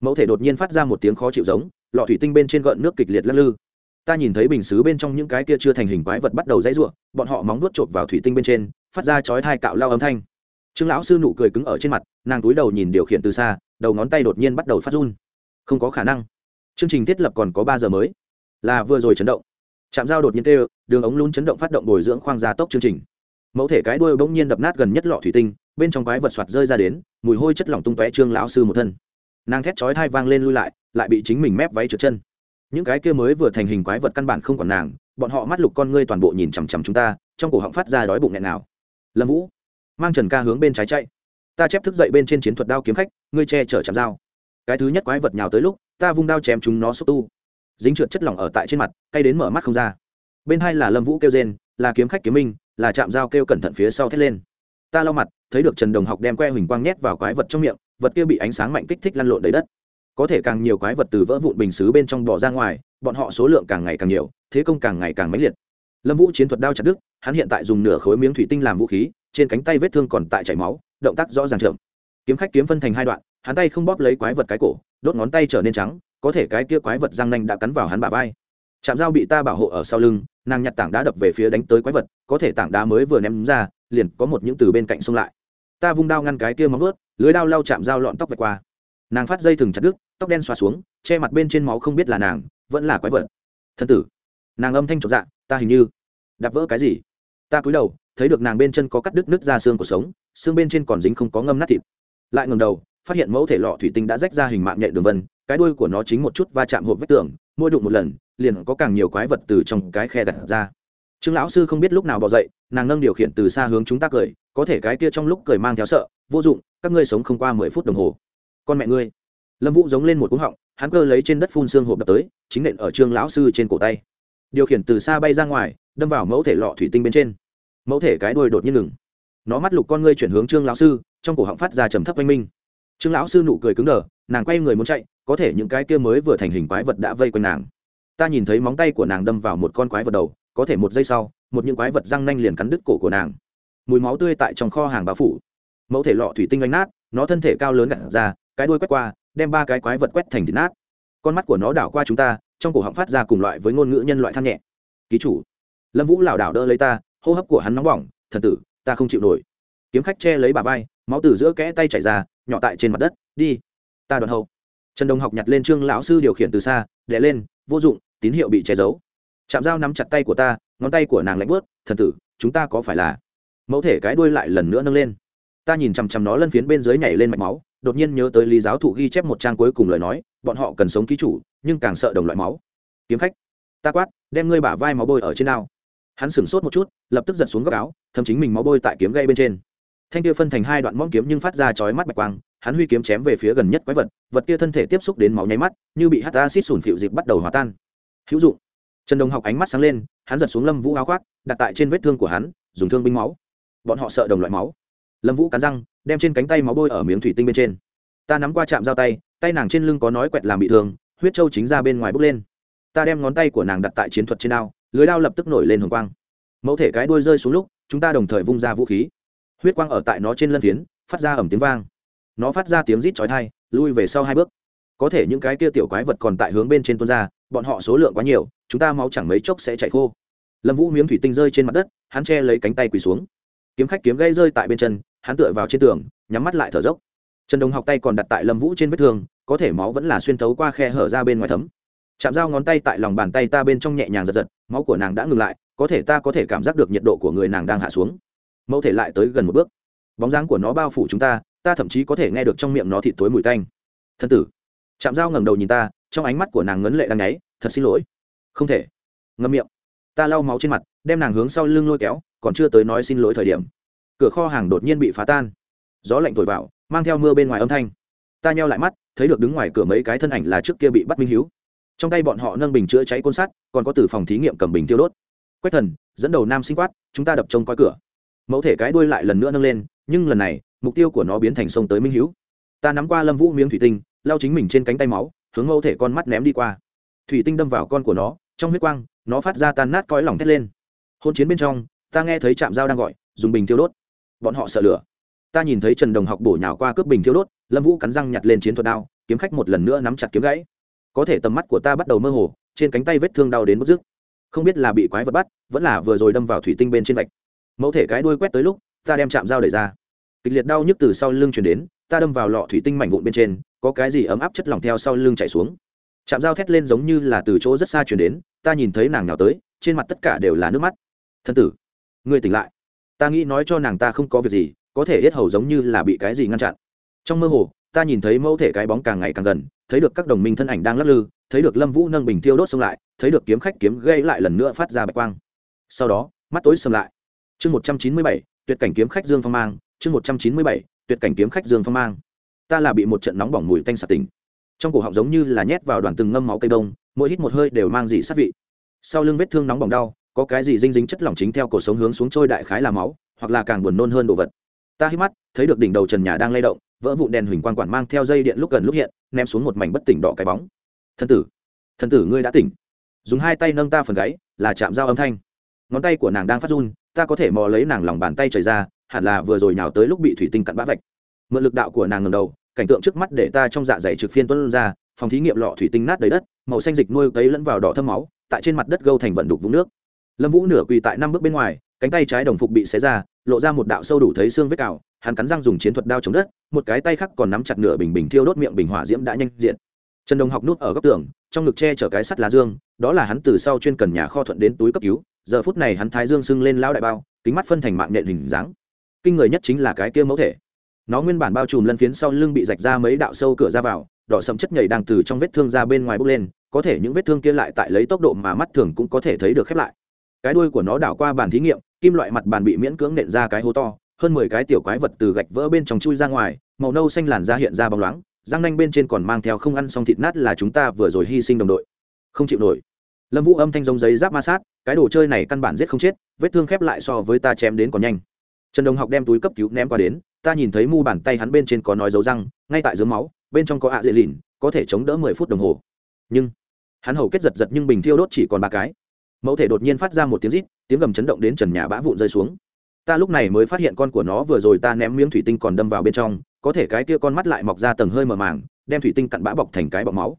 mẫu thể đột nhiên phát ra một tiếng khó chịu giống, lọ thủy tinh bên trên gợn nước kịch liệt lắc lư. Ta nhìn thấy bình xứ bên trong những cái kia chưa thành hình quái vật bắt đầu dãy ruộng bọn họ móng nuốt chộp vào thủy tinh bên trên, phát ra chói thai cạo lao âm thanh. Trương lão sư nụ cười cứng ở trên mặt, nàng túi đầu nhìn điều khiển từ xa, đầu ngón tay đột nhiên bắt đầu phát run. Không có khả năng. Chương trình thiết lập còn có ba giờ mới là vừa rồi chấn động. Chạm dao đột nhiên tê đường ống lún chấn động phát động bồi dưỡng khoang gia tốc chương trình. Mẫu thể cái đuôi bỗng nhiên đập nát gần nhất lọ thủy tinh, bên trong quái vật soạt rơi ra đến, mùi hôi chất lỏng tung tóe trương lão sư một thân. Nàng thét chói thai vang lên lui lại lại bị chính mình mép váy trượt chân. Những cái kia mới vừa thành hình quái vật căn bản không còn nàng, bọn họ mắt lục con ngươi toàn bộ nhìn chằm chằm chúng ta, trong cổ họng phát ra đói bụng nghẹn nào. Lâm vũ, mang trần ca hướng bên trái chạy. Ta chép thức dậy bên trên chiến thuật đao kiếm khách, ngươi che chở chạm dao cái thứ nhất quái vật nhào tới lúc, ta vung đao chém chúng nó xúc tu dính trượt chất lỏng ở tại trên mặt, cay đến mở mắt không ra. Bên hai là lâm vũ kêu rên, là kiếm khách kiếm minh, là chạm dao kêu cẩn thận phía sau thét lên. Ta lau mặt, thấy được trần đồng học đem que huỳnh quang nhét vào quái vật trong miệng, vật kia bị ánh sáng mạnh kích thích lăn lộn đầy đất. Có thể càng nhiều quái vật từ vỡ vụn bình xứ bên trong bỏ ra ngoài, bọn họ số lượng càng ngày càng nhiều, thế công càng ngày càng mãnh liệt. Lâm vũ chiến thuật đao chặt đứt, hắn hiện tại dùng nửa khối miếng thủy tinh làm vũ khí, trên cánh tay vết thương còn tại chảy máu, động tác rõ ràng chậm. Kiếm khách kiếm phân thành hai đoạn, hắn tay không bóp lấy quái vật cái cổ, đốt ngón tay trở nên trắng có thể cái kia quái vật răng nanh đã cắn vào hắn bả vai. Chạm dao bị ta bảo hộ ở sau lưng, nàng nhặt tảng đá đập về phía đánh tới quái vật, có thể tảng đá mới vừa ném ra, liền có một những từ bên cạnh xông lại. Ta vung đao ngăn cái kia móng ướt lưới đao lau chạm dao lọn tóc vạch qua. Nàng phát dây thừng chặt đứt, tóc đen xóa xuống, che mặt bên trên máu không biết là nàng, vẫn là quái vật. Thân tử. Nàng âm thanh chột dạ ta hình như đạp vỡ cái gì? Ta cúi đầu, thấy được nàng bên chân có cắt đứt nứt ra xương của sống, xương bên trên còn dính không có ngâm nát thịt. Lại ngầm đầu, phát hiện mẫu thể lọ thủy tinh đã rách ra hình mạng nhện đường vân cái đuôi của nó chính một chút va chạm hộp vách tường, mỗi đụng một lần, liền có càng nhiều quái vật từ trong cái khe gặt ra. Trương lão sư không biết lúc nào bỏ dậy, nàng nâng điều khiển từ xa hướng chúng ta cười, có thể cái kia trong lúc cười mang theo sợ, vô dụng, các ngươi sống không qua mười phút đồng hồ. Con mẹ ngươi. Lâm vũ giống lên một cúng họng, hắn cơ lấy trên đất phun xương hộp đập tới, chính nện ở trương lão sư trên cổ tay. Điều khiển từ xa bay ra ngoài, đâm vào mẫu thể lọ thủy tinh bên trên. Mẫu thể cái đuôi đột nhiên ngừng. Nó mắt lục con ngươi chuyển hướng trương lão sư, trong cổ họng phát ra trầm thấp oanh minh trương lão sư nụ cười cứng đờ, nàng quay người muốn chạy, có thể những cái kia mới vừa thành hình quái vật đã vây quanh nàng. Ta nhìn thấy móng tay của nàng đâm vào một con quái vật đầu, có thể một giây sau, một những quái vật răng nanh liền cắn đứt cổ của nàng. Mùi máu tươi tại trong kho hàng bao phủ. Mẫu thể lọ thủy tinh đánh nát, nó thân thể cao lớn gặt ra, cái đuôi quét qua, đem ba cái quái vật quét thành thịt nát. Con mắt của nó đảo qua chúng ta, trong cổ họng phát ra cùng loại với ngôn ngữ nhân loại than nhẹ. Ký chủ, lâm vũ lảo đảo đỡ lấy ta, hô hấp của hắn nóng bỏng, thần tử, ta không chịu nổi. Kiếm khách che lấy bà vai, máu từ giữa kẽ tay chảy ra nhỏ tại trên mặt đất, đi, ta đoàn hậu. Trần đồng học nhặt lên trương lão sư điều khiển từ xa, đè lên, vô dụng, tín hiệu bị che giấu. Chạm dao nắm chặt tay của ta, ngón tay của nàng lạnh bớt thần tử, chúng ta có phải là mẫu thể cái đuôi lại lần nữa nâng lên. Ta nhìn chằm chằm nó lân phiến bên dưới nhảy lên mạch máu, đột nhiên nhớ tới lý giáo thụ ghi chép một trang cuối cùng lời nói, bọn họ cần sống ký chủ, nhưng càng sợ đồng loại máu. Kiếm khách, ta quát, đem ngươi bả vai máu bôi ở trên ao. hắn sửng sốt một chút, lập tức giật xuống góc áo thậm chính mình máu bôi tại kiếm gây bên trên thanh kia phân thành hai đoạn mõm kiếm nhưng phát ra chói mắt bạch quang, hắn huy kiếm chém về phía gần nhất quái vật vật kia thân thể tiếp xúc đến máu nháy mắt, như bị hát acid sủn phịu dịp bắt đầu hòa tan. Hữu dụng. Trần đồng học ánh mắt sáng lên, hắn giật xuống lâm vũ áo khoác, đặt tại trên vết thương của hắn, dùng thương binh máu. Bọn họ sợ đồng loại máu. Lâm vũ cắn răng, đem trên cánh tay máu bôi ở miếng thủy tinh bên trên. Ta nắm qua chạm dao tay tay nàng trên lưng có nói quẹt làm bị thương, huyết trâu chính ra bên ngoài bốc lên. Ta đem ngón tay của nàng đặt tại chiến thuật trên đao lưới đao lập tức nổi lên hồng quang. Mẫu thể cái đuôi rơi xuống lúc, chúng ta đồng thời vung ra vũ khí huyết quang ở tại nó trên lân phiến, phát ra ẩm tiếng vang. Nó phát ra tiếng rít chói thai lui về sau hai bước. Có thể những cái kia tiểu quái vật còn tại hướng bên trên tuôn ra, bọn họ số lượng quá nhiều, chúng ta máu chẳng mấy chốc sẽ chạy khô. Lâm vũ miếng thủy tinh rơi trên mặt đất, hắn che lấy cánh tay quỳ xuống. Kiếm khách kiếm gây rơi tại bên chân, hắn tựa vào trên tường, nhắm mắt lại thở dốc. Trần đồng học tay còn đặt tại lâm vũ trên vết thương, có thể máu vẫn là xuyên thấu qua khe hở ra bên ngoài thấm. Chạm dao ngón tay tại lòng bàn tay ta bên trong nhẹ nhàng giật giật, máu của nàng đã ngừng lại, có thể ta có thể cảm giác được nhiệt độ của người nàng đang hạ xuống mẫu thể lại tới gần một bước. Bóng dáng của nó bao phủ chúng ta ta thậm chí có thể nghe được trong miệng nó thịt tối mùi tanh. Thân tử chạm dao ngẩng đầu nhìn ta, trong ánh mắt của nàng ngấn lệ đang nháy thật xin lỗi. Không thể. Ngâm miệng. Ta lau máu trên mặt, đem nàng hướng sau lưng lôi kéo, còn chưa tới nói xin lỗi thời điểm. Cửa kho hàng đột nhiên bị phá tan. Gió lạnh thổi vào, mang theo mưa bên ngoài âm thanh. Ta nheo lại mắt, thấy được đứng ngoài cửa mấy cái thân ảnh là trước kia bị bắt minh hiếu. Trong tay bọn họ nâng bình chữa cháy côn sắt, còn có từ phòng thí nghiệm cầm bình tiêu đốt. Quách thần, dẫn đầu nam sinh quát, chúng ta đập trông coi cửa mẫu thể cái đuôi lại lần nữa nâng lên, nhưng lần này, mục tiêu của nó biến thành sông tới minh hữu ta nắm qua lâm vũ miếng thủy tinh lao chính mình trên cánh tay máu, hướng mẫu thể con mắt ném đi qua. Thủy tinh đâm vào con của nó, trong huyết quang, nó phát ra tan nát cõi lỏng thét lên. Hôn chiến bên trong, ta nghe thấy trạm dao đang gọi, dùng bình thiêu đốt. Bọn họ sợ lửa. Ta nhìn thấy trần đồng học bổ nhào qua cướp bình thiêu đốt, lâm vũ cắn răng nhặt lên chiến thuật đao, kiếm khách một lần nữa nắm chặt kiếm gãy. Có thể tầm mắt của ta bắt đầu mơ hồ, trên cánh tay vết thương đau đến bức rứt. Không biết là bị quái vật bắt, vẫn là vừa rồi đâm vào thủy tinh bên trên vạch mẫu thể cái đuôi quét tới lúc, ta đem chạm dao đẩy ra. Kịch liệt đau nhức từ sau lưng chuyển đến, ta đâm vào lọ thủy tinh mảnh vụn bên trên, có cái gì ấm áp chất lỏng theo sau lưng chảy xuống. Chạm dao thét lên giống như là từ chỗ rất xa chuyển đến, ta nhìn thấy nàng nào tới, trên mặt tất cả đều là nước mắt. Thân tử người tỉnh lại. Ta nghĩ nói cho nàng ta không có việc gì, có thể hết hầu giống như là bị cái gì ngăn chặn. Trong mơ hồ, ta nhìn thấy mẫu thể cái bóng càng ngày càng gần, thấy được các đồng minh thân ảnh đang lắc lư, thấy được lâm vũ nâng bình tiêu đốt xông lại, thấy được kiếm khách kiếm gây lại lần nữa phát ra bạch quang. Sau đó, mắt tối sầm lại chương một trăm chín mươi bảy, tuyệt cảnh kiếm khách dương phong mang, chương một trăm chín mươi bảy, tuyệt cảnh kiếm khách dương phong mang. Ta là bị một trận nóng bỏng mùi tanh sạt tỉnh. Trong cổ họng giống như là nhét vào đoàn từng ngâm máu cây đông mỗi hít một hơi đều mang dị sát vị. Sau lưng vết thương nóng bỏng đau, có cái gì dinh dính chất lỏng chính theo cổ sống hướng xuống trôi đại khái là máu, hoặc là càng buồn nôn hơn đồ vật. Ta hít mắt, thấy được đỉnh đầu trần nhà đang lay động, vỡ vụn đèn huỳnh quang quản mang theo dây điện lúc gần lúc hiện, ném xuống một mảnh bất tỉnh đỏ cái bóng. Thân tử thân tử ngươi đã tỉnh. Dùng hai tay nâng ta phần gáy, là chạm dao âm thanh. Ngón tay của nàng đang phát run ta có thể mò lấy nàng lòng bàn tay trời ra, hẳn là vừa rồi nào tới lúc bị thủy tinh cặn bã vạch. Mượn lực đạo của nàng ngầm đầu, cảnh tượng trước mắt để ta trong dạ dày trực phiên tuân ra, phòng thí nghiệm lọ thủy tinh nát đầy đất, màu xanh dịch nuôi cấy lẫn vào đỏ thâm máu, tại trên mặt đất gâu thành vận đục vũng nước. Lâm vũ nửa quỳ tại năm bước bên ngoài, cánh tay trái đồng phục bị xé ra, lộ ra một đạo sâu đủ thấy xương vết cào, hắn cắn răng dùng chiến thuật đao chống đất, một cái tay khác còn nắm chặt nửa bình bình thiêu đốt miệng bình hỏa diễm đã nhanh diện. Trần đồng học nút ở góc tường, trong ngực che chở cái sắt lá dương, đó là hắn từ sau chuyên cần nhà kho thuận đến túi cấp cứu giờ phút này hắn thái dương sưng lên lão đại bao, kính mắt phân thành mạng nhện hình dáng. Kinh người nhất chính là cái kia mẫu thể. Nó nguyên bản bao trùm lân phiến sau lưng bị rạch ra mấy đạo sâu cửa ra vào, đỏ sậm chất nhảy đang từ trong vết thương ra bên ngoài bốc lên, có thể những vết thương kia lại tại lấy tốc độ mà mắt thường cũng có thể thấy được khép lại. Cái đuôi của nó đảo qua bàn thí nghiệm, kim loại mặt bàn bị miễn cưỡng nện ra cái hố to, hơn mười cái tiểu quái vật từ gạch vỡ bên trong chui ra ngoài, màu nâu xanh làn da hiện ra bóng loáng, răng nanh bên trên còn mang theo không ăn xong thịt nát là chúng ta vừa rồi hy sinh đồng đội. Không chịu nổi lâm vũ âm thanh giống giấy giáp ma sát, cái đồ chơi này căn bản giết không chết, vết thương khép lại so với ta chém đến còn nhanh. Trần đồng học đem túi cấp cứu ném qua đến, ta nhìn thấy mu bàn tay hắn bên trên có nói dấu răng, ngay tại dưới máu, bên trong có ạ dễ lìn có thể chống đỡ mười phút đồng hồ. Nhưng, hắn hầu kết giật giật nhưng bình thiêu đốt chỉ còn ba cái. Mẫu thể đột nhiên phát ra một tiếng rít, tiếng gầm chấn động đến trần nhà bã vụn rơi xuống. Ta lúc này mới phát hiện con của nó vừa rồi ta ném miếng thủy tinh còn đâm vào bên trong, có thể cái kia con mắt lại mọc ra tầng hơi mờ màng, đem thủy tinh cặn bã bọc thành cái bọc máu.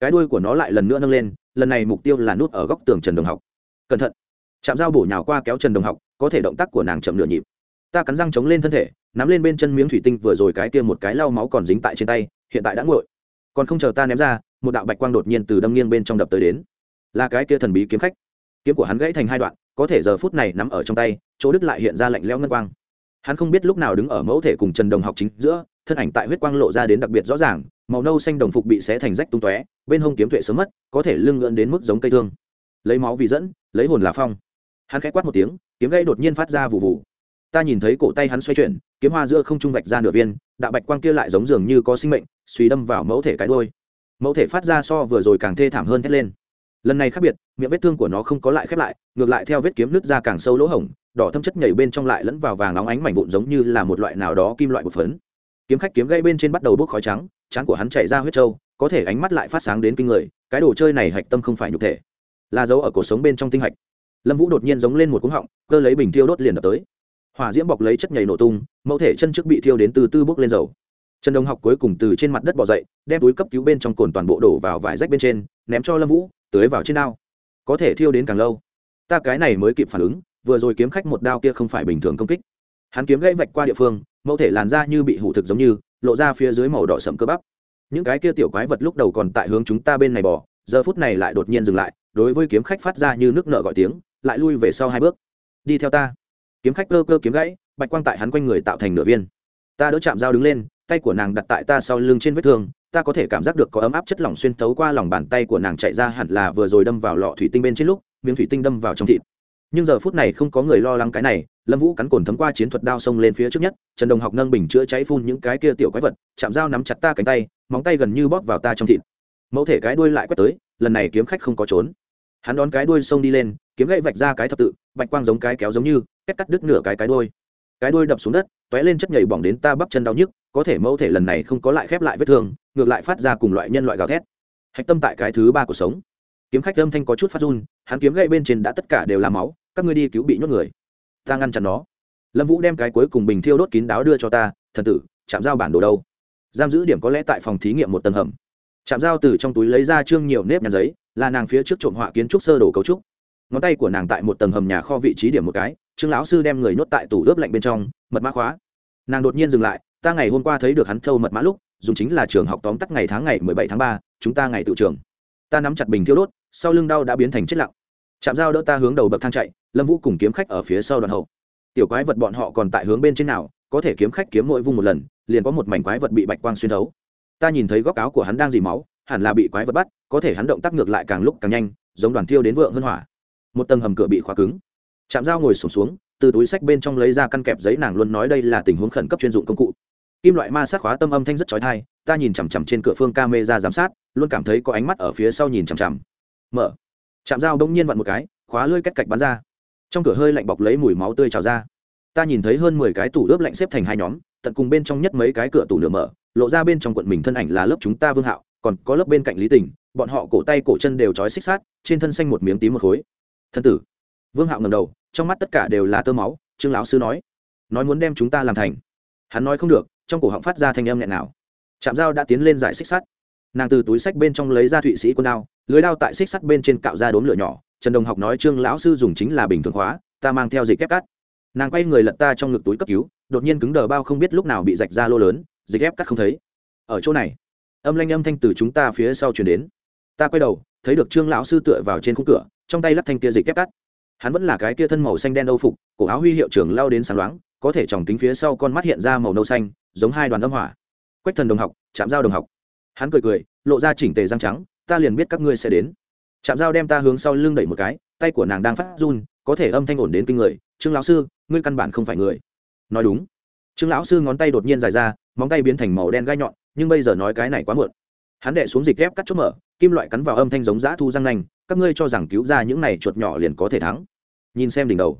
Cái đuôi của nó lại lần nữa nâng lên lần này mục tiêu là nút ở góc tường trần đồng học. Cẩn thận. Chạm dao bổ nhào qua kéo trần đồng học, có thể động tác của nàng chậm nửa nhịp. Ta cắn răng chống lên thân thể, nắm lên bên chân miếng thủy tinh vừa rồi cái kia một cái lau máu còn dính tại trên tay, hiện tại đã nguội. Còn không chờ ta ném ra, một đạo bạch quang đột nhiên từ đâm nghiêng bên trong đập tới đến. Là cái kia thần bí kiếm khách. Kiếm của hắn gãy thành hai đoạn, có thể giờ phút này nắm ở trong tay, chỗ đứt lại hiện ra lạnh lẽo ngân quang. Hắn không biết lúc nào đứng ở mẫu thể cùng trần đồng học chính giữa, thân ảnh tại huyết quang lộ ra đến đặc biệt rõ ràng màu nâu xanh đồng phục bị xé thành rách tung tóe, bên hông kiếm tuệ sớm mất, có thể lưng ngưỡn đến mức giống cây thương. Lấy máu vì dẫn, lấy hồn là phong. Hắn khẽ quát một tiếng, kiếm gãy đột nhiên phát ra vụ vụ ta nhìn thấy cổ tay hắn xoay chuyển, kiếm hoa giữa không trung vạch ra nửa viên, đạo bạch quang kia lại giống dường như có sinh mệnh, suy đâm vào mẫu thể cái đôi mẫu thể phát ra so vừa rồi càng thê thảm hơn thét lên. Lần này khác biệt, miệng vết thương của nó không có lại khép lại, ngược lại theo vết kiếm nước ra càng sâu lỗ hổng, đỏ thâm chất nhảy bên trong lại lẫn vào vàng óng ánh mảnh vụn giống như là một loại nào đó kim loại bột phấn. Kiếm khách kiếm gây bên trên bắt đầu bốc khói trắng trán của hắn chảy ra huyết trâu, có thể ánh mắt lại phát sáng đến kinh người, cái đồ chơi này hạch tâm không phải nhục thể. Là dấu ở cổ sống bên trong tinh hạch. Lâm vũ đột nhiên giống lên một cúng họng, cơ lấy bình thiêu đốt liền đập tới. Hỏa diễm bọc lấy chất nhảy nổ tung, mẫu thể chân trước bị thiêu đến từ tư bốc lên dầu. Trần đồng học cuối cùng từ trên mặt đất bỏ dậy, đem túi cấp cứu bên trong cồn toàn bộ đổ vào vải rách bên trên, ném cho lâm vũ, tưới vào trên đao. Có thể thiêu đến càng lâu. Ta cái này mới kịp phản ứng, vừa rồi kiếm khách một đao kia không phải bình thường công kích. Hắn kiếm gãy vạch qua địa phương, mẫu thể làn ra như bị hủ thực giống như lộ ra phía dưới màu đỏ sẫm cơ bắp. Những cái kia tiểu quái vật lúc đầu còn tại hướng chúng ta bên này bỏ giờ phút này lại đột nhiên dừng lại, đối với kiếm khách phát ra như nước nợ gọi tiếng, lại lui về sau hai bước. Đi theo ta. Kiếm khách cơ cơ kiếm gãy, bạch quang tại hắn quanh người tạo thành nửa viên. Ta đỡ chạm dao đứng lên, tay của nàng đặt tại ta sau lưng trên vết thương, ta có thể cảm giác được có ấm áp chất lỏng xuyên tấu qua lòng bàn tay của nàng chạy ra hẳn là vừa rồi đâm vào lọ thủy tinh bên trên lúc, miếng thủy tinh đâm vào trong thịt nhưng giờ phút này không có người lo lắng cái này, lâm vũ cắn cồn thấm qua chiến thuật đao xông lên phía trước nhất, trần đồng học nâng bình chữa cháy phun những cái kia tiểu quái vật, chạm dao nắm chặt ta cánh tay, móng tay gần như bóp vào ta trong thịt. Mẫu thể cái đuôi lại quét tới, lần này kiếm khách không có trốn. Hắn đón cái đuôi xông đi lên, kiếm gậy vạch ra cái thập tự, bạch quang giống cái kéo giống như, cách cắt đứt nửa cái cái đuôi. Cái đuôi đập xuống đất t ó é lên chất nhảy bỏng đến ta bắp chân đau nhức, có thể mẫu thể lần này không có lại khép lại vết thương, ngược lại phát ra cùng loại nhân loại gào thét. Hạch tâm tại cái thứ ba của sống. Kiếm khách âm thanh có chút phát run, hắn kiếm gậy bên trên đã tất cả đều là máu các ngươi đi cứu bị nhốt người. Ta ngăn chặn nó. Lâm vũ đem cái cuối cùng bình thiêu đốt kín đáo đưa cho ta, thần tử chạm giao bản đồ đâu? Giam giữ điểm có lẽ tại phòng thí nghiệm một tầng hầm. Chạm dao từ trong túi lấy ra trương nhiều nếp nhăn giấy, là nàng phía trước trộm họa kiến trúc sơ đồ cấu trúc. Ngón tay của nàng tại một tầng hầm nhà kho vị trí điểm một cái, trương lão sư đem người nhốt tại tủ ướp lạnh bên trong, mật mã khóa. Nàng đột nhiên dừng lại, ta ngày hôm qua thấy được hắn thâu mật mã lúc, dùng chính là trường học tóm tắt ngày tháng ngày mười bảy tháng ba, chúng ta ngày tự trường. Ta nắm chặt bình thiêu đốt, sau lưng đau đã biến thành chết lặng chạm dao đỡ ta hướng đầu bậc thang chạy lâm vũ cùng kiếm khách ở phía sau đoàn hậu. Tiểu quái vật bọn họ còn tại hướng bên trên nào có thể kiếm khách kiếm mỗi vung một lần liền có một mảnh quái vật bị bạch quang xuyên thấu. Ta nhìn thấy góc áo của hắn đang dì máu hẳn là bị quái vật bắt có thể hắn động tác ngược lại càng lúc càng nhanh giống đoàn thiêu đến vượng hơn hỏa. Một tầng hầm cửa bị khóa cứng. Chạm dao ngồi sổm xuống, xuống từ túi sách bên trong lấy ra căn kẹp giấy nàng luôn nói đây là tình huống khẩn cấp chuyên dụng công cụ. Kim loại ma sát khóa tâm âm thanh rất trói thai ta nhìn chằm chằm trên cửa phương ca mê ra giám sát luôn cảm thấy có ánh mắt ở phía sau nhìn chằm chằm. Mở chạm dao đông nhiên vặn một cái, khóa lưới cách cạch bắn ra. Trong cửa hơi lạnh bọc lấy mùi máu tươi trào ra. Ta nhìn thấy hơn mười cái tủ ướp lạnh xếp thành hai nhóm, tận cùng bên trong nhất mấy cái cửa tủ nửa mở, lộ ra bên trong quận mình thân ảnh là lớp chúng ta vương hạo, còn có lớp bên cạnh lý tình, bọn họ cổ tay cổ chân đều trói xích sát trên thân xanh một miếng tím một khối. Thân tử. Vương hạo ngầm đầu, trong mắt tất cả đều là tơ máu, trương lão sư nói. Nói muốn đem chúng ta làm thành. Hắn nói không được, trong cổ họng phát ra thanh âm nghẹn nào trạm dao đã tiến lên giải xích sắt nàng từ túi sách bên trong lấy ra thụy sĩ quân đao, lưới đao tại xích sắt bên trên cạo ra đốm lửa nhỏ, trần đồng học nói trương lão sư dùng chính là bình thường hóa, ta mang theo dịch kép cắt. Nàng quay người lật ta trong ngực túi cấp cứu, đột nhiên cứng đờ bao không biết lúc nào bị rạch ra lô lớn, dịch ép cắt không thấy. Ở chỗ này, âm lanh âm thanh từ chúng ta phía sau chuyển đến. Ta quay đầu, thấy được trương lão sư tựa vào trên khung cửa, trong tay lắp thanh kia dịch kép cắt. Hắn vẫn là cái kia thân màu xanh đen âu phục, cổ áo huy hiệu trưởng lao đến sáng loáng, có thể tròng kính phía sau con mắt hiện ra màu nâu xanh, giống hai đoàn âm hỏa. Quách thần đồng học chạm giao đồng học hắn cười cười, lộ ra chỉnh tề răng trắng, ta liền biết các ngươi sẽ đến. Chạm dao đem ta hướng sau lưng đẩy một cái, tay của nàng đang phát run, có thể âm thanh ổn đến kinh người, trương lão sư, ngươi căn bản không phải người. Nói đúng. Trương lão sư ngón tay đột nhiên dài ra, móng tay biến thành màu đen gai nhọn, nhưng bây giờ nói cái này quá muộn. Hắn đệ xuống dịch ghép cắt chốt mở, kim loại cắn vào âm thanh giống dã thu răng nanh, các ngươi cho rằng cứu ra những này chuột nhỏ liền có thể thắng. Nhìn xem đỉnh đầu,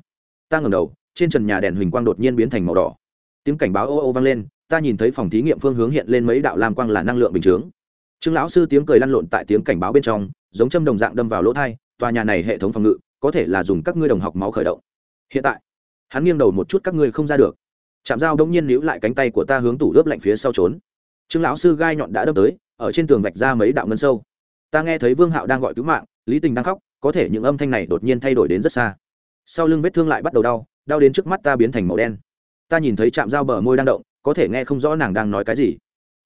ta ngẩng đầu, trên trần nhà đèn huỳnh quang đột nhiên biến thành màu đỏ. Tiếng cảnh báo ô ô vang lên ta nhìn thấy phòng thí nghiệm phương hướng hiện lên mấy đạo lam quang là năng lượng bình chướng. Trương lão sư tiếng cười lăn lộn tại tiếng cảnh báo bên trong, giống châm đồng dạng đâm vào lỗ thai, tòa nhà này hệ thống phòng ngự, có thể là dùng các ngươi đồng học máu khởi động. Hiện tại, hắn nghiêng đầu một chút các ngươi không ra được. Chạm dao đông nhiên níu lại cánh tay của ta hướng tủ lớp lạnh phía sau trốn. Trương lão sư gai nhọn đã đâm tới, ở trên tường vạch ra mấy đạo ngân sâu. Ta nghe thấy vương hạo đang gọi cứu mạng, lý tình đang khóc, có thể những âm thanh này đột nhiên thay đổi đến rất xa. Sau lưng vết thương lại bắt đầu đau đau đến trước mắt ta biến thành màu đen. Ta nhìn thấy chạm dao bờ môi đang động có thể nghe không rõ nàng đang nói cái gì.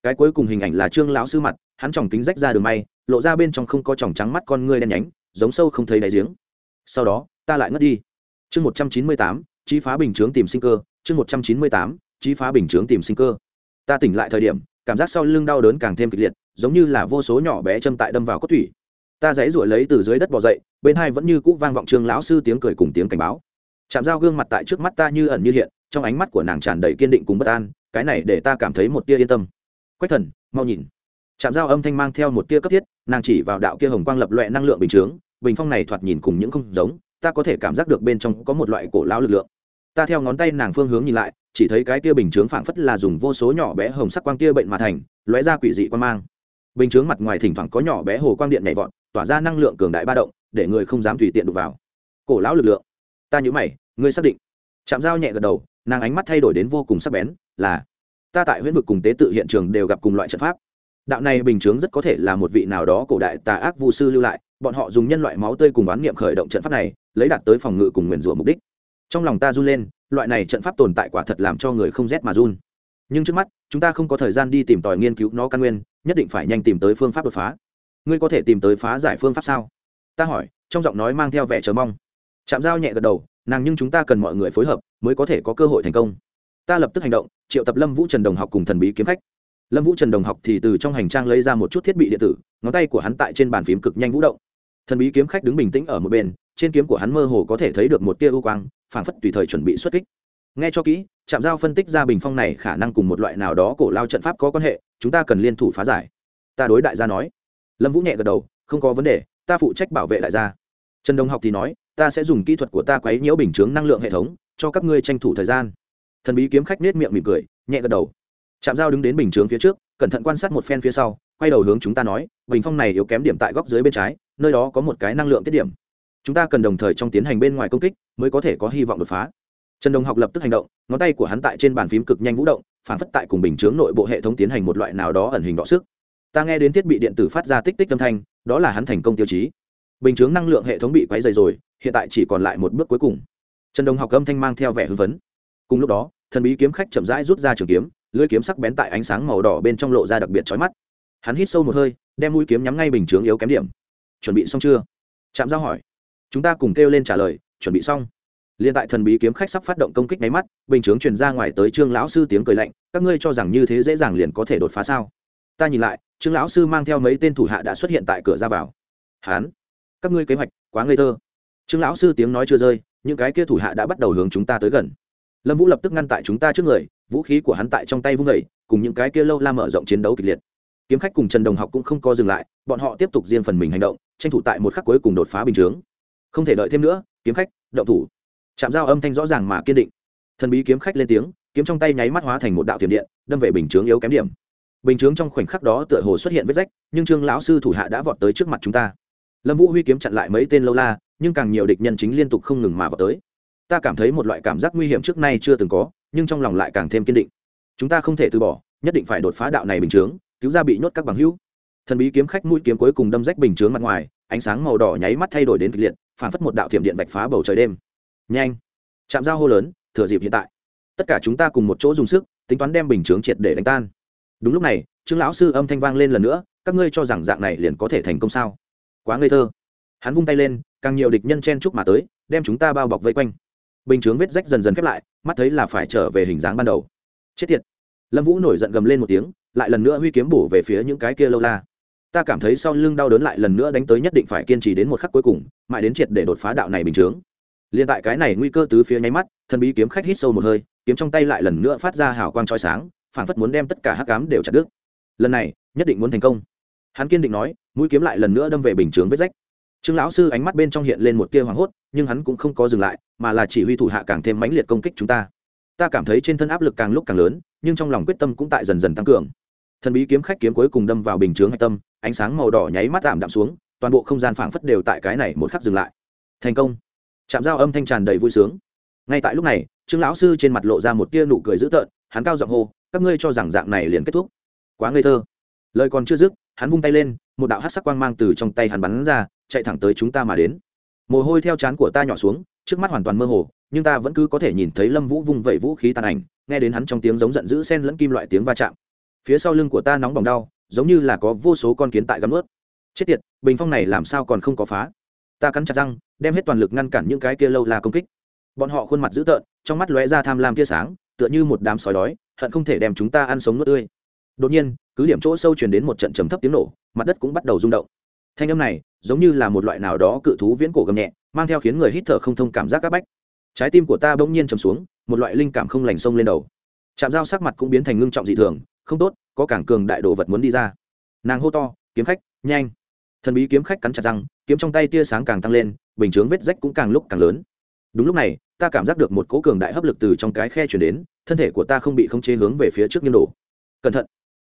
Cái cuối cùng hình ảnh là trương lão sư mặt, hắn tròng kính rách ra đường may, lộ ra bên trong không có tròng trắng mắt con ngươi đen nhánh, giống sâu không thấy đáy giếng. Sau đó, ta lại ngất đi. Chương một trăm chín mươi tám chi phá bình chướng tìm sinh cơ. Chương một trăm chín mươi tám chi phá bình chướng tìm sinh cơ. Ta tỉnh lại thời điểm, cảm giác sau lưng đau đớn càng thêm kịch liệt, giống như là vô số nhỏ bé châm tại đâm vào cốt thủy ta dãy ruổi lấy từ dưới đất bỏ dậy, bên hai vẫn như cũ vang vọng trương lão sư tiếng cười cùng tiếng cảnh báo. Chạm dao gương mặt tại trước mắt ta như ẩn như hiện trong ánh mắt của nàng tràn đầy kiên định cùng bất an, cái này để ta cảm thấy một tia yên tâm. Quách thần, mau nhìn. Chạm dao âm thanh mang theo một tia cấp thiết, nàng chỉ vào đạo kia hồng quang lập loẹ năng lượng bình chướng, bình phong này thoạt nhìn cùng những không giống, ta có thể cảm giác được bên trong có một loại cổ lão lực lượng. Ta theo ngón tay nàng phương hướng nhìn lại, chỉ thấy cái tia bình chướng phảng phất là dùng vô số nhỏ bé hồng sắc quang tia bệnh mà thành, lóe ra quỷ dị quan mang. Bình chướng mặt ngoài thỉnh thoảng có nhỏ bé hồ quang điện nhảy vọt, tỏa ra năng lượng cường đại ba động, để người không dám tùy tiện đụng vào. Cổ lão lực lượng. Ta nhớ mày, ngươi xác định. Chạm dao nhẹ gật đầu nàng ánh mắt thay đổi đến vô cùng sắc bén, là, ta tại huyễn vực cùng tế tự hiện trường đều gặp cùng loại trận pháp. Đạo này bình chướng rất có thể là một vị nào đó cổ đại tà ác vu sư lưu lại, bọn họ dùng nhân loại máu tươi cùng oán niệm khởi động trận pháp này, lấy đạt tới phòng ngự cùng nguyền rủa mục đích. Trong lòng ta run lên, loại này trận pháp tồn tại quả thật làm cho người không rét mà run. Nhưng trước mắt, chúng ta không có thời gian đi tìm tòi nghiên cứu nó căn nguyên, nhất định phải nhanh tìm tới phương pháp đột phá. Ngươi có thể tìm tới phá giải phương pháp sao? Ta hỏi, trong giọng nói mang theo vẻ chờ mong. Chạm dao nhẹ gật đầu nàng nhưng chúng ta cần mọi người phối hợp mới có thể có cơ hội thành công. Ta lập tức hành động, triệu tập lâm vũ trần đồng học cùng thần bí kiếm khách. Lâm vũ trần đồng học thì từ trong hành trang lấy ra một chút thiết bị điện tử, ngón tay của hắn tại trên bàn phím cực nhanh vũ động. Thần bí kiếm khách đứng bình tĩnh ở một bên, trên kiếm của hắn mơ hồ có thể thấy được một tia ưu quang, phảng phất tùy thời chuẩn bị xuất kích. Nghe cho kỹ chạm giao phân tích ra bình phong này khả năng cùng một loại nào đó cổ lao trận pháp có quan hệ, chúng ta cần liên thủ phá giải. Ta đối đại gia nói. Lâm vũ nhẹ gật đầu, không có vấn đề, ta phụ trách bảo vệ đại gia. Trần đồng học thì nói ta sẽ dùng kỹ thuật của ta quấy nhiễu bình chướng năng lượng hệ thống, cho các ngươi tranh thủ thời gian. Thần bí kiếm khách nết miệng mỉm cười, nhẹ gật đầu. Chạm dao đứng đến bình chướng phía trước, cẩn thận quan sát một phen phía sau, quay đầu hướng chúng ta nói, bình phong này yếu kém điểm tại góc dưới bên trái, nơi đó có một cái năng lượng tiết điểm. Chúng ta cần đồng thời trong tiến hành bên ngoài công kích, mới có thể có hy vọng đột phá. Trần đồng học lập tức hành động, ngón tay của hắn tại trên bàn phím cực nhanh vũ động, phản phất tại cùng bình chướng nội bộ hệ thống tiến hành một loại nào đó ẩn hình đọ sức. Ta nghe đến thiết bị điện tử phát ra tích tích âm thanh, đó là hắn thành công tiêu chí bình chướng năng lượng hệ thống bị quấy dày rồi, hiện tại chỉ còn lại một bước cuối cùng. Trần đồng học âm thanh mang theo vẻ hưng phấn. Cùng lúc đó, thần bí kiếm khách chậm rãi rút ra trường kiếm, lưỡi kiếm sắc bén tại ánh sáng màu đỏ bên trong lộ ra đặc biệt chói mắt. Hắn hít sâu một hơi, đem mũi kiếm nhắm ngay bình chướng yếu kém điểm. Chuẩn bị xong chưa? Chạm giao hỏi. Chúng ta cùng kêu lên trả lời, chuẩn bị xong. Liên tại thần bí kiếm khách sắp phát động công kích nháy mắt, bình chướng truyền ra ngoài tới trương lão sư tiếng cười lạnh, các ngươi cho rằng như thế dễ dàng liền có thể đột phá sao? Ta nhìn lại, trương lão sư mang theo mấy tên thủ hạ đã xuất hiện tại cửa ra vào. Hán các ngươi kế hoạch quá ngây thơ. Trương lão sư tiếng nói chưa rơi, những cái kia thủ hạ đã bắt đầu hướng chúng ta tới gần. Lâm vũ lập tức ngăn tại chúng ta trước người, vũ khí của hắn tại trong tay vung vẩy cùng những cái kia lâu la mở rộng chiến đấu kịch liệt. Kiếm khách cùng trần đồng học cũng không co dừng lại, bọn họ tiếp tục riêng phần mình hành động, tranh thủ tại một khắc cuối cùng đột phá bình chướng. Không thể đợi thêm nữa, kiếm khách đậu thủ. Chạm giao âm thanh rõ ràng mà kiên định. Thần bí kiếm khách lên tiếng, kiếm trong tay nháy mắt hóa thành một đạo tiềm điện, đâm về bình chướng yếu kém điểm. Bình chướng trong khoảnh khắc đó tựa hồ xuất hiện vết rách, nhưng trương lão sư thủ hạ đã vọt tới trước mặt chúng ta lâm vũ huy kiếm chặn lại mấy tên lâu la, nhưng càng nhiều địch nhân chính liên tục không ngừng mà vào tới. Ta cảm thấy một loại cảm giác nguy hiểm trước nay chưa từng có, nhưng trong lòng lại càng thêm kiên định. Chúng ta không thể từ bỏ, nhất định phải đột phá đạo này bình chướng, cứu ra bị nhốt các bằng hữu. Thần bí kiếm khách mũi kiếm cuối cùng đâm rách bình chướng mặt ngoài, ánh sáng màu đỏ nháy mắt thay đổi đến kịch liệt, phản phất một đạo thiểm điện vạch phá bầu trời đêm. Nhanh! Chạm giao hô lớn, thừa dịp hiện tại. Tất cả chúng ta cùng một chỗ dùng sức, tính toán đem bình chướng triệt để đánh tan. Đúng lúc này, trương lão sư âm thanh vang lên lần nữa, các ngươi cho rằng dạng này liền có thể thành công sao? Quá ngây thơ. Hắn vung tay lên, càng nhiều địch nhân chen chúc mà tới, đem chúng ta bao bọc vây quanh. Bình chướng vết rách dần dần khép lại, mắt thấy là phải trở về hình dáng ban đầu. Chết tiệt. Lâm vũ nổi giận gầm lên một tiếng, lại lần nữa huy kiếm bổ về phía những cái kia lâu la. Ta cảm thấy sau lưng đau đớn lại lần nữa đánh tới nhất định phải kiên trì đến một khắc cuối cùng, mãi đến triệt để đột phá đạo này bình chướng. Liền tại cái này nguy cơ tứ phía nháy mắt, thần bí kiếm khách hít sâu một hơi, kiếm trong tay lại lần nữa phát ra hào quang trói sáng phản phất muốn đem tất cả hắc cám đều chặt đứt. Lần này, nhất định muốn thành công hắn kiên định nói, mũi kiếm lại lần nữa đâm về bình chướng vết rách. Trương lão sư ánh mắt bên trong hiện lên một tia hoảng hốt, nhưng hắn cũng không có dừng lại, mà là chỉ huy thủ hạ càng thêm mãnh liệt công kích chúng ta. Ta cảm thấy trên thân áp lực càng lúc càng lớn, nhưng trong lòng quyết tâm cũng tại dần dần tăng cường. Thần bí kiếm khách kiếm cuối cùng đâm vào bình chướng hạch tâm, ánh sáng màu đỏ nháy mắt tạm đạm xuống, toàn bộ không gian phảng phất đều tại cái này một khắc dừng lại. Thành công. Chạm dao âm thanh tràn đầy vui sướng. Ngay tại lúc này, trương lão sư trên mặt lộ ra một tia nụ cười dữ tợn, hắn cao giọng hô, các ngươi cho rằng dạng này liền kết thúc. Quá ngây thơ. Lời còn chưa dứt hắn vung tay lên, một đạo hát sắc quang mang từ trong tay hắn bắn ra, chạy thẳng tới chúng ta mà đến. Mồ hôi theo chán của ta nhỏ xuống, trước mắt hoàn toàn mơ hồ, nhưng ta vẫn cứ có thể nhìn thấy lâm vũ vung vẩy vũ khí tàn ảnh, nghe đến hắn trong tiếng giống giận dữ sen lẫn kim loại tiếng va chạm. Phía sau lưng của ta nóng bỏng đau, giống như là có vô số con kiến tại gắm ướt. Chết tiệt, bình phong này làm sao còn không có phá? Ta cắn chặt răng, đem hết toàn lực ngăn cản những cái kia lâu là công kích. Bọn họ khuôn mặt dữ tợn, trong mắt lóe ra tham lam tia sáng, tựa như một đám sói đói, hận không thể đem chúng ta ăn sống nuốt tươi đột nhiên, cứ điểm chỗ sâu truyền đến một trận trầm thấp tiếng nổ, mặt đất cũng bắt đầu rung động. Thanh âm này, giống như là một loại nào đó cự thú viễn cổ gầm nhẹ, mang theo khiến người hít thở không thông cảm giác áp bách. Trái tim của ta bỗng nhiên trầm xuống, một loại linh cảm không lành sông lên đầu. Chạm dao sắc mặt cũng biến thành ngưng trọng dị thường, không tốt, có cảng cường đại đồ vật muốn đi ra. Nàng hô to, kiếm khách, nhanh! Thần bí kiếm khách cắn chặt răng, kiếm trong tay tia sáng càng tăng lên, bình chướng vết rách cũng càng lúc càng lớn. Đúng lúc này, ta cảm giác được một cố cường đại hấp lực từ trong cái khe chuyển đến, thân thể của ta không bị khống chế hướng về phía trước nghiêng đổ. Cẩn thận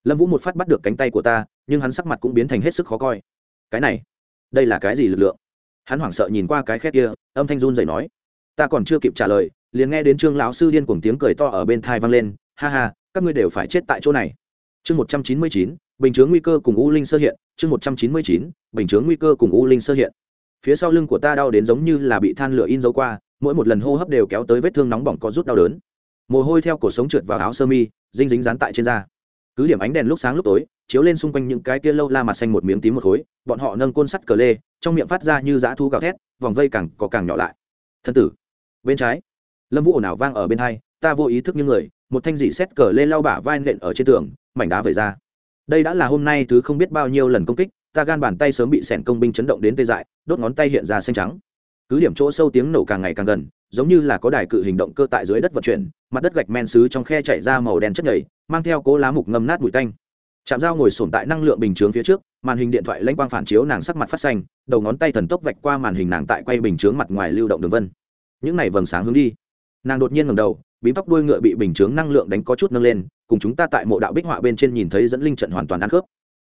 lâm vũ một phát bắt được cánh tay của ta, nhưng hắn sắc mặt cũng biến thành hết sức khó coi. Cái này, đây là cái gì lực lượng? Hắn hoảng sợ nhìn qua cái khét kia, âm thanh run dậy nói. Ta còn chưa kịp trả lời, liền nghe đến trương lão sư điên cuồng tiếng cười to ở bên thai vang lên. Ha ha, các ngươi đều phải chết tại chỗ này. Chương một trăm chín mươi chín, bình chướng nguy cơ cùng u linh sơ hiện. Chương một trăm chín mươi chín, bình chướng nguy cơ cùng u linh sơ hiện. Phía sau lưng của ta đau đến giống như là bị than lửa in dấu qua, mỗi một lần hô hấp đều kéo tới vết thương nóng bỏng có rút đau đớn. Mồ hôi theo cổ sống trượt vào áo sơ mi dinh dính dán tại trên da cứ điểm ánh đèn lúc sáng lúc tối, chiếu lên xung quanh những cái kia lâu la mặt xanh một miếng tím một khối, bọn họ nâng côn sắt cờ lê, trong miệng phát ra như dã thu gào thét, vòng vây càng có càng nhỏ lại. Thân tử, bên trái, lâm vũ ồn ào vang ở bên hai, ta vô ý thức như người, một thanh dị xét cờ lê lao bả vai nện ở trên tường, mảnh đá vẩy ra. Đây đã là hôm nay thứ không biết bao nhiêu lần công kích, ta gan bàn tay sớm bị sẻn công binh chấn động đến tê dại, đốt ngón tay hiện ra xanh trắng. Cứ điểm chỗ sâu tiếng nổ càng ngày càng gần giống như là có đài cự hình động cơ tại dưới đất vận chuyển, mặt đất gạch men xứ trong khe chạy ra màu đen chất nhầy, mang theo cố lá mục ngâm nát bụi tanh. Chạm dao ngồi sổm tại năng lượng bình chướng phía trước, màn hình điện thoại lanh quang phản chiếu nàng sắc mặt phát xanh, đầu ngón tay thần tốc vạch qua màn hình nàng tại quay bình chướng mặt ngoài lưu động đường vân. Những này vầng sáng hướng đi. Nàng đột nhiên ngầm đầu, bím tóc đuôi ngựa bị bình chướng năng lượng đánh có chút nâng lên, cùng chúng ta tại mộ đạo bích họa bên trên nhìn thấy dẫn linh trận hoàn toàn ăn khớp.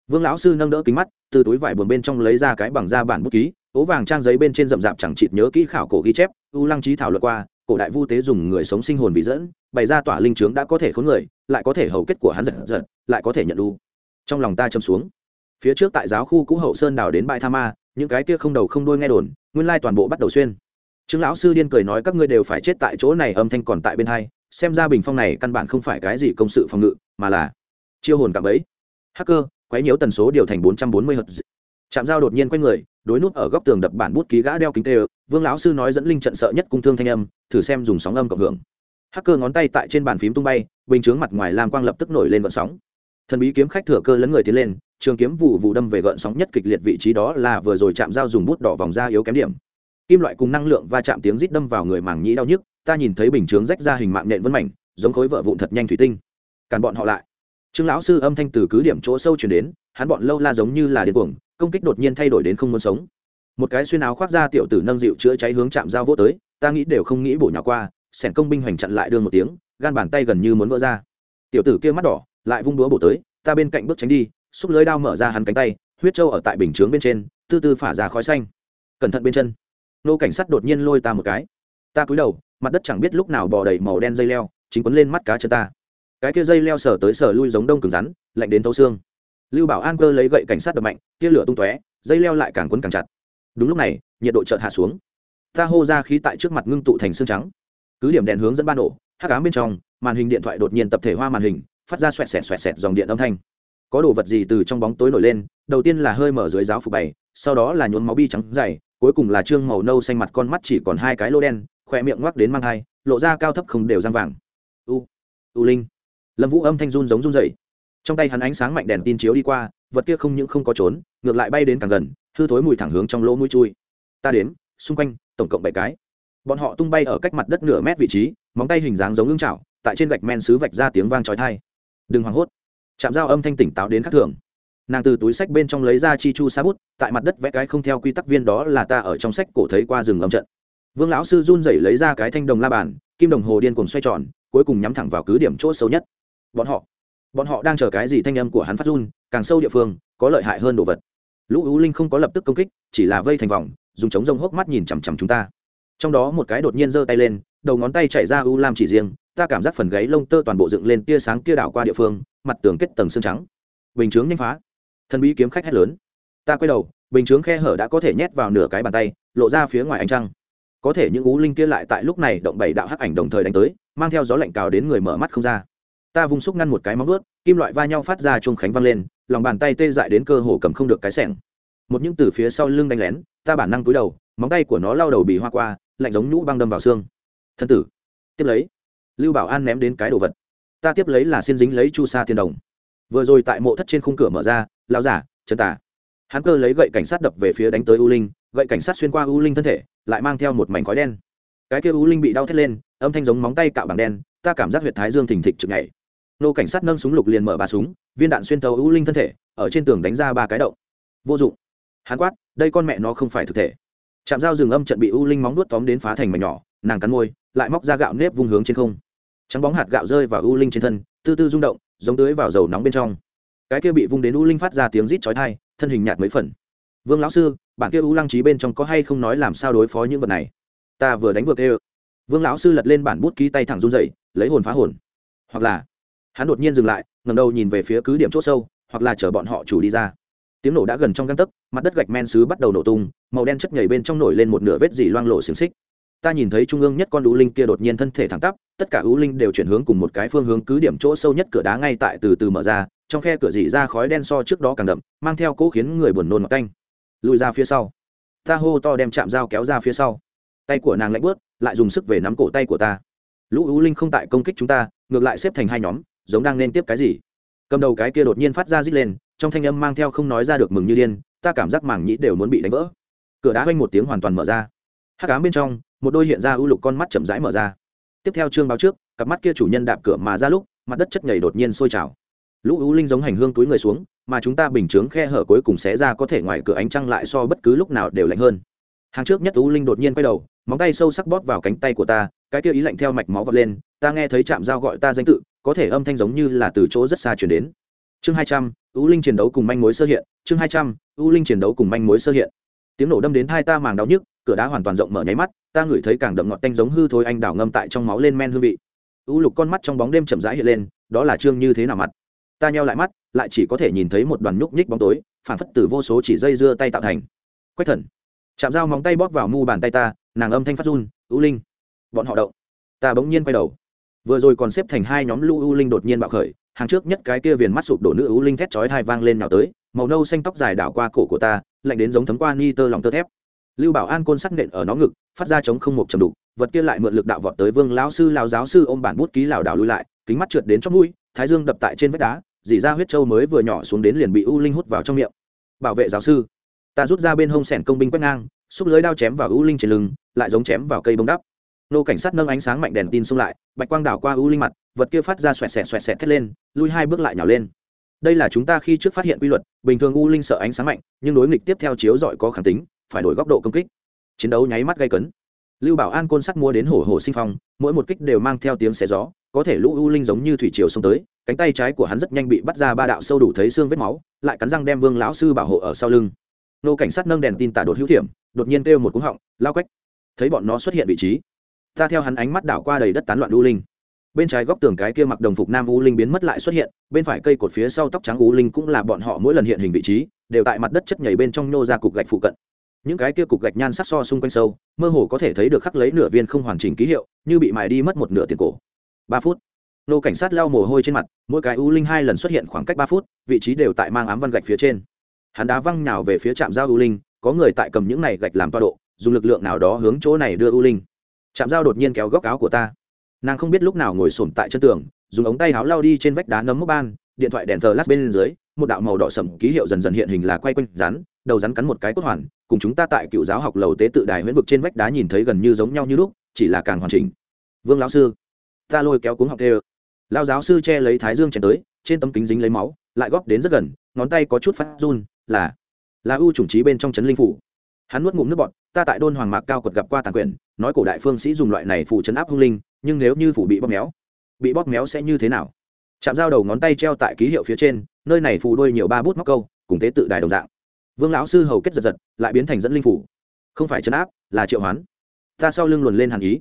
Vương lão sư nâng đỡ kính mắt, từ túi vải buồn bên trong lấy ra cái bằng da bản bút ký, ố vàng trang giấy bên trên rậm rạp chẳng chịt nhớ kỹ khảo cổ ghi chép u lăng trí thảo luận qua, cổ đại vu tế dùng người sống sinh hồn bị dẫn, bày ra tỏa linh trướng đã có thể khốn người, lại có thể hầu kết của hắn giật giật, lại có thể nhận đu trong lòng ta châm xuống. Phía trước tại giáo khu cũ hậu sơn đào đến bãi tha ma, những cái kia không đầu không đôi nghe đồn, nguyên lai toàn bộ bắt đầu xuyên. Trương lão sư điên cười nói các ngươi đều phải chết tại chỗ này, âm thanh còn tại bên hai, xem ra bình phong này căn bản không phải cái gì công sự phòng ngự, mà là chiêu hồn cạm ấy hacker, quấy nhiễu tần số điều thành bốn trăm bốn mươi hz chạm dao đột nhiên quay người, đối nút ở góc tường đập bản bút ký gã đeo kính tê vương lão sư nói dẫn linh trận sợ nhất cung thương thanh âm, thử xem dùng sóng âm cộng hưởng. Hacker ngón tay tại trên bàn phím tung bay, bình chướng mặt ngoài lam quang lập tức nổi lên gợn sóng. Thần bí kiếm khách thừa cơ lấn người tiến lên, trường kiếm vụ vụ đâm về gợn sóng nhất kịch liệt vị trí đó là vừa rồi chạm dao dùng bút đỏ vòng ra yếu kém điểm. Kim loại cùng năng lượng va chạm tiếng rít đâm vào người màng nhĩ đau nhức, ta nhìn thấy bình chướng rách ra hình mạng nện vân mảnh, giống khối vợ vụn thật nhanh thủy tinh. Càn bọn họ lại trương lão sư âm thanh từ cứ điểm chỗ sâu chuyển đến, hắn bọn lâu la giống như là điên cuồng, công kích đột nhiên thay đổi đến không muốn sống. Một cái xuyên áo khoác ra tiểu tử nâng dịu chữa cháy hướng chạm dao vô tới, ta nghĩ đều không nghĩ bổ nhỏ qua, sẻn công binh hoành chặn lại đương một tiếng, gan bàn tay gần như muốn vỡ ra. Tiểu tử kia mắt đỏ, lại vung đũa bổ tới, ta bên cạnh bước tránh đi, xúc lưới đao mở ra hắn cánh tay, huyết trâu ở tại bình chướng bên trên, tư tư phả ra khói xanh. Cẩn thận bên chân. Nô cảnh sát đột nhiên lôi ta một cái. Ta cúi đầu, mặt đất chẳng biết lúc nào bò đầy màu đen dây leo, chính quấn lên mắt cá chân ta cái kia dây leo sờ tới sờ lui giống đông cứng rắn, lạnh đến thấu xương. Lưu bảo an cơ lấy gậy cảnh sát đập mạnh, tia lửa tung tóe, dây leo lại càng quấn càng chặt. Đúng lúc này, nhiệt độ chợt hạ xuống. Ta hô ra khí tại trước mặt ngưng tụ thành xương trắng. Cứ điểm đèn hướng dẫn ban nổ, hắc ám bên trong, màn hình điện thoại đột nhiên tập thể hoa màn hình, phát ra xoẹt xẹt xoẹt xẹt dòng điện âm thanh. Có đồ vật gì từ trong bóng tối nổi lên, đầu tiên là hơi mở dưới giáo phục bày, sau đó là nhốn máu bi trắng dày, cuối cùng là trương màu nâu xanh mặt con mắt chỉ còn hai cái lô đen khỏe miệng ngoắc đến mang hai, lộ ra cao thấp không đều răng vàng. U u linh lâm vũ âm thanh run giống run dậy trong tay hắn ánh sáng mạnh đèn tin chiếu đi qua, vật kia không những không có trốn, ngược lại bay đến càng gần, hư thối mùi thẳng hướng trong lỗ mũi chui. Ta đếm, xung quanh, tổng cộng bảy cái. Bọn họ tung bay ở cách mặt đất nửa mét vị trí, móng tay hình dáng giống lưng chảo, tại trên gạch men xứ vạch ra tiếng vang trói thai đừng hoảng hốt. Chạm dao âm thanh tỉnh táo đến khắc thường. Nàng từ túi sách bên trong lấy ra chi chu sa bút, tại mặt đất vẽ cái không theo quy tắc viên đó là ta ở trong sách cổ thấy qua rừng âm trận. Vương lão sư run rẩy lấy ra cái thanh đồng la bàn, kim đồng hồ điên cuồng xoay tròn, cuối cùng nhắm thẳng vào cứ điểm chỗ xấu nhất bọn họ. Bọn họ đang chờ cái gì thanh âm của hắn phát run, càng sâu địa phương, có lợi hại hơn đồ vật. Lũ ú linh không có lập tức công kích, chỉ là vây thành vòng, dùng chống rông hốc mắt nhìn chằm chằm chúng ta. Trong đó một cái đột nhiên giơ tay lên, đầu ngón tay chạy ra u lam chỉ riêng, ta cảm giác phần gáy lông tơ toàn bộ dựng lên tia sáng kia đảo qua địa phương, mặt tường kết tầng xương trắng. Bình chướng nhanh phá. Thần bí kiếm khách hét lớn. Ta quay đầu, bình chướng khe hở đã có thể nhét vào nửa cái bàn tay, lộ ra phía ngoài ánh trăng. Có thể những ú linh kia lại tại lúc này động bảy đạo hắc ảnh đồng thời đánh tới, mang theo gió lạnh cào đến người mở mắt không ra ta vung xúc ngăn một cái móng vuốt, kim loại va nhau phát ra chuông khánh văng lên, lòng bàn tay tê dại đến cơ hồ cầm không được cái sẻng. Một những từ phía sau lưng đánh lén, ta bản năng cúi đầu, móng tay của nó lao đầu bị hoa qua, lạnh giống nhũ băng đâm vào xương. Thân tử, tiếp lấy, lưu bảo an ném đến cái đồ vật. Ta tiếp lấy là xin dính lấy chu sa tiền đồng. Vừa rồi tại mộ thất trên khung cửa mở ra lao giả, chân tả hắn cơ lấy gậy cảnh sát đập về phía đánh tới u linh, gậy cảnh sát xuyên qua u linh thân thể, lại mang theo một mảnh khói đen. Cái kia u linh bị đau thét lên, âm thanh giống móng tay cạo bằng đen, ta cảm giác huyệt thái dương thình thịch chực nhảy nô cảnh sát nâng súng lục liền mở ba súng viên đạn xuyên tấu u linh thân thể ở trên tường đánh ra ba cái động. Vô dụng. Hắn quát đây con mẹ nó không phải thực thể. Chạm dao rừng âm trận bị u linh móng nuốt tóm đến phá thành mảnh nhỏ nàng cắn môi lại móc ra gạo nếp vung hướng trên không. Trắng bóng hạt gạo rơi vào u linh trên thân tư tư rung động giống tưới vào dầu nóng bên trong. Cái kia bị vung đến u linh phát ra tiếng rít chói tai, thân hình nhạt mấy phần. Vương lão sư bản kia u lăng trí bên trong có hay không nói làm sao đối phó những vật này? Ta vừa đánh vừa ê vương lão sư lật lên bản bút ký tay thẳng run dậy lấy hồn phá hồn. Hoặc là hắn đột nhiên dừng lại ngầm đầu nhìn về phía cứ điểm c h ỗ sâu, hoặc là chở bọn họ chủ đi ra. Tiếng nổ đã gần trong găng tấc, mặt đất gạch men xứ bắt đầu nổ tung, màu đen chất nhảy bên trong nổi lên một nửa vết dỉ loang lộ xiềng xích. Ta nhìn thấy trung ương nhất con ú linh kia đột nhiên thân thể thẳng tắp, tất cả ú linh đều chuyển hướng cùng một cái phương hướng cứ điểm chỗ sâu nhất cửa đá ngay tại từ từ mở ra, trong khe cửa dỉ ra khói đen so trước đó càng đậm, mang theo cỗ khiến người buồn nôn mặc canh. Lùi ra phía sau. Ta hô to đem chạm dao kéo ra phía sau. Tay của nàng lạnh bớt lại dùng sức về nắm cổ tay của ta. Lũ ú linh không tại công kích chúng ta, ngược lại xếp thành hai nhóm giống đang nên tiếp cái gì. Cầm đầu cái kia đột nhiên phát ra rít lên, trong thanh âm mang theo không nói ra được mừng như điên, ta cảm giác mảng nhĩ đều muốn bị đánh vỡ. Cửa đá quanh một tiếng hoàn toàn mở ra. Hát cám bên trong, một đôi hiện ra ưu lục con mắt chậm rãi mở ra. Tiếp theo chương báo trước, cặp mắt kia chủ nhân đạp cửa mà ra lúc, mặt đất chất nhảy đột nhiên sôi trào. Lũ ưu linh giống hành hương túi người xuống, mà chúng ta bình chướng khe hở cuối cùng xé ra có thể ngoài cửa ánh trăng lại so bất cứ lúc nào đều lạnh hơn. Hàng trước nhất ưu linh đột nhiên quay đầu, móng tay sâu sắc bóp vào cánh tay của ta cái kia ý lạnh theo mạch máu vọt lên, ta nghe thấy chạm dao gọi ta danh tự, có thể âm thanh giống như là từ chỗ rất xa chuyển đến. Chương hai trăm ưu linh chiến đấu cùng manh mối sơ hiện, chương hai trăm ưu linh chiến đấu cùng manh mối sơ hiện. Tiếng nổ đâm đến hai ta màng đau nhức, cửa đá hoàn toàn rộng mở nháy mắt, ta ngửi thấy càng đậm ngọt tanh giống hư thôi anh đào ngâm tại trong máu lên men hương vị. U lục con mắt trong bóng đêm chậm rãi hiện lên, đó là trương như thế nào mặt? Ta nheo lại mắt, lại chỉ có thể nhìn thấy một đoàn nhúc nhích bóng tối, phản phất từ vô số chỉ dây dưa tay tạo thành. Quách thần. Chạm dao móng tay bóp vào mu bàn tay ta, nàng âm thanh phát run, u linh bọn họ động. Ta bỗng nhiên quay đầu. Vừa rồi còn xếp thành hai nhóm lũ u linh đột nhiên bạo khởi, hàng trước nhất cái kia viền mắt sụp đổ nữ u linh thét chói thai vang lên nào tới, màu nâu xanh tóc dài đảo qua cổ của ta, lạnh đến giống thấm qua ni tơ lòng tơ thép. Lưu bảo an côn sắc nện ở nó ngực, phát ra chống không một chầm đục, vật kia lại mượn lực đạo vọt tới vương lão sư, lão giáo sư ôm bản bút ký lảo đảo lui lại, kính mắt trượt đến trong mũi, thái dương đập tại trên vách đá dỉ ra huyết trâu mới vừa nhỏ xuống đến liền bị u linh hút vào trong miệng. Bảo vệ giáo sư, ta rút ra bên hông sẻn công binh quét ngang, xúc lưới đao chém vào u linh trên lưng, lại giống chém vào cây bông đắp nô cảnh sát nâng ánh sáng mạnh đèn tin xông lại, bạch quang đảo qua u linh mặt, vật kia phát ra xoẹt xẹt xoẹt xẹt thét lên, lui hai bước lại nhào lên. Đây là chúng ta khi trước phát hiện quy luật, bình thường u linh sợ ánh sáng mạnh, nhưng đối nghịch tiếp theo chiếu dọi có khẳng tính, phải đổi góc độ công kích. Chiến đấu nháy mắt gây cấn. Lưu bảo an côn sắt mua đến hổ hổ sinh phong, mỗi một kích đều mang theo tiếng xé gió, có thể lũ u linh giống như thủy triều xông tới, cánh tay trái của hắn rất nhanh bị bắt ra ba đạo sâu đủ thấy xương vết máu, lại cắn răng đem vương lão sư bảo hộ ở sau lưng. Nô cảnh sát nâng đèn tin tả đột hữu thiểm đột nhiên kêu một cú họng, lao quách. Thấy bọn nó xuất hiện vị trí ta theo hắn ánh mắt đảo qua đầy đất tán loạn u linh. Bên trái góc tường cái kia mặc đồng phục nam u linh biến mất lại xuất hiện, bên phải cây cột phía sau tóc trắng u linh cũng là bọn họ mỗi lần hiện hình vị trí, đều tại mặt đất chất nhảy bên trong nhô ra cục gạch phụ cận. Những cái kia cục gạch nhan sắc so xung quanh sâu, mơ hồ có thể thấy được khắc lấy nửa viên không hoàn chỉnh ký hiệu, như bị mài đi mất một nửa tiền cổ. Ba phút, nô cảnh sát lau mồ hôi trên mặt, mỗi cái u linh hai lần xuất hiện khoảng cách ba phút, vị trí đều tại mang ám văn gạch phía trên. Hắn đá văng nào về phía trạm giao u linh, có người tại cầm những này gạch làm toa độ, dùng lực lượng nào đó hướng chỗ này đưa u linh chạm dao đột nhiên kéo góc áo của ta. Nàng không biết lúc nào ngồi sổm tại chân tường, dùng ống tay áo lao đi trên vách đá nấm mốc ban, điện thoại đèn thờ lát bên dưới, một đạo màu đỏ sậm ký hiệu dần dần hiện hình là quay quanh rắn, đầu rắn cắn một cái cốt hoàn, cùng chúng ta tại cựu giáo học lầu tế tự đài huyễn vực trên vách đá nhìn thấy gần như giống nhau như lúc, chỉ là càng hoàn chỉnh. Vương lão sư, ta lôi kéo cuống học đê lao giáo sư che lấy thái dương chèn tới, trên tấm kính dính lấy máu, lại góp đến rất gần, ngón tay có chút phát run, là là ưu chủng trí bên trong trấn linh phủ. Hắn nuốt ngụm nước bọt, ta tại đôn hoàng mạc cao quật gặp qua tàn quyển nói cổ đại phương sĩ dùng loại này phủ chấn áp hung linh, nhưng nếu như phủ bị bóp méo, bị bóp méo sẽ như thế nào? Chạm dao đầu ngón tay treo tại ký hiệu phía trên, nơi này phù đôi nhiều ba bút móc câu, cùng tế tự đài đồng dạng. Vương lão sư hầu kết giật giật, lại biến thành dẫn linh phủ. Không phải chấn áp, là triệu hoán. Ta sau lưng luồn lên hàn ý.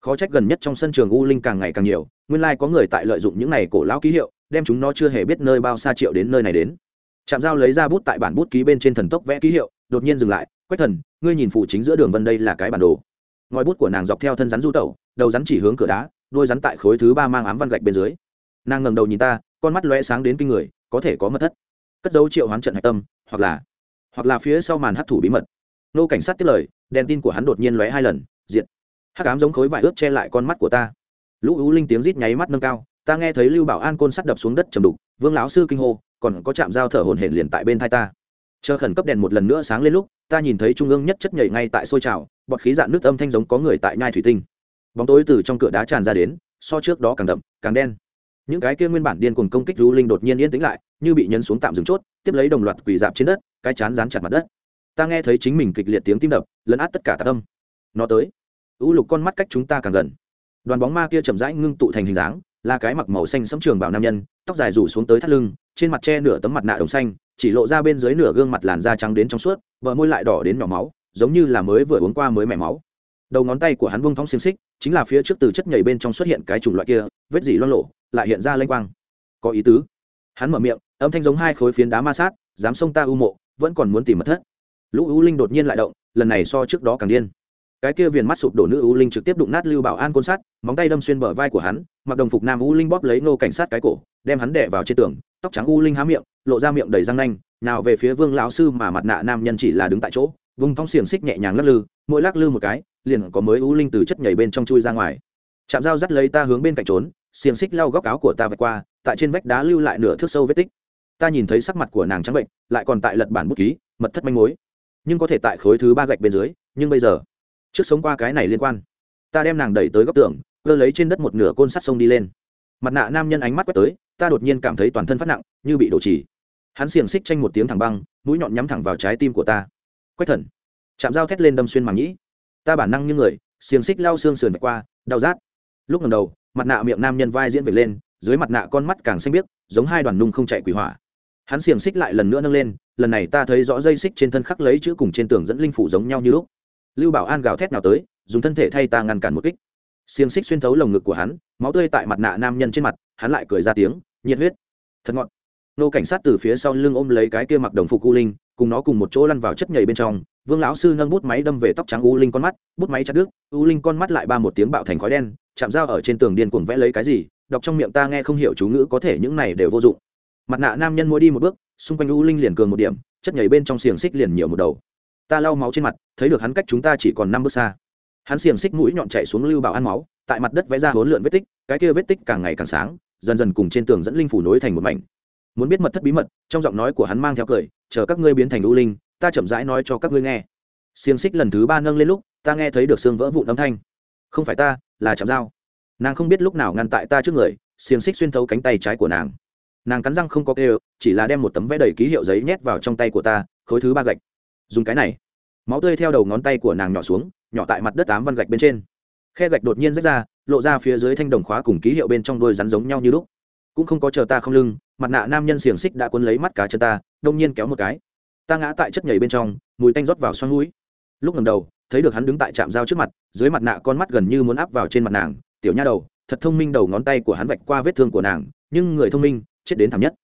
Khó trách gần nhất trong sân trường u linh càng ngày càng nhiều, nguyên lai có người tại lợi dụng những này cổ lão ký hiệu, đem chúng nó chưa hề biết nơi bao xa triệu đến nơi này đến. Chạm dao lấy ra bút tại bản bút ký bên trên thần tốc vẽ ký hiệu, đột nhiên dừng lại, quách thần, ngươi nhìn phụ chính giữa đường vân đây là cái bản đồ ngòi bút của nàng dọc theo thân rắn du tẩu, đầu rắn chỉ hướng cửa đá đôi rắn tại khối thứ ba mang ám văn gạch bên dưới. Nàng ngầm đầu nhìn ta, con mắt lóe sáng đến kinh người, có thể có mật thất. Cất dấu triệu hoán trận hạch tâm, hoặc là hoặc là phía sau màn hấp thủ bí mật. Nô cảnh sát tiếp lời, đèn tin của hắn đột nhiên lóe hai lần, diệt. Hắc ám giống khối vải ướt che lại con mắt của ta. Lũ ú linh tiếng rít nháy mắt nâng cao, ta nghe thấy lưu bảo an côn sắt đập xuống đất trầm đục, vương lão sư kinh hô, còn có chạm dao thở hồn hển liền tại bên thai ta chờ khẩn cấp đèn một lần nữa sáng lên lúc, ta nhìn thấy trung ương nhất chất nhảy ngay tại sôi trào, bọt khí dạn nước âm thanh giống có người tại nhai thủy tinh. Bóng tối từ trong cửa đá tràn ra đến, so trước đó càng đậm, càng đen. Những cái kia nguyên bản điên cuồng công kích du linh đột nhiên yên tĩnh lại, như bị nhấn xuống tạm dừng chốt, tiếp lấy đồng loạt quỳ dạp trên đất, cái chán dán chặt mặt đất. Ta nghe thấy chính mình kịch liệt tiếng tim đập, lấn át tất cả tạc âm. Nó tới. U lục con mắt cách chúng ta càng gần. Đoàn bóng ma kia chậm rãi ngưng tụ thành hình dáng, là cái mặc màu xanh sẫm trường bảo nam nhân, tóc dài rủ xuống tới thắt lưng, trên mặt che nửa tấm mặt nạ đồng xanh chỉ lộ ra bên dưới nửa gương mặt làn da trắng đến trong suốt, bờ môi lại đỏ đến nhỏ máu, giống như là mới vừa uống qua mới mẻ máu. Đầu ngón tay của hắn bông thong xiềng xích, chính là phía trước từ chất nhảy bên trong xuất hiện cái chủng loại kia, vết dỉ loan lộ lại hiện ra lênh quang. Có ý tứ. Hắn mở miệng, âm thanh giống hai khối phiến đá ma sát, dám xông ta u mộ, vẫn còn muốn tìm mật thất. Lũ u linh đột nhiên lại động, lần này so trước đó càng điên. Cái kia viền mắt sụp đổ nữ u linh trực tiếp đụng nát lưu bảo an côn sát móng tay đâm xuyên bờ vai của hắn, mặc đồng phục nam u linh bóp lấy nô cảnh sát cái cổ, đem hắn đẻ vào trên tường, tóc trắng u linh há miệng lộ ra miệng đầy răng nanh, nào về phía vương lão sư mà mặt nạ nam nhân chỉ là đứng tại chỗ vùng thong xiềng xích nhẹ nhàng lắc lư, mỗi lắc lư một cái, liền có mới u linh từ chất nhảy bên trong chui ra ngoài. Chạm dao dắt lấy ta hướng bên cạnh trốn, xiềng xích lau góc áo của ta vạch qua, tại trên vách đá lưu lại nửa thước sâu vết tích. Ta nhìn thấy sắc mặt của nàng trắng bệnh, lại còn tại lật bản bút ký, mật thất manh mối. Nhưng có thể tại khối thứ ba gạch bên dưới, nhưng bây giờ, trước sống qua cái này liên quan. Ta đem nàng đẩy tới góc tường, cơ lấy trên đất một nửa côn sắt sông đi lên. Mặt nạ nam nhân ánh mắt quét tới ta đột nhiên cảm thấy toàn thân phát nặng, như bị đổ chỉ. Hắn xiềng xích tranh một tiếng thẳng băng, mũi nhọn nhắm thẳng vào trái tim của ta. Quách thần. Chạm dao thét lên đâm xuyên màng nhĩ. Ta bản năng như người, xiềng xích lao xương sườn vạch qua, đau rát. Lúc lần đầu, mặt nạ miệng nam nhân vai diễn vệt lên, dưới mặt nạ con mắt càng xanh biếc, giống hai đoàn nung không chạy quỷ hỏa. Hắn xiềng xích lại lần nữa nâng lên, lần này ta thấy rõ dây xích trên thân khắc lấy chữ cùng trên tường dẫn linh phủ giống nhau như lúc. Lưu bảo an gào thét nào tới, dùng thân thể thay ta ngăn cản một kích. Xiềng xích xuyên thấu lồng ngực của hắn, máu tươi tại mặt nạ nam nhân trên mặt, hắn lại cười ra tiếng nhiệt huyết. Thật ngọt. Nô cảnh sát từ phía sau lưng ôm lấy cái kia mặc đồng phục u linh, cùng nó cùng một chỗ lăn vào chất nhảy bên trong. Vương lão sư nâng bút máy đâm về tóc trắng u linh con mắt, bút máy chặt đứt, u linh con mắt lại ba một tiếng bạo thành khói đen, chạm dao ở trên tường điên cuồng vẽ lấy cái gì, đọc trong miệng ta nghe không hiểu chú ngữ có thể những này đều vô dụng. Mặt nạ nam nhân mỗi đi một bước, xung quanh u linh liền cường một điểm, chất nhảy bên trong xiềng xích liền nhiều một đầu. Ta lau máu trên mặt, thấy được hắn cách chúng ta chỉ còn năm bước xa. Hắn xiềng xích mũi nhọn chạy xuống lưu bảo ăn máu, tại mặt đất vẽ ra hỗn lượn vết tích, cái kia vết tích càng ngày càng sáng dần dần cùng trên tường dẫn linh phủ nối thành một mảnh. Muốn biết mật thất bí mật, trong giọng nói của hắn mang theo cười, chờ các ngươi biến thành u linh, ta chậm rãi nói cho các ngươi nghe. Xiềng xích lần thứ ba nâng lên lúc, ta nghe thấy được xương vỡ vụn âm thanh. Không phải ta, là chạm dao nàng không biết lúc nào ngăn tại ta trước người, xiềng xích xuyên thấu cánh tay trái của nàng. Nàng cắn răng không có kêu, chỉ là đem một tấm vẽ đầy ký hiệu giấy nhét vào trong tay của ta, khối thứ ba gạch. Dùng cái này. Máu tươi theo đầu ngón tay của nàng nhỏ xuống, nhỏ tại mặt đất tám văn gạch bên trên. Khe gạch đột nhiên rách ra lộ ra phía dưới thanh đồng khóa cùng ký hiệu bên trong đôi rắn giống nhau như lúc. Cũng không có chờ ta không lưng, mặt nạ nam nhân xiềng xích đã cuốn lấy mắt cá chân ta, đông nhiên kéo một cái. Ta ngã tại chất nhảy bên trong, mùi tanh rót vào xoắn mũi. Lúc lần đầu, thấy được hắn đứng tại trạm dao trước mặt, dưới mặt nạ con mắt gần như muốn áp vào trên mặt nàng. Tiểu nha đầu, thật thông minh đầu ngón tay của hắn vạch qua vết thương của nàng, nhưng người thông minh, chết đến thảm nhất.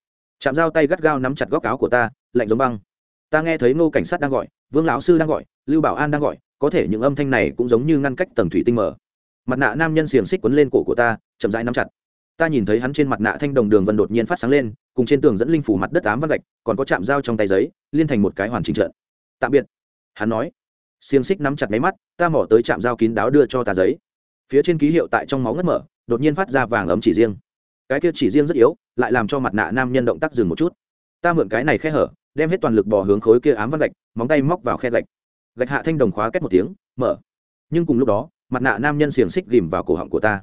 Chạm dao tay gắt gao nắm chặt góc áo của ta, lạnh giống băng. Ta nghe thấy ngô cảnh sát đang gọi, vương lão sư đang gọi, lưu bảo an đang gọi, có thể những âm thanh này cũng giống như ngăn cách tầng thủy tinh mở mặt nạ nam nhân xiềng xích quấn lên cổ của ta, chậm rãi nắm chặt. Ta nhìn thấy hắn trên mặt nạ thanh đồng đường vân đột nhiên phát sáng lên, cùng trên tường dẫn linh phủ mặt đất ám văn gạch, còn có chạm dao trong tay giấy, liên thành một cái hoàn chỉnh trận. Tạm biệt, hắn nói. Xiềng xích nắm chặt máy mắt, ta mỏ tới chạm dao kín đáo đưa cho ta giấy. Phía trên ký hiệu tại trong máu ngất mở, đột nhiên phát ra vàng ấm chỉ riêng. Cái kia chỉ riêng rất yếu, lại làm cho mặt nạ nam nhân động tác dừng một chút. Ta mượn cái này khe hở, đem hết toàn lực bỏ hướng khối kia ám văn gạch, móng tay móc vào khe gạch. Gạch hạ thanh đồng khóa két một tiếng, mở. Nhưng cùng lúc đó mặt nạ nam nhân xiềng xích ghìm vào cổ họng của ta.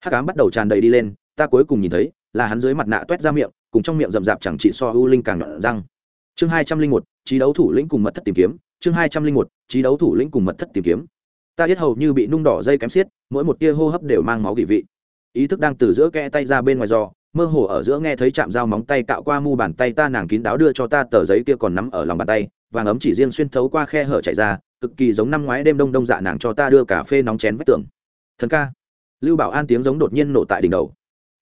Hát cám bắt đầu tràn đầy đi lên, ta cuối cùng nhìn thấy là hắn dưới mặt nạ t u é t ra miệng, cùng trong miệng rậm rạp chẳng chỉ so u linh càng nhọn răng. Chương hai trăm linh một trí đấu thủ lĩnh cùng mật thất tìm kiếm. Chương hai trăm linh một trí đấu thủ lĩnh cùng mật thất tìm kiếm. Ta biết hầu như bị nung đỏ dây kém xiết, mỗi một tia hô hấp đều mang máu vị vị. Ý thức đang từ giữa kẽ tay ra bên ngoài giò, mơ hồ ở giữa nghe thấy chạm dao móng tay cạo qua mu bàn tay ta nàng kín đáo đưa cho ta tờ giấy kia còn nắm ở lòng bàn tay, vàng ấm chỉ riêng xuyên thấu qua khe hở chạy ra cực kỳ giống năm ngoái đêm đông đông dạ nàng cho ta đưa cà phê nóng chén vách tường. Thần ca. Lưu bảo an tiếng giống đột nhiên nổ tại đỉnh đầu.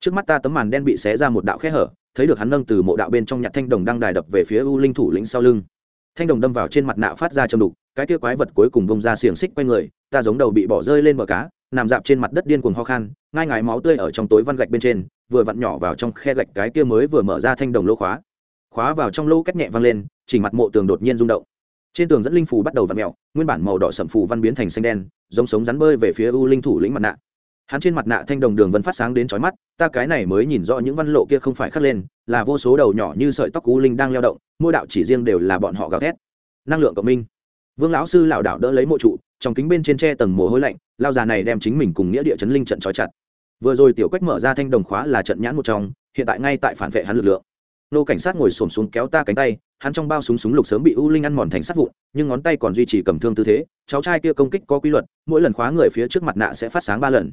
Trước mắt ta tấm màn đen bị xé ra một đạo khe hở, thấy được hắn nâng từ mộ đạo bên trong nhặt thanh đồng đang đài đập về phía u linh thủ lĩnh sau lưng. Thanh đồng đâm vào trên mặt nạ phát ra châm đục, cái kia quái vật cuối cùng bông ra xiềng xích quay người, ta giống đầu bị bỏ rơi lên bờ cá, nằm dạp trên mặt đất điên cuồng ho khan, ngai ngái máu tươi ở trong tối văn gạch bên trên, vừa vặn nhỏ vào trong khe gạch cái kia mới vừa mở ra thanh đồng lô khóa. Khóa vào trong lô cách nhẹ văng lên, chỉ mặt mộ tường đột nhiên rung động trên tường dẫn linh phù bắt đầu vặn mẹo nguyên bản màu đỏ sậm phù văn biến thành xanh đen, giống sống rắn bơi về phía u linh thủ lĩnh mặt nạ. Hắn trên mặt nạ thanh đồng đường vân phát sáng đến chói mắt, ta cái này mới nhìn rõ những văn lộ kia không phải khắc lên, là vô số đầu nhỏ như sợi tóc u linh đang leo động, mỗi đạo chỉ riêng đều là bọn họ gào thét. Năng lượng cộng minh. Vương lão sư lảo đảo đỡ lấy mộ trụ, trong kính bên trên tre tầng mồ hôi lạnh, lao già này đem chính mình cùng nghĩa địa chấn linh trận trói chặt. Vừa rồi tiểu quách mở ra thanh đồng khóa là trận nhãn một trong, hiện tại ngay tại phản vệ hắn lực lượng. Nô cảnh sát ngồi xổm xuống kéo ta cánh tay hắn trong bao súng súng lục sớm bị u linh ăn mòn thành sắt vụn, nhưng ngón tay còn duy trì cầm thương tư thế. Cháu trai kia công kích có quy luật, mỗi lần khóa người phía trước mặt nạ sẽ phát sáng ba lần.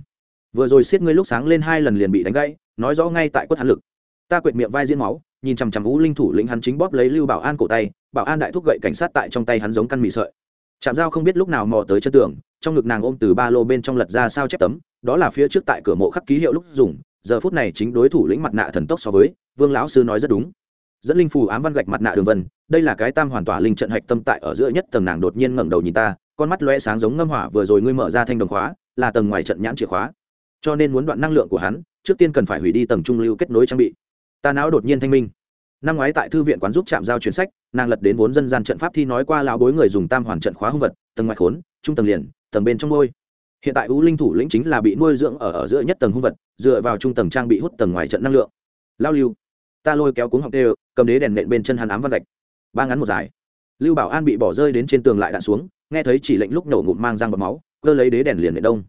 Vừa rồi xiết ngươi lúc sáng lên hai lần liền bị đánh gãy, nói rõ ngay tại quất hắn lực. Ta quệt miệng vai diễn máu, nhìn chằm chằm u linh thủ lĩnh hắn chính bóp lấy lưu bảo an cổ tay, bảo an đại thúc gậy cảnh sát tại trong tay hắn giống căn mì sợi. Chạm dao không biết lúc nào mò tới chân tường, trong ngực nàng ôm từ ba lô bên trong lật ra sao chép tấm, đó là phía trước tại cửa mộ khắc ký hiệu lúc dùng, giờ phút này chính đối thủ lĩnh mặt nạ thần tốc so với, vương lão sư nói rất đúng dẫn linh phù ám văn gạch mặt nạ đường vân, đây là cái tam hoàn tỏa linh trận hạch tâm tại ở giữa nhất tầng nàng đột nhiên ngẩng đầu nhìn ta, con mắt lóe sáng giống ngâm hỏa, vừa rồi ngươi mở ra thanh đồng khóa, là tầng ngoài trận nhãn chìa khóa. Cho nên muốn đoạn năng lượng của hắn, trước tiên cần phải hủy đi tầng trung lưu kết nối trang bị. Ta não đột nhiên thanh minh. Năm ngoái tại thư viện quán giúp chạm giao chuyển sách, nàng lật đến vốn dân gian trận pháp thi nói qua lão bối người dùng tam hoàn trận khóa hung vật, tầng ngoài khốn, trung tầng liền, tầng bên trong ngôi. Hiện tại u linh thủ lĩnh chính là bị nuôi dưỡng ở ở giữa nhất tầng hung vật, dựa vào trung tầng trang bị hút tầng ngoài trận năng lượng. Lao lưu ta lôi kéo cuống học tê cầm đế đèn nện bên chân hắn ám văn gạch. Ba ngắn một dài. Lưu bảo an bị bỏ rơi đến trên tường lại đạn xuống, nghe thấy chỉ lệnh lúc nổ ngụm mang răng bọt máu, cơ lấy đế đèn liền nện đông.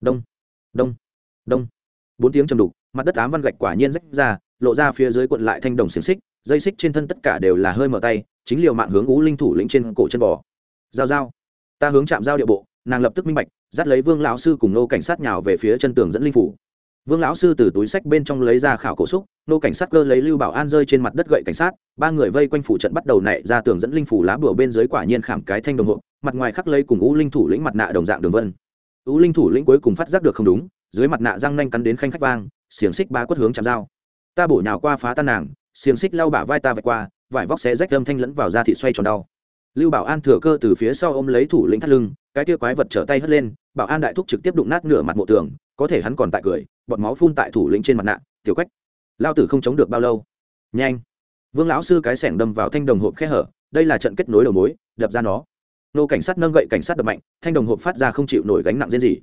Đông. Đông. Đông. Bốn tiếng chầm đục, mặt đất ám văn gạch quả nhiên rách ra, lộ ra phía dưới cuộn lại thanh đồng xiềng xích, dây xích trên thân tất cả đều là hơi mở tay, chính liều mạng hướng ú linh thủ lĩnh trên cổ chân bò. Giao giao. Ta hướng chạm giao địa bộ, nàng lập tức minh bạch, dắt lấy vương lão sư cùng nô cảnh sát nhào về phía chân tường dẫn linh phủ vương lão sư từ túi sách bên trong lấy ra khảo cổ xúc, nô cảnh sát cơ lấy lưu bảo an rơi trên mặt đất gậy cảnh sát, ba người vây quanh phủ trận bắt đầu nảy ra tường dẫn linh phủ lá bửa bên dưới quả nhiên khảm cái thanh đồng hộ, mặt ngoài khắc lấy cùng ú linh thủ lĩnh mặt nạ đồng dạng đường vân. Ú linh thủ lĩnh cuối cùng phát giác được không đúng, dưới mặt nạ răng nanh cắn đến khanh khách vang, xiềng xích ba quất hướng chạm dao. Ta bổ nhào qua phá tan nàng, xiềng xích lau bả vai ta vạch qua, vải vóc xé rách âm thanh lẫn vào da thị xoay tròn đau. Lưu bảo an thừa cơ từ phía sau ôm lấy thủ lĩnh thắt lưng, cái kia quái vật trở tay hất lên bảo an đại thúc trực tiếp đụng nát nửa mặt mộ tường, có thể hắn còn tại cười bọt máu phun tại thủ lĩnh trên mặt nạ, tiểu quách, lao tử không chống được bao lâu. Nhanh. Vương lão sư cái sẻng đâm vào thanh đồng hộp khe hở, đây là trận kết nối đầu mối, đập ra nó. Nô cảnh sát nâng gậy cảnh sát đập mạnh, thanh đồng hộp phát ra không chịu nổi gánh nặng riêng gì.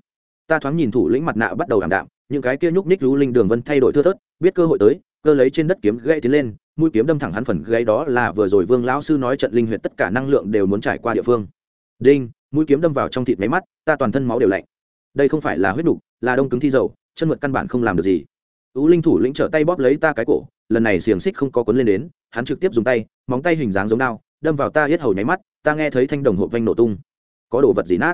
Ta thoáng nhìn thủ lĩnh mặt nạ bắt đầu ảm đạm, những cái kia nhúc ních rú linh đường vân thay đổi thưa thớt, biết cơ hội tới, cơ lấy trên đất kiếm gãy tiến lên, mũi kiếm đâm thẳng hắn phần gãy đó là vừa rồi vương lão sư nói trận linh huyệt tất cả năng lượng đều muốn trải qua địa phương. Đinh! Mũi kiếm đâm vào trong thịt máy mắt ta toàn thân máu đều lạnh. Đây không phải là huyết nục là đông cứng thi dầu chân mượt căn bản không làm được gì. Ú linh thủ lĩnh trở tay bóp lấy ta cái cổ lần này xiềng xích không có cuốn lên đến hắn trực tiếp dùng tay móng tay hình dáng giống đao đâm vào ta hết hầu nháy mắt ta nghe thấy thanh đồng hộp vanh nổ tung. Có đồ vật gì nát?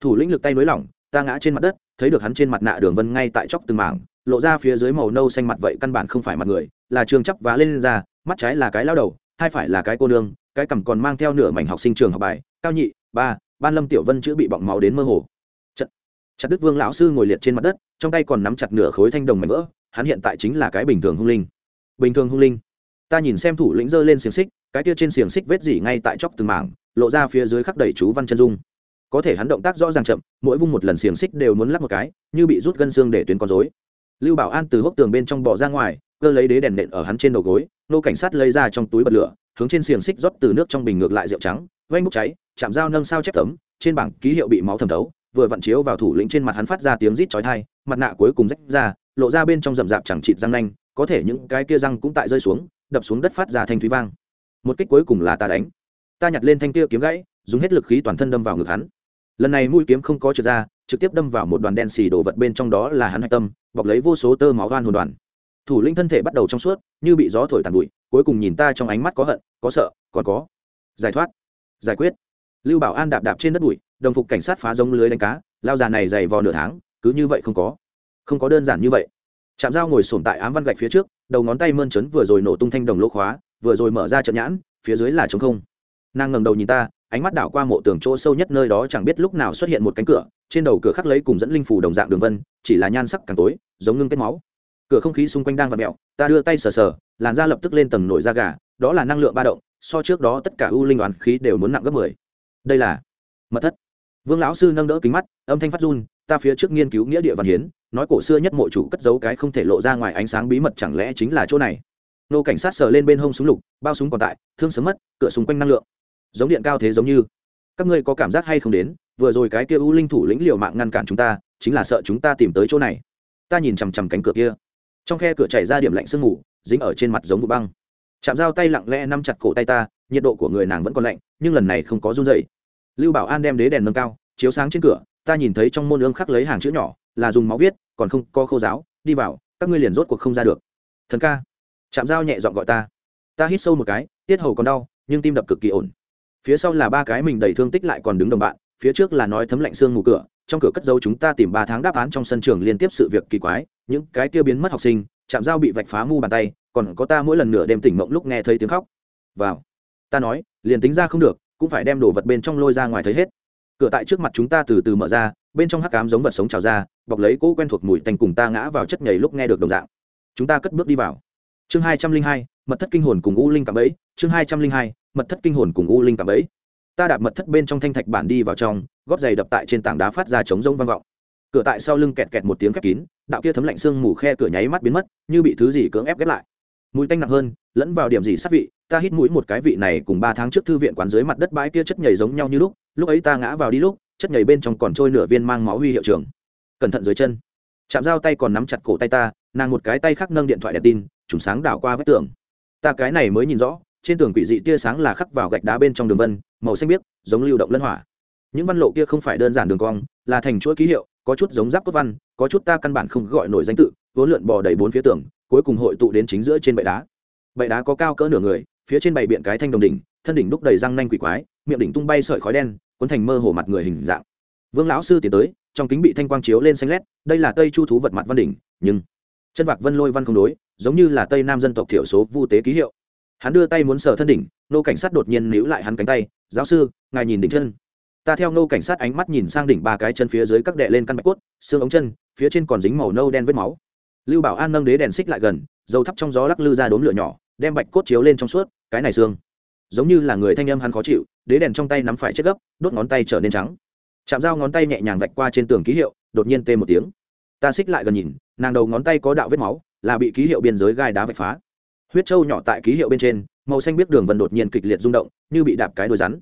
Thủ lĩnh lực tay nới lỏng ta ngã trên mặt đất thấy được hắn trên mặt nạ đường vân ngay tại chóc từng mảng lộ ra phía dưới màu nâu xanh mặt vậy căn bản không phải mặt người là trường chấp vá lên, lên ra mắt trái là cái lao đầu hai phải là cái cô nương cái cằm còn mang theo nửa mảnh học sinh trường học bài cao nhị ba ban lâm tiểu vân chữa bị bọng máu đến mơ hồ. Chặt chặt đức vương lão sư ngồi liệt trên mặt đất, trong tay còn nắm chặt nửa khối thanh đồng mảnh vỡ, hắn hiện tại chính là cái bình thường hung linh. Bình thường hung linh? Ta nhìn xem thủ lĩnh giơ lên xiềng xích, cái kia trên xiềng xích vết dỉ ngay tại chóc từng mảng, lộ ra phía dưới khắc đầy chú văn chân dung. Có thể hắn động tác rõ ràng chậm, mỗi vung một lần xiềng xích đều muốn lắp một cái, như bị rút gân xương để tuyến con dối lưu bảo an từ hốc tường bên trong bò ra ngoài, cơ lấy đế đèn nện ở hắn trên đầu gối, nô cảnh sát lấy ra trong túi bật lửa, hướng trên xiềng xích rót từ nước trong bình ngược lại rượu trắng vay bốc cháy chạm dao nâng sao chép tấm, trên bảng ký hiệu bị máu thẩm thấu, vừa vặn chiếu vào thủ lĩnh trên mặt hắn phát ra tiếng rít chói thai mặt nạ cuối cùng rách ra, lộ ra bên trong rậm rạp chẳng chịt răng nanh, có thể những cái kia răng cũng tại rơi xuống, đập xuống đất phát ra thanh thúy vang. Một kích cuối cùng là ta đánh. Ta nhặt lên thanh kia kiếm gãy, dùng hết lực khí toàn thân đâm vào ngực hắn. Lần này mũi kiếm không có trượt ra, trực tiếp đâm vào một đoàn đen xì đổ vật bên trong đó là hắn hạch tâm, bọc lấy vô số tơ máu gan hồn đoàn. Thủ lĩnh thân thể bắt đầu trong suốt, như bị gió thổi tàn bụi, cuối cùng nhìn ta trong ánh mắt có hận, có sợ, còn có. Giải thoát. Giải quyết lưu bảo an đạp đạp trên đất bụi, đồng phục cảnh sát phá giống lưới đánh cá, lao già này dày vò nửa tháng, cứ như vậy không có. Không có đơn giản như vậy. Chạm dao ngồi sổm tại ám văn gạch phía trước, đầu ngón tay mơn trớn vừa rồi nổ tung thanh đồng lỗ khóa, vừa rồi mở ra trận nhãn, phía dưới là trống không. Nàng ngẩng đầu nhìn ta, ánh mắt đảo qua mộ tường chỗ sâu nhất nơi đó chẳng biết lúc nào xuất hiện một cánh cửa, trên đầu cửa khắc lấy cùng dẫn linh phủ đồng dạng đường vân, chỉ là nhan sắc càng tối, giống ngưng kết máu. Cửa không khí xung quanh đang v ặ mẹo ta đưa tay sờ sờ, làn da lập tức lên tầng nổi da gà, đó là năng lượng ba động, so trước đó tất cả ưu linh đoàn khí đều muốn nặng gấp mười đây là mật thất. Vương lão sư nâng đỡ kính mắt, âm thanh phát run, ta phía trước nghiên cứu nghĩa địa văn hiến, nói cổ xưa nhất mộ chủ cất giấu cái không thể lộ ra ngoài ánh sáng bí mật chẳng lẽ chính là chỗ này? Nô cảnh sát sờ lên bên hông súng lục, bao súng còn tại, thương sớm mất, cửa súng quanh năng lượng. Giống điện cao thế giống như. Các ngươi có cảm giác hay không đến, vừa rồi cái kia u linh thủ lĩnh liều mạng ngăn cản chúng ta, chính là sợ chúng ta tìm tới chỗ này. Ta nhìn chằm chằm cánh cửa kia. Trong khe cửa chảy ra điểm lạnh sương mù, dính ở trên mặt giống vụ băng. Chạm dao tay lặng lẽ nắm chặt cổ tay ta, nhiệt độ của người nàng vẫn còn lạnh, nhưng lần này không có run dày lưu bảo an đem đế đèn nâng cao, chiếu sáng trên cửa, ta nhìn thấy trong môn ương khắc lấy hàng chữ nhỏ, là dùng máu viết, còn không có khô giáo, đi vào, các ngươi liền rốt cuộc không ra được. Thần ca chạm dao nhẹ dọn gọi ta. Ta hít sâu một cái, tiết hầu còn đau, nhưng tim đập cực kỳ ổn. Phía sau là ba cái mình đầy thương tích lại còn đứng đồng bạn, phía trước là nói thấm lạnh xương mù cửa, trong cửa cất dấu chúng ta tìm ba tháng đáp án trong sân trường liên tiếp sự việc kỳ quái, những cái kia biến mất học sinh chạm dao bị vạch phá mu bàn tay, còn có ta mỗi lần nửa đêm tỉnh mộng lúc nghe thấy tiếng khóc. Vào. Ta nói, liền tính ra không được cũng phải đem đồ vật bên trong lôi ra ngoài thấy hết. Cửa tại trước mặt chúng ta từ từ mở ra, bên trong hắc cám giống vật sống trào ra, bọc lấy cỗ quen thuộc mùi tành cùng ta ngã vào chất nhảy lúc nghe được đồng dạng. Chúng ta cất bước đi vào. Chương hai trăm linh hai, mật thất kinh hồn cùng u linh cảm ấy chương hai trăm linh hai, mật thất kinh hồn cùng u linh cảm ấy ta đạp mật thất bên trong thanh thạch bản đi vào trong, gót giày đập tại trên tảng đá phát ra trống rông vang vọng. Cửa tại sau lưng kẹt kẹt một tiếng khép kín, đạo kia thấm lạnh xương mù khe cửa nháy mắt biến mất, như bị thứ gì cưỡng ép ghép lại mùi tanh nặng hơn, lẫn vào điểm gì sát vị, ta hít mũi một cái vị này cùng ba tháng trước thư viện quán dưới mặt đất bãi kia chất nhảy giống nhau như lúc lúc ấy ta ngã vào đi lúc, chất nhảy bên trong còn trôi nửa viên mang máu huy hiệu trường cẩn thận dưới chân. Chạm dao tay còn nắm chặt cổ tay ta, nàng một cái tay khác nâng điện thoại đèn tin trùng sáng đảo qua vách tường. Ta cái này mới nhìn rõ, trên tường quỷ dị tia sáng là khắc vào gạch đá bên trong đường vân, màu xanh biếc, giống lưu động lân hỏa. Những văn lộ kia không phải đơn giản đường cong, là thành chuỗi ký hiệu, có chút giống giáp cốt văn, có chút ta căn bản không gọi nổi danh tự, vốn lượn bò đầy bốn phía tường cuối cùng hội tụ đến chính giữa trên bệ đá. Bệ đá có cao cỡ nửa người, phía trên bày biện cái thanh đồng đỉnh, thân đỉnh đúc đầy răng nanh quỷ quái, miệng đỉnh tung bay sợi khói đen, cuốn thành mơ hồ mặt người hình dạng. Vương lão sư tiến tới, trong kính bị thanh quang chiếu lên xanh lét, đây là tây chu thú vật mặt văn đỉnh, nhưng chân vạc vân lôi văn không đối, giống như là tây nam dân tộc thiểu số vu tế ký hiệu. Hắn đưa tay muốn sờ thân đỉnh, nô cảnh sát đột nhiên níu lại hắn cánh tay, giáo sư, ngài nhìn đỉnh chân. Ta theo nô cảnh sát ánh mắt nhìn sang đỉnh ba cái chân phía dưới các đệ lên căn bạch cốt, xương ống chân, phía trên còn dính màu nâu đen vết máu lưu bảo an nâng đế đèn xích lại gần, dầu thắp trong gió lắc lư ra đốm lửa nhỏ, đem bạch cốt chiếu lên trong suốt, cái này xương. Giống như là người thanh âm hắn khó chịu, đế đèn trong tay nắm phải chết gấp, đốt ngón tay trở nên trắng. Chạm dao ngón tay nhẹ nhàng vạch qua trên tường ký hiệu, đột nhiên tê một tiếng. Ta xích lại gần nhìn, nàng đầu ngón tay có đạo vết máu, là bị ký hiệu biên giới gai đá vạch phá. Huyết trâu nhỏ tại ký hiệu bên trên, màu xanh biết đường vân đột nhiên kịch liệt rung động, như bị đạp cái đôi rắn.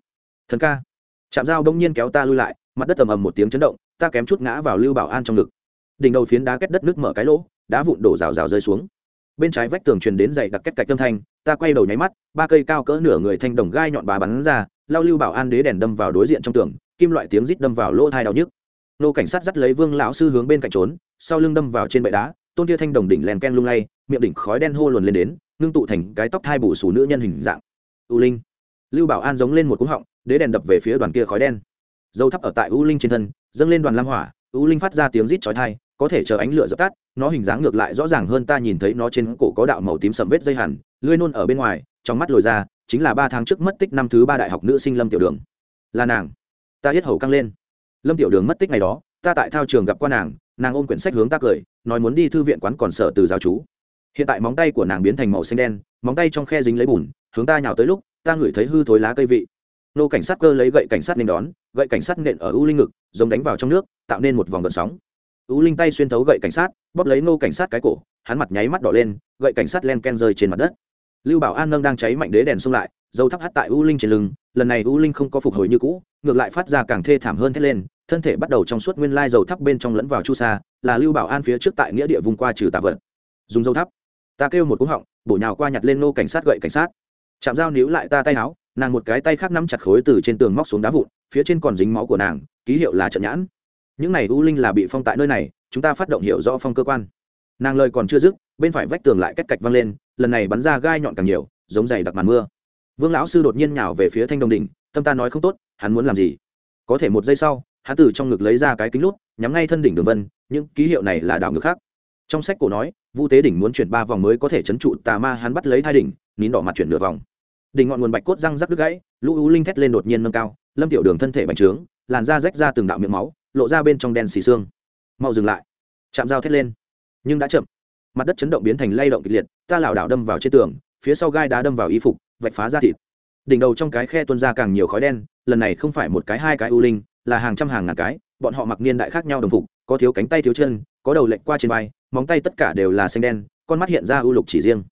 Thần ca. Chạm dao đông nhiên kéo ta lui lại, mặt đất ầm ầm một tiếng chấn động, ta kém chút ngã vào lưu bảo an trong ngực. Đỉnh đầu phiến đá kết đất nước mở cái lỗ đá vụn đổ rào rào rơi xuống. Bên trái vách tường truyền đến dậy đặc cách cạch âm thanh, ta quay đầu nháy mắt, ba cây cao cỡ nửa người thanh đồng gai nhọn bà bắn ra, lao lưu bảo an đế đèn đâm vào đối diện trong tường, kim loại tiếng rít đâm vào lỗ thai đau nhức. Nô cảnh sát dắt lấy vương lão sư hướng bên cạnh trốn, sau lưng đâm vào trên bệ đá, tôn tia thanh đồng đỉnh len ken lung lay, miệng đỉnh khói đen hô luồn lên đến, ngưng tụ thành cái tóc thai bù xù nữ nhân hình dạng. U linh. Lưu bảo an giống lên một cúng họng, đế đèn đập về phía đoàn kia khói đen. Dâu thắp ở tại u linh trên thân, dâng lên đoàn lam hỏa, u linh phát ra tiếng rít chói thai có thể chờ ánh lửa dập tắt, nó hình dáng ngược lại rõ ràng hơn ta nhìn thấy nó trên cổ có đạo màu tím sầm vết dây hẳn, lưỡi nôn ở bên ngoài, trong mắt lồi ra, chính là ba tháng trước mất tích năm thứ ba đại học nữ sinh lâm tiểu đường. Là nàng. Ta hết hầu căng lên. Lâm tiểu đường mất tích ngày đó, ta tại thao trường gặp qua nàng nàng ôm quyển sách hướng ta cười, nói muốn đi thư viện quán còn sở từ giáo chú. Hiện tại móng tay của nàng biến thành màu xanh đen, móng tay trong khe dính lấy bùn, hướng ta nhào tới lúc, ta ngửi thấy hư thối lá cây vị. Nô cảnh sát cơ lấy gậy cảnh sát nên đón, gậy cảnh sát nện ở u linh ngực, giống đánh vào trong nước, tạo nên một vòng gợn sóng u linh tay xuyên thấu gậy cảnh sát, bóp lấy nô cảnh sát cái cổ, hắn mặt nháy mắt đỏ lên, gậy cảnh sát len ken rơi trên mặt đất. Lưu bảo an nâng đang cháy mạnh đế đèn xông lại dầu thắp hắt tại u linh trên lưng, lần này u linh không có phục hồi như cũ, ngược lại phát ra càng thê thảm hơn thét lên, thân thể bắt đầu trong suốt nguyên lai dầu thắp bên trong lẫn vào chu sa, là lưu bảo an phía trước tại nghĩa địa vùng qua trừ tà vật. Dùng dầu thắp. Ta kêu một cú họng, bổ nhào qua nhặt lên nô cảnh sát gậy cảnh sát. Chạm dao níu lại ta tay áo, nàng một cái tay khác nắm chặt khối từ trên tường móc xuống đá vụn, phía trên còn dính máu của nàng, ký hiệu là trận nhãn những này u linh là bị phong tại nơi này, chúng ta phát động hiệu rõ phong cơ quan. Nàng lời còn chưa dứt, bên phải vách tường lại cách cạch văng lên, lần này bắn ra gai nhọn càng nhiều, giống dày đặc màn mưa. Vương lão sư đột nhiên nhào về phía thanh đồng đỉnh, tâm ta nói không tốt, hắn muốn làm gì? Có thể một giây sau, hắn từ trong ngực lấy ra cái kính lút, nhắm ngay thân đỉnh đường vân, những ký hiệu này là đảo ngược khác. Trong sách cổ nói, vu tế đỉnh muốn chuyển ba vòng mới có thể chấn trụ tà ma, hắn bắt lấy thai đỉnh, nín đỏ mặt chuyển nửa vòng. Đỉnh ngọn nguồn bạch cốt răng rắc đứt gãy, lũ u linh thét lên đột nhiên nâng cao, lâm tiểu đường thân thể bành trướng, làn da rách ra từng đạo miệng máu lộ ra bên trong đen xì xương. Mau dừng lại. Chạm dao thét lên. Nhưng đã chậm. Mặt đất chấn động biến thành lay động kịch liệt, ta lảo đảo đâm vào trên tường, phía sau gai đá đâm vào y phục, vạch phá ra thịt. Đỉnh đầu trong cái khe tuôn ra càng nhiều khói đen, lần này không phải một cái, hai cái u linh, là hàng trăm hàng ngàn cái, bọn họ mặc niên đại khác nhau đồng phục, có thiếu cánh tay thiếu chân, có đầu lệnh qua trên vai, móng tay tất cả đều là xanh đen, con mắt hiện ra ưu lục chỉ riêng.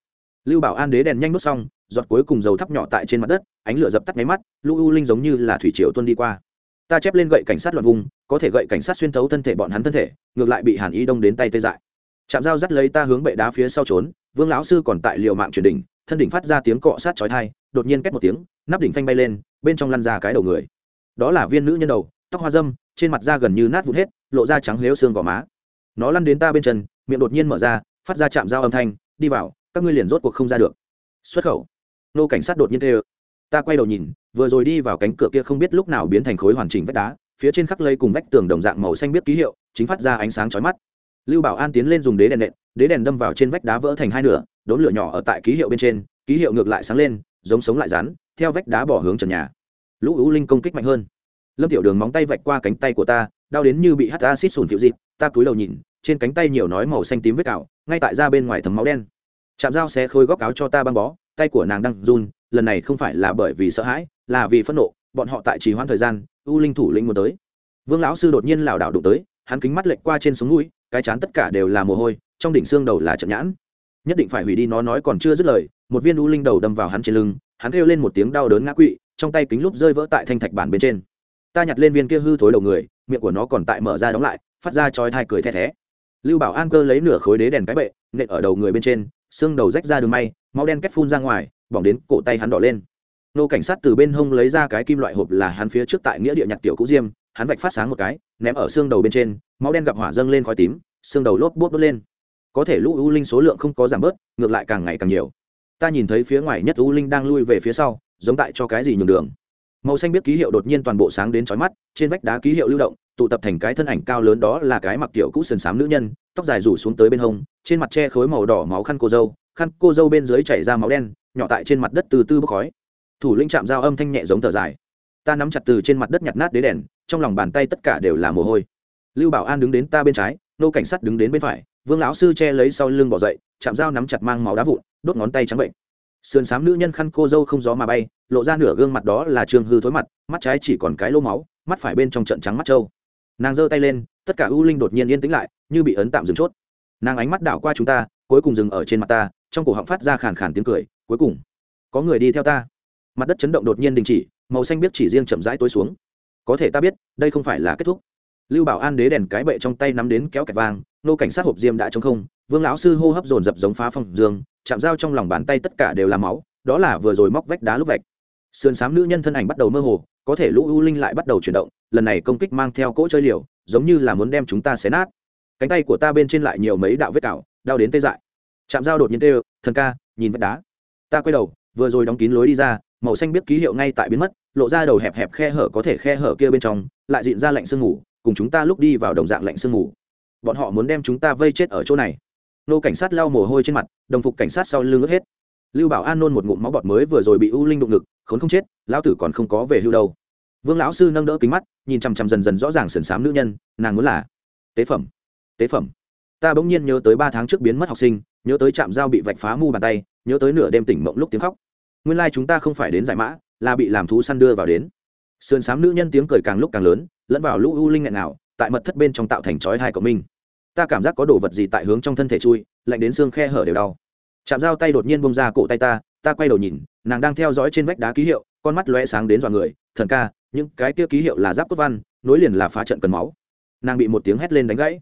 Lưu bảo an đế đèn nhanh đốt xong, giọt cuối cùng dầu thắp nhỏ tại trên mặt đất, ánh lửa dập tắt máy mắt, lũ u linh giống như là thủy triều tuân đi qua ta chép lên gậy cảnh sát loạn vùng, có thể gậy cảnh sát xuyên thấu thân thể bọn hắn thân thể, ngược lại bị hàn y đông đến tay tê dại. Chạm dao dắt lấy ta hướng bệ đá phía sau trốn, vương lão sư còn tại liều mạng truyền đỉnh, thân đỉnh phát ra tiếng cọ sát chói thai đột nhiên két một tiếng, nắp đỉnh phanh bay lên, bên trong lăn ra cái đầu người. Đó là viên nữ nhân đầu, tóc hoa dâm, trên mặt da gần như nát vụn hết, lộ ra trắng lếu xương gò má. Nó lăn đến ta bên chân, miệng đột nhiên mở ra, phát ra chạm dao âm thanh, đi vào, các ngươi liền rốt cuộc không ra được. Xuất khẩu. Nô cảnh sát đột nhiên tê ta quay đầu nhìn, vừa rồi đi vào cánh cửa kia không biết lúc nào biến thành khối hoàn chỉnh vách đá, phía trên khắc lây cùng vách tường đồng dạng màu xanh biết ký hiệu, chính phát ra ánh sáng chói mắt. Lưu bảo an tiến lên dùng đế đèn nện, đế đèn đâm vào trên vách đá vỡ thành hai nửa đốn lửa nhỏ ở tại ký hiệu bên trên, ký hiệu ngược lại sáng lên, giống sống lại rắn, theo vách đá bỏ hướng trần nhà. Lũ ú linh công kích mạnh hơn. Lâm tiểu đường móng tay vạch qua cánh tay của ta, đau đến như bị hắt acid sùn phiệu dịp ta cúi đầu nhìn, trên cánh tay nhiều nói màu xanh tím vết cào, ngay tại ra bên ngoài thấm máu đen. Chạm dao xe khôi góc áo cho ta băng bó tay của nàng đang run, lần này không phải là bởi vì sợ hãi, là vì phẫn nộ, bọn họ tại trì hoãn thời gian u linh thủ linh muốn tới. Vương lão sư đột nhiên lảo đảo đụng tới, hắn kính mắt lệch qua trên sống mũi, cái chán tất cả đều là mồ hôi, trong đỉnh xương đầu là trận nhãn. Nhất định phải hủy đi nó nói còn chưa dứt lời, một viên u linh đầu đâm vào hắn trên lưng, hắn kêu lên một tiếng đau đớn ngã quỵ, trong tay kính lúc rơi vỡ tại thanh thạch bản bên trên. Ta nhặt lên viên kia hư thối đầu người, miệng của nó còn tại mở ra đóng lại, phát ra chói thai cười the thé. Lưu bảo an cơ lấy nửa khối đế đèn cái bệ, nện ở đầu người bên trên, xương đầu rách ra đường may máu đen kết phun ra ngoài, bỏng đến cổ tay hắn đỏ lên. Nô cảnh sát từ bên hông lấy ra cái kim loại hộp là hắn phía trước tại nghĩa địa nhặt tiểu cũ diêm, hắn vạch phát sáng một cái, ném ở xương đầu bên trên, máu đen gặp hỏa dâng lên khói tím, xương đầu lốp bốt đốt lên. Có thể lũ u linh số lượng không có giảm bớt, ngược lại càng ngày càng nhiều. Ta nhìn thấy phía ngoài nhất u linh đang lui về phía sau, giống tại cho cái gì nhường đường. Màu xanh biết ký hiệu đột nhiên toàn bộ sáng đến chói mắt, trên vách đá ký hiệu lưu động, tụ tập thành cái thân ảnh cao lớn đó là cái mặc tiểu cũ sườn xám nữ nhân, tóc dài rủ xuống tới bên hông, trên mặt che khối màu đỏ máu khăn cô dâu khăn cô dâu bên dưới chảy ra máu đen, nhỏ tại trên mặt đất từ từ bốc khói. Thủ lĩnh chạm dao âm thanh nhẹ giống thở dài. Ta nắm chặt từ trên mặt đất nhặt nát đế đèn, trong lòng bàn tay tất cả đều là mồ hôi. Lưu bảo an đứng đến ta bên trái, nô cảnh sát đứng đến bên phải, vương lão sư che lấy sau lưng bỏ dậy chạm dao nắm chặt mang máu đá vụn, đốt ngón tay trắng bệnh. Sườn xám nữ nhân khăn cô dâu không gió mà bay, lộ ra nửa gương mặt đó là trương hư thối mặt, mắt trái chỉ còn cái lô máu, mắt phải bên trong trận trắng mắt trâu. Nàng giơ tay lên, tất cả ưu linh đột nhiên yên tĩnh lại, như bị ấn tạm dừng chốt. Nàng ánh mắt đảo qua chúng ta, cuối cùng dừng ở trên mặt ta trong cổ họng phát ra khàn khàn tiếng cười, cuối cùng, có người đi theo ta. Mặt đất chấn động đột nhiên đình chỉ, màu xanh biết chỉ riêng chậm rãi tối xuống. Có thể ta biết, đây không phải là kết thúc. Lưu bảo an đế đèn cái bệ trong tay nắm đến kéo kẹt vang, nô cảnh sát hộp diêm đã chống không, vương lão sư hô hấp dồn dập giống phá phòng dương, chạm dao trong lòng bàn tay tất cả đều là máu, đó là vừa rồi móc vách đá lúc vạch. Sườn xám nữ nhân thân ảnh bắt đầu mơ hồ, có thể lũ u linh lại bắt đầu chuyển động, lần này công kích mang theo cỗ chơi liều, giống như là muốn đem chúng ta xé nát. Cánh tay của ta bên trên lại nhiều mấy đạo vết cào, đau đến tê dại chạm dao đột nhiên kêu, thần ca, nhìn vách đá. Ta quay đầu, vừa rồi đóng kín lối đi ra, màu xanh biết ký hiệu ngay tại biến mất, lộ ra đầu hẹp hẹp khe hở có thể khe hở kia bên trong, lại dịn ra lạnh sương ngủ cùng chúng ta lúc đi vào đồng dạng lạnh sương ngủ bọn họ muốn đem chúng ta vây chết ở chỗ này. Nô cảnh sát lau mồ hôi trên mặt, đồng phục cảnh sát sau lưng ướt hết. Lưu bảo an nôn một ngụm máu bọt mới vừa rồi bị u linh đụng ngực, khốn không chết, lão tử còn không có về hưu đâu. Vương lão sư nâng đỡ kính mắt, nhìn chằm chằm dần dần rõ ràng sườn xám nữ nhân, nàng muốn là tế phẩm tế phẩm ta bỗng nhiên nhớ tới ba tháng trước biến mất học sinh, nhớ tới trạm dao bị vạch phá mu bàn tay, nhớ tới nửa đêm tỉnh mộng lúc tiếng khóc. Nguyên lai、like、chúng ta không phải đến giải mã, là bị làm thú săn đưa vào đến. Sườn xám nữ nhân tiếng cười càng lúc càng lớn, lẫn vào lũ u linh nghẹn nào tại mật thất bên trong tạo thành chói hai của mình. Ta cảm giác có đồ vật gì tại hướng trong thân thể chui, lạnh đến xương khe hở đều đau. Chạm dao tay đột nhiên bông ra cổ tay ta ta quay đầu nhìn, nàng đang theo dõi trên vách đá ký hiệu, con mắt loe sáng đến dọa người, thần ca, những cái kia ký hiệu là giáp cốt văn, nối liền là phá trận cần máu. Nàng bị một tiếng hét lên đánh gãy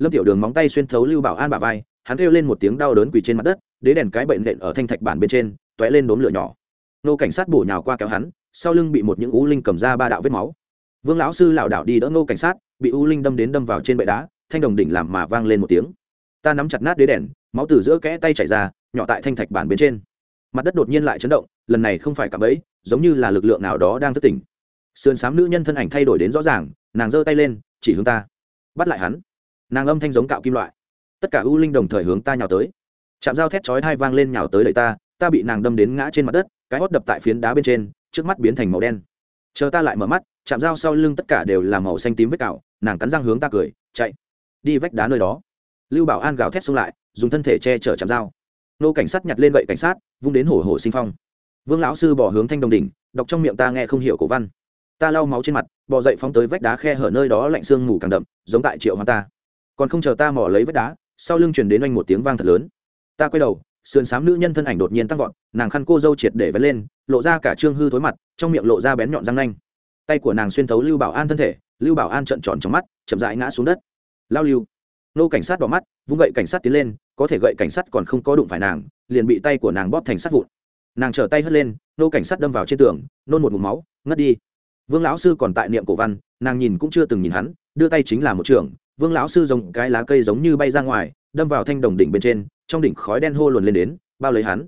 lâm tiểu đường móng tay xuyên thấu lưu bảo an bả vai, hắn kêu lên một tiếng đau đớn quỳ trên mặt đất, đế đèn cái bệnh nện ở thanh thạch bản bên trên t ó é lên đốm lửa nhỏ. Nô cảnh sát bổ nhào qua kéo hắn, sau lưng bị một những u linh cầm ra ba đạo vết máu. Vương lão sư lảo đảo đi đỡ nô cảnh sát, bị u linh đâm đến đâm vào trên bệ đá, thanh đồng đỉnh làm mà vang lên một tiếng. Ta nắm chặt nát đế đèn, máu từ giữa kẽ tay chảy ra, nhỏ tại thanh thạch bản bên trên. Mặt đất đột nhiên lại chấn động, lần này không phải cạm ấy giống như là lực lượng nào đó đang thức tỉnh. Sườn xám nữ nhân thân ảnh thay đổi đến rõ ràng, nàng giơ tay lên, chỉ hướng ta. Bắt lại hắn nàng âm thanh giống cạo kim loại. Tất cả ưu linh đồng thời hướng ta nhào tới. Chạm dao thét chói hai vang lên nhào tới đẩy ta ta bị nàng đâm đến ngã trên mặt đất, cái hót đập tại phiến đá bên trên, trước mắt biến thành màu đen. Chờ ta lại mở mắt chạm dao sau lưng tất cả đều là màu xanh tím vết cạo nàng cắn răng hướng ta cười, chạy, đi vách đá nơi đó. Lưu bảo an gào thét xông lại, dùng thân thể che chở chạm dao nô cảnh sát nhặt lên gậy cảnh sát, vung đến hổ hổ sinh phong. Vương lão sư bỏ hướng thanh đồng đỉnh, đọc trong miệng ta nghe không hiểu cổ văn. Ta lau máu trên mặt, bò dậy phóng tới vách đá khe hở nơi đó lạnh sương mù càng đậm, giống tại triệu hoa ta còn không chờ ta mỏ lấy vách đá, sau lưng chuyển đến anh một tiếng vang thật lớn. Ta quay đầu, sườn xám nữ nhân thân ảnh đột nhiên tăng vọt, nàng khăn cô dâu triệt để vén lên, lộ ra cả trương hư thối mặt, trong miệng lộ ra bén nhọn răng nanh. Tay của nàng xuyên thấu lưu bảo an thân thể, lưu bảo an trợn tròn trong mắt, chậm rãi ngã xuống đất. Lao lưu. Nô cảnh sát đỏ mắt, vung gậy cảnh sát tiến lên, có thể gậy cảnh sát còn không có đụng phải nàng, liền bị tay của nàng bóp thành sắt vụn. Nàng trở tay hất lên, nô cảnh sát đâm vào trên tường, nôn một mụm máu, ngất đi. Vương lão sư còn tại niệm cổ văn, nàng nhìn cũng chưa từng nhìn hắn, đưa tay chính là một trường vương lão sư giống cái lá cây giống như bay ra ngoài, đâm vào thanh đồng đỉnh bên trên, trong đỉnh khói đen hô luồn lên đến, bao lấy hắn.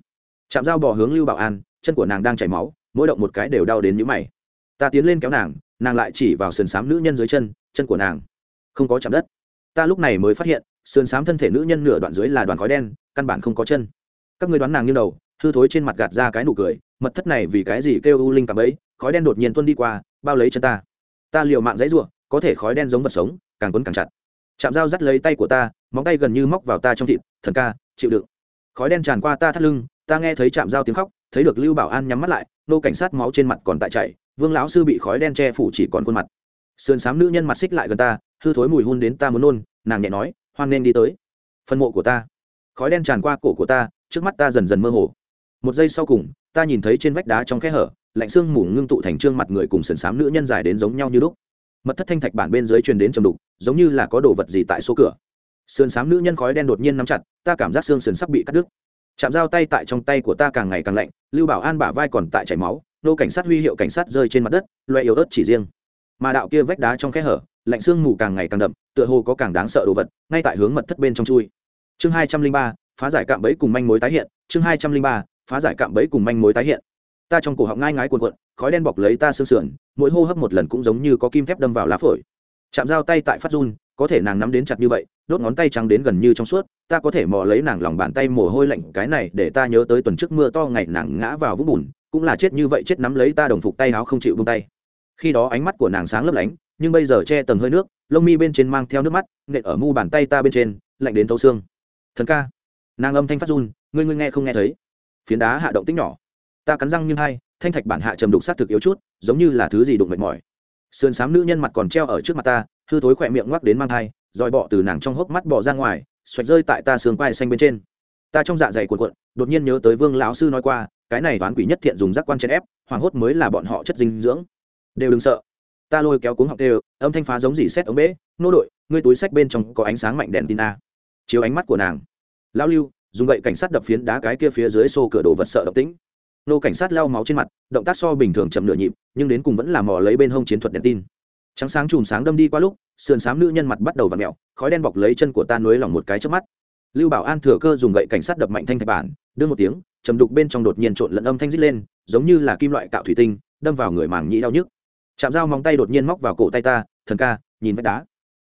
Chạm dao bỏ hướng lưu bảo an, chân của nàng đang chảy máu, mỗi động một cái đều đau đến nhũ mày. Ta tiến lên kéo nàng nàng lại chỉ vào sườn xám nữ nhân dưới chân chân của nàng không có chạm đất. Ta lúc này mới phát hiện, sườn xám thân thể nữ nhân nửa đoạn dưới là đoàn khói đen, căn bản không có chân. Các người đoán nàng như đầu, hư thối trên mặt gạt ra cái nụ cười, mật thất này vì cái gì kêu u linh cảm ấy, khói đen đột nhiên tuân đi qua, bao lấy chân ta. Ta liều mạng dãy ruộng có thể khói đen giống vật sống, càng quấn càng chặt chạm dao dắt lấy tay của ta, móng tay gần như móc vào ta trong thịt, thần ca, chịu đựng. Khói đen tràn qua ta thắt lưng, ta nghe thấy chạm dao tiếng khóc, thấy được lưu bảo an nhắm mắt lại, nô cảnh sát máu trên mặt còn tại chảy, vương lão sư bị khói đen che phủ chỉ còn khuôn mặt. Sườn xám nữ nhân mặt xích lại gần ta, hư thối mùi hun đến ta muốn nôn, nàng nhẹ nói, hoan nên đi tới. Phân mộ của ta. Khói đen tràn qua cổ của ta, trước mắt ta dần dần mơ hồ. Một giây sau cùng, ta nhìn thấy trên vách đá trong khe hở, lạnh xương mù ngưng tụ thành trương mặt người cùng sườn xám nữ nhân dài đến giống nhau như lúc mật thất thanh thạch bản bên dưới truyền đến trầm đục, giống như là có đồ vật gì tại số cửa. Sườn xám nữ nhân khói đen đột nhiên nắm chặt, ta cảm giác xương sườn sắp bị cắt đứt. Chạm dao tay tại trong tay của ta càng ngày càng lạnh, lưu bảo an bả vai còn tại chảy máu, nô cảnh sát huy hiệu cảnh sát rơi trên mặt đất, loe yếu ớt chỉ riêng. Mà đạo kia vách đá trong khe hở, lạnh xương mù càng ngày càng đậm, tựa hồ có càng đáng sợ đồ vật, ngay tại hướng mật thất bên trong chui. Chương hai trăm linh ba, phá giải cạm bẫy cùng manh mối tái hiện, chương hai trăm linh ba, phá giải cạm bẫy cùng manh mối tái hiện ta trong cổ họng ngai ngái cuồn cuộn, khói đen bọc lấy ta sương sườn, mỗi hô hấp một lần cũng giống như có kim thép đâm vào lá phổi. Chạm dao tay tại phát run, có thể nàng nắm đến chặt như vậy, đốt ngón tay trắng đến gần như trong suốt, ta có thể mò lấy nàng lòng bàn tay mồ hôi lạnh, cái này để ta nhớ tới tuần trước mưa to ngày nàng ngã vào vũng bùn, cũng là chết như vậy chết nắm lấy ta đồng phục tay áo không chịu buông tay. Khi đó ánh mắt của nàng sáng lấp lánh, nhưng bây giờ che tầng hơi nước, lông mi bên trên mang theo nước mắt, nện ở mu bàn tay ta bên trên, lạnh đến thấu xương. Thần ca. Nàng âm thanh phát run, ngươi ngươi nghe không nghe thấy? Phiến đá hạ động tích nhỏ ta cắn răng nhưng hai, thanh thạch bản hạ trầm đục s á t thực yếu chút, giống như là thứ gì đụng mệt mỏi. Sườn s á m nữ nhân mặt còn treo ở trước mặt ta, hư thối khỏe miệng ngoắc đến mang thai dòi bọ từ nàng trong hốc mắt bỏ ra ngoài, xoạch rơi tại ta sườn quai xanh bên trên. Ta trong dạ dày cuộn cuộn, đột nhiên nhớ tới vương lão sư nói qua, cái này toán quỷ nhất thiện dùng giác quan chèn ép, hoảng hốt mới là bọn họ chất dinh dưỡng. Đều đừng sợ. Ta lôi kéo cuống học đều, âm thanh phá giống dỉ xét ống bế, nô đội, ngươi túi sách bên trong có ánh sáng mạnh đèn tin a. Chiếu ánh mắt của nàng. Lão lưu, dùng gậy cảnh sát đập phiến đá cái kia phía dưới xô cửa đồ vật sợ động tĩnh nô cảnh sát lau máu trên mặt, động tác so bình thường chậm nửa nhịp, nhưng đến cùng vẫn là mò lấy bên hông chiến thuật đèn tin. Trắng sáng chùm sáng đâm đi qua lúc, sườn xám nữ nhân mặt bắt đầu v ặ mẹo, khói đen bọc lấy chân của ta nối lỏng một cái trước mắt. Lưu bảo an thừa cơ dùng gậy cảnh sát đập mạnh thanh thạch bản, đưa một tiếng, chầm đục bên trong đột nhiên trộn lẫn âm thanh rít lên, giống như là kim loại cạo thủy tinh, đâm vào người màng nhĩ đau nhức. Chạm dao móng tay đột nhiên móc vào cổ tay ta, thần ca, nhìn vách đá.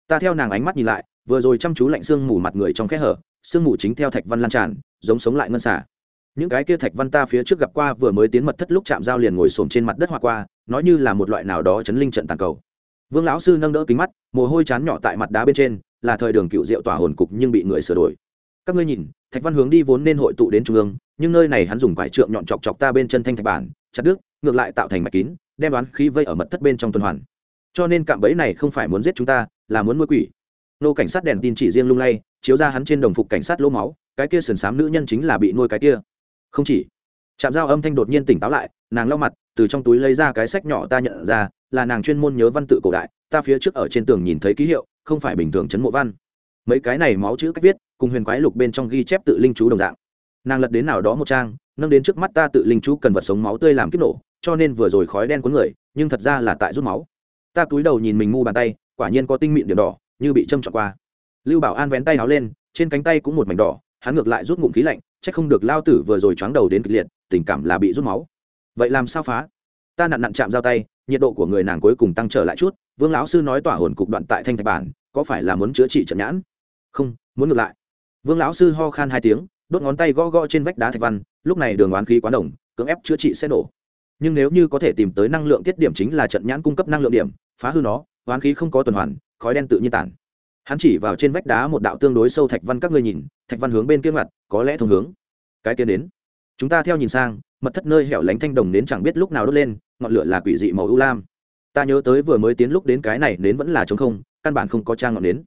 Ta theo nàng ánh mắt nhìn lại, vừa rồi chăm chú lạnh xương mù mặt người trong kẽ hở, xương mù chính theo thạch văn lan tràn, giống sống lại ngân xả những cái kia thạch văn ta phía trước gặp qua vừa mới tiến mật thất lúc chạm giao liền ngồi xổm trên mặt đất hoa qua, nói như là một loại nào đó chấn linh trận tàn cầu. Vương lão sư nâng đỡ kính mắt, mồ hôi chán nhỏ tại mặt đá bên trên, là thời đường cựu diệu tỏa hồn cục nhưng bị người sửa đổi. Các ngươi nhìn, thạch văn hướng đi vốn nên hội tụ đến trung ương, nhưng nơi này hắn dùng quải trượng nhọn chọc chọc ta bên chân thanh thạch bản, chặt đứt, ngược lại tạo thành mạch kín, đem đoán khí vây ở mật thất bên trong tuần hoàn. Cho nên cạm bẫy này không phải muốn giết chúng ta, là muốn nuôi quỷ. Nô cảnh sát đèn tin chỉ riêng lung lay, chiếu ra hắn trên đồng phục cảnh sát lỗ máu, cái kia sườn xám nữ nhân chính là bị nuôi cái kia không chỉ. Chạm dao âm thanh đột nhiên tỉnh táo lại, nàng lau mặt, từ trong túi lấy ra cái sách nhỏ ta nhận ra, là nàng chuyên môn nhớ văn tự cổ đại, ta phía trước ở trên tường nhìn thấy ký hiệu, không phải bình thường chấn mộ văn. Mấy cái này máu chữ cách viết, cùng huyền quái lục bên trong ghi chép tự linh chú đồng dạng. Nàng lật đến nào đó một trang, nâng đến trước mắt ta tự linh chú cần vật sống máu tươi làm kích nổ, cho nên vừa rồi khói đen cuốn người, nhưng thật ra là tại rút máu. Ta cúi đầu nhìn mình mu bàn tay, quả nhiên có tinh mịn điểm đỏ, như bị châm trọt qua. Lưu bảo an vén tay áo lên, trên cánh tay cũng một mảnh đỏ, hắn ngược lại rút ngụm khí lạnh c h ắ c không được lao tử vừa rồi choáng đầu đến kịch liệt, tình cảm là bị rút máu. Vậy làm sao phá? Ta nặn nặn chạm giao tay, nhiệt độ của người nàng cuối cùng tăng trở lại chút, vương lão sư nói tỏa hồn cục đoạn tại thanh thạch bản, có phải là muốn chữa trị trận nhãn? Không, muốn ngược lại. Vương lão sư ho khan hai tiếng, đốt ngón tay gõ gõ trên vách đá thạch văn, lúc này đường oán khí quá đồng cưỡng ép chữa trị sẽ nổ. Nhưng nếu như có thể tìm tới năng lượng tiết điểm chính là trận nhãn cung cấp năng lượng điểm, phá hư nó, oán khí không có tuần hoàn, khói đen tự nhiên tản hắn chỉ vào trên vách đá một đạo tương đối sâu thạch văn các ngươi nhìn, thạch văn hướng bên kia mặt có lẽ thông hướng. Cái kia đến. Chúng ta theo nhìn sang, mật thất nơi hẻo lánh thanh đồng đến chẳng biết lúc nào đốt lên, ngọn lửa là quỷ dị màu ưu lam. Ta nhớ tới vừa mới tiến lúc đến cái này đến vẫn là trống không, căn bản không có trang ngọn đến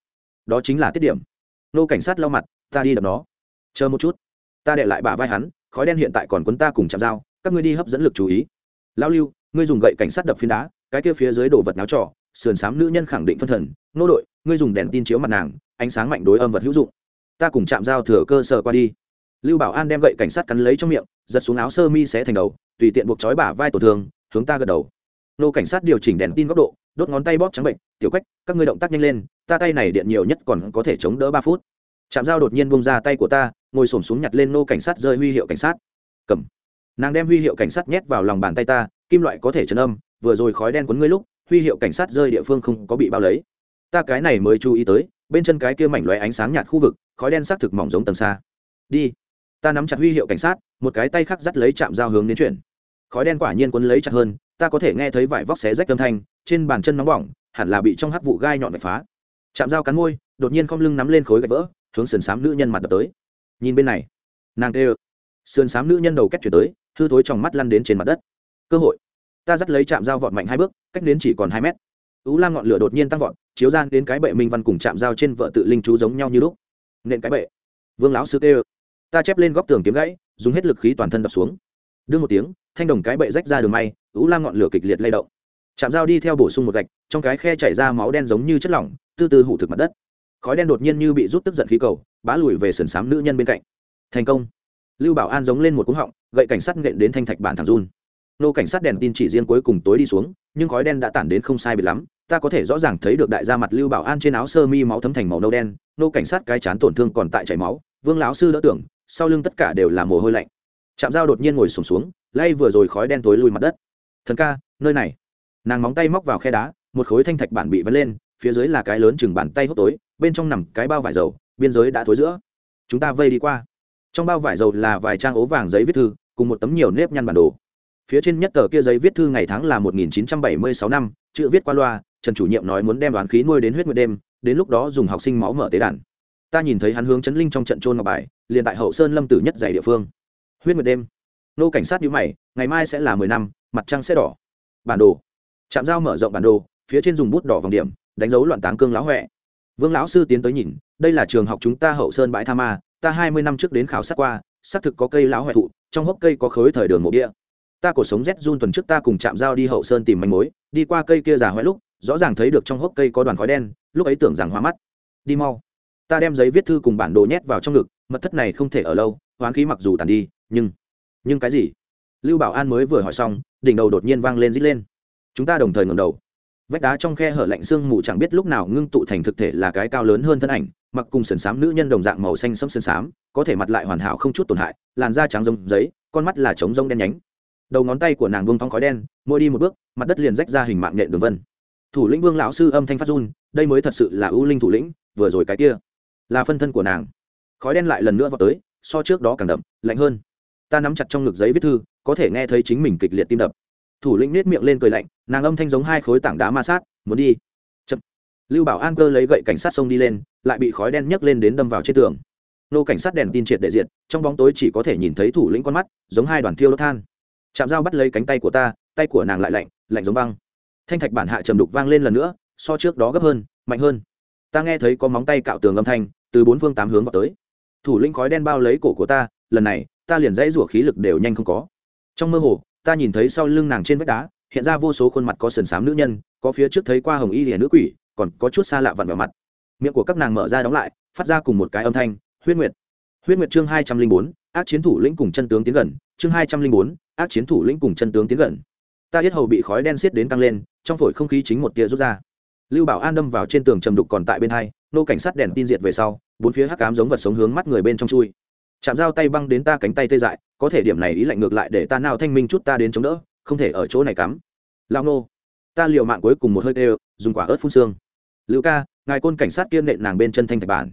đó chính là tiết điểm. Nô cảnh sát lau mặt, ta đi đập nó. Chờ một chút. Ta để lại bả vai hắn, khói đen hiện tại còn quấn ta cùng chạm dao, các ngươi đi hấp dẫn lực chú ý. Lao lưu, ngươi dùng gậy cảnh sát đập phiến đá, cái kia phía dưới đổ vật náo trọ sườn xám nữ nhân khẳng định phân thần, nô đội, ngươi dùng đèn tin chiếu mặt nàng, ánh sáng mạnh đối âm vật hữu dụng. Ta cùng chạm dao thừa cơ sở qua đi. Lưu bảo an đem gậy cảnh sát cắn lấy trong miệng, giật xuống áo sơ mi xé thành đầu, tùy tiện buộc trói bả vai tổn thương, hướng ta gật đầu. Nô cảnh sát điều chỉnh đèn tin góc độ, đốt ngón tay bóp trắng bệnh, tiểu quách, các ngươi động tác nhanh lên, ta tay này điện nhiều nhất còn có thể chống đỡ ba phút. Chạm dao đột nhiên bông ra tay của ta, ngồi s ổ m xuống nhặt lên nô cảnh sát rơi huy hiệu cảnh sát. Cầm. Nàng đem huy hiệu cảnh sát nhét vào lòng bàn tay ta, kim loại có thể chấn âm, vừa rồi khói đen quấn ngươi lúc huy hiệu cảnh sát rơi địa phương không có bị bao lấy. Ta cái này mới chú ý tới, bên chân cái kia mảnh lóe ánh sáng nhạt khu vực, khói đen xác thực mỏng giống tầng xa. Đi. Ta nắm chặt huy hiệu cảnh sát, một cái tay khác dắt lấy chạm dao hướng đến chuyển. Khói đen quả nhiên quấn lấy chặt hơn, ta có thể nghe thấy vải vóc xé rách âm thanh, trên bàn chân nóng bỏng, hẳn là bị trong hắc vụ gai nhọn vạch phá. Chạm dao cắn môi, đột nhiên không lưng nắm lên khối gạch vỡ, hướng sườn xám nữ nhân mặt đập tới. Nhìn bên này. Nàng tê sườn xám nữ nhân đầu cách chuyển tới, hư thối trong mắt lăn đến trên mặt đất. Cơ hội ta dắt lấy chạm dao vọt mạnh hai bước, cách đến chỉ còn hai mét. Ú lam ngọn lửa đột nhiên tăng vọt, chiếu gian đến cái bệ minh văn cùng chạm dao trên vợ tự linh chú giống nhau như lúc. Nện cái bệ. Vương lão sư tê ta chép lên góc tường kiếm gãy, dùng hết lực khí toàn thân đập xuống. Đương một tiếng, thanh đồng cái bệ rách ra đường may, ú lam ngọn lửa kịch liệt lay động. Chạm dao đi theo bổ sung một gạch, trong cái khe chảy ra máu đen giống như chất lỏng, từ từ hủ thực mặt đất. Khói đen đột nhiên như bị rút tức giận khí cầu, bá lùi về sườn xám nữ nhân bên cạnh. Thành công. Lưu bảo an giống lên một cúng họng, gậy cảnh sát nện đến thanh thạch bản thẳng run nô cảnh sát đèn tin chỉ riêng cuối cùng tối đi xuống nhưng khói đen đã tản đến không sai biệt lắm. Ta có thể rõ ràng thấy được đại gia mặt lưu bảo an trên áo sơ mi máu thấm thành màu nâu đen. Nô cảnh sát cái chán tổn thương còn tại chảy máu. Vương lão sư đỡ tưởng sau lưng tất cả đều là mồ hôi lạnh. Chạm dao đột nhiên ngồi sùng xuống, xuống lay vừa rồi khói đen tối lùi mặt đất. Thần ca nơi này. Nàng móng tay móc vào khe đá một khối thanh thạch bản bị vấn lên phía dưới là cái lớn chừng bàn tay hốc tối bên trong nằm cái bao vải dầu biên giới đã thối giữa. Chúng ta vây đi qua. Trong bao vải dầu là vài trang ố vàng giấy viết thư cùng một tấm nhiều nếp nhăn bản đồ phía trên nhất tờ kia giấy viết thư ngày tháng là 1976 năm, chữ viết qua loa, trần chủ nhiệm nói muốn đem đoán khí nuôi đến huyết nguyệt đêm, đến lúc đó dùng học sinh máu mở tế đàn. Ta nhìn thấy hắn hướng chấn linh trong trận trôn ngọc bài, liền tại hậu sơn lâm tử nhất dày địa phương. Huyết nguyệt đêm. Nô cảnh sát nhíu mày, ngày mai sẽ là mười năm, mặt trăng sẽ đỏ. Bản đồ. Chạm dao mở rộng bản đồ, phía trên dùng bút đỏ vòng điểm, đánh dấu loạn táng cương lão huệ. Vương lão sư tiến tới nhìn, đây là trường học chúng ta hậu sơn bãi tha ma, ta hai mươi năm trước đến khảo sát qua, xác thực có cây lão huệ thụ, trong hốc cây có khối thời đường mộ địa ta cổ sống rét run tuần trước ta cùng chạm dao đi hậu sơn tìm manh mối, đi qua cây kia già hoẽ lúc, rõ ràng thấy được trong hốc cây có đoàn khói đen, lúc ấy tưởng rằng hoa mắt. Đi mau. Ta đem giấy viết thư cùng bản đồ nhét vào trong ngực, mật thất này không thể ở lâu, hoán khí mặc dù tàn đi, nhưng nhưng cái gì? Lưu bảo an mới vừa hỏi xong, đỉnh đầu đột nhiên vang lên rít lên. Chúng ta đồng thời ngẩng đầu. Vách đá trong khe hở lạnh xương mù chẳng biết lúc nào ngưng tụ thành thực thể là cái cao lớn hơn thân ảnh, mặc cùng sườn xám nữ nhân đồng dạng màu xanh sẫm sườn xám, có thể mặt lại hoàn hảo không chút tổn hại, làn da trắng giống giấy, con mắt là trống rông đen nhánh đầu ngón tay của nàng vương thong khói đen, mỗi đi một bước, mặt đất liền rách ra hình mạng nhện đường vân. Thủ lĩnh vương lão sư âm thanh phát run, đây mới thật sự là ưu linh thủ lĩnh, vừa rồi cái kia là phân thân của nàng. Khói đen lại lần nữa vào tới, so trước đó càng đậm, lạnh hơn. Ta nắm chặt trong ngực giấy viết thư, có thể nghe thấy chính mình kịch liệt tim đập. Thủ lĩnh nết miệng lên cười lạnh, nàng âm thanh giống hai khối tảng đá ma sát, muốn đi. Chậm. lưu bảo an cơ lấy gậy cảnh sát xông đi lên, lại bị khói đen nhấc lên đến đâm vào trên tường. Nô cảnh sát đèn tin triệt để diện trong bóng tối chỉ có thể nhìn thấy thủ lĩnh con mắt, giống hai đoàn thiêu đốt than chạm dao bắt lấy cánh tay của ta, tay của nàng lại lạnh lạnh giống băng. Thanh thạch bản hạ trầm đục vang lên lần nữa, so trước đó gấp hơn, mạnh hơn. Ta nghe thấy có móng tay cạo tường âm thanh, từ bốn phương tám hướng vào tới. Thủ lĩnh khói đen bao lấy cổ của ta, lần này, ta liền dãy rủa khí lực đều nhanh không có. Trong mơ hồ, ta nhìn thấy sau lưng nàng trên vách đá, hiện ra vô số khuôn mặt có sườn xám nữ nhân, có phía trước thấy qua hồng y lìa nữ quỷ, còn có chút xa lạ vặn vào mặt. Miệng của các nàng mở ra đóng lại, phát ra cùng một cái âm thanh, huyết nguyệt. Huyết nguyệt chương hai trăm linh bốn ác chiến thủ lĩnh cùng chân tướng tiến gần, chương hai trăm linh bốn, ác chiến thủ lĩnh cùng chân tướng tiến gần. Ta biết hầu bị khói đen xiết đến tăng lên, trong phổi không khí chính một tia rút ra. Lưu bảo an đâm vào trên tường trầm đục còn tại bên hai, nô cảnh sát đèn tin diệt về sau, bốn phía hắc cám giống vật sống hướng mắt người bên trong chui. Chạm dao tay băng đến ta cánh tay tê dại, có thể điểm này ý lạnh ngược lại để ta nào thanh minh chút ta đến chống đỡ, không thể ở chỗ này cắm. Lao nô, ta liều mạng cuối cùng một hơi tê dùng quả ớt phun xương. Lưu ca, ngài côn cảnh sát kiên nện nàng bên chân thanh thạch bản.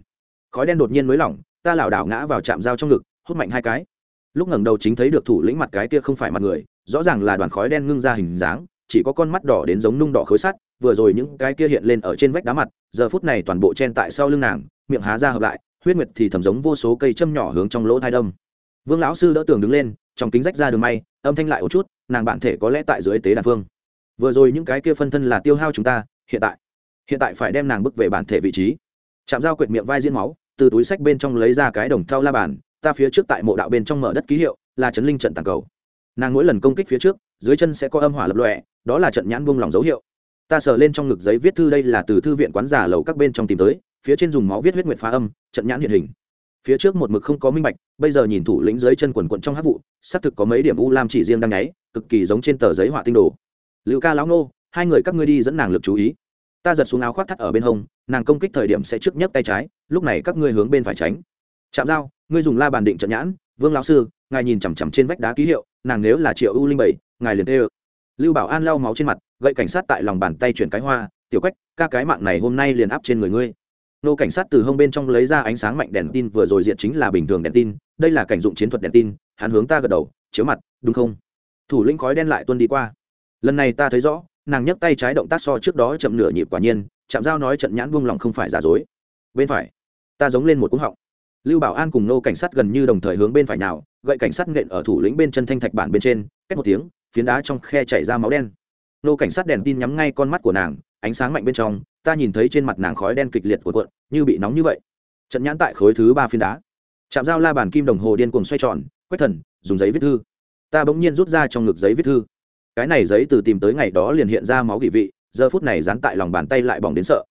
Khói đen đột nhiên mới lỏng, ta lảo đảo ngã vào chạm dao trong ngực hút mạnh hai cái. Lúc ngẩng đầu chính thấy được thủ lĩnh mặt cái kia không phải mặt người, rõ ràng là đoàn khói đen ngưng ra hình dáng, chỉ có con mắt đỏ đến giống nung đỏ khối sắt, vừa rồi những cái kia hiện lên ở trên vách đá mặt, giờ phút này toàn bộ chen tại sau lưng nàng, miệng há ra hợp lại, huyết nguyệt thì thầm giống vô số cây châm nhỏ hướng trong lỗ thai đâm. Vương lão sư đỡ tường đứng lên, trong kính rách ra đường may, âm thanh lại một chút, nàng bản thể có lẽ tại dưới tế đàn phương vừa rồi những cái kia phân thân là tiêu hao chúng ta, hiện tại hiện tại phải đem nàng bước về bản thể vị trí. Chạm dao quệt miệng vai diễn máu, từ túi sách bên trong lấy ra cái đồng thau la bàn ta phía trước tại mộ đạo bên trong mở đất ký hiệu, là chấn linh trận tàng cầu. Nàng mỗi lần công kích phía trước, dưới chân sẽ có âm hỏa lập lọe đó là trận nhãn buông lỏng dấu hiệu. Ta sờ lên trong ngực giấy viết thư đây là từ thư viện quán giả lầu các bên trong tìm tới, phía trên dùng máu viết huyết nguyệt phá âm, trận nhãn hiện hình. Phía trước một mực không có minh bạch, bây giờ nhìn thủ lĩnh dưới chân quần quận trong hát vụ, xác thực có mấy điểm u lam chỉ riêng đang nháy, cực kỳ giống trên tờ giấy họa tinh đồ. Liệu ca lão nô, hai người các ngươi đi dẫn nàng lực chú ý. Ta giật xuống áo khoác thắt ở bên hông, nàng công kích thời điểm sẽ trước nhấc tay trái, lúc này các ngươi hướng bên phải tránh. Chạm dao ngươi dùng la bàn định trận nhãn, vương lão sư, ngài nhìn chằm chằm trên vách đá ký hiệu, nàng nếu là triệu u linh bảy, ngài liền tê ơ. Lưu bảo an lau máu trên mặt, gậy cảnh sát tại lòng bàn tay chuyển cái hoa, tiểu quách, ca cái mạng này hôm nay liền áp trên người ngươi. Nô cảnh sát từ hông bên trong lấy ra ánh sáng mạnh đèn tin, vừa rồi diện chính là bình thường đèn tin, đây là cảnh dụng chiến thuật đèn tin, hắn hướng ta gật đầu, chiếu mặt, đúng không? Thủ lĩnh khói đen lại tuân đi qua. Lần này ta thấy rõ, nàng nhấc tay trái động tác so trước đó chậm nửa nhịp quả nhiên, chạm dao nói trận nhãn buông lòng không phải giả dối. Bên phải, ta giống lên một cúng họng lưu bảo an cùng nô cảnh sát gần như đồng thời hướng bên phải nào, gậy cảnh sát nện ở thủ lĩnh bên chân thanh thạch bản bên trên cách một tiếng, phiến đá trong khe chảy ra máu đen. Nô cảnh sát đèn tin nhắm ngay con mắt của nàng, ánh sáng mạnh bên trong, ta nhìn thấy trên mặt nàng khói đen kịch liệt của cuộn, như bị nóng như vậy. Trận nhãn tại khối thứ ba phiến đá. Chạm dao la bàn kim đồng hồ điên cuồng xoay tròn, quét thần, dùng giấy viết thư. Ta bỗng nhiên rút ra trong ngực giấy viết thư. Cái này giấy từ tìm tới ngày đó liền hiện ra máu kỳ vị, giờ phút này dán tại lòng bàn tay lại bỏng đến sợ.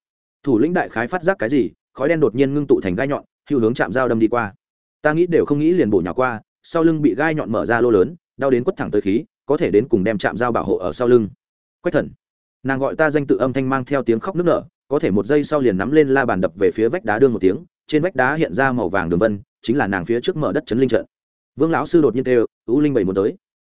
Thủ lĩnh đại khái phát giác cái gì, khói đen đột nhiên ngưng tụ thành gai nhọn hữu hướng chạm dao đâm đi qua. Ta nghĩ đều không nghĩ liền bổ nhỏ qua, sau lưng bị gai nhọn mở ra lô lớn, đau đến quất thẳng tới khí, có thể đến cùng đem chạm dao bảo hộ ở sau lưng. Quách thần, nàng gọi ta danh tự âm thanh mang theo tiếng khóc nức nở, có thể một giây sau liền nắm lên la bàn đập về phía vách đá đương một tiếng, trên vách đá hiện ra màu vàng đường vân, chính là nàng phía trước mở đất chấn linh trận. Vương lão sư đột nhiên đều ú linh bảy muốn tới.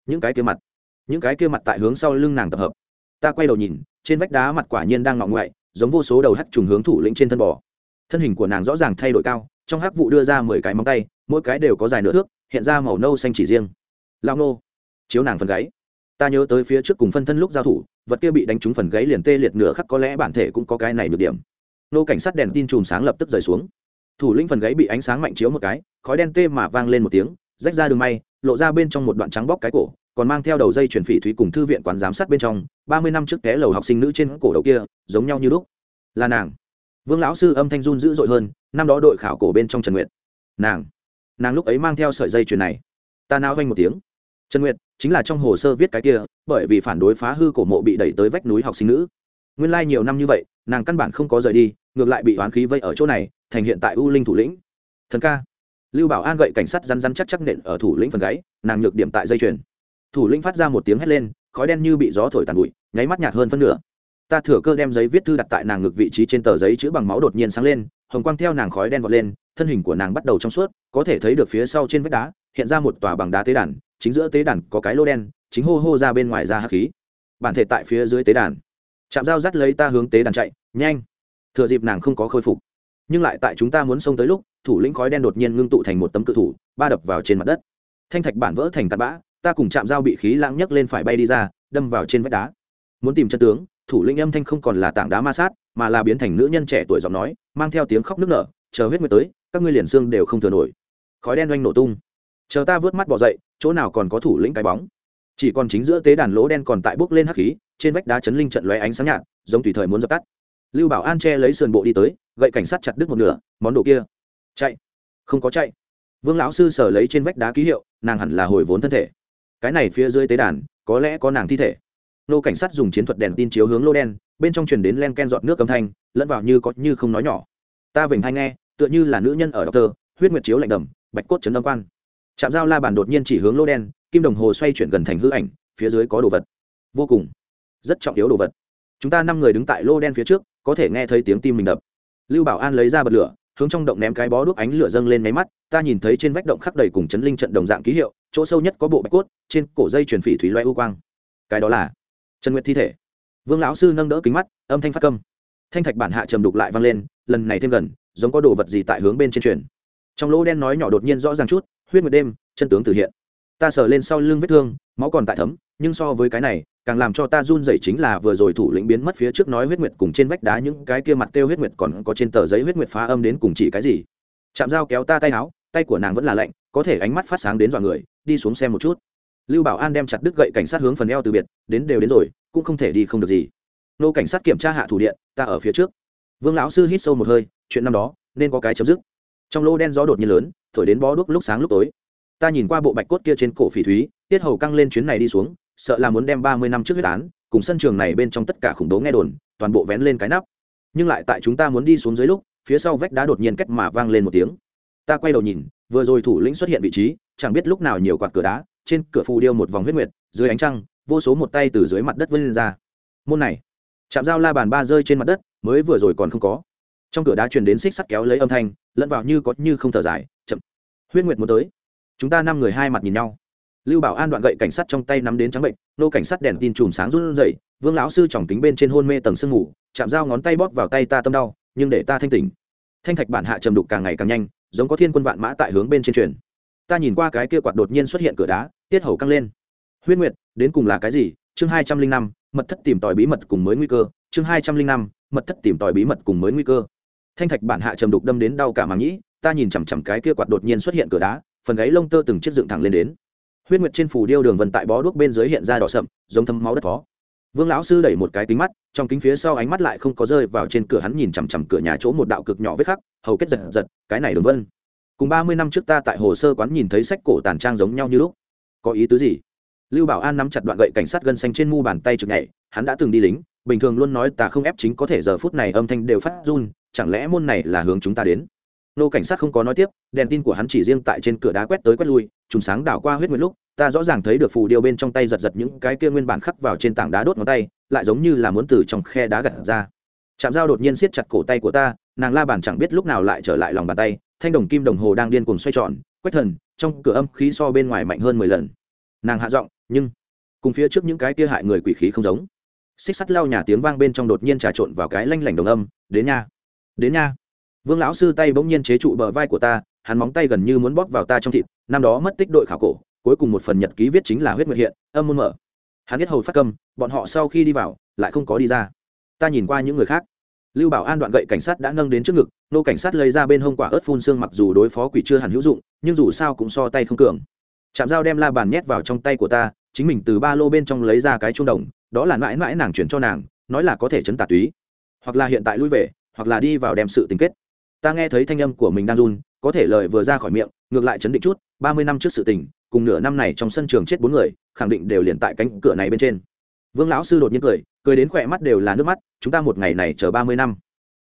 Những cái kia mặt, những cái kia mặt tại hướng sau lưng nàng tập hợp. Ta quay đầu nhìn, trên vách đá mặt quả nhiên đang ngọng ngoại, giống vô số đầu hắt trùng hướng thủ lĩnh trên thân bò. Thân hình của nàng rõ ràng thay đổi cao trong hắc vụ đưa ra mười cái móng tay, mỗi cái đều có dài nửa thước, hiện ra màu nâu xanh chỉ riêng. Lao nô, chiếu nàng phần gáy. Ta nhớ tới phía trước cùng phân thân lúc giao thủ, vật kia bị đánh trúng phần gáy liền tê liệt nửa khắc, có lẽ bản thể cũng có cái này được điểm. Nô cảnh sát đèn tin chùm sáng lập tức rời xuống. Thủ lĩnh phần gáy bị ánh sáng mạnh chiếu một cái, khói đen tê mà vang lên một tiếng, rách ra đường may, lộ ra bên trong một đoạn trắng bóc cái cổ, còn mang theo đầu dây chuyển phỉ thúy cùng thư viện quán giám sát bên trong, ba mươi năm trước té lầu học sinh nữ trên cổ đầu kia, giống nhau như lúc. Là nàng vương lão sư âm thanh run dữ dội hơn, năm đó đội khảo cổ bên trong trần nguyện nàng nàng lúc ấy mang theo sợi dây chuyền này. Ta nao vanh một tiếng. Trần nguyệt, chính là trong hồ sơ viết cái kia, bởi vì phản đối phá hư cổ mộ bị đẩy tới vách núi học sinh nữ. Nguyên lai nhiều năm như vậy, nàng căn bản không có rời đi, ngược lại bị oán khí vây ở chỗ này, thành hiện tại u linh thủ lĩnh. Thần ca. Lưu bảo an gậy cảnh sát rắn rắn chắc chắc nện ở thủ lĩnh phần gáy, nàng nhược điểm tại dây chuyền. Thủ lĩnh phát ra một tiếng hét lên, khói đen như bị gió thổi tàn bụi, nháy mắt nhạt hơn phân nửa ta thừa cơ đem giấy viết thư đặt tại nàng ngực vị trí trên tờ giấy chữ bằng máu đột nhiên sáng lên, hồng quang theo nàng khói đen vọt lên, thân hình của nàng bắt đầu trong suốt, có thể thấy được phía sau trên vách đá, hiện ra một tòa bằng đá tế đàn, chính giữa tế đàn có cái lô đen, chính hô hô ra bên ngoài ra hắc khí. Bản thể tại phía dưới tế đàn. Chạm dao dắt lấy ta hướng tế đàn chạy, nhanh. Thừa dịp nàng không có khôi phục. Nhưng lại tại chúng ta muốn xông tới lúc, thủ lĩnh khói đen đột nhiên ngưng tụ thành một tấm cự thủ, ba đập vào trên mặt đất. Thanh thạch bản vỡ thành tạt bã, ta cùng chạm dao bị khí lãng nhấc lên phải bay đi ra, đâm vào trên vách đá. Muốn tìm chân tướng thủ lĩnh âm thanh không còn là tảng đá ma sát, mà là biến thành nữ nhân trẻ tuổi giọng nói, mang theo tiếng khóc nức nở, chờ huyết nguyệt tới, các ngươi liền xương đều không thừa nổi. Khói đen oanh nổ tung. Chờ ta vớt mắt bỏ dậy, chỗ nào còn có thủ lĩnh cái bóng? Chỉ còn chính giữa tế đàn lỗ đen còn tại bốc lên hắc khí, trên vách đá chấn linh trận lóe ánh sáng nhạt, giống tùy thời muốn dập tắt. Lưu bảo an che lấy sườn bộ đi tới, gậy cảnh sát chặt đứt một nửa, món đồ kia. Chạy. Không có chạy. Vương lão sư sở lấy trên vách đá ký hiệu, nàng hẳn là hồi vốn thân thể. Cái này phía dưới tế đàn, có lẽ có nàng thi thể nô cảnh sát dùng chiến thuật đèn tin chiếu hướng lô đen, bên trong truyền đến len ken giọt nước âm thanh, lẫn vào như có như không nói nhỏ. Ta vểnh hay nghe, tựa như là nữ nhân ở đọc tơ huyết nguyệt chiếu lạnh đầm, bạch cốt chấn âm quan. Chạm dao la bàn đột nhiên chỉ hướng lô đen, kim đồng hồ xoay chuyển gần thành hư ảnh, phía dưới có đồ vật. Vô cùng. Rất trọng yếu đồ vật. Chúng ta năm người đứng tại lô đen phía trước, có thể nghe thấy tiếng tim mình đập. Lưu bảo an lấy ra bật lửa, hướng trong động ném cái bó đuốc ánh lửa dâng lên máy mắt, ta nhìn thấy trên vách động khắc đầy cùng chấn linh trận đồng dạng ký hiệu, chỗ sâu nhất có bộ bạch cốt, trên cổ dây chuyển phỉ thủy loe u quang. Cái đó là trần nguyệt thi thể. Vương lão sư nâng đỡ kính mắt, âm thanh phát câm. Thanh thạch bản hạ trầm đục lại vang lên, lần này thêm gần, giống có đồ vật gì tại hướng bên trên truyền. Trong lỗ đen nói nhỏ đột nhiên rõ ràng chút, huyết nguyệt đêm, chân tướng tử hiện. Ta sờ lên sau lưng vết thương, máu còn tại thấm, nhưng so với cái này, càng làm cho ta run dậy chính là vừa rồi thủ lĩnh biến mất phía trước nói huyết nguyệt cùng trên vách đá những cái kia mặt kêu huyết nguyệt còn có trên tờ giấy huyết nguyệt phá âm đến cùng chỉ cái gì. Chạm dao kéo ta tay áo, tay của nàng vẫn là lạnh, có thể ánh mắt phát sáng đến dọa người, đi xuống xem một chút lưu bảo an đem chặt đứt gậy cảnh sát hướng phần eo từ biệt, đến đều đến rồi, cũng không thể đi không được gì. Nô cảnh sát kiểm tra hạ thủ điện, ta ở phía trước. Vương lão sư hít sâu một hơi, chuyện năm đó, nên có cái chấm dứt. Trong lô đen gió đột nhiên lớn, thổi đến bó đuốc lúc sáng lúc tối. Ta nhìn qua bộ bạch cốt kia trên cổ phỉ thúy, tiết hầu căng lên chuyến này đi xuống, sợ là muốn đem ba mươi năm trước huyết án, cùng sân trường này bên trong tất cả khủng bố nghe đồn, toàn bộ vén lên cái nắp. Nhưng lại tại chúng ta muốn đi xuống dưới lúc, phía sau vách đá đột nhiên cách mà vang lên một tiếng. Ta quay đầu nhìn, vừa rồi thủ lĩnh xuất hiện vị trí, chẳng biết lúc nào nhiều quạt cửa đá trên cửa phù điêu một vòng huyết nguyệt, dưới ánh trăng, vô số một tay từ dưới mặt đất vươn lên ra. Môn này chạm dao la bàn ba rơi trên mặt đất, mới vừa rồi còn không có. Trong cửa đá truyền đến xích sắt kéo lấy âm thanh, lẫn vào như có như không thở dài, chậm. Huyết nguyệt muốn tới. Chúng ta năm người hai mặt nhìn nhau. Lưu bảo an đoạn gậy cảnh sát trong tay nắm đến trắng bệnh, nô cảnh sát đèn tin chùm sáng run rẩy, vương lão sư tròng kính bên trên hôn mê tầng sương ngủ chạm dao ngón tay bóp vào tay ta tâm đau, nhưng để ta thanh tỉnh. Thanh thạch bản hạ trầm đục càng ngày càng nhanh, giống có thiên quân vạn mã tại hướng bên trên truyền. Ta nhìn qua cái kia quạt đột nhiên xuất hiện cửa đá tiết hầu căng lên. Huyết nguyệt, đến cùng là cái gì? Chương hai trăm linh năm, mật thất tìm tòi bí mật cùng mới nguy cơ. Chương hai trăm linh năm, mật thất tìm tòi bí mật cùng mới nguy cơ. Thanh thạch bản hạ trầm đục đâm đến đau cả màng nhĩ, ta nhìn chằm chằm cái kia quạt đột nhiên xuất hiện cửa đá, phần gáy lông tơ từng chiếc dựng thẳng lên đến. Huyết nguyệt trên phủ điêu đường vân tại bó đuốc bên dưới hiện ra đỏ sậm, giống thấm máu đất phó vương lão sư đẩy một cái kính mắt, trong kính phía sau ánh mắt lại không có rơi vào trên cửa hắn nhìn chằm chằm cửa nhà chỗ một đạo cực nhỏ vết khắc, hầu kết giật giật, cái này đường vân. Cùng ba mươi năm trước ta tại hồ sơ quán nhìn thấy sách cổ tàn trang giống nhau như lúc có ý tứ gì? Lưu bảo an nắm chặt đoạn gậy cảnh sát gân xanh trên mu bàn tay trực nhảy, hắn đã từng đi lính, bình thường luôn nói ta không ép chính có thể giờ phút này âm thanh đều phát run, chẳng lẽ môn này là hướng chúng ta đến? Nô cảnh sát không có nói tiếp, đèn tin của hắn chỉ riêng tại trên cửa đá quét tới quét lui trùng sáng đảo qua huyết nguyệt lúc, ta rõ ràng thấy được phù điêu bên trong tay giật giật những cái kia nguyên bản khắc vào trên tảng đá đốt ngón tay, lại giống như là muốn từ trong khe đá gặt ra. Chạm dao đột nhiên siết chặt cổ tay của ta, nàng la bàn chẳng biết lúc nào lại trở lại lòng bàn tay thanh đồng kim đồng hồ đang điên cuồng xoay tròn quét thần, trong cửa âm khí so bên ngoài mạnh hơn mười lần. Nàng hạ giọng, nhưng, cùng phía trước những cái kia hại người quỷ khí không giống. Xích sắt lao nhà tiếng vang bên trong đột nhiên trà trộn vào cái lanh lảnh đồng âm, đến nha đến nha. Vương lão sư tay bỗng nhiên chế trụ bờ vai của ta, hắn móng tay gần như muốn bóp vào ta trong thịt, năm đó mất tích đội khảo cổ, cuối cùng một phần nhật ký viết chính là huyết nguyệt hiện, âm môn mở. Hắn biết hầu phát câm, bọn họ sau khi đi vào, lại không có đi ra. Ta nhìn qua những người khác lưu bảo an đoạn gậy cảnh sát đã nâng đến trước ngực, nô cảnh sát lấy ra bên hông quả ớt phun xương mặc dù đối phó quỷ chưa hẳn hữu dụng, nhưng dù sao cũng so tay không cường. Chạm dao đem la bàn nhét vào trong tay của ta, chính mình từ ba lô bên trong lấy ra cái chuông đồng, đó là mãi mãi nàng chuyển cho nàng, nói là có thể chấn tà túy. Hoặc là hiện tại lui về, hoặc là đi vào đem sự tình kết. Ta nghe thấy thanh âm của mình đang run, có thể lời vừa ra khỏi miệng, ngược lại chấn định chút, ba mươi năm trước sự tình, cùng nửa năm này trong sân trường chết bốn người, khẳng định đều liền tại cánh cửa này bên trên vương lão sư đột nhiên cười cười đến khỏe mắt đều là nước mắt, chúng ta một ngày này chờ ba mươi năm.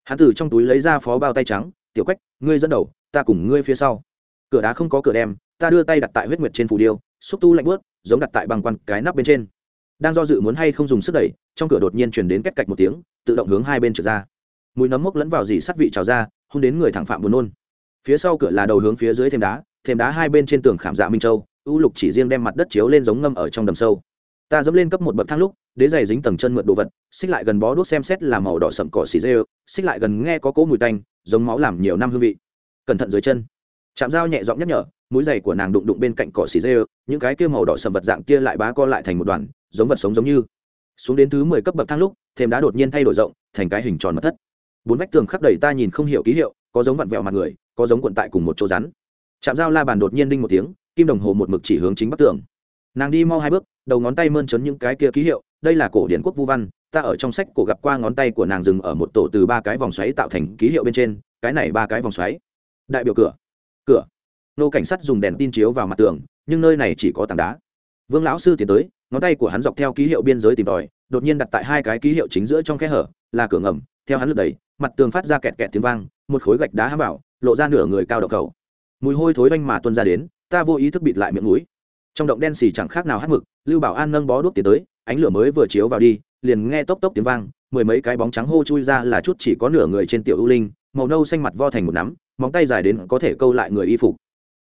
Hắn từ trong túi lấy ra phó bao tay trắng, tiểu quách, ngươi dẫn đầu, ta cùng ngươi phía sau. Cửa đá không có cửa đem, ta đưa tay đặt tại huyết nguyệt trên phù điêu, xúc tu lạnh bớt giống đặt tại bằng quan cái nắp bên trên. Đang do dự muốn hay không dùng sức đẩy, trong cửa đột nhiên chuyển đến cách cạch một tiếng, tự động hướng hai bên trượt ra. Mùi nấm mốc lẫn vào dì sắt vị trào ra hôn đến người thẳng phạm buồn nôn. Phía sau cửa là đầu hướng phía dưới thêm đá thêm đá hai bên trên tường khảm dạ minh châu u lục chỉ riêng đem mặt đất chiếu lên giống ngâm ở trong đầm sâu ta dẫm lên cấp một bậc thang lúc, đế giày dính tầng chân mượn đồ vật, xích lại gần bó đuốc xem xét là màu đỏ sậm cỏ xì dê, xích lại gần nghe có cỗ mùi tanh, giống máu làm nhiều năm hương vị. Cẩn thận dưới chân. Chạm dao nhẹ giọng nhắc nhở, mũi giày của nàng đụng đụng bên cạnh cỏ xì dê, những cái kia màu đỏ sậm vật dạng kia lại bá co lại thành một đoàn, giống vật sống giống như. Xuống đến thứ mười cấp bậc thang lúc thêm đá đột nhiên thay đổi rộng, thành cái hình tròn mật thất. Bốn vách tường khắc đầy ta nhìn không hiểu ký hiệu, có giống vặn vẹo mặt người, có giống quận tại cùng một chỗ rắn. Chạm dao la bàn đột nhiên đinh một tiếng, kim đồng hồ một mực chỉ hướng chính bắc tường nàng đi mau hai bước, đầu ngón tay mơn trớn những cái kia ký hiệu, đây là cổ điển quốc vu văn, ta ở trong sách cổ gặp qua ngón tay của nàng dừng ở một tổ từ ba cái vòng xoáy tạo thành ký hiệu bên trên, cái này ba cái vòng xoáy. Đại biểu cửa. Cửa. Nô cảnh sát dùng đèn tin chiếu vào mặt tường, nhưng nơi này chỉ có tảng đá. Vương lão sư tiến tới, ngón tay của hắn dọc theo ký hiệu biên giới tìm tòi, đột nhiên đặt tại hai cái ký hiệu chính giữa trong khe hở, là cửa ngầm, theo hắn lượt đẩy, mặt tường phát ra kẹt kẹt tiếng vang, một khối gạch đá hám vào, lộ ra nửa người cao đậu cầu. Mùi hôi thối vanh mà tuôn ra đến, ta vô ý thức bịt lại miệng mũi trong động đen xì chẳng khác nào hát mực, lưu bảo an nâng bó đuốc tiến tới, ánh lửa mới vừa chiếu vào đi, liền nghe tốc tốc tiếng vang, mười mấy cái bóng trắng hô chui ra là chút chỉ có nửa người trên tiểu ưu linh, màu nâu xanh mặt vo thành một nắm, móng tay dài đến có thể câu lại người y phục.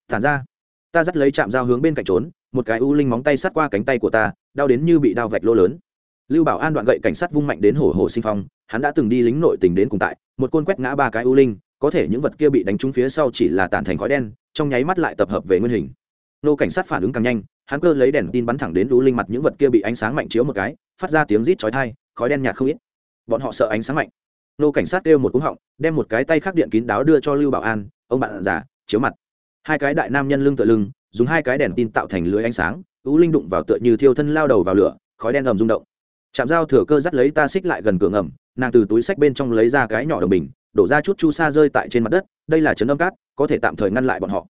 Tản ra, ta dắt lấy chạm dao hướng bên cạnh trốn, một cái ưu linh móng tay sát qua cánh tay của ta, đau đến như bị đau vạch lô lớn. Lưu bảo an đoạn gậy cảnh sát vung mạnh đến hổ hổ sinh phong, hắn đã từng đi lính nội tình đến cùng tại, một côn quét ngã ba cái ưu linh, có thể những vật kia bị đánh trúng phía sau chỉ là tản thành khói đen, trong nháy mắt lại tập hợp về nguyên hình nô cảnh sát phản ứng càng nhanh, hắn cơ lấy đèn tin bắn thẳng đến lũ linh mặt những vật kia bị ánh sáng mạnh chiếu một cái, phát ra tiếng rít chói tai, khói đen nhạt không ít. Bọn họ sợ ánh sáng mạnh. Nô cảnh sát kêu một cú họng, đem một cái tay khắc điện kín đáo đưa cho lưu bảo an, ông bạn già, chiếu mặt. Hai cái đại nam nhân lưng tựa lưng, dùng hai cái đèn tin tạo thành lưới ánh sáng, lũ linh đụng vào tựa như thiêu thân lao đầu vào lửa, khói đen ầm rung động. Chạm dao thừa cơ dắt lấy ta xích lại gần cửa ngầm, nàng từ túi sách bên trong lấy ra cái nhỏ đồng bình, đổ ra chút chu sa rơi tại trên mặt đất, đây là chấn âm cát, có thể tạm thời ngăn lại bọn họ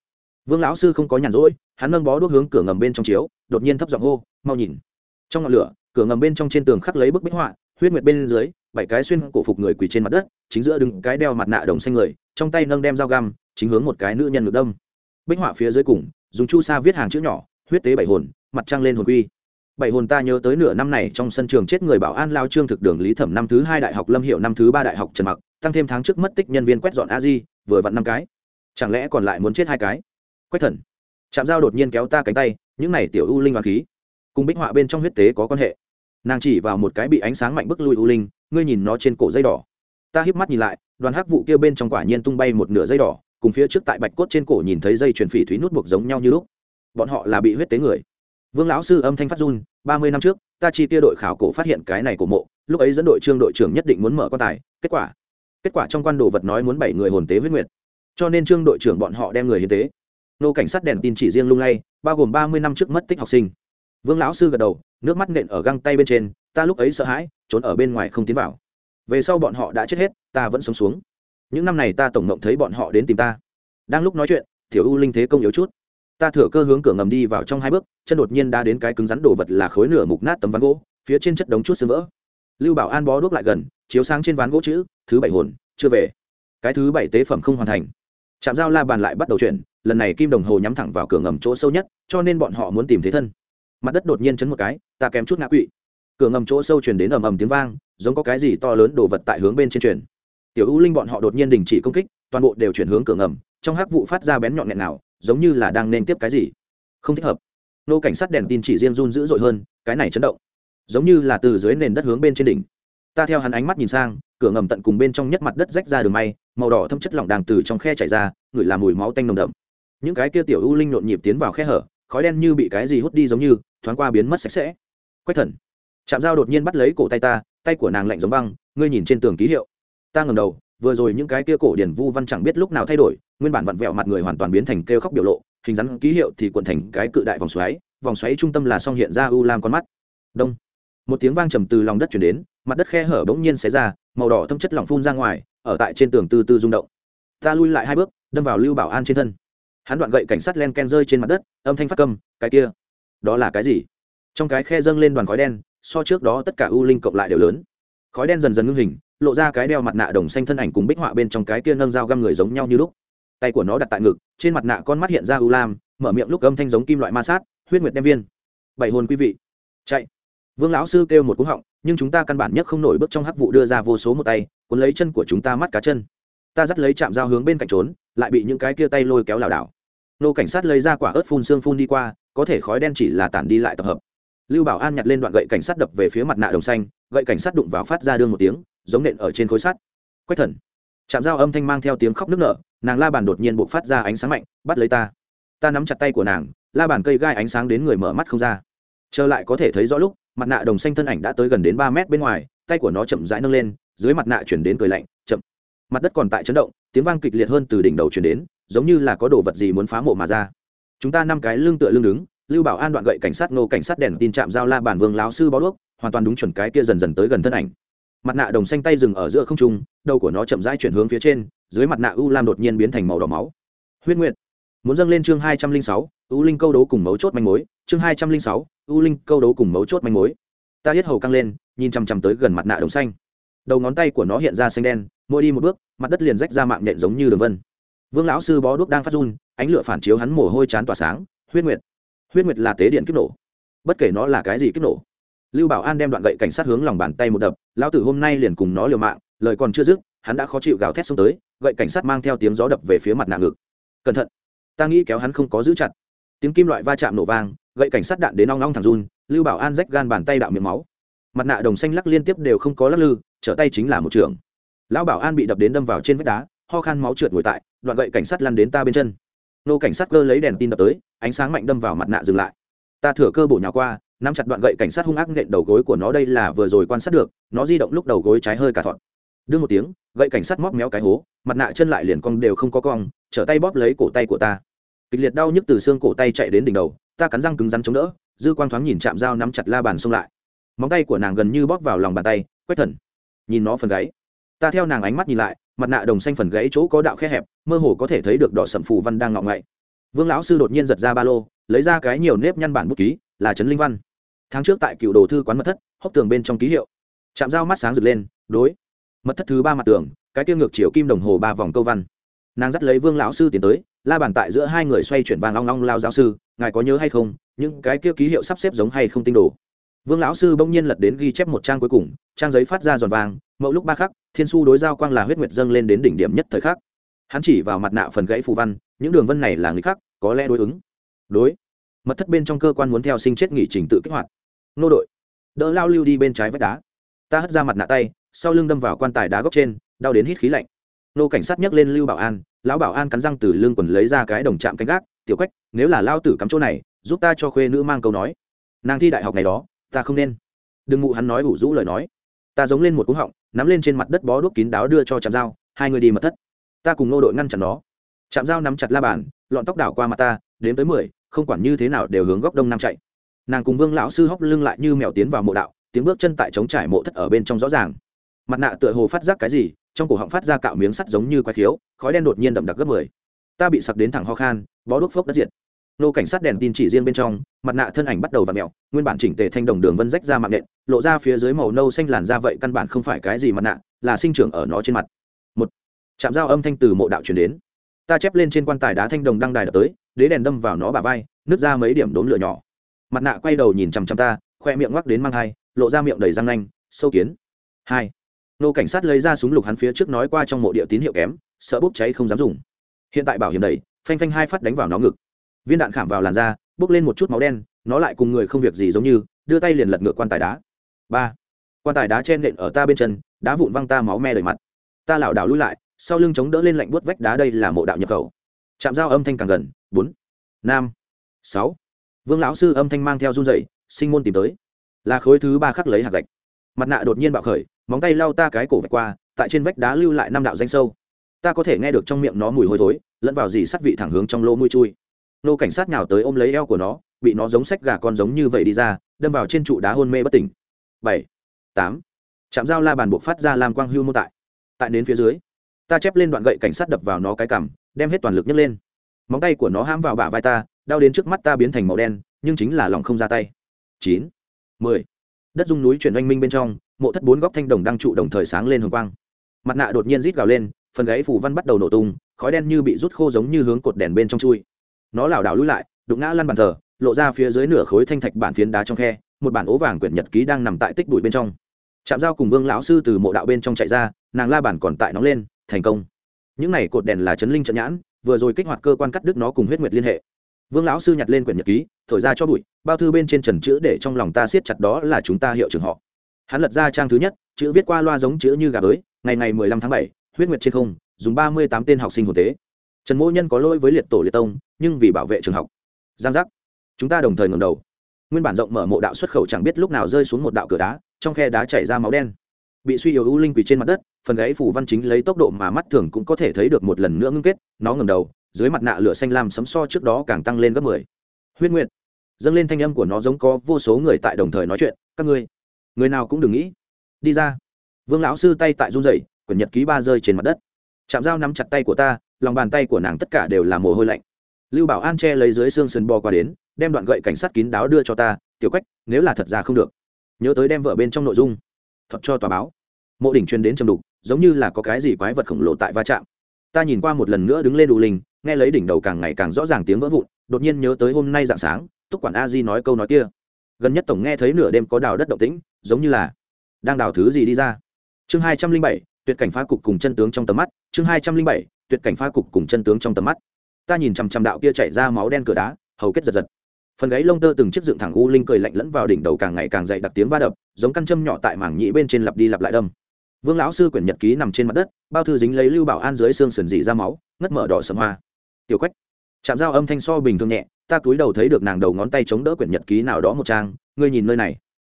vương lão sư không có nhàn rỗi, hắn nâng bó đuốc hướng cửa ngầm bên trong chiếu, đột nhiên thấp giọng hô, mau nhìn. Trong ngọn lửa, cửa ngầm bên trong trên tường khắc lấy bức bích họa, huyết nguyệt bên dưới, bảy cái xuyên cổ phục người quỳ trên mặt đất, chính giữa đứng cái đeo mặt nạ đồng xanh người, trong tay nâng đem dao găm, chính hướng một cái nữ nhân ngược đâm. Bích họa phía dưới cùng, dùng chu sa viết hàng chữ nhỏ, huyết tế bảy hồn, mặt trăng lên hồn quy. Bảy hồn ta nhớ tới nửa năm này trong sân trường chết người bảo an lao trương thực đường lý thẩm năm thứ hai đại học lâm hiệu năm thứ ba đại học trần mặc, tăng thêm tháng trước mất tích nhân viên quét dọn a di, vừa vặn năm cái. Chẳng lẽ còn lại muốn chết hai cái? Quách thần. Chạm dao đột nhiên kéo ta cánh tay, những này tiểu u linh hoàng khí, cùng bích họa bên trong huyết tế có quan hệ. Nàng chỉ vào một cái bị ánh sáng mạnh bức lui u linh, ngươi nhìn nó trên cổ dây đỏ. Ta híp mắt nhìn lại, đoàn hắc vụ kia bên trong quả nhiên tung bay một nửa dây đỏ, cùng phía trước tại bạch cốt trên cổ nhìn thấy dây chuyển phỉ thúy nút buộc giống nhau như lúc. Bọn họ là bị huyết tế người. Vương lão sư âm thanh phát run, ba mươi năm trước, ta chi tiêu đội khảo cổ phát hiện cái này của mộ, lúc ấy dẫn đội trương đội trưởng nhất định muốn mở quan tài, kết quả kết quả trong quan đồ vật nói muốn bảy người hồn tế huyết nguyệt. Cho nên trương đội trưởng bọn họ đem người hiến tế nô cảnh sát đèn tin chỉ riêng lung lay, bao gồm ba mươi năm trước mất tích học sinh. Vương lão sư gật đầu, nước mắt nện ở găng tay bên trên, ta lúc ấy sợ hãi, trốn ở bên ngoài không tiến vào. Về sau bọn họ đã chết hết, ta vẫn sống xuống. Những năm này ta tổng mộng thấy bọn họ đến tìm ta. Đang lúc nói chuyện thiểu u linh thế công yếu chút. Ta thừa cơ hướng cửa ngầm đi vào trong hai bước, chân đột nhiên đã đến cái cứng rắn đồ vật là khối nửa mục nát tấm ván gỗ, phía trên chất đống chút xương vỡ. Lưu bảo an bó đuốc lại gần, chiếu sáng trên ván gỗ chữ, thứ bảy hồn, chưa về. Cái thứ bảy tế phẩm không hoàn thành chạm giao la bàn lại bắt đầu chuyển, lần này kim đồng hồ nhắm thẳng vào cửa ngầm chỗ sâu nhất, cho nên bọn họ muốn tìm thế thân. Mặt đất đột nhiên chấn một cái, ta kém chút ngã quỵ. Cửa ngầm chỗ sâu chuyển đến ầm ầm tiếng vang, giống có cái gì to lớn đổ vật tại hướng bên trên chuyển tiểu ưu linh bọn họ đột nhiên đình chỉ công kích, toàn bộ đều chuyển hướng cửa ngầm, trong hắc vụ phát ra bén nhọn nghẹn nào, giống như là đang nên tiếp cái gì. Không thích hợp. Nô cảnh sát đèn tin chỉ riêng run dữ dội hơn, cái này chấn động. Giống như là từ dưới nền đất hướng bên trên đỉnh. Ta theo hắn ánh mắt nhìn sang cửa ngầm tận cùng bên trong nhất mặt đất rách ra đường may, màu đỏ thâm chất lỏng đàng từ trong khe chảy ra ngửi làm mùi máu tanh nồng đậm. Những cái kia tiểu u linh nhộn nhịp tiến vào khe hở, khói đen như bị cái gì hút đi giống như, thoáng qua biến mất sạch sẽ. Quách thần chạm dao đột nhiên bắt lấy cổ tay ta, tay của nàng lạnh giống băng, ngươi nhìn trên tường ký hiệu. Ta ngầm đầu, vừa rồi những cái kia cổ điển vu văn chẳng biết lúc nào thay đổi, nguyên bản vặn vẹo mặt người hoàn toàn biến thành kêu khóc biểu lộ, hình dáng ký hiệu thì cuộn thành cái cự đại vòng xoáy vòng xoáy trung tâm là song hiện ra u lam con mắt. Đông. Một tiếng vang trầm từ lòng đất chuyển đến, mặt đất khe hở bỗng nhiên xé ra màu đỏ thâm chất lỏng phun ra ngoài, ở tại trên tường từ từ rung động. Ta lui lại hai bước, đâm vào lưu bảo an trên thân. Hắn đoạn gậy cảnh sát len ken rơi trên mặt đất, âm thanh phát câm cái kia, đó là cái gì? Trong cái khe dâng lên đoàn khói đen, so trước đó tất cả u linh cộng lại đều lớn. Khói đen dần dần ngưng hình, lộ ra cái đeo mặt nạ đồng xanh thân ảnh cùng bích họa bên trong cái kia nâng dao găm người giống nhau như lúc. Tay của nó đặt tại ngực, trên mặt nạ con mắt hiện ra u lam, mở miệng lúc âm thanh giống kim loại ma sát, huyết nguyệt đem viên. Bảy hồn quý vị, chạy. Vương lão sư kêu một cú họng nhưng chúng ta căn bản nhất không nổi bước trong hắc vụ đưa ra vô số một tay, cuốn lấy chân của chúng ta mắt cá chân. Ta dắt lấy chạm dao hướng bên cạnh trốn, lại bị những cái kia tay lôi kéo lảo đảo. Nô cảnh sát lấy ra quả ớt phun xương phun đi qua, có thể khói đen chỉ là tản đi lại tập hợp. Lưu bảo an nhặt lên đoạn gậy cảnh sát đập về phía mặt nạ đồng xanh, gậy cảnh sát đụng vào phát ra đương một tiếng, giống nện ở trên khối sắt. Quách thần. Chạm dao âm thanh mang theo tiếng khóc nức nở, nàng la bàn đột nhiên buộc phát ra ánh sáng mạnh, bắt lấy ta. Ta nắm chặt tay của nàng, la bàn cây gai ánh sáng đến người mở mắt không ra. Trở lại có thể thấy rõ lúc mặt nạ đồng xanh thân ảnh đã tới gần đến ba mét bên ngoài, tay của nó chậm rãi nâng lên, dưới mặt nạ chuyển đến cười lạnh, chậm. Mặt đất còn tại chấn động, tiếng vang kịch liệt hơn từ đỉnh đầu chuyển đến, giống như là có đồ vật gì muốn phá mộ mà ra. Chúng ta năm cái lưng tựa lưng đứng, lưu bảo an đoạn gậy cảnh sát nô cảnh sát đèn tin chạm giao la bản vương lão sư bó đuốc, hoàn toàn đúng chuẩn cái kia dần dần tới gần thân ảnh. Mặt nạ đồng xanh tay dừng ở giữa không trung, đầu của nó chậm rãi chuyển hướng phía trên, dưới mặt nạ u lam đột nhiên biến thành màu đỏ máu. Huyết nguyệt. Muốn dâng lên chương hai trăm linh sáu, u linh câu đấu cùng mấu chốt manh mối chương hai trăm linh sáu u linh, câu đấu cùng mấu chốt manh mối. Ta hết hầu căng lên, nhìn chằm chằm tới gần mặt nạ đồng xanh. Đầu ngón tay của nó hiện ra xanh đen, mỗi đi một bước, mặt đất liền rách ra mạng nhện giống như đường vân. Vương lão sư bó đuốc đang phát run, ánh lửa phản chiếu hắn mồ hôi chán tỏa sáng, huyết nguyệt. Huyết nguyệt là tế điện kích nổ. Bất kể nó là cái gì kích nổ. Lưu bảo an đem đoạn gậy cảnh sát hướng lòng bàn tay một đập, lão tử hôm nay liền cùng nó liều mạng, lời còn chưa dứt, hắn đã khó chịu gào thét xông tới, gậy cảnh sát mang theo tiếng gió đập về phía mặt nạ ngực. Cẩn thận, ta nghĩ kéo hắn không có giữ chặt. Tiếng kim loại va chạm nổ vang gậy cảnh sát đạn đến nong nong thẳng run, lưu bảo an rách gan bàn tay đạo miệng máu. Mặt nạ đồng xanh lắc liên tiếp đều không có lắc lư, trở tay chính là một trường. Lão bảo an bị đập đến đâm vào trên vách đá, ho khan máu trượt ngồi tại, đoạn gậy cảnh sát lăn đến ta bên chân. Nô cảnh sát cơ lấy đèn tin đập tới, ánh sáng mạnh đâm vào mặt nạ dừng lại. Ta thừa cơ bổ nhào qua, nắm chặt đoạn gậy cảnh sát hung ác nện đầu gối của nó đây là vừa rồi quan sát được, nó di động lúc đầu gối trái hơi cả thọn đưa một tiếng, gậy cảnh sát móc méo cái hố, mặt nạ chân lại liền cong đều không có cong, trở tay bóp lấy cổ tay của ta. Kịch liệt đau nhức từ xương cổ tay chạy đến đỉnh đầu ta cắn răng cứng rắn chống đỡ, dư quang thoáng nhìn chạm dao nắm chặt la bàn xông lại. Móng tay của nàng gần như bóp vào lòng bàn tay, quét thần. Nhìn nó phần gáy. Ta theo nàng ánh mắt nhìn lại, mặt nạ đồng xanh phần gãy chỗ có đạo khe hẹp, mơ hồ có thể thấy được đỏ sầm phù văn đang ngọng ngậy. Vương lão sư đột nhiên giật ra ba lô, lấy ra cái nhiều nếp nhăn bản bút ký, là trấn linh văn. Tháng trước tại cựu đồ thư quán mật thất, hốc tường bên trong ký hiệu. Chạm dao mắt sáng rực lên, đối. Mật thất thứ ba mặt tường, cái tiêu ngược chiều kim đồng hồ ba vòng câu văn. Nàng dắt lấy vương lão sư tiến tới, la bàn tại giữa hai người xoay chuyển vàng long long lao giáo sư ngài có nhớ hay không, những cái kia ký hiệu sắp xếp giống hay không tinh đồ? Vương lão sư bỗng nhiên lật đến ghi chép một trang cuối cùng, trang giấy phát ra giòn vàng mẫu lúc ba khắc, thiên su đối giao quang là huyết nguyệt dâng lên đến đỉnh điểm nhất thời khắc. Hắn chỉ vào mặt nạ phần gãy phù văn, những đường vân này là người khác có lẽ đối ứng. Đối. Mật thất bên trong cơ quan muốn theo sinh chết nghỉ trình tự kích hoạt. Nô đội. Đỡ lao lưu đi bên trái vách đá. Ta hất ra mặt nạ tay, sau lưng đâm vào quan tài đá góc trên, đau đến hít khí lạnh. Nô cảnh sát nhấc lên lưu bảo an, lão bảo an cắn răng từ lưng quần lấy ra cái đồng chạm canh gác tiểu quách, nếu là lao tử cắm chỗ này, giúp ta cho khuê nữ mang câu nói. Nàng thi đại học này đó, ta không nên. Đừng ngụ hắn nói ủ rũ lời nói. Ta giống lên một cúng họng, nắm lên trên mặt đất bó đuốc kín đáo đưa cho chạm dao hai người đi mật thất. Ta cùng nô đội ngăn chặn nó. Chạm dao nắm chặt la bàn, lọn tóc đảo qua mặt ta, đếm tới mười, không quản như thế nào đều hướng góc đông nam chạy. Nàng cùng vương lão sư hóc lưng lại như mèo tiến vào mộ đạo, tiếng bước chân tại trống trải mộ thất ở bên trong rõ ràng. Mặt nạ tựa hồ phát giác cái gì, trong cổ họng phát ra cạo miếng sắt giống như quái khiếu, khói đen đột nhiên đậm đặc gấp mười ta bị sặc đến thẳng ho khan, bó đuốc phốc đất diện. nô cảnh sát đèn tin chỉ riêng bên trong, mặt nạ thân ảnh bắt đầu và mẹo nguyên bản chỉnh tề thanh đồng đường vân rách ra mạng nện, lộ ra phía dưới màu nâu xanh làn da vậy căn bản không phải cái gì mặt nạ, là sinh trưởng ở nó trên mặt. Một chạm dao âm thanh từ mộ đạo chuyển đến. Ta chép lên trên quan tài đá thanh đồng đăng đài đập tới, đế đèn đâm vào nó bà vai, nứt ra mấy điểm đốm lửa nhỏ. Mặt nạ quay đầu nhìn chằm chằm ta, khoe miệng ngoắc đến mang hai, lộ ra miệng đầy răng nanh, sâu kiến. Hai. Nô cảnh sát lấy ra súng lục hắn phía trước nói qua trong mộ địa tín hiệu kém, sợ bốc cháy không dám dùng hiện tại bảo hiểm đầy, phanh phanh hai phát đánh vào nó ngực. Viên đạn khảm vào làn da, bốc lên một chút máu đen, nó lại cùng người không việc gì giống như, đưa tay liền lật ngược quan tài đá. Ba, quan tài đá chen nện ở ta bên chân, đá vụn văng ta máu me đầy mặt. Ta lảo đảo lui lại, sau lưng chống đỡ lên lạnh buốt vách đá đây là mộ đạo nhập khẩu. Chạm dao âm thanh càng gần, bốn, năm, sáu. Vương lão sư âm thanh mang theo run dậy sinh môn tìm tới. Là khối thứ ba khắc lấy hạt gạch. Mặt nạ đột nhiên bạo khởi, móng tay lau ta cái cổ vạch qua, tại trên vách đá lưu lại năm đạo danh sâu ta có thể nghe được trong miệng nó mùi hôi thối, lẫn vào dì sắt vị thẳng hướng trong lỗ mũi chui. Nô cảnh sát nhào tới ôm lấy eo của nó, bị nó giống sách gà con giống như vậy đi ra, đâm vào trên trụ đá hôn mê bất tỉnh. Bảy, tám chạm dao la bàn buộc phát ra làm quang hưu mô tại. Tại đến phía dưới, ta chép lên đoạn gậy cảnh sát đập vào nó cái cằm, đem hết toàn lực nhấc lên. Móng tay của nó hãm vào bả vai ta, đau đến trước mắt ta biến thành màu đen, nhưng chính là lòng không ra tay. Chín, mười, đất dung núi chuyển oanh minh bên trong, mộ thất bốn góc thanh đồng đang trụ đồng thời sáng lên hồng quang. Mặt nạ đột nhiên rít gào lên phần gáy phủ văn bắt đầu nổ tung, khói đen như bị rút khô giống như hướng cột đèn bên trong chui. Nó lảo đảo lùi lại, đụng ngã lăn bàn thờ, lộ ra phía dưới nửa khối thanh thạch bản phiến đá trong khe, một bản ố vàng quyển nhật ký đang nằm tại tích bụi bên trong. Chạm dao cùng vương lão sư từ mộ đạo bên trong chạy ra, nàng la bản còn tại nóng lên, thành công. Những này cột đèn là chấn linh trận nhãn, vừa rồi kích hoạt cơ quan cắt đứt nó cùng huyết nguyệt liên hệ. Vương lão sư nhặt lên quyển nhật ký, thổi ra cho bụi, bao thư bên trên trần chữ để trong lòng ta siết chặt đó là chúng ta hiệu trường họ. Hắn lật ra trang thứ nhất, chữ viết qua loa giống chữ như gà bới, ngày ngày mười lăm tháng bảy huyết nguyệt trên không, dùng ba mươi tám tên học sinh hồn tế. Trần mỗ nhân có lỗi với liệt tổ liệt tông, nhưng vì bảo vệ trường học. Giang giác. Chúng ta đồng thời ngầm đầu. Nguyên bản rộng mở mộ đạo xuất khẩu chẳng biết lúc nào rơi xuống một đạo cửa đá, trong khe đá chảy ra máu đen. Bị suy yếu u linh quỳ trên mặt đất, phần gáy phủ văn chính lấy tốc độ mà mắt thường cũng có thể thấy được một lần nữa ngưng kết, nó ngầm đầu, dưới mặt nạ lửa xanh lam sấm so trước đó càng tăng lên gấp mười. Huyết nguyệt. Dâng lên thanh âm của nó giống có vô số người tại đồng thời nói chuyện, các ngươi, người nào cũng đừng nghĩ. Đi ra. Vương lão sư tay tại run rẩy quyển nhật ký ba rơi trên mặt đất. Chạm dao nắm chặt tay của ta, lòng bàn tay của nàng tất cả đều là mồ hôi lạnh. Lưu bảo an che lấy dưới xương sườn bò qua đến, đem đoạn gậy cảnh sát kín đáo đưa cho ta, tiểu quách, nếu là thật ra không được, nhớ tới đem vợ bên trong nội dung thật cho tòa báo. Mộ đỉnh truyền đến trầm đục, giống như là có cái gì quái vật khổng lồ tại va chạm. Ta nhìn qua một lần nữa đứng lên đủ linh, nghe lấy đỉnh đầu càng ngày càng rõ ràng tiếng vỡ vụn, đột nhiên nhớ tới hôm nay dạng sáng, túc quản a di nói câu nói kia. Gần nhất tổng nghe thấy nửa đêm có đào đất động tĩnh, giống như là đang đào thứ gì đi ra. Chương hai trăm linh bảy tuyệt cảnh phá cục cùng chân tướng trong tầm mắt chương hai trăm linh bảy tuyệt cảnh phá cục cùng chân tướng trong tầm mắt. Ta nhìn chằm chằm đạo kia chạy ra máu đen cửa đá hầu kết giật giật. Phần gáy lông tơ từng chiếc dựng thẳng u linh cười lạnh lẫn vào đỉnh đầu càng ngày càng dậy đặc tiếng va đập giống căn châm nhỏ tại mảng nhĩ bên trên lặp đi lặp lại đâm. Vương lão sư quyển nhật ký nằm trên mặt đất bao thư dính lấy lưu bảo an dưới xương sườn dị ra máu ngất mở đỏ sầm hoa. Tiểu quách chạm dao âm thanh so bình thường nhẹ ta cúi đầu thấy được nàng đầu ngón tay chống đỡ quyển nhật ký nào đó một trang ngươi nhìn nơi này.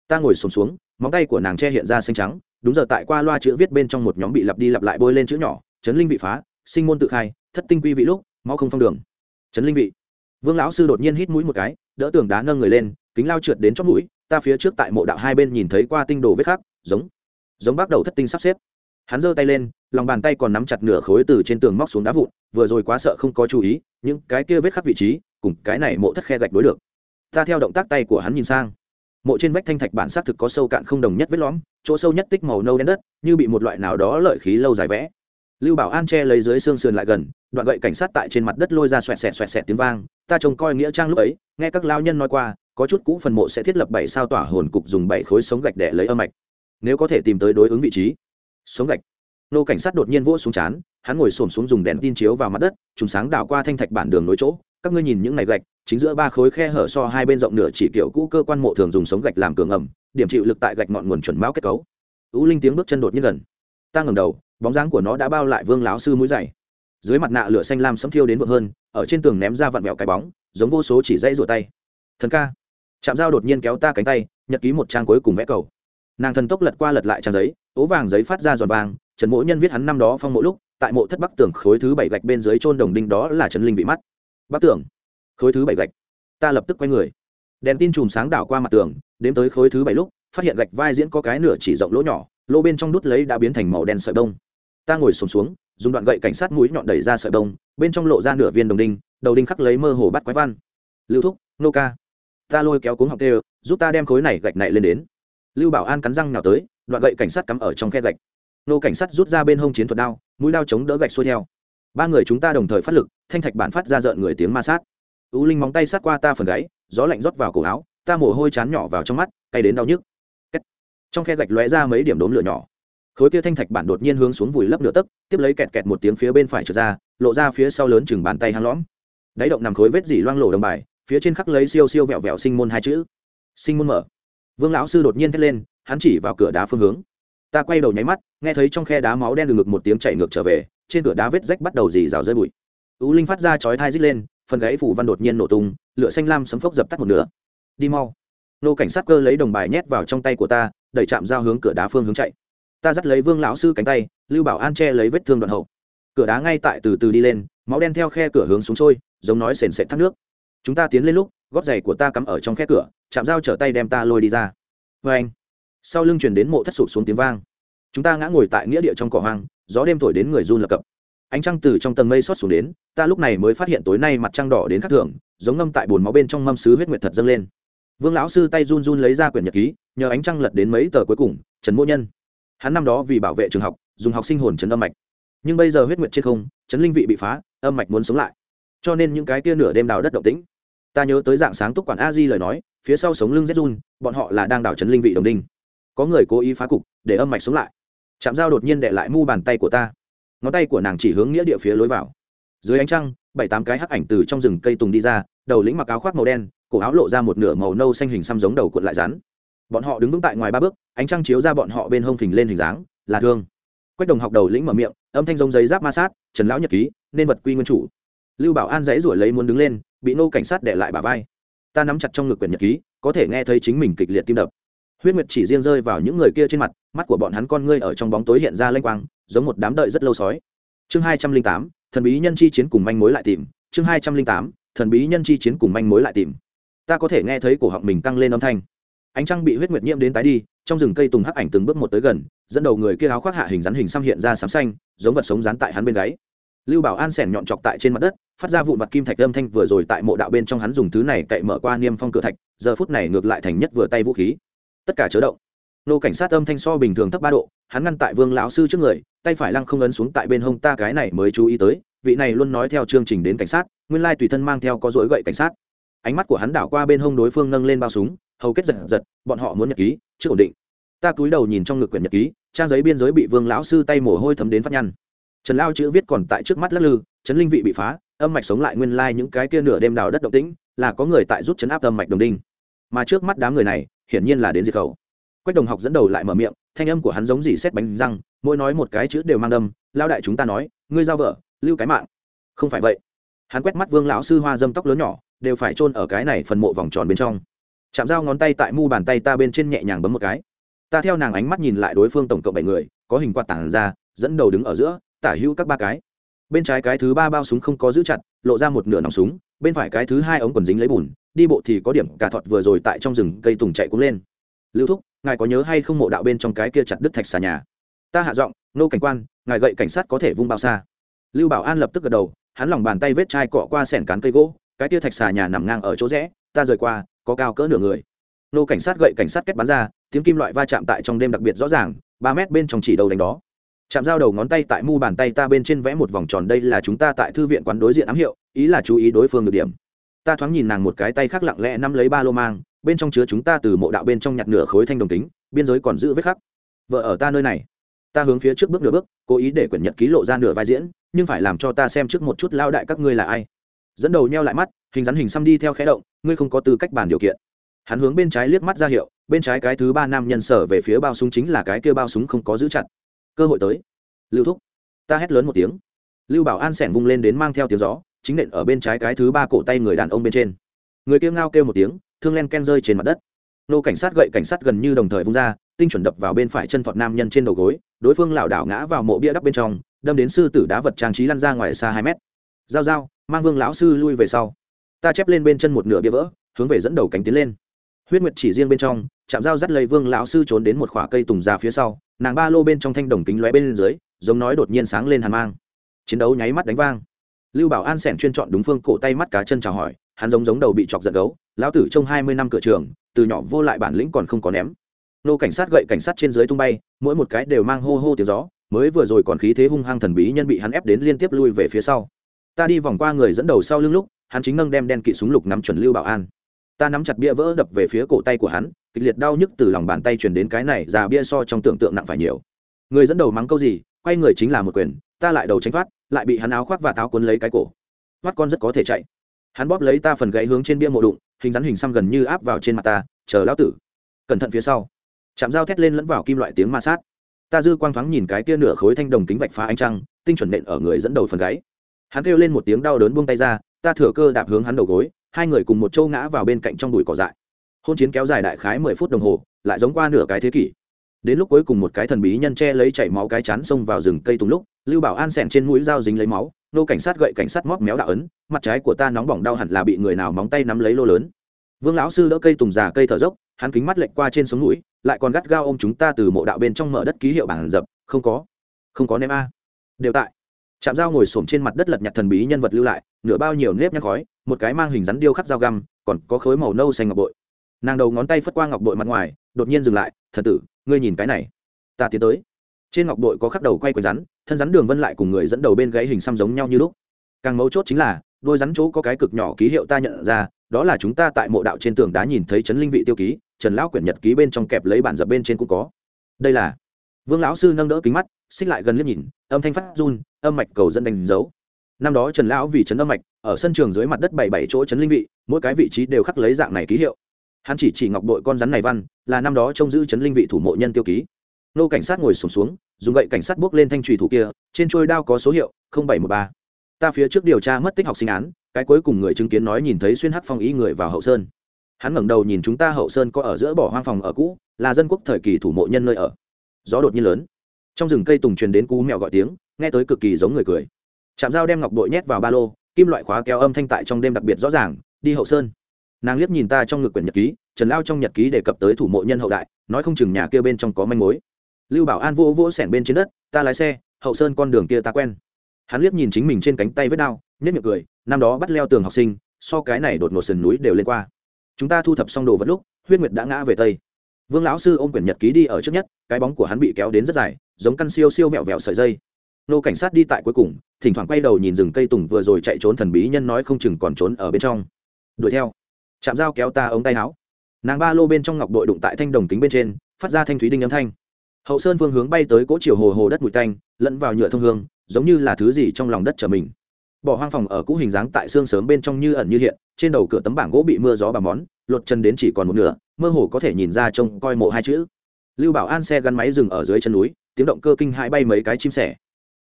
Ta ngồi sùng xuống, xuống móng tay của nàng che hiện ra xanh trắng đúng giờ tại qua loa chữ viết bên trong một nhóm bị lặp đi lặp lại bôi lên chữ nhỏ chấn linh vị phá, sinh môn tự khai, thất tinh quy vị lúc máu không phong đường. Chấn linh vị. Vương lão sư đột nhiên hít mũi một cái, đỡ tường đá nâng người lên, kính lao trượt đến chót mũi, ta phía trước tại mộ đạo hai bên nhìn thấy qua tinh đồ vết khác giống giống bắt đầu thất tinh sắp xếp. Hắn giơ tay lên, lòng bàn tay còn nắm chặt nửa khối từ trên tường móc xuống đá vụn, vừa rồi quá sợ không có chú ý, những cái kia vết khắc vị trí, cùng cái này mộ thất khe gạch đối được. Ta theo động tác tay của hắn nhìn sang mộ trên vách thanh thạch bản xác thực có sâu cạn không đồng nhất vết lõm, chỗ sâu nhất tích màu nâu đen đất, như bị một loại nào đó lợi khí lâu dài vẽ. Lưu bảo an che lấy dưới xương sườn lại gần, đoạn gậy cảnh sát tại trên mặt đất lôi ra xoẹt xẹt xoẹt xẹt tiếng vang, ta trông coi nghĩa trang lúc ấy, nghe các lao nhân nói qua, có chút cũ phần mộ sẽ thiết lập bảy sao tỏa hồn cục dùng bảy khối sống gạch để lấy âm mạch. Nếu có thể tìm tới đối ứng vị trí, sống gạch. Nô cảnh sát đột nhiên vỗ xuống chán, hắn ngồi xổm xuống dùng đèn tin chiếu vào mặt đất chúng sáng đảo qua thanh thạch bản đường nối chỗ các ngươi nhìn những này gạch, chính giữa ba khối khe hở so hai bên rộng nửa chỉ kiểu cũ cơ quan mộ thường dùng sống gạch làm cường ẩm, điểm chịu lực tại gạch ngọn nguồn chuẩn máu kết cấu. Tú linh tiếng bước chân đột nhiên gần. Ta ngẩng đầu, bóng dáng của nó đã bao lại vương láo sư mũi dày dưới mặt nạ lửa xanh lam sấm thiêu đến vợ hơn, ở trên tường ném ra vặn vẹo cái bóng, giống vô số chỉ dãy rủa tay. Thần ca. Chạm dao đột nhiên kéo ta cánh tay, nhật ký một trang cuối cùng vẽ cầu. Nàng thần tốc lật qua lật lại trang giấy ố vàng giấy phát ra giòn vàng, trần mỗ nhân viết hắn năm đó phong mỗi lúc, tại mộ thất bắc tường khối thứ bảy gạch bên dưới trôn đồng đinh đó là trần linh bị mắt bắc tường khối thứ bảy gạch. Ta lập tức quay người. Đèn tin chùm sáng đảo qua mặt tường đến tới khối thứ bảy lúc phát hiện gạch vai diễn có cái nửa chỉ rộng lỗ nhỏ lỗ bên trong đút lấy đã biến thành màu đen sợi đông ta ngồi sùng xuống, xuống dùng đoạn gậy cảnh sát mũi nhọn đẩy ra sợi đông bên trong lộ ra nửa viên đồng đinh đầu đinh khắc lấy mơ hồ bắt quái văn. Lưu thúc nô ca. Ta lôi kéo cuống học tê giúp ta đem khối này gạch này lên đến. Lưu bảo an cắn răng nào tới đoạn gậy cảnh sát cắm ở trong khe gạch. Nô cảnh sát rút ra bên hông chiến thuật đao mũi đao chống đỡ gạch xuôi theo ba người chúng ta đồng thời phát lực thanh thạch bản phát ra rợn người tiếng ma sát u linh móng tay sát qua ta phần gáy gió lạnh rót vào cổ áo ta mồ hôi chán nhỏ vào trong mắt cay đến đau nhức trong khe gạch lóe ra mấy điểm đốm lửa nhỏ khối kia thanh thạch bản đột nhiên hướng xuống vùi lấp nửa tấc tiếp lấy kẹt kẹt một tiếng phía bên phải trượt ra lộ ra phía sau lớn chừng bàn tay hang lõm đáy động nằm khối vết dỉ loang lổ đồng bài phía trên khắc lấy siêu siêu vẹo vẹo sinh môn hai chữ sinh môn mở vương lão sư đột nhiên thét lên hắn chỉ vào cửa đá phương hướng ta quay đầu nháy mắt nghe thấy trong khe đá máu đen đường ngực một tiếng chảy ngược trở về trên cửa đá vết rách bắt đầu dì rào rơi bụi. Tú linh phát ra chói thai rít lên, phần gáy phủ văn đột nhiên nổ tung, lửa xanh lam sấm phốc dập tắt một nửa. Đi mau. Nô cảnh sát cơ lấy đồng bài nhét vào trong tay của ta, đẩy chạm dao hướng cửa đá phương hướng chạy. Ta dắt lấy vương lão sư cánh tay, lưu bảo an che lấy vết thương đoạn hậu. Cửa đá ngay tại từ từ đi lên, máu đen theo khe cửa hướng xuống trôi, giống nói sền sệt thác nước. Chúng ta tiến lên lúc, gót giày của ta cắm ở trong khe cửa chạm dao trở tay đem ta lôi đi ra. Vê anh sau lưng chuyển đến mộ thất sụp xuống tiếng vang. Chúng ta ngã ngồi tại nghĩa địa trong cỏ hoang gió đêm thổi đến người run lập cập. Ánh trăng từ trong tầng mây xót xuống đến, ta lúc này mới phát hiện tối nay mặt trăng đỏ đến khắc thường, giống ngâm tại bồn máu bên trong mâm sứ huyết nguyệt thật dâng lên. Vương lão sư tay run run lấy ra quyển nhật ký, nhờ ánh trăng lật đến mấy tờ cuối cùng, trần mỗ nhân. Hắn năm đó vì bảo vệ trường học, dùng học sinh hồn trấn âm mạch. Nhưng bây giờ huyết nguyệt trên không trấn linh vị bị phá, âm mạch muốn sống lại. Cho nên những cái kia nửa đêm đào đất động tĩnh. Ta nhớ tới dạng sáng túc quản a di lời nói, phía sau sống lưng rét run, bọn họ là đang đào trấn linh vị đồng đinh. Có người cố ý phá cục, để âm mạch sống lại chạm dao đột nhiên đệ lại mu bàn tay của ta. Ngón tay của nàng chỉ hướng nghĩa địa phía lối vào. Dưới ánh trăng, bảy tám cái hắc ảnh từ trong rừng cây tùng đi ra, đầu lĩnh mặc áo khoác màu đen, cổ áo lộ ra một nửa màu nâu xanh hình xăm giống đầu cuộn lại rắn. Bọn họ đứng vững tại ngoài ba bước, ánh trăng chiếu ra bọn họ bên hông phình lên hình dáng, là thương. Quách đồng học đầu lĩnh mở miệng, âm thanh giống giấy giáp ma sát, trần lão nhật ký, nên vật quy nguyên chủ. Lưu bảo an dãy ruổi lấy muốn đứng lên, bị nô cảnh sát để lại bà vai. Ta nắm chặt trong ngực quyển nhật ký, có thể nghe thấy chính mình kịch liệt tim đập. Huyết nguyệt chỉ riêng rơi vào những người kia trên mặt mắt của bọn hắn con ngươi ở trong bóng tối hiện ra lênh quang, giống một đám đợi rất lâu sói. Chương hai trăm linh tám, thần bí nhân chi chiến cùng manh mối lại tìm. Chương hai trăm linh tám, thần bí nhân chi chiến cùng manh mối lại tìm. Ta có thể nghe thấy cổ họng mình tăng lên âm thanh. Ánh trăng bị huyết nguyệt nhiễm đến tái đi, trong rừng cây tùng hắc ảnh từng bước một tới gần, dẫn đầu người kia áo khoác hạ hình rắn hình xăm hiện ra sám xanh, giống vật sống rán tại hắn bên gáy. Lưu bảo an sẻn nhọn chọc tại trên mặt đất, phát ra vụ mặt kim thạch âm thanh vừa rồi tại mộ đạo bên trong hắn dùng thứ này cậy mở qua niêm phong cửa thạch, giờ phút này ngược lại thành nhất vừa tay vũ khí. Tất cả chớ động nô cảnh sát âm thanh so bình thường thấp ba độ, hắn ngăn tại vương lão sư trước người, tay phải lăng không ấn xuống tại bên hông ta cái này mới chú ý tới, vị này luôn nói theo chương trình đến cảnh sát, nguyên lai tùy thân mang theo có dối gậy cảnh sát. Ánh mắt của hắn đảo qua bên hông đối phương nâng lên bao súng, hầu kết giật giật, bọn họ muốn nhật ký, chưa ổn định. Ta cúi đầu nhìn trong ngực quyển nhật ký, trang giấy biên giới bị vương lão sư tay mồ hôi thấm đến phát nhăn. Trần lao chữ viết còn tại trước mắt lắc lư chấn linh vị bị phá, âm mạch sống lại nguyên lai những cái kia nửa đêm đào đất động tĩnh, là có người tại giúp chấn áp âm mạch đồng đinh. Mà trước mắt đám người này, hiển nhiên là đến diệt khẩu quách đồng học dẫn đầu lại mở miệng, thanh âm của hắn giống gì xét bánh răng, mỗi nói một cái chữ đều mang đâm. Lao đại chúng ta nói, ngươi giao vợ, lưu cái mạng. Không phải vậy. Hắn quét mắt vương lão sư hoa dâm tóc lớn nhỏ, đều phải chôn ở cái này phần mộ vòng tròn bên trong. Chạm dao ngón tay tại mu bàn tay ta bên trên nhẹ nhàng bấm một cái. Ta theo nàng ánh mắt nhìn lại đối phương tổng cộng bảy người, có hình quạt tàng ra, dẫn đầu đứng ở giữa, tả hữu các ba cái. Bên trái cái thứ ba bao súng không có giữ chặt, lộ ra một nửa nòng súng, bên phải cái thứ hai ống quần dính lấy bùn, đi bộ thì có điểm cả thọt vừa rồi tại trong rừng cây tùng chạy cũng lên. Lưu thúc ngài có nhớ hay không mộ đạo bên trong cái kia chặt đứt thạch xà nhà? Ta hạ giọng, nô cảnh quan, ngài gậy cảnh sát có thể vung bao xa? Lưu bảo an lập tức gật đầu, hắn lòng bàn tay vết chai cọ qua sẻn cán cây gỗ, cái kia thạch xà nhà nằm ngang ở chỗ rẽ, ta rời qua, có cao cỡ nửa người. Nô cảnh sát gậy cảnh sát kết bắn ra, tiếng kim loại va chạm tại trong đêm đặc biệt rõ ràng, ba mét bên trong chỉ đầu đánh đó. Chạm dao đầu ngón tay tại mu bàn tay ta bên trên vẽ một vòng tròn, đây là chúng ta tại thư viện quán đối diện ám hiệu, ý là chú ý đối phương được điểm. Ta thoáng nhìn nàng một cái tay khác lặng lẽ nắm lấy ba lô mang bên trong chứa chúng ta từ mộ đạo bên trong nhặt nửa khối thanh đồng tính biên giới còn giữ vết khắc. Vợ ở ta nơi này. Ta hướng phía trước bước nửa bước, cố ý để quyển nhật ký lộ ra nửa vai diễn, nhưng phải làm cho ta xem trước một chút lao đại các ngươi là ai. Dẫn đầu nheo lại mắt, hình rắn hình xăm đi theo khẽ động, ngươi không có tư cách bàn điều kiện. Hắn hướng bên trái liếc mắt ra hiệu, bên trái cái thứ ba nam nhân sở về phía bao súng chính là cái kia bao súng không có giữ chặt. Cơ hội tới. Lưu thúc. Ta hét lớn một tiếng. Lưu bảo an sẻn vung lên đến mang theo tiếng gió, chính nện ở bên trái cái thứ ba cổ tay người đàn ông bên trên. Người kia ngao kêu một tiếng thương len ken rơi trên mặt đất. Nô cảnh sát gậy cảnh sát gần như đồng thời vung ra, tinh chuẩn đập vào bên phải chân thọt nam nhân trên đầu gối, đối phương lảo đảo ngã vào mộ bia đắp bên trong, đâm đến sư tử đá vật trang trí lăn ra ngoài xa hai mét. Giao giao, mang vương lão sư lui về sau. Ta chép lên bên chân một nửa bia vỡ, hướng về dẫn đầu cánh tiến lên. Huyết nguyệt chỉ riêng bên trong, chạm dao dắt lấy vương lão sư trốn đến một khoả cây tùng ra phía sau, nàng ba lô bên trong thanh đồng kính lóe bên dưới, giống nói đột nhiên sáng lên hàn mang. Chiến đấu nháy mắt đánh vang. Lưu bảo an sẻn chuyên chọn đúng phương cổ tay mắt cá chân chào hỏi hắn giống giống đầu bị chọc giận gấu, lão tử trong hai mươi năm cửa trường, từ nhỏ vô lại bản lĩnh còn không có ném. Nô cảnh sát gậy cảnh sát trên dưới tung bay, mỗi một cái đều mang hô hô tiếng gió, mới vừa rồi còn khí thế hung hăng thần bí nhân bị hắn ép đến liên tiếp lui về phía sau. Ta đi vòng qua người dẫn đầu sau lưng lúc, hắn chính nâng đem đen kỵ súng lục nắm chuẩn lưu bảo an. Ta nắm chặt bia vỡ đập về phía cổ tay của hắn, kịch liệt đau nhức từ lòng bàn tay truyền đến cái này, già bia so trong tưởng tượng nặng phải nhiều. Người dẫn đầu mắng câu gì, quay người chính là một quyền, ta lại đầu tránh thoát, lại bị hắn áo khoác và táo cuốn lấy cái cổ. Thoát con rất có thể chạy hắn bóp lấy ta phần gãy hướng trên bia mộ đụng, hình rắn hình xăm gần như áp vào trên mặt ta, chờ lão tử. Cẩn thận phía sau. Chạm dao thét lên lẫn vào kim loại tiếng ma sát. Ta dư quang thoáng nhìn cái kia nửa khối thanh đồng kính vạch phá ánh trăng, tinh chuẩn nện ở người dẫn đầu phần gáy hắn kêu lên một tiếng đau đớn buông tay ra, ta thừa cơ đạp hướng hắn đầu gối, hai người cùng một châu ngã vào bên cạnh trong bụi cỏ dại. Hôn chiến kéo dài đại khái mười phút đồng hồ, lại giống qua nửa cái thế kỷ. Đến lúc cuối cùng một cái thần bí nhân che lấy chảy máu cái chán xông vào rừng cây tùng lúc, lưu bảo an sẹn trên mũi dao dính lấy máu nô cảnh sát gậy cảnh sát móc méo đạo ấn, mặt trái của ta nóng bỏng đau hẳn là bị người nào móng tay nắm lấy lô lớn. Vương lão sư đỡ cây tùng già cây thở dốc, hắn kính mắt lệch qua trên sống mũi lại còn gắt gao ôm chúng ta từ mộ đạo bên trong mở đất ký hiệu bản dập, không có không có ném a. Đều tại. Chạm dao ngồi xổm trên mặt đất lật nhặt thần bí nhân vật lưu lại, nửa bao nhiều nếp nhăn khói, một cái mang hình rắn điêu khắc dao găm, còn có khối màu nâu xanh ngọc bội. Nàng đầu ngón tay phất qua ngọc bội mặt ngoài, đột nhiên dừng lại, thần tử, ngươi nhìn cái này, ta tiến tới. Trên ngọc bội có khắc đầu quay quanh rắn thân rắn đường vân lại cùng người dẫn đầu bên gãy hình xăm giống nhau như lúc. Càng mấu chốt chính là, đôi rắn chỗ có cái cực nhỏ ký hiệu ta nhận ra, đó là chúng ta tại mộ đạo trên tường đá nhìn thấy chấn linh vị tiêu ký, trần lão quyển nhật ký bên trong kẹp lấy bản dập bên trên cũng có. Đây là, vương lão sư nâng đỡ kính mắt, xích lại gần liếc nhìn, âm thanh phát run, âm mạch cầu dẫn đánh dấu. Năm đó trần lão vì chấn âm mạch, ở sân trường dưới mặt đất bảy bảy chỗ chấn linh vị, mỗi cái vị trí đều khắc lấy dạng này ký hiệu. Hắn chỉ chỉ ngọc đội con rắn này văn, là năm đó trông giữ chấn linh vị thủ mộ nhân tiêu ký nô cảnh sát ngồi sổm xuống, xuống dùng gậy cảnh sát bước lên thanh trùy thủ kia trên trôi đao có số hiệu bảy một ba. Ta phía trước điều tra mất tích học sinh án cái cuối cùng người chứng kiến nói nhìn thấy xuyên hắc phong ý người vào hậu sơn. Hắn ngẩng đầu nhìn chúng ta hậu sơn có ở giữa bỏ hoang phòng ở cũ là dân quốc thời kỳ thủ mộ nhân nơi ở. Gió đột nhiên lớn. Trong rừng cây tùng truyền đến cú mèo gọi tiếng nghe tới cực kỳ giống người cười. Chạm dao đem ngọc bội nhét vào ba lô kim loại khóa kéo âm thanh tại trong đêm đặc biệt rõ ràng đi hậu sơn. Nàng liếc nhìn ta trong ngực quyển nhật ký trần lao trong nhật ký đề cập tới thủ mộ nhân hậu đại nói không chừng nhà kia bên trong có manh mối lưu bảo an vỗ vỗ sẻn bên trên đất, ta lái xe, hậu sơn con đường kia ta quen. Hắn liếc nhìn chính mình trên cánh tay vết đao nhất miệng cười, năm đó bắt leo tường học sinh, so cái này đột ngột sườn núi đều lên qua. Chúng ta thu thập xong đồ vật lúc, huyết nguyệt đã ngã về tây. Vương lão sư ôm quyển nhật ký đi ở trước nhất, cái bóng của hắn bị kéo đến rất dài, giống căn siêu siêu vẹo vẹo sợi dây. Nô cảnh sát đi tại cuối cùng, thỉnh thoảng quay đầu nhìn rừng cây tùng vừa rồi chạy trốn thần bí nhân nói không chừng còn trốn ở bên trong. Đuổi theo. Chạm dao kéo ta ống tay áo. Nàng ba lô bên trong ngọc đội đụng tại thanh đồng kính bên trên, phát ra thanh thúy đinh âm thanh hậu sơn phương hướng bay tới cỗ chiều hồ hồ đất bụi tanh, lẫn vào nhựa thông hương, giống như là thứ gì trong lòng đất trở mình. Bỏ hoang phòng ở cũ hình dáng tại xương sớm bên trong như ẩn như hiện, trên đầu cửa tấm bảng gỗ bị mưa gió bà món, lột chân đến chỉ còn một nửa, mơ hồ có thể nhìn ra trông coi mộ hai chữ. Lưu bảo an xe gắn máy dừng ở dưới chân núi, tiếng động cơ kinh hãi bay mấy cái chim sẻ.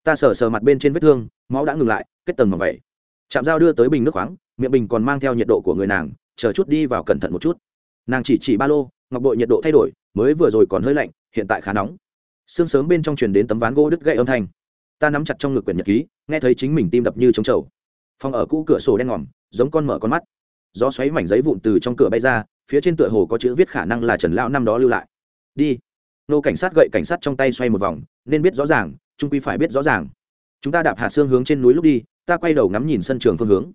Ta sờ sờ mặt bên trên vết thương, máu đã ngừng lại, kết tầng mà vậy. Chạm dao đưa tới bình nước khoáng, miệng bình còn mang theo nhiệt độ của người nàng, chờ chút đi vào cẩn thận một chút. Nàng chỉ chỉ ba lô, ngọc bội nhiệt độ thay đổi, mới vừa rồi còn hơi lạnh hiện tại khá nóng. Sương sớm bên trong truyền đến tấm ván gỗ đứt gãy âm thanh. Ta nắm chặt trong ngực quyển nhật ký, nghe thấy chính mình tim đập như trống trầu. Phòng ở cũ cửa sổ đen ngòm, giống con mở con mắt. Gió xoáy mảnh giấy vụn từ trong cửa bay ra, phía trên tựa hồ có chữ viết khả năng là trần lão năm đó lưu lại. Đi. Nô cảnh sát gậy cảnh sát trong tay xoay một vòng, nên biết rõ ràng, trung quy phải biết rõ ràng. Chúng ta đạp hạt xương hướng trên núi lúc đi, ta quay đầu ngắm nhìn sân trường phương hướng.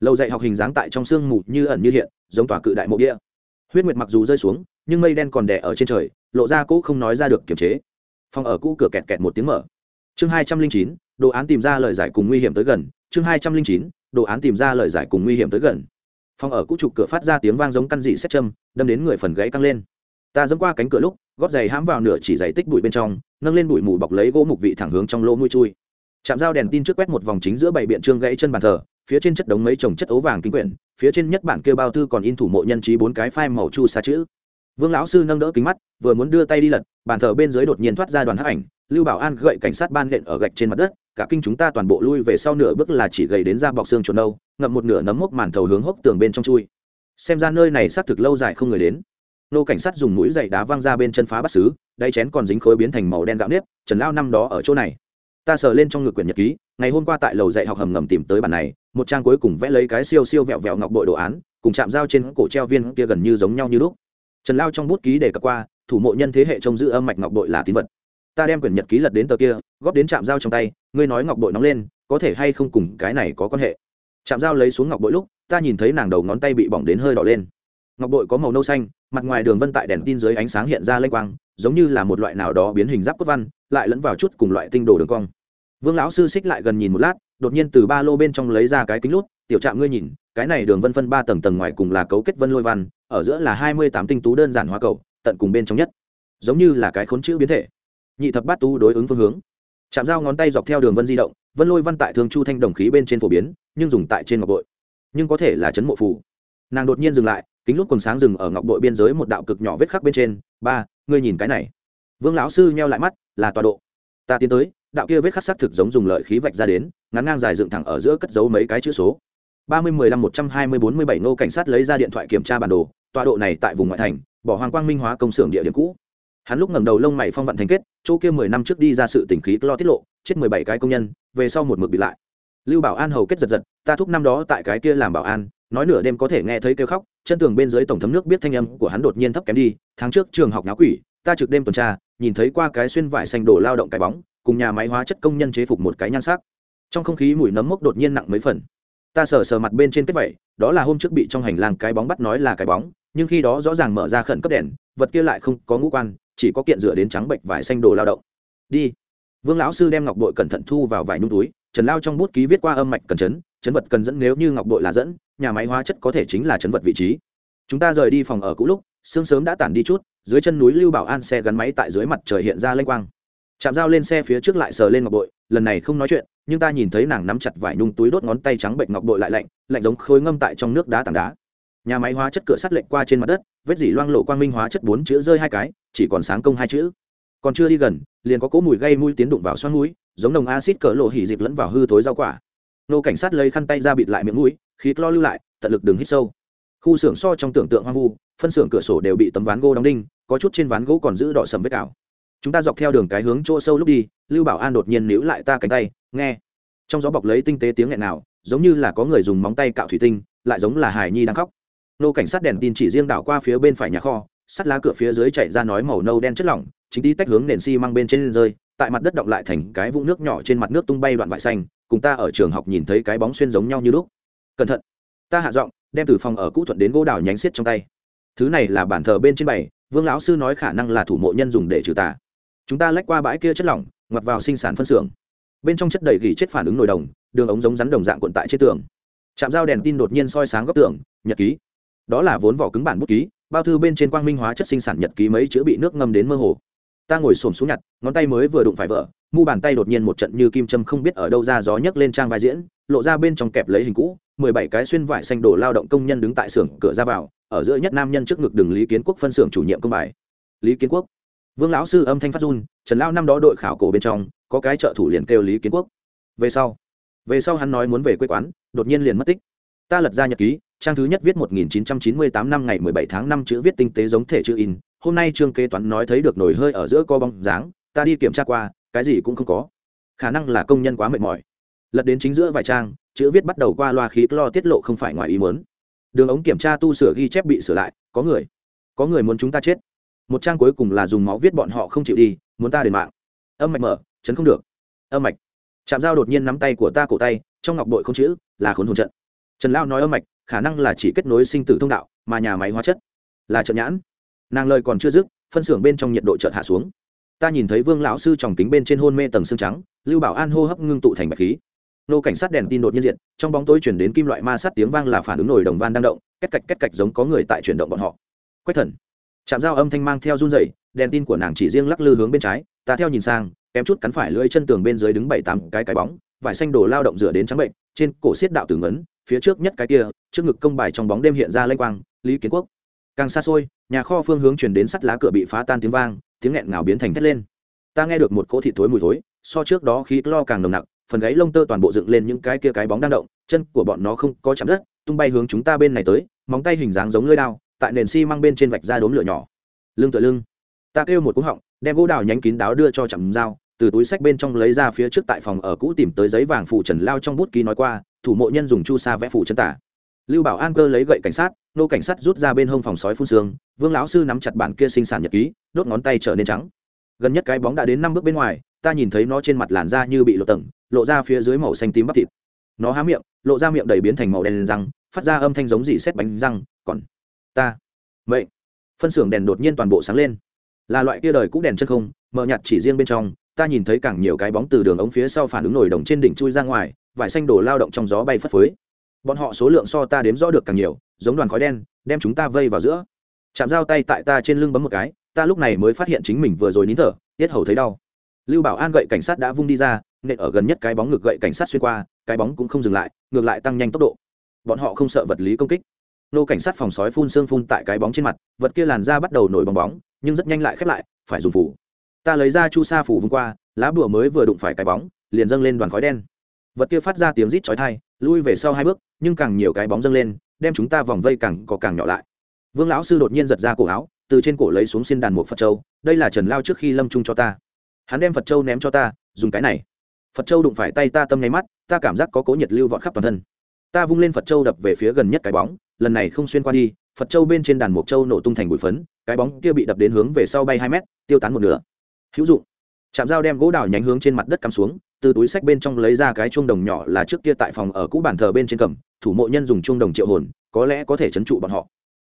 Lầu dạy học hình dáng tại trong sương mù như ẩn như hiện, giống tòa cự đại mộ địa. Huyết nguyệt mặc dù rơi xuống, nhưng mây đen còn đẻ ở trên trời lộ ra cũ không nói ra được kiềm chế. Phòng ở cũ cửa kẹt kẹt một tiếng mở. Chương hai trăm linh chín, đồ án tìm ra lời giải cùng nguy hiểm tới gần. Chương hai trăm linh chín, đồ án tìm ra lời giải cùng nguy hiểm tới gần. Phòng ở cũ trục cửa phát ra tiếng vang giống căn dị xét châm, đâm đến người phần gãy căng lên. Ta dẫm qua cánh cửa lúc, gót giày hãm vào nửa chỉ giày tích bụi bên trong, nâng lên bụi mù bọc lấy gỗ mục vị thẳng hướng trong lỗ mũi chui. Chạm dao đèn tin trước quét một vòng chính giữa bảy biện trương gãy chân bàn thờ, phía trên chất đống mấy chồng chất ấu vàng kinh quyển, phía trên nhất bản kêu bao thư còn in thủ mộ nhân trí bốn cái phai màu chu xa chữ vương lão sư nâng đỡ kính mắt, vừa muốn đưa tay đi lật, bàn thờ bên dưới đột nhiên thoát ra đoàn hắc ảnh, lưu bảo an gậy cảnh sát ban nện ở gạch trên mặt đất, cả kinh chúng ta toàn bộ lui về sau nửa bước là chỉ gầy đến ra bọc xương chuột nâu, ngậm một nửa nấm mốc màn thầu hướng hốc tường bên trong chui. Xem ra nơi này xác thực lâu dài không người đến. Nô cảnh sát dùng mũi dậy đá văng ra bên chân phá bắt xứ, đáy chén còn dính khối biến thành màu đen gạo nếp, trần lao năm đó ở chỗ này. Ta sờ lên trong ngực quyển nhật ký, ngày hôm qua tại lầu dạy học hầm ngầm tìm tới bản này, một trang cuối cùng vẽ lấy cái siêu siêu vẹo vẹo ngọc bội đồ án, cùng chạm dao trên cổ treo viên kia gần như giống nhau như lúc trần lao trong bút ký để cập qua, thủ mộ nhân thế hệ trông giữ âm mạch ngọc bội là tín vật. Ta đem quyển nhật ký lật đến tờ kia, góp đến chạm dao trong tay, ngươi nói ngọc bội nóng lên, có thể hay không cùng cái này có quan hệ? Chạm dao lấy xuống ngọc bội lúc, ta nhìn thấy nàng đầu ngón tay bị bỏng đến hơi đỏ lên. Ngọc bội có màu nâu xanh, mặt ngoài đường vân tại đèn tin dưới ánh sáng hiện ra lênh quang, giống như là một loại nào đó biến hình giáp cốt văn, lại lẫn vào chút cùng loại tinh đồ đường cong. Vương lão sư xích lại gần nhìn một lát đột nhiên từ ba lô bên trong lấy ra cái kính lút, tiểu trạm ngươi nhìn, cái này đường vân phân ba tầng tầng ngoài cùng là cấu kết vân lôi văn, ở giữa là hai mươi tám tinh tú đơn giản hoa cầu, tận cùng bên trong nhất. Giống như là cái khốn chữ biến thể. Nhị thập bát tu đối ứng phương hướng. Chạm dao ngón tay dọc theo đường vân di động, vân lôi văn tại thường chu thanh đồng khí bên trên phổ biến, nhưng dùng tại trên ngọc bội. Nhưng có thể là chấn mộ phù. Nàng đột nhiên dừng lại, kính lúc quần sáng dừng ở ngọc bội biên giới một đạo cực nhỏ vết khắc bên trên. Ba, ngươi nhìn cái này. Vương lão sư nheo lại mắt, là tọa độ. Ta tiến tới, đạo kia vết khắc sắc thực giống dùng lợi khí vạch ra đến ngắn ngang dài dựng thẳng ở giữa cất giấu mấy cái chữ số. ba mươi mười lăm một trăm hai mươi bốn mươi bảy nô cảnh sát lấy ra điện thoại kiểm tra bản đồ, tọa độ này tại vùng ngoại thành, bỏ hoàng quang minh hóa công xưởng địa điểm cũ. Hắn lúc ngẩng đầu lông mày phong vận thành kết, chỗ kia mười năm trước đi ra sự tỉnh khí lo tiết lộ, chết mười bảy cái công nhân, về sau một mực bị lại. Lưu bảo an hầu kết giật giật, ta thúc năm đó tại cái kia làm bảo an, nói nửa đêm có thể nghe thấy kêu khóc, chân tường bên dưới tổng thấm nước biết thanh âm của hắn đột nhiên thấp kém đi, tháng trước trường học náo quỷ, ta trực đêm tuần tra, nhìn thấy qua cái xuyên vải xanh đổ lao động cái bóng, cùng nhà máy hóa chất công nhân chế phục một cái nhan sắc trong không khí mùi nấm mốc đột nhiên nặng mấy phần. Ta sờ sờ mặt bên trên kết vẩy đó là hôm trước bị trong hành lang cái bóng bắt nói là cái bóng, nhưng khi đó rõ ràng mở ra khẩn cấp đèn, vật kia lại không có ngũ quan, chỉ có kiện dựa đến trắng bệnh vải xanh đồ lao động. Đi. Vương lão sư đem ngọc bội cẩn thận thu vào vải nhung túi, trần lao trong bút ký viết qua âm mạch cần chấn chấn vật cần dẫn nếu như ngọc bội là dẫn, nhà máy hóa chất có thể chính là chấn vật vị trí. Chúng ta rời đi phòng ở cũ lúc, sương sớm đã tản đi chút, dưới chân núi lưu bảo an xe gắn máy tại dưới mặt trời hiện ra lênh quang chạm dao lên xe phía trước lại sờ lên ngọc bội, lần này không nói chuyện, nhưng ta nhìn thấy nàng nắm chặt vải nhung túi đốt ngón tay trắng bệnh ngọc bội lại lạnh lạnh giống khối ngâm tại trong nước đá tảng đá. Nhà máy hóa chất cửa sắt lệnh qua trên mặt đất, vết dỉ loang lộ quang minh hóa chất bốn chữ rơi hai cái, chỉ còn sáng công hai chữ. Còn chưa đi gần, liền có cỗ mùi gây mũi tiến đụng vào xoăn mũi, giống nồng acid cỡ lộ hỉ dịp lẫn vào hư thối rau quả. Nô cảnh sát lấy khăn tay ra bịt lại miệng mũi, khí lo lưu lại, tận lực đừng hít sâu. Khu xưởng so trong tưởng tượng hoang vu, phân xưởng cửa sổ đều bị tấm ván gỗ đóng đinh, có chút trên ván gỗ còn giữ đỏ sầm vết cào chúng ta dọc theo đường cái hướng chỗ sâu lúc đi, lưu bảo an đột nhiên níu lại ta cánh tay, nghe. Trong gió bọc lấy tinh tế tiếng nghẹn nào giống như là có người dùng móng tay cạo thủy tinh, lại giống là hải nhi đang khóc. Nô cảnh sát đèn tin chỉ riêng đảo qua phía bên phải nhà kho, sắt lá cửa phía dưới chạy ra nói màu nâu đen chất lỏng, chính tí tách hướng nền xi mang bên trên rơi, tại mặt đất động lại thành cái vũng nước nhỏ trên mặt nước tung bay đoạn vải xanh, cùng ta ở trường học nhìn thấy cái bóng xuyên giống nhau như lúc. Cẩn thận. Ta hạ giọng, đem từ phòng ở cũ thuận đến gỗ đào nhánh xiết trong tay. Thứ này là bản thờ bên trên bày, vương lão sư nói khả năng là thủ mộ nhân dùng để trừ tà chúng ta lách qua bãi kia chất lỏng, ngoặt vào sinh sản phân xưởng. Bên trong chất đầy gỉ chết phản ứng nồi đồng, đường ống giống rắn đồng dạng cuộn tại trên tường. Chạm dao đèn tin đột nhiên soi sáng góc tường, nhật ký. Đó là vốn vỏ cứng bản bút ký, bao thư bên trên quang minh hóa chất sinh sản nhật ký mấy chữ bị nước ngâm đến mơ hồ. Ta ngồi xổm xuống nhặt, ngón tay mới vừa đụng phải vợ, mu bàn tay đột nhiên một trận như kim châm không biết ở đâu ra gió nhấc lên trang vai diễn, lộ ra bên trong kẹp lấy hình cũ, mười bảy cái xuyên vải xanh đổ lao động công nhân đứng tại xưởng cửa ra vào, ở giữa nhất nam nhân trước ngực đường lý kiến quốc phân xưởng chủ nhiệm công bài. Lý kiến quốc vương lão sư âm thanh phát run, trần lao năm đó đội khảo cổ bên trong, có cái trợ thủ liền kêu lý kiến quốc. Về sau về sau hắn nói muốn về quê quán, đột nhiên liền mất tích. Ta lật ra nhật ký, trang thứ nhất viết 1998 năm ngày 17 tháng 5 chữ viết tinh tế giống thể chữ in. Hôm nay trương kế toán nói thấy được nổi hơi ở giữa co bóng dáng, ta đi kiểm tra qua, cái gì cũng không có. Khả năng là công nhân quá mệt mỏi. Lật đến chính giữa vài trang, chữ viết bắt đầu qua loa khí lo tiết lộ không phải ngoài ý muốn. Đường ống kiểm tra tu sửa ghi chép bị sửa lại, có người có người muốn chúng ta chết một trang cuối cùng là dùng máu viết bọn họ không chịu đi, muốn ta đền mạng. Âm mạch mở, chấn không được. Âm mạch. Chạm dao đột nhiên nắm tay của ta cổ tay, trong ngọc bội không chữ, là khốn hồn trận. Trần lao nói âm mạch, khả năng là chỉ kết nối sinh tử thông đạo, mà nhà máy hóa chất là trận nhãn. Nàng lời còn chưa dứt, phân xưởng bên trong nhiệt độ chợt hạ xuống. Ta nhìn thấy vương lão sư tròng kính bên trên hôn mê tầng xương trắng, lưu bảo an hô hấp ngưng tụ thành bạch khí. Nô cảnh sát đèn tin đột nhiên diện trong bóng tối chuyển đến kim loại ma sát tiếng vang là phản ứng nổi đồng van đang động cách cạch cách cạch giống có người tại chuyển động bọn họ. Quách thần chạm dao âm thanh mang theo run dậy đèn tin của nàng chỉ riêng lắc lư hướng bên trái, ta theo nhìn sang, kém chút cắn phải lưỡi chân tường bên dưới đứng bảy tám cái cái bóng, vải xanh đổ lao động rửa đến trắng bệnh, trên cổ xiết đạo tử ngấn, phía trước nhất cái kia, trước ngực công bài trong bóng đêm hiện ra lênh quang, lý kiến quốc. Càng xa xôi, nhà kho phương hướng chuyển đến sắt lá cửa bị phá tan tiếng vang, tiếng nghẹn ngào biến thành thét lên. Ta nghe được một cỗ thịt thối mùi thối, so trước đó khí lo càng nồng nặc, phần gáy lông tơ toàn bộ dựng lên những cái kia cái bóng đang động, chân của bọn nó không có chạm đất, tung bay hướng chúng ta bên này tới, móng tay hình dáng giống lưỡi đao tại nền xi măng bên trên vạch ra đốm lửa nhỏ. Lưng tựa lưng. Ta kêu một cú họng, đem gỗ đào nhánh kín đáo đưa cho chậm dao từ túi sách bên trong lấy ra phía trước tại phòng ở cũ tìm tới giấy vàng phủ trần lao trong bút ký nói qua, thủ mộ nhân dùng chu sa vẽ phủ chân tả. Lưu bảo an cơ lấy gậy cảnh sát, nô cảnh sát rút ra bên hông phòng sói phun xương, vương lão sư nắm chặt bản kia sinh sản nhật ký, đốt ngón tay trở nên trắng. Gần nhất cái bóng đã đến năm bước bên ngoài, ta nhìn thấy nó trên mặt làn da như bị lộ tầng, lộ ra phía dưới màu xanh tím bắp thịt. Nó há miệng, lộ ra miệng đầy biến thành màu đen răng, phát ra âm thanh giống dị xét bánh răng, còn ta vậy phân xưởng đèn đột nhiên toàn bộ sáng lên. Là loại kia đời cũng đèn chân không, mờ nhạt chỉ riêng bên trong, ta nhìn thấy càng nhiều cái bóng từ đường ống phía sau phản ứng nổi đồng trên đỉnh chui ra ngoài, vải xanh đổ lao động trong gió bay phất phới. Bọn họ số lượng so ta đếm rõ được càng nhiều, giống đoàn khói đen, đem chúng ta vây vào giữa. Chạm dao tay tại ta trên lưng bấm một cái, ta lúc này mới phát hiện chính mình vừa rồi nín thở, tiết hầu thấy đau. Lưu bảo an gậy cảnh sát đã vung đi ra, nện ở gần nhất cái bóng ngực gậy cảnh sát xuyên qua, cái bóng cũng không dừng lại, ngược lại tăng nhanh tốc độ. Bọn họ không sợ vật lý công kích nô cảnh sát phòng sói phun xương phun tại cái bóng trên mặt, vật kia làn da bắt đầu nổi bong bóng, nhưng rất nhanh lại khép lại, phải dùng phủ. Ta lấy ra chu sa phủ vung qua, lá bùa mới vừa đụng phải cái bóng, liền dâng lên đoàn khói đen. Vật kia phát ra tiếng rít chói thai lui về sau hai bước, nhưng càng nhiều cái bóng dâng lên, đem chúng ta vòng vây càng có càng nhỏ lại. Vương lão sư đột nhiên giật ra cổ áo, từ trên cổ lấy xuống xin đàn một phật châu, đây là trần lao trước khi lâm trung cho ta. Hắn đem phật châu ném cho ta, dùng cái này. Phật châu đụng phải tay ta tâm nháy mắt, ta cảm giác có cố nhiệt lưu vọt khắp toàn thân. Ta vung lên phật châu đập về phía gần nhất cái bóng lần này không xuyên qua đi, phật châu bên trên đàn mộc châu nổ tung thành bụi phấn, cái bóng kia bị đập đến hướng về sau bay hai mét, tiêu tán một nửa. Hữu dụng. Chạm dao đem gỗ đào nhánh hướng trên mặt đất cắm xuống, từ túi sách bên trong lấy ra cái chuông đồng nhỏ là trước kia tại phòng ở cũ bàn thờ bên trên cầm, thủ mộ nhân dùng chuông đồng triệu hồn, có lẽ có thể trấn trụ bọn họ.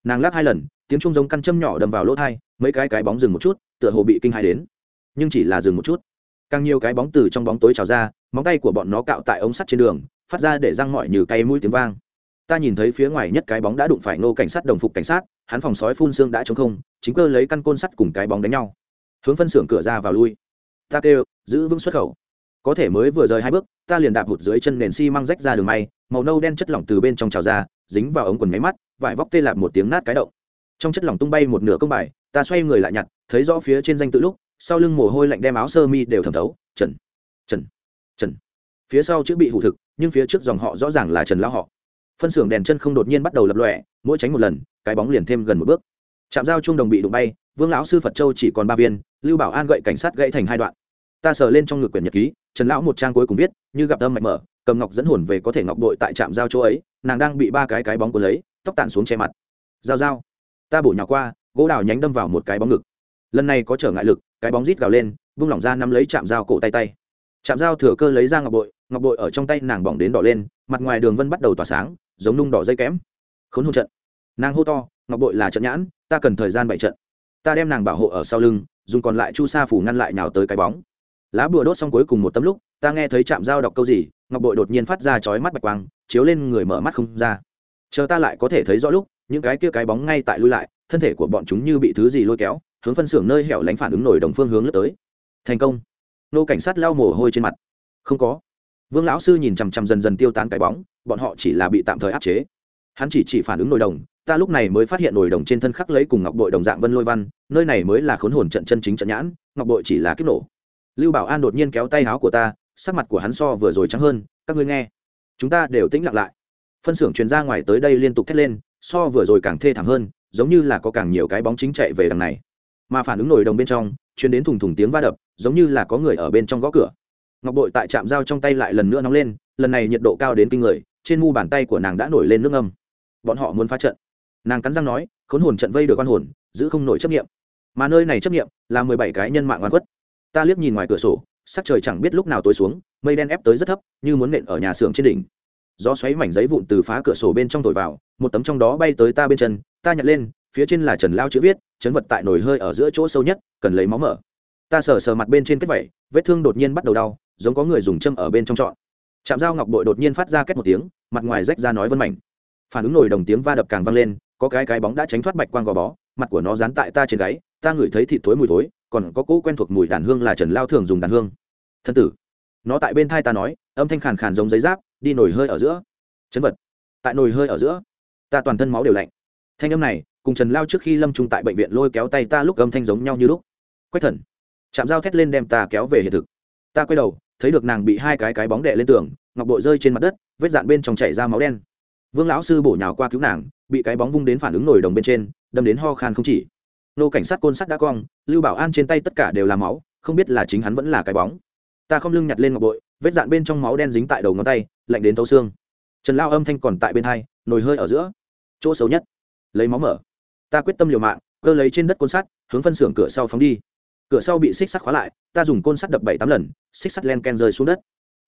Nàng lắc hai lần, tiếng chuông giống căn châm nhỏ đâm vào lỗ thai, mấy cái cái bóng dừng một chút, tựa hồ bị kinh hãi đến. Nhưng chỉ là dừng một chút. Càng nhiều cái bóng từ trong bóng tối trào ra, móng tay của bọn nó cạo tại ống sắt trên đường, phát ra để răng mọi như cây mũi tiếng vang ta nhìn thấy phía ngoài nhất cái bóng đã đụng phải nô cảnh sát đồng phục cảnh sát, hắn phòng sói phun xương đã chống không, chính cơ lấy căn côn sắt cùng cái bóng đánh nhau. Hướng phân xưởng cửa ra vào lui. Ta kêu, giữ vững xuất khẩu. Có thể mới vừa rời hai bước, ta liền đạp hụt dưới chân nền xi、si、măng rách ra đường may, màu nâu đen chất lỏng từ bên trong trào ra, dính vào ống quần máy mắt, vải vóc tê lạp một tiếng nát cái động. Trong chất lỏng tung bay một nửa công bài, ta xoay người lại nhặt, thấy rõ phía trên danh tự lúc, sau lưng mồ hôi lạnh đem áo sơ mi đều thẩm thấu, trần trần trần. Phía sau chữ bị hủ thực, nhưng phía trước dòng họ rõ ràng là trần lao họ phân xưởng đèn chân không đột nhiên bắt đầu lập lòe, mỗi tránh một lần, cái bóng liền thêm gần một bước. Chạm dao chung đồng bị đụng bay, vương lão sư phật châu chỉ còn ba viên, lưu bảo an gậy cảnh sát gãy thành hai đoạn. Ta sờ lên trong ngực quyển nhật ký, trần lão một trang cuối cùng viết, như gặp âm mạch mở, cầm ngọc dẫn hồn về có thể ngọc đội tại trạm giao chỗ ấy, nàng đang bị ba cái cái bóng cuốn lấy, tóc tản xuống che mặt. Giao giao. Ta bổ nhỏ qua, gỗ đào nhánh đâm vào một cái bóng ngực. Lần này có trở ngại lực, cái bóng rít gào lên, vung lỏng ra nắm lấy chạm dao cổ tay tay. Chạm dao thừa cơ lấy ra ngọc bội ngọc bội ở trong tay nàng bỏng đến đỏ lên, mặt ngoài đường vân bắt đầu tỏa sáng giống nung đỏ dây kém khốn hôn trận. Nàng hô to, ngọc bội là trận nhãn, ta cần thời gian bảy trận. Ta đem nàng bảo hộ ở sau lưng, dùng còn lại chu sa phủ ngăn lại nhào tới cái bóng. Lá bùa đốt xong cuối cùng một tấm lúc, ta nghe thấy chạm dao đọc câu gì, ngọc bội đột nhiên phát ra chói mắt bạch quang, chiếu lên người mở mắt không ra. Chờ ta lại có thể thấy rõ lúc, những cái kia cái bóng ngay tại lui lại, thân thể của bọn chúng như bị thứ gì lôi kéo, hướng phân xưởng nơi hẻo lánh phản ứng nổi đồng phương hướng lướt tới. Thành công. Nô cảnh sát lau mồ hôi trên mặt. Không có vương lão sư nhìn chằm chằm dần dần tiêu tán cái bóng, bọn họ chỉ là bị tạm thời áp chế. Hắn chỉ chỉ phản ứng nồi đồng, ta lúc này mới phát hiện nồi đồng trên thân khắc lấy cùng ngọc bội đồng dạng vân lôi văn, nơi này mới là khốn hồn trận chân chính trận nhãn, ngọc bội chỉ là kích nổ. Lưu bảo an đột nhiên kéo tay áo của ta, sắc mặt của hắn so vừa rồi trắng hơn, các ngươi nghe. Chúng ta đều tĩnh lặng lại. Phân xưởng truyền ra ngoài tới đây liên tục thét lên, so vừa rồi càng thê thảm hơn, giống như là có càng nhiều cái bóng chính chạy về đằng này. Mà phản ứng nổi đồng bên trong chuyến đến thùng thùng tiếng va đập, giống như là có người ở bên trong gõ cửa ngọc bội tại trạm dao trong tay lại lần nữa nóng lên, lần này nhiệt độ cao đến kinh người, trên mu bàn tay của nàng đã nổi lên nước âm bọn họ muốn phá trận. Nàng cắn răng nói, khốn hồn trận vây được quan hồn, giữ không nổi chấp nghiệm mà nơi này chấp nghiệm là mười bảy cái nhân mạng oan khuất. Ta liếc nhìn ngoài cửa sổ, sắc trời chẳng biết lúc nào tối xuống, mây đen ép tới rất thấp, như muốn nện ở nhà xưởng trên đỉnh. Gió xoáy mảnh giấy vụn từ phá cửa sổ bên trong thổi vào, một tấm trong đó bay tới ta bên chân, ta nhặt lên, phía trên là trần lao chữ viết, chấn vật tại nồi hơi ở giữa chỗ sâu nhất, cần lấy máu mở. Ta sờ sờ mặt bên trên kết vẩy vết thương đột nhiên bắt đầu đau giống có người dùng châm ở bên trong trọn. Chạm dao ngọc bội đột nhiên phát ra két một tiếng, mặt ngoài rách ra nói vân mảnh. Phản ứng nổi đồng tiếng va đập càng vang lên, có cái cái bóng đã tránh thoát bạch quang gò bó, mặt của nó dán tại ta trên gáy, ta ngửi thấy thịt thối mùi thối, còn có cỗ quen thuộc mùi đàn hương là trần lao thường dùng đàn hương. Thân tử. Nó tại bên thai ta nói, âm thanh khàn khàn giống giấy giáp, đi nổi hơi ở giữa. Chấn vật. Tại nồi hơi ở giữa. Ta toàn thân máu đều lạnh. Thanh âm này, cùng trần lao trước khi lâm trung tại bệnh viện lôi kéo tay ta lúc âm thanh giống nhau như lúc. Quách thần. Chạm dao thét lên đem ta kéo về hiện thực. Ta quay đầu thấy được nàng bị hai cái cái bóng đè lên tường, ngọc bội rơi trên mặt đất, vết dạn bên trong chảy ra máu đen. Vương lão sư bổ nhào qua cứu nàng, bị cái bóng vung đến phản ứng nổi đồng bên trên, đâm đến ho khan không chỉ. Nô cảnh sát côn sắt đã cong, lưu bảo an trên tay tất cả đều là máu, không biết là chính hắn vẫn là cái bóng. Ta không lưng nhặt lên ngọc bội, vết dạn bên trong máu đen dính tại đầu ngón tay, lạnh đến thấu xương. Trần lao âm thanh còn tại bên hai, nồi hơi ở giữa. Chỗ xấu nhất. Lấy máu mở. Ta quyết tâm liều mạng, cơ lấy trên đất côn sắt, hướng phân xưởng cửa sau phóng đi cửa sau bị xích sắt khóa lại, ta dùng côn sắt đập bảy tám lần, xích sắt len ken rơi xuống đất.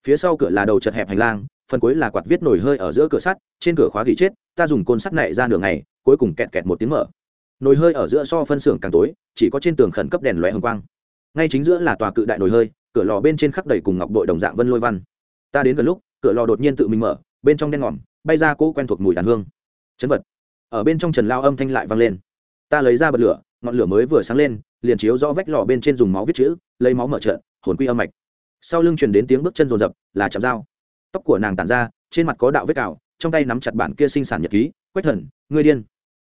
Phía sau cửa là đầu chật hẹp hành lang, phần cuối là quạt viết nổi hơi ở giữa cửa sắt, trên cửa khóa gỉ chết ta dùng côn sắt này ra nửa ngày, cuối cùng kẹt kẹt một tiếng mở. Nồi hơi ở giữa so phân xưởng càng tối, chỉ có trên tường khẩn cấp đèn lóe hồng quang. Ngay chính giữa là tòa cự đại nồi hơi, cửa lò bên trên khắc đầy cùng ngọc bội đồng dạng vân lôi văn. Ta đến gần lúc, cửa lò đột nhiên tự mình mở, bên trong đen ngòm, bay ra cỗ quen thuộc mùi đàn hương. Chấn vật. Ở bên trong trần lao âm thanh lại vang lên. Ta lấy ra bật lửa, ngọn lửa mới vừa sáng lên liền chiếu rõ vách lò bên trên dùng máu viết chữ, lấy máu mở trận, hồn quy âm mạch. Sau lưng truyền đến tiếng bước chân rồn rập là chạm dao. Tóc của nàng tàn ra, trên mặt có đạo vết cào, trong tay nắm chặt bản kia sinh sản nhật ký, quách thần, ngươi điên.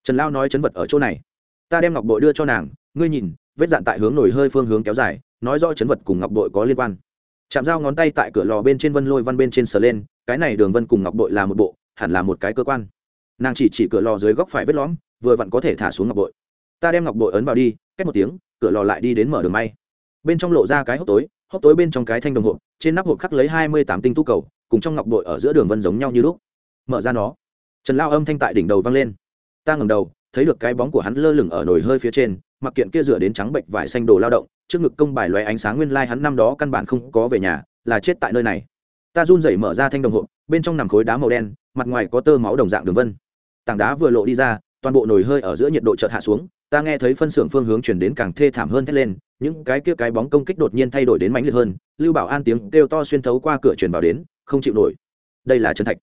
Trần lao nói chấn vật ở chỗ này. Ta đem ngọc bội đưa cho nàng, ngươi nhìn, vết dạn tại hướng nổi hơi phương hướng kéo dài, nói rõ chấn vật cùng ngọc bội có liên quan. Chạm dao ngón tay tại cửa lò bên trên vân lôi văn bên trên sờ lên, cái này đường vân cùng ngọc bội là một bộ, hẳn là một cái cơ quan. Nàng chỉ chỉ cửa lò dưới góc phải vết lõm, vừa vặn có thể thả xuống ngọc bội. Ta đem ngọc bội ấn vào đi cách một tiếng, cửa lò lại đi đến mở đường may. Bên trong lộ ra cái hốc tối hốc tối bên trong cái thanh đồng hộp, trên nắp hộp khắc lấy hai mươi tám tinh tú cầu, cùng trong ngọc bội ở giữa đường vân giống nhau như lúc. Mở ra nó, trần lao âm thanh tại đỉnh đầu vang lên. Ta ngẩng đầu, thấy được cái bóng của hắn lơ lửng ở nồi hơi phía trên, mặc kiện kia dựa đến trắng bệnh vải xanh đồ lao động, trước ngực công bài loé ánh sáng nguyên lai hắn năm đó căn bản không có về nhà, là chết tại nơi này. Ta run rẩy mở ra thanh đồng hộp, bên trong nằm khối đá màu đen, mặt ngoài có tơ máu đồng dạng đường vân. Tảng đá vừa lộ đi ra, toàn bộ nồi hơi ở giữa nhiệt độ chợt hạ xuống ta nghe thấy phân xưởng phương hướng chuyển đến càng thê thảm hơn thét lên, những cái kia cái bóng công kích đột nhiên thay đổi đến mãnh liệt hơn, lưu bảo an tiếng kêu to xuyên thấu qua cửa truyền vào đến, không chịu nổi. Đây là trần thạch.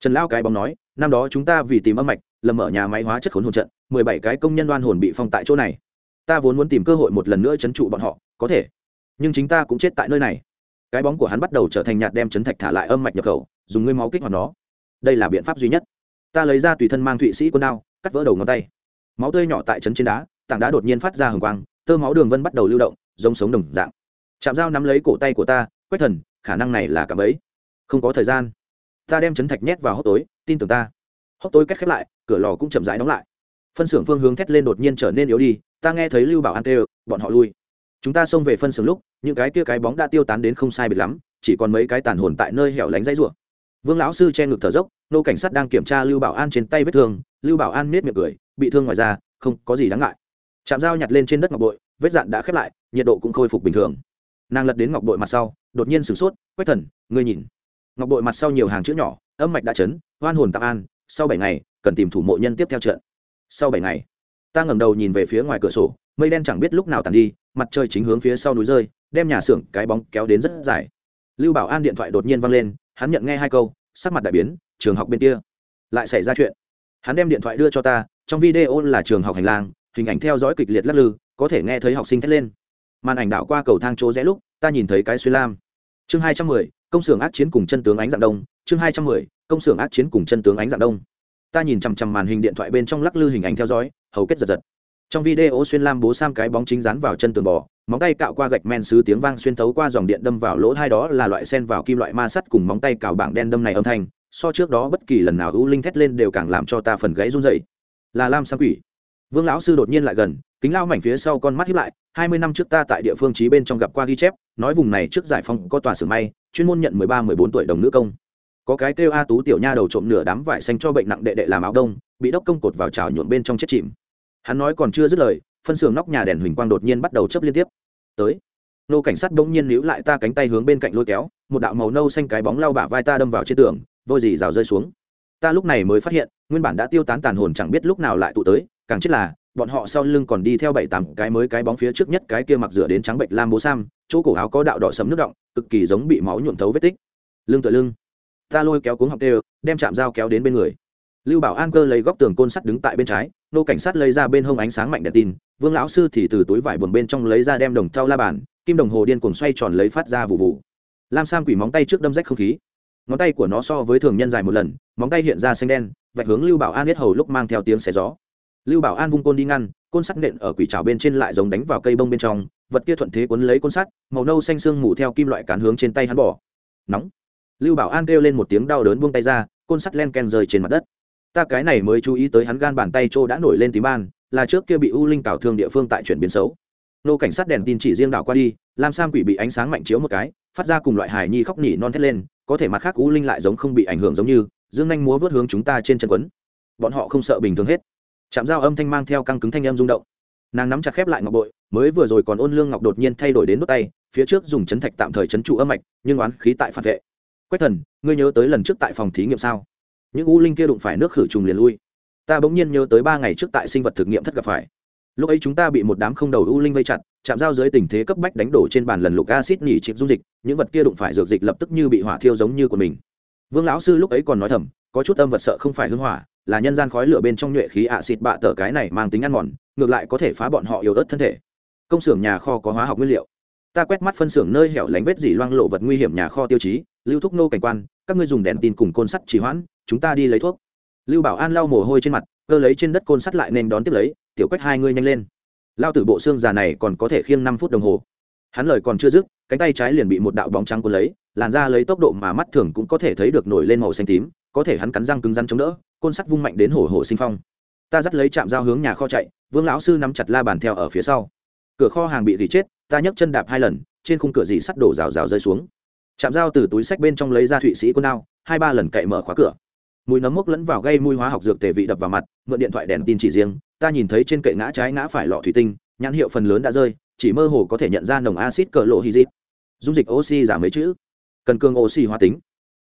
Trần lao cái bóng nói, năm đó chúng ta vì tìm âm mạch, lầm mở nhà máy hóa chất khốn hồn trận, mười bảy cái công nhân đoan hồn bị phong tại chỗ này. Ta vốn muốn tìm cơ hội một lần nữa chấn trụ bọn họ, có thể. Nhưng chính ta cũng chết tại nơi này. Cái bóng của hắn bắt đầu trở thành nhạt đem trấn thạch thả lại âm mạch nhập khẩu, dùng ngươi máu kích hoạt nó. Đây là biện pháp duy nhất. Ta lấy ra tùy thân mang thụy sĩ quân đao, cắt vỡ đầu ngón tay máu tươi nhỏ tại chấn trên đá, tảng đá đột nhiên phát ra hừng quang, tơ máu đường vân bắt đầu lưu động, giống sống đồng dạng. Chạm dao nắm lấy cổ tay của ta, quách thần, khả năng này là cả ấy không có thời gian. Ta đem chấn thạch nhét vào hốc tối, tin tưởng ta. Hốc tối cách khép lại, cửa lò cũng chậm rãi đóng lại. Phân xưởng phương hướng thét lên đột nhiên trở nên yếu đi, ta nghe thấy lưu bảo an kêu, bọn họ lui. Chúng ta xông về phân xưởng lúc, những cái kia cái bóng đã tiêu tán đến không sai biệt lắm, chỉ còn mấy cái tàn hồn tại nơi hẻo lánh dãy rủa. Vương lão sư che ngực thở dốc, nô cảnh sát đang kiểm tra lưu bảo an trên tay vết thương, lưu bảo an miết miệng cười bị thương ngoài ra không có gì đáng ngại. Chạm dao nhặt lên trên đất ngọc bội, vết dạn đã khép lại, nhiệt độ cũng khôi phục bình thường. Nàng lật đến ngọc bội mặt sau, đột nhiên sửng sốt, quách thần, ngươi nhìn. Ngọc bội mặt sau nhiều hàng chữ nhỏ, âm mạch đã chấn, hoan hồn tạm an, sau bảy ngày, cần tìm thủ mộ nhân tiếp theo trận. Sau bảy ngày, ta ngẩng đầu nhìn về phía ngoài cửa sổ, mây đen chẳng biết lúc nào tàn đi, mặt trời chính hướng phía sau núi rơi, đem nhà xưởng cái bóng kéo đến rất dài. Lưu bảo an điện thoại đột nhiên văng lên, hắn nhận nghe hai câu, sắc mặt đại biến, trường học bên kia, lại xảy ra chuyện. Hắn đem điện thoại đưa cho ta trong video là trường học hành lang, hình ảnh theo dõi kịch liệt lắc lư, có thể nghe thấy học sinh thét lên. Màn ảnh đảo qua cầu thang chỗ rẽ lúc, ta nhìn thấy cái xuyên lam. Chương hai trăm mười, công xưởng ác chiến cùng chân tướng ánh dạng đông. Chương hai trăm mười, công xưởng ác chiến cùng chân tướng ánh dạng đông. Ta nhìn chằm chằm màn hình điện thoại bên trong lắc lư hình ảnh theo dõi, hầu kết giật giật. Trong video xuyên lam bố sam cái bóng chính dán vào chân tường bò, móng tay cạo qua gạch men xứ tiếng vang xuyên thấu qua dòng điện đâm vào lỗ hai đó là loại sen vào kim loại ma sắt cùng móng tay cào bảng đen đâm này âm thanh, so trước đó bất kỳ lần nào ưu linh thét lên đều càng làm cho ta phần gáy run dậy là lam sam quỷ. Vương lão sư đột nhiên lại gần, kính lao mảnh phía sau con mắt hiếp lại, hai mươi năm trước ta tại địa phương trí bên trong gặp qua ghi chép, nói vùng này trước giải phóng có tòa xưởng may, chuyên môn nhận mười ba, mười bốn tuổi đồng nữ công. Có cái kêu a tú tiểu nha đầu trộm nửa đám vải xanh cho bệnh nặng đệ đệ làm áo đông, bị đốc công cột vào trào nhuộm bên trong chết chìm. Hắn nói còn chưa dứt lời, phân xưởng nóc nhà đèn huỳnh quang đột nhiên bắt đầu chấp liên tiếp. Tới. Nô cảnh sát bỗng nhiên níu lại ta cánh tay hướng bên cạnh lôi kéo, một đạo màu nâu xanh cái bóng lao bả vai ta đâm vào trên tường, vôi dì rào rơi xuống ta lúc này mới phát hiện, nguyên bản đã tiêu tán tàn hồn chẳng biết lúc nào lại tụ tới, càng chết là, bọn họ sau lưng còn đi theo bảy tám cái mới cái bóng phía trước nhất cái kia mặc rửa đến trắng bệnh lam bố sam, chỗ cổ áo có đạo đỏ sấm nước động, cực kỳ giống bị máu nhuộm thấu vết tích. Lưng tựa lưng, ta lôi kéo cuống học đều đem chạm dao kéo đến bên người. Lưu bảo an cơ lấy góc tường côn sắt đứng tại bên trái, nô cảnh sát lấy ra bên hông ánh sáng mạnh đèn tin, vương lão sư thì từ túi vải buồn bên trong lấy ra đem đồng thau la bàn, kim đồng hồ điên cuồng xoay tròn lấy phát ra vụ vụ lam sam quỷ móng tay trước đâm rách không khí ngón tay của nó so với thường nhân dài một lần, móng tay hiện ra xanh đen, vạch hướng lưu bảo an hết hầu lúc mang theo tiếng xé gió. Lưu bảo an vung côn đi ngăn, côn sắt nện ở quỷ trào bên trên lại giống đánh vào cây bông bên trong, vật kia thuận thế cuốn lấy côn sắt, màu nâu xanh xương mù theo kim loại cán hướng trên tay hắn bỏ nóng. Lưu bảo an kêu lên một tiếng đau đớn buông tay ra, côn sắt len ken rơi trên mặt đất. Ta cái này mới chú ý tới hắn gan bàn tay trô đã nổi lên tím ban, là trước kia bị u linh cào thương địa phương tại chuyển biến xấu. Nô cảnh sát đèn tin chỉ riêng đảo qua đi, lam sam quỷ bị ánh sáng mạnh chiếu một cái phát ra cùng loại hài nhi khóc nỉ non thét lên, có thể mặt khác u linh lại giống không bị ảnh hưởng giống như, dương anh múa vớt hướng chúng ta trên chân quấn. Bọn họ không sợ bình thường hết. Chạm dao âm thanh mang theo căng cứng thanh âm rung động. Nàng nắm chặt khép lại ngọc bội, mới vừa rồi còn ôn lương ngọc đột nhiên thay đổi đến nút tay, phía trước dùng chấn thạch tạm thời chấn trụ âm mạch, nhưng oán khí tại phản vệ. Quách thần, ngươi nhớ tới lần trước tại phòng thí nghiệm sao? Những u linh kia đụng phải nước khử trùng liền lui. Ta bỗng nhiên nhớ tới ba ngày trước tại sinh vật thực nghiệm thất gặp phải. Lúc ấy chúng ta bị một đám không đầu u linh vây chặt chạm giao dưới tình thế cấp bách đánh đổ trên bàn lần lục acid nhỉ chịp dung dịch, những vật kia đụng phải dược dịch lập tức như bị hỏa thiêu giống như của mình. Vương lão sư lúc ấy còn nói thầm, có chút âm vật sợ không phải hưng hỏa, là nhân gian khói lửa bên trong nhuệ khí ạ xịt bạ tờ cái này mang tính ăn mòn, ngược lại có thể phá bọn họ yếu ớt thân thể. Công xưởng nhà kho có hóa học nguyên liệu. Ta quét mắt phân xưởng nơi hẻo lánh vết dỉ loang lộ vật nguy hiểm nhà kho tiêu chí, lưu thúc nô cảnh quan, các ngươi dùng đèn tin cùng côn sắt chỉ hoãn, chúng ta đi lấy thuốc. Lưu bảo an lau mồ hôi trên mặt, cơ lấy trên đất côn sắt lại nên đón tiếp lấy, tiểu quách hai ngươi nhanh lên lao tử bộ xương già này còn có thể khiêng năm phút đồng hồ. Hắn lời còn chưa dứt, cánh tay trái liền bị một đạo bóng trắng cuốn lấy, làn ra lấy tốc độ mà mắt thường cũng có thể thấy được nổi lên màu xanh tím, có thể hắn cắn răng cứng rắn chống đỡ, côn sắt vung mạnh đến hổ hổ sinh phong. Ta dắt lấy chạm dao hướng nhà kho chạy, vương lão sư nắm chặt la bàn theo ở phía sau. Cửa kho hàng bị rỉ chết, ta nhấc chân đạp hai lần, trên khung cửa dì sắt đổ rào rào rơi xuống. Chạm dao từ túi sách bên trong lấy ra thụy sĩ quân đao, hai ba lần cậy mở khóa cửa. Mùi nấm mốc lẫn vào gây mùi hóa học dược tề vị đập vào mặt mượn điện thoại đèn tin chỉ riêng, ta nhìn thấy trên kệ ngã trái ngã phải lọ thủy tinh, nhãn hiệu phần lớn đã rơi, chỉ mơ hồ có thể nhận ra nồng acid cờ lộ hy dịp dung dịch oxy giảm mấy chữ. Cần cương oxy hóa tính.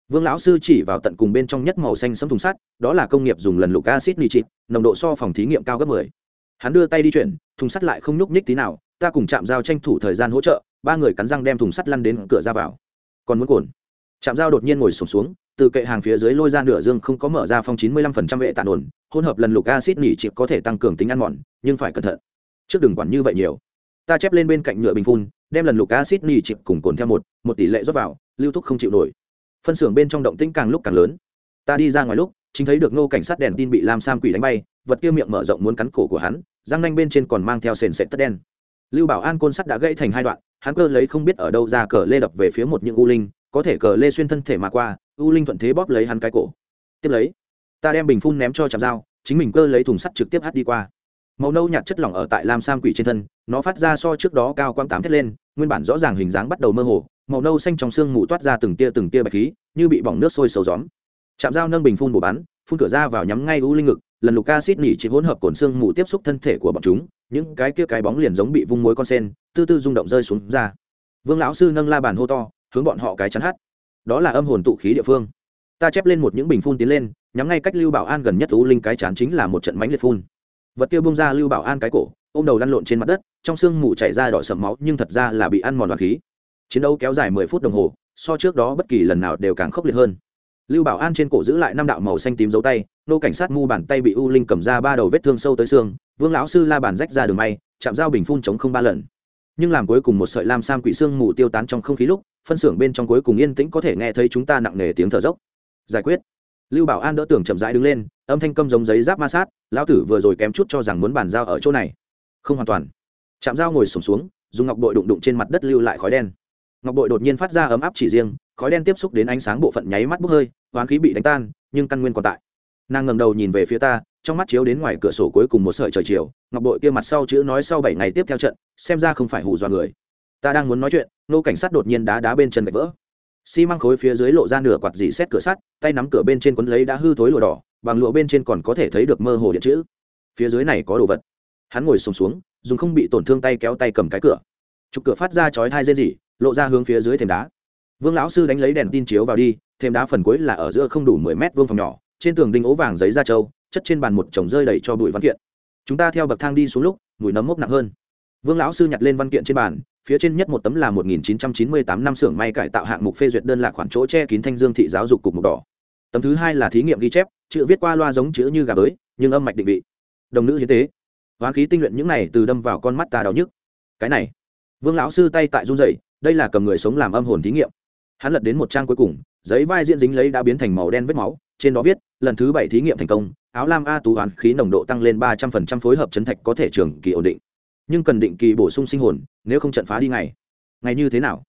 Vương lão sư chỉ vào tận cùng bên trong nhất màu xanh sấm thùng sắt, đó là công nghiệp dùng lần lục acid nitrit, nồng độ so phòng thí nghiệm cao gấp 10. hắn đưa tay đi chuyển, thùng sắt lại không nhúc nhích tí nào, ta cùng chạm dao tranh thủ thời gian hỗ trợ, ba người cắn răng đem thùng sắt lăn đến cửa ra vào. Còn muốn cồn chạm dao đột nhiên ngồi sụp xuống, xuống từ kệ hàng phía dưới lôi ra nửa dương không có mở ra phong chín mươi lăm phần trăm vệ tạ ổn hỗn hợp lần lục acid nỉ chịp có thể tăng cường tính ăn mòn nhưng phải cẩn thận. Trước đừng quản như vậy nhiều. Ta chép lên bên cạnh nhựa bình phun đem lần lục acid nỉ chịp cùng cồn theo một một tỷ lệ rót vào lưu thúc không chịu nổi. Phân xưởng bên trong động tĩnh càng lúc càng lớn. Ta đi ra ngoài lúc chính thấy được nô cảnh sát đèn tin bị lam sam quỷ đánh bay vật kia miệng mở rộng muốn cắn cổ của hắn răng nanh bên trên còn mang theo sền sệt tất đen. Lưu bảo an côn sắt đã gãy thành hai đoạn hắn cơ lấy không biết ở đâu ra cờ lê đập về phía một những u linh có thể cờ lê xuyên thân thể mà qua, u linh thuận thế bóp lấy hắn cái cổ. Tiếp lấy, ta đem bình phun ném cho chạm dao, chính mình cơ lấy thùng sắt trực tiếp hắt đi qua. Màu nâu nhạt chất lỏng ở tại lam sam quỷ trên thân, nó phát ra so trước đó cao quang tám thét lên, nguyên bản rõ ràng hình dáng bắt đầu mơ hồ, màu nâu xanh trong xương mù toát ra từng tia từng tia bạch khí, như bị bỏng nước sôi sầu gióm. Chạm dao nâng bình phun bổ bắn phun cửa ra vào nhắm ngay u linh ngực, lần lục acid nỉ chỉ hỗn hợp cồn xương mù tiếp xúc thân thể của bọn chúng, những cái kia cái bóng liền giống bị vung muối con sen, tư tư rung động rơi xuống ra. Vương lão sư nâng la bàn hô to hướng bọn họ cái chắn hát. Đó là âm hồn tụ khí địa phương. Ta chép lên một những bình phun tiến lên, nhắm ngay cách lưu bảo an gần nhất u linh cái chán chính là một trận mánh liệt phun. Vật kia bung ra lưu bảo an cái cổ, ôm đầu lăn lộn trên mặt đất, trong xương mù chảy ra đỏ sầm máu, nhưng thật ra là bị ăn mòn hoặc khí. Chiến đấu kéo dài mười phút đồng hồ, so trước đó bất kỳ lần nào đều càng khốc liệt hơn. Lưu bảo an trên cổ giữ lại năm đạo màu xanh tím dấu tay, nô cảnh sát mu bàn tay bị u linh cầm ra ba đầu vết thương sâu tới xương, vương lão sư la bàn rách ra đường may, chạm dao bình phun chống không ba lần nhưng làm cuối cùng một sợi lam sam quỷ xương mù tiêu tán trong không khí lúc phân xưởng bên trong cuối cùng yên tĩnh có thể nghe thấy chúng ta nặng nề tiếng thở dốc. Giải quyết. Lưu bảo an đỡ tưởng chậm rãi đứng lên âm thanh câm giống giấy giáp ma sát lão tử vừa rồi kém chút cho rằng muốn bàn giao ở chỗ này. Không hoàn toàn. Chạm dao ngồi sùng xuống, xuống dùng ngọc bội đụng đụng trên mặt đất lưu lại khói đen. Ngọc bội đột nhiên phát ra ấm áp chỉ riêng khói đen tiếp xúc đến ánh sáng bộ phận nháy mắt bốc hơi hoán khí bị đánh tan nhưng căn nguyên còn tại. Nàng ngẩng đầu nhìn về phía ta trong mắt chiếu đến ngoài cửa sổ cuối cùng một sợi trời chiều ngọc bội kia mặt sau chữ nói sau bảy ngày tiếp theo trận xem ra không phải hù dọa người. Ta đang muốn nói chuyện nô cảnh sát đột nhiên đá đá bên chân gạch vỡ. Xi măng khối phía dưới lộ ra nửa quạt dỉ xét cửa sắt tay nắm cửa bên trên quấn lấy đã hư thối lụa đỏ bằng lụa bên trên còn có thể thấy được mơ hồ điện chữ. Phía dưới này có đồ vật. Hắn ngồi sùng xuống, xuống dùng không bị tổn thương tay kéo tay cầm cái cửa. Trục cửa phát ra chói hai dây dỉ lộ ra hướng phía dưới thềm đá. Vương lão sư đánh lấy đèn tin chiếu vào đi thềm đá phần cuối là ở giữa không đủ mười mét vương phòng nhỏ trên tường đinh ố vàng giấy da trâu chất trên bàn một chồng rơi đầy cho bụi văn kiện. Chúng ta theo bậc thang đi xuống lúc, mùi nấm mốc nặng hơn. Vương lão sư nhặt lên văn kiện trên bàn, phía trên nhất một tấm là 1998 năm xưởng may cải tạo hạng mục phê duyệt đơn lạc khoản chỗ che kín thanh dương thị giáo dục cục mục đỏ. Tấm thứ hai là thí nghiệm ghi chép, chữ viết qua loa giống chữ như gà bới, nhưng âm mạch định vị. Đồng nữ hiến tế. Hoán khí tinh luyện những này từ đâm vào con mắt ta đau nhức. Cái này. Vương lão sư tay tại run rẩy, đây là cầm người sống làm âm hồn thí nghiệm. Hắn lật đến một trang cuối cùng, giấy vai diễn dính lấy đã biến thành màu đen vết máu, trên đó viết, lần thứ bảy thí nghiệm thành công áo lam a tú hoán khí nồng độ tăng lên ba trăm phần trăm phối hợp chấn thạch có thể trường kỳ ổn định. Nhưng cần định kỳ bổ sung sinh hồn, nếu không trận phá đi ngày. Ngày như thế nào?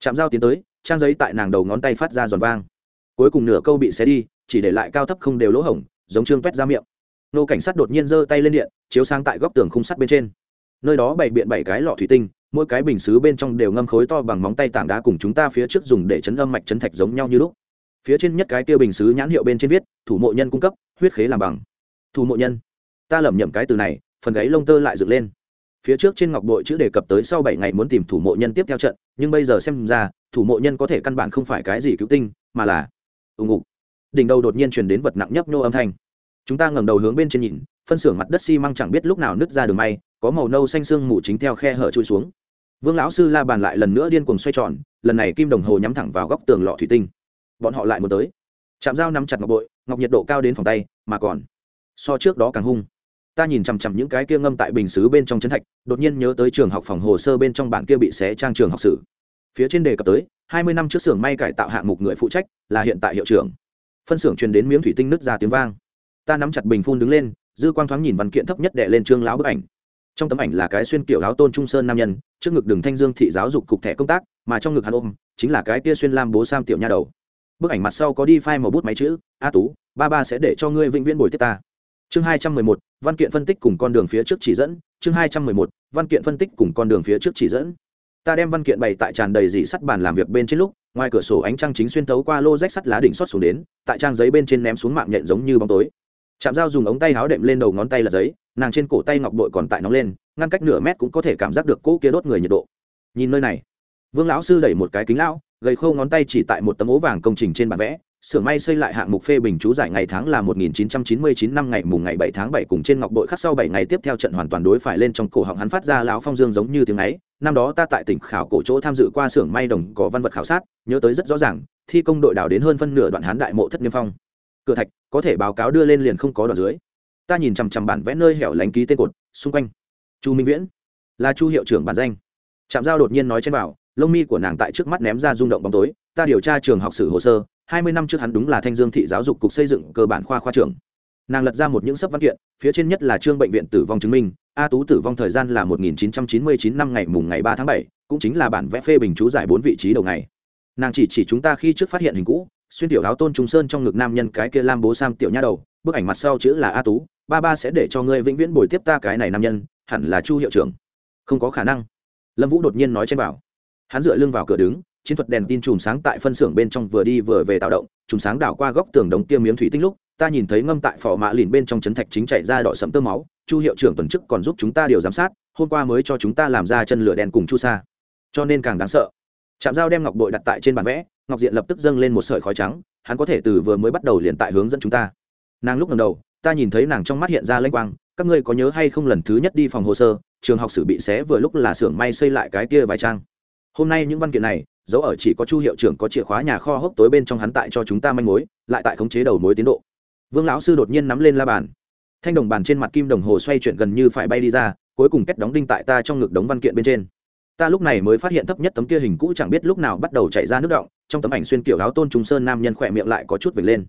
Chạm dao tiến tới, trang giấy tại nàng đầu ngón tay phát ra giòn vang. Cuối cùng nửa câu bị xé đi, chỉ để lại cao thấp không đều lỗ hổng, giống trương toét ra miệng. Nô cảnh sát đột nhiên giơ tay lên điện, chiếu sang tại góc tường khung sắt bên trên. Nơi đó bày biện bảy cái lọ thủy tinh, mỗi cái bình xứ bên trong đều ngâm khối to bằng móng tay tảng đá cùng chúng ta phía trước dùng để chấn âm mạch chấn thạch giống nhau như lúc. Phía trên nhất cái tiêu bình xứ nhãn hiệu bên trên viết, thủ mộ nhân cung cấp huyết khế làm bằng. Thủ mộ nhân, ta lẩm nhẩm cái từ này, phần gáy lông tơ lại dựng lên. Phía trước trên ngọc bội chữ đề cập tới sau bảy ngày muốn tìm thủ mộ nhân tiếp theo trận, nhưng bây giờ xem ra, thủ mộ nhân có thể căn bản không phải cái gì cứu tinh, mà là ùng ục đỉnh đầu đột nhiên truyền đến vật nặng nhấp nhô âm thanh. Chúng ta ngẩng đầu hướng bên trên nhìn, phân xưởng mặt đất xi măng chẳng biết lúc nào nứt ra đường may, có màu nâu xanh xương mù chính theo khe hở trôi xuống. Vương lão sư la bàn lại lần nữa điên cuồng xoay tròn, lần này kim đồng hồ nhắm thẳng vào góc tường lọ thủy tinh. Bọn họ lại muốn tới chạm dao nắm chặt ngọc bội, ngọc nhiệt độ cao đến phòng tay, mà còn, so trước đó càng hung. Ta nhìn chằm chằm những cái kia ngâm tại bình xứ bên trong trấn thạch, đột nhiên nhớ tới trường học phòng hồ sơ bên trong bản kia bị xé trang trường học sử. Phía trên đề cập tới, hai mươi năm trước xưởng may cải tạo hạng mục người phụ trách, là hiện tại hiệu trưởng. Phân xưởng truyền đến miếng thủy tinh nứt ra tiếng vang. Ta nắm chặt bình phun đứng lên, dư quang thoáng nhìn văn kiện thấp nhất đệ lên trương lão bức ảnh. Trong tấm ảnh là cái xuyên kiểu áo tôn trung sơn nam nhân, trước ngực đường thanh dương thị giáo dục cục thẻ công tác, mà trong ngực hắn ôm, chính là cái kia xuyên lam bố sam tiểu nha đầu bức ảnh mặt sau có đi phai màu bút máy chữ, a tú, ba ba sẽ để cho ngươi vĩnh viễn bồi tiếp ta. Chương hai trăm mười một, văn kiện phân tích cùng con đường phía trước chỉ dẫn. Chương hai trăm mười một, văn kiện phân tích cùng con đường phía trước chỉ dẫn. Ta đem văn kiện bày tại tràn đầy dị sắt bàn làm việc bên trên lúc, ngoài cửa sổ ánh trăng chính xuyên thấu qua lô rách sắt lá đỉnh xót xuống đến, tại trang giấy bên trên ném xuống mạng nhện giống như bóng tối. Chạm dao dùng ống tay háo đệm lên đầu ngón tay là giấy, nàng trên cổ tay ngọc bội còn tại nóng lên, ngăn cách nửa mét cũng có thể cảm giác được cỗ kia đốt người nhiệt độ. Nhìn nơi này vương lão sư đẩy một cái kính lão, gầy khâu ngón tay chỉ tại một tấm ố vàng công trình trên bản vẽ, xưởng may xây lại hạng mục phê bình chú giải ngày tháng là 1999 năm ngày mùng ngày 7 tháng 7 cùng trên ngọc bội khắc sau 7 ngày tiếp theo trận hoàn toàn đối phải lên trong cổ họng hắn phát ra lão phong dương giống như tiếng ấy. Năm đó ta tại tỉnh khảo cổ chỗ tham dự qua xưởng may đồng có văn vật khảo sát, nhớ tới rất rõ ràng, thi công đội đào đến hơn phân nửa đoạn hán đại mộ thất niêm phong. Cửa thạch, có thể báo cáo đưa lên liền không có đoạn dưới. Ta nhìn chằm chằm bản vẽ nơi hẻo lánh ký tên cột, xung quanh. Chu minh viễn, là chu hiệu trưởng bản danh. Trạm giao đột nhiên nói trên bảo lông mi của nàng tại trước mắt ném ra rung động bóng tối, ta điều tra trường học sử hồ sơ, hai mươi năm trước hắn đúng là thanh dương thị giáo dục cục xây dựng cơ bản khoa khoa trưởng. Nàng lật ra một những sấp văn kiện, phía trên nhất là trương bệnh viện tử vong chứng minh, a tú tử vong thời gian là một nghìn chín trăm chín mươi chín năm ngày mùng ngày ba tháng bảy, cũng chính là bản vẽ phê bình chú giải bốn vị trí đầu ngày. Nàng chỉ chỉ chúng ta khi trước phát hiện hình cũ, xuyên tiểu áo tôn trung sơn trong ngực nam nhân cái kia lam bố sam tiểu nha đầu, bức ảnh mặt sau chữ là a tú, ba ba sẽ để cho ngươi vĩnh viễn bồi tiếp ta cái này nam nhân, hẳn là chu hiệu trưởng. Không có khả năng. Lâm vũ đột nhiên nói trên bảo hắn dựa lưng vào cửa đứng, chiến thuật đèn tin chùm sáng tại phân xưởng bên trong vừa đi vừa về tạo động, chùm sáng đảo qua góc tường đống kia miếng thủy tinh lúc, ta nhìn thấy ngâm tại phò mã lìn bên trong chấn thạch chính chạy ra đỏ sẫm tơ máu, chu hiệu trưởng tuần chức còn giúp chúng ta điều giám sát, hôm qua mới cho chúng ta làm ra chân lửa đèn cùng chu sa. Cho nên càng đáng sợ. Chạm dao đem ngọc bội đặt tại trên bàn vẽ, ngọc diện lập tức dâng lên một sợi khói trắng, hắn có thể từ vừa mới bắt đầu liền tại hướng dẫn chúng ta. Nàng lúc lần đầu, ta nhìn thấy nàng trong mắt hiện ra lanh quang, các ngươi có nhớ hay không lần thứ nhất đi phòng hồ sơ, trường học sử bị xé vừa lúc là xưởng may xây lại cái kia vài trang? Hôm nay những văn kiện này, dấu ở chỉ có chu hiệu trưởng có chìa khóa nhà kho hốc tối bên trong hắn tại cho chúng ta manh mối, lại tại khống chế đầu mối tiến độ. Vương lão sư đột nhiên nắm lên la bàn. Thanh đồng bàn trên mặt kim đồng hồ xoay chuyển gần như phải bay đi ra, cuối cùng kết đóng đinh tại ta trong ngực đống văn kiện bên trên. Ta lúc này mới phát hiện thấp nhất tấm kia hình cũ chẳng biết lúc nào bắt đầu chạy ra nước động, trong tấm ảnh xuyên kiểu áo tôn trùng sơn nam nhân khỏe miệng lại có chút vệt lên.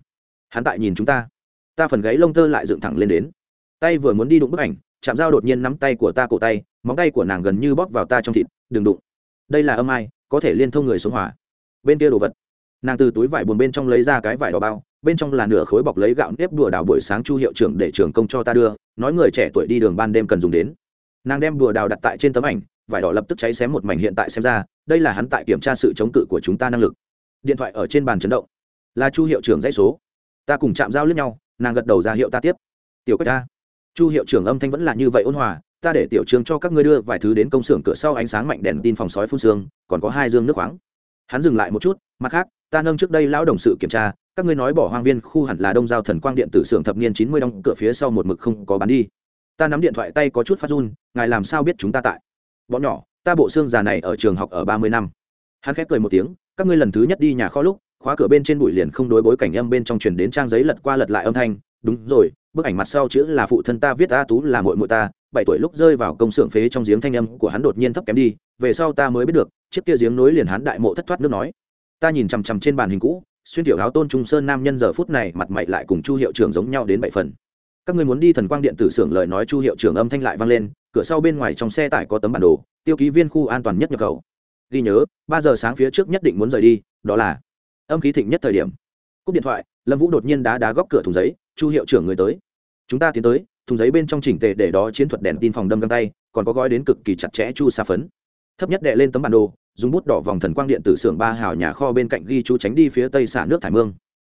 Hắn tại nhìn chúng ta. Ta phần gáy lông tơ lại dựng thẳng lên đến. Tay vừa muốn đi đụng bức ảnh chạm dao đột nhiên nắm tay của ta cổ tay, móng tay của nàng gần như bóp vào ta trong thịt, đừng đụng đây là âm ai, có thể liên thông người xuống hỏa bên kia đồ vật. Nàng từ túi vải buồn bên trong lấy ra cái vải đỏ bao, bên trong là nửa khối bọc lấy gạo nếp đùa đào buổi sáng chu hiệu trưởng để trường công cho ta đưa, nói người trẻ tuổi đi đường ban đêm cần dùng đến. Nàng đem đùa đào đặt tại trên tấm ảnh, vải đỏ lập tức cháy xém một mảnh hiện tại xem ra, đây là hắn tại kiểm tra sự chống cự của chúng ta năng lực. Điện thoại ở trên bàn chấn động. Là chu hiệu trưởng dãy số. Ta cùng chạm giao lướt nhau, nàng gật đầu ra hiệu ta tiếp. Tiểu quách ta chu hiệu trưởng âm thanh vẫn là như vậy ôn hòa ta để tiểu trường cho các ngươi đưa vài thứ đến công xưởng cửa sau ánh sáng mạnh đèn tin phòng sói phun xương, còn có hai dương nước khoáng. Hắn dừng lại một chút, mặt khác, ta nâng trước đây lão đồng sự kiểm tra, các ngươi nói bỏ hoang viên khu hẳn là đông giao thần quang điện tử xưởng thập niên chín mươi đóng cửa phía sau một mực không có bán đi. Ta nắm điện thoại tay có chút phát run, ngài làm sao biết chúng ta tại? Bọn nhỏ, ta bộ xương già này ở trường học ở ba mươi năm. Hắn khép cười một tiếng, các ngươi lần thứ nhất đi nhà kho lúc, khóa cửa bên trên bụi liền không đối bối cảnh âm bên trong truyền đến trang giấy lật qua lật lại âm thanh. Đúng rồi, bức ảnh mặt sau chữ là phụ thân ta viết a tú là mội mội ta bảy tuổi lúc rơi vào công xưởng phế trong giếng thanh âm của hắn đột nhiên thấp kém đi, về sau ta mới biết được, chiếc kia giếng nối liền hắn đại mộ thất thoát nước nói. Ta nhìn chằm chằm trên bàn hình cũ, xuyên tiểu áo tôn trung sơn nam nhân giờ phút này mặt mày lại cùng chu hiệu trưởng giống nhau đến bảy phần. Các người muốn đi thần quang điện tử xưởng lời nói chu hiệu trưởng âm thanh lại vang lên, cửa sau bên ngoài trong xe tải có tấm bản đồ, tiêu ký viên khu an toàn nhất nhập khẩu. Ghi nhớ, ba giờ sáng phía trước nhất định muốn rời đi, đó là âm khí thịnh nhất thời điểm. Cúp điện thoại, lâm vũ đột nhiên đá đá góc cửa thùng giấy, chu hiệu trưởng người tới. Chúng ta tiến tới thùng giấy bên trong chỉnh tề để đó chiến thuật đèn tin phòng đâm găng tay, còn có gói đến cực kỳ chặt chẽ chu sa phấn. Thấp nhất đệ lên tấm bản đồ, dùng bút đỏ vòng thần quang điện tử xưởng ba hào nhà kho bên cạnh ghi chú tránh đi phía tây xả nước thải mương.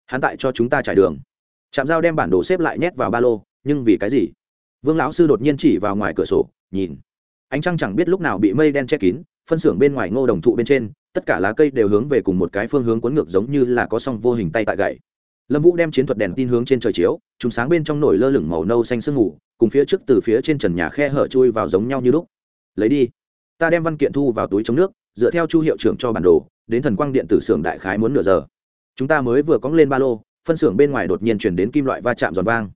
Hắn tại cho chúng ta trải đường. Chạm dao đem bản đồ xếp lại nhét vào ba lô, nhưng vì cái gì? Vương lão sư đột nhiên chỉ vào ngoài cửa sổ, nhìn. Ánh trăng chẳng biết lúc nào bị mây đen che kín, phân xưởng bên ngoài ngô đồng thụ bên trên, tất cả lá cây đều hướng về cùng một cái phương hướng cuốn ngược giống như là có song vô hình tay tại gậy lâm vũ đem chiến thuật đèn tin hướng trên trời chiếu chúng sáng bên trong nổi lơ lửng màu nâu xanh sương mù, cùng phía trước từ phía trên trần nhà khe hở chui vào giống nhau như lúc. Lấy đi, ta đem văn kiện thu vào túi trong nước, dựa theo chu hiệu trưởng cho bản đồ, đến thần quang điện tử xưởng đại khái muốn nửa giờ. Chúng ta mới vừa cóng lên ba lô, phân xưởng bên ngoài đột nhiên chuyển đến kim loại va chạm giòn vang.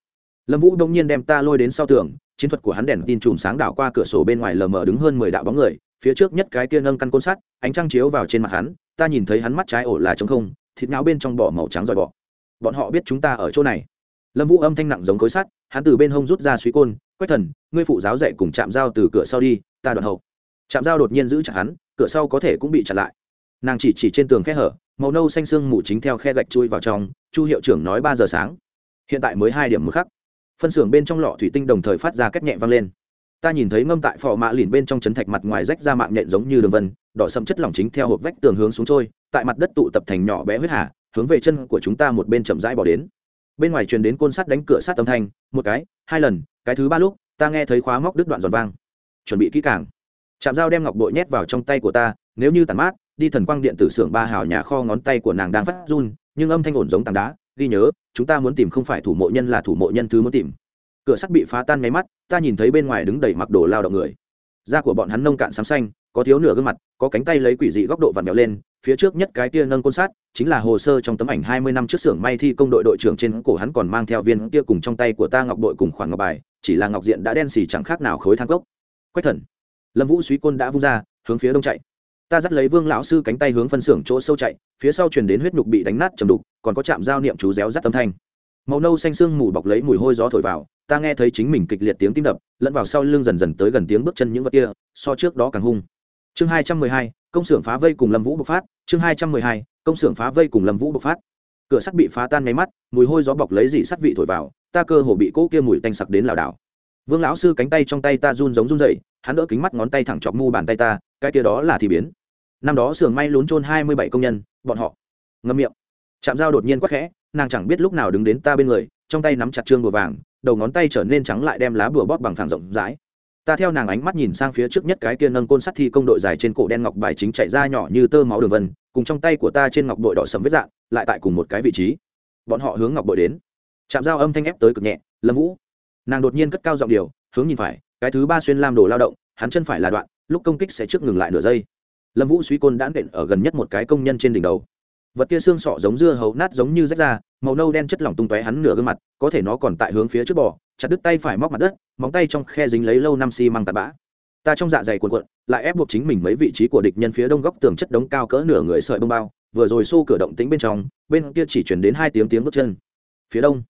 Lâm vũ đông nhiên đem ta lôi đến sau tường, chiến thuật của hắn đèn tin chùm sáng đảo qua cửa sổ bên ngoài lờ mờ đứng hơn mười đạo bóng người, phía trước nhất cái kia nâng căn côn sắt, ánh trăng chiếu vào trên mặt hắn, ta nhìn thấy hắn mắt trái ổ là trống không, thịt ngáo bên trong bỏ màu trắng dòi bọ bọn họ biết chúng ta ở chỗ này. Lâm vũ âm thanh nặng giống khối sắt, hắn từ bên hông rút ra suy côn, quách thần, ngươi phụ giáo dạy cùng chạm dao từ cửa sau đi, ta đoạn hậu. Chạm dao đột nhiên giữ chặt hắn, cửa sau có thể cũng bị chặn lại. Nàng chỉ chỉ trên tường khe hở, màu nâu xanh sương mù chính theo khe gạch chui vào trong, chu hiệu trưởng nói ba giờ sáng. Hiện tại mới hai điểm một khắc. Phân xưởng bên trong lọ thủy tinh đồng thời phát ra cách nhẹ vang lên. Ta nhìn thấy ngâm tại phò mạ lìn bên trong chấn thạch mặt ngoài rách ra mạng nhện giống như đường vân, đỏ sầm chất lỏng chính theo hộp vách tường hướng xuống trôi, tại mặt đất tụ tập thành nhỏ bé huyết hà hướng về chân của chúng ta một bên chậm rãi bỏ đến. Bên ngoài truyền đến côn sắt đánh cửa sắt âm thanh, một cái, hai lần, cái thứ ba lúc, ta nghe thấy khóa móc đứt đoạn giòn vang. Chuẩn bị kỹ càng. Chạm dao đem ngọc bội nhét vào trong tay của ta, nếu như tàn mát, đi thần quang điện tử xưởng ba hào nhà kho ngón tay của nàng đang phát run, nhưng âm thanh ổn giống tảng đá, ghi nhớ, chúng ta muốn tìm không phải thủ mộ nhân là thủ mộ nhân thứ muốn tìm. Cửa sắt bị phá tan ngay mắt, ta nhìn thấy bên ngoài đứng đầy mặc đồ lao động người da của bọn hắn nông cạn xám xanh, có thiếu nửa gương mặt, có cánh tay lấy quỷ dị góc độ vặn vẹo lên, phía trước nhất cái tia nâng côn sát, chính là hồ sơ trong tấm ảnh hai mươi năm trước xưởng may thi công đội đội trưởng trên cổ hắn còn mang theo viên kia cùng trong tay của ta ngọc đội cùng khoản ngọc bài, chỉ là ngọc diện đã đen xì chẳng khác nào khối thang cốc. Quách thần. Lâm vũ suý côn đã vung ra, hướng phía đông chạy. Ta dắt lấy vương lão sư cánh tay hướng phân xưởng chỗ sâu chạy, phía sau truyền đến huyết nhục bị đánh nát chầm đục, còn có chạm dao niệm chú réo rắt âm thanh màu nâu xanh sương mù bọc lấy mùi hôi gió thổi vào, ta nghe thấy chính mình kịch liệt tiếng tim đập, lẫn vào sau lưng dần dần tới gần tiếng bước chân những vật kia, so trước đó càng hung. Chương hai trăm mười hai, công xưởng phá vây cùng lâm vũ bộc phát. Chương hai trăm mười hai, công xưởng phá vây cùng lâm vũ bộc phát. Cửa sắt bị phá tan máy mắt, mùi hôi gió bọc lấy dị sắt vị thổi vào, ta cơ hồ bị cỗ kia mùi tanh sặc đến lảo đảo. Vương lão sư cánh tay trong tay ta run giống run dậy hắn đỡ kính mắt ngón tay thẳng chọc mu bàn tay ta, cái kia đó là thì biến. Năm đó xưởng may lún trôn hai mươi bảy công nhân, bọn họ. Ngâm miệng. Chạm dao đột nhiên quắc khẽ nàng chẳng biết lúc nào đứng đến ta bên người, trong tay nắm chặt trương bùa vàng, đầu ngón tay trở nên trắng lại đem lá bùa bóp bằng phẳng rộng rãi. Ta theo nàng ánh mắt nhìn sang phía trước nhất cái kia nâng côn sắt thi công đội dài trên cổ đen ngọc bài chính chạy ra nhỏ như tơ máu đường vân, cùng trong tay của ta trên ngọc bội đỏ sầm vết dạng, lại tại cùng một cái vị trí. Bọn họ hướng ngọc bội đến. Chạm dao âm thanh ép tới cực nhẹ, lâm vũ. Nàng đột nhiên cất cao giọng điều, hướng nhìn phải, cái thứ ba xuyên lam đồ lao động, hắn chân phải là đoạn, lúc công kích sẽ trước ngừng lại nửa giây. Lâm vũ suy côn đã đện ở gần nhất một cái công nhân trên đỉnh đầu vật kia xương sọ giống dưa hấu nát giống như rách ra, màu nâu đen chất lỏng tung tóe hắn nửa gương mặt, có thể nó còn tại hướng phía trước bò, chặt đứt tay phải móc mặt đất, móng tay trong khe dính lấy lâu năm xi、si、măng tạt bã. Ta trong dạ dày cuộn cuộn, lại ép buộc chính mình mấy vị trí của địch nhân phía đông góc tường chất đống cao cỡ nửa người sợi bông bao, vừa rồi xô cửa động tính bên trong, bên kia chỉ chuyển đến hai tiếng tiếng bước chân. Phía đông,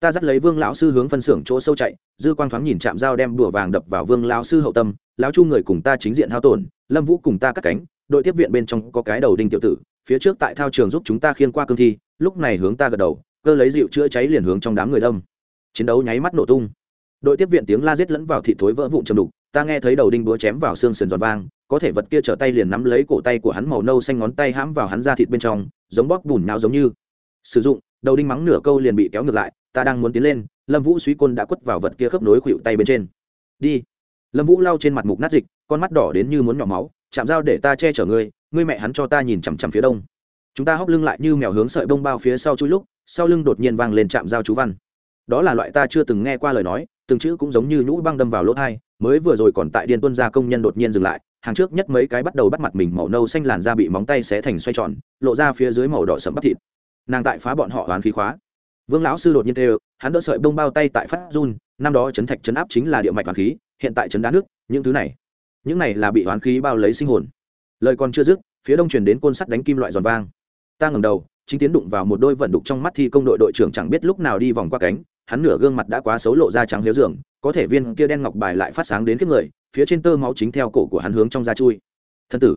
ta dắt lấy vương lão sư hướng phân xưởng chỗ sâu chạy, dư quang thoáng nhìn chạm dao đem đùa vàng đập vào vương lão sư hậu tâm, lão chu người cùng ta chính diện hao tổn, lâm vũ cùng ta cắt cánh, đội tiếp viện bên trong có cái đầu đinh tiểu tử phía trước tại thao trường giúp chúng ta khiên qua cương thi, lúc này hướng ta gật đầu, cơ lấy dịu chữa cháy liền hướng trong đám người đông chiến đấu nháy mắt nổ tung. Đội tiếp viện tiếng la giết lẫn vào thị thối vỡ vụn chầm đục, ta nghe thấy đầu đinh búa chém vào xương sườn giòn vang, có thể vật kia trở tay liền nắm lấy cổ tay của hắn màu nâu xanh ngón tay hãm vào hắn ra thịt bên trong, giống bóp bùn nào giống như. Sử dụng, đầu đinh mắng nửa câu liền bị kéo ngược lại, ta đang muốn tiến lên, lâm vũ suý côn đã quất vào vật kia khớp nối khuỵu tay bên trên. Đi. Lâm vũ lau trên mặt mục nát dịch, con mắt đỏ đến như muốn nhỏ máu, chạm dao để ta che chở ngươi ngươi mẹ hắn cho ta nhìn chằm chằm phía đông. Chúng ta hóc lưng lại như mèo hướng sợi bông bao phía sau chui lúc, sau lưng đột nhiên vang lên chạm giao chú văn. Đó là loại ta chưa từng nghe qua lời nói, từng chữ cũng giống như nhũ băng đâm vào lỗ thai, mới vừa rồi còn tại điên tuân gia công nhân đột nhiên dừng lại, hàng trước nhất mấy cái bắt đầu bắt mặt mình màu nâu xanh làn da bị móng tay xé thành xoay tròn, lộ ra phía dưới màu đỏ sẫm bắp thịt. Nàng tại phá bọn họ hoán khí khóa. Vương lão sư đột nhiên kêu, hắn đỡ sợi bông bao tay tại phát run, năm đó chấn thạch chấn áp chính là địa mạch hoán khí, hiện tại chấn đá nước, những thứ này, những này là bị hoán khí bao lấy sinh hồn lời còn chưa dứt, phía đông truyền đến côn sắt đánh kim loại giòn vang. Ta ngẩng đầu, chính tiến đụng vào một đôi vận đục trong mắt thi công đội đội trưởng chẳng biết lúc nào đi vòng qua cánh, hắn nửa gương mặt đã quá xấu lộ ra trắng liếu dường có thể viên kia đen ngọc bài lại phát sáng đến kiếp người, phía trên tơ máu chính theo cổ của hắn hướng trong da chui. Thân tử,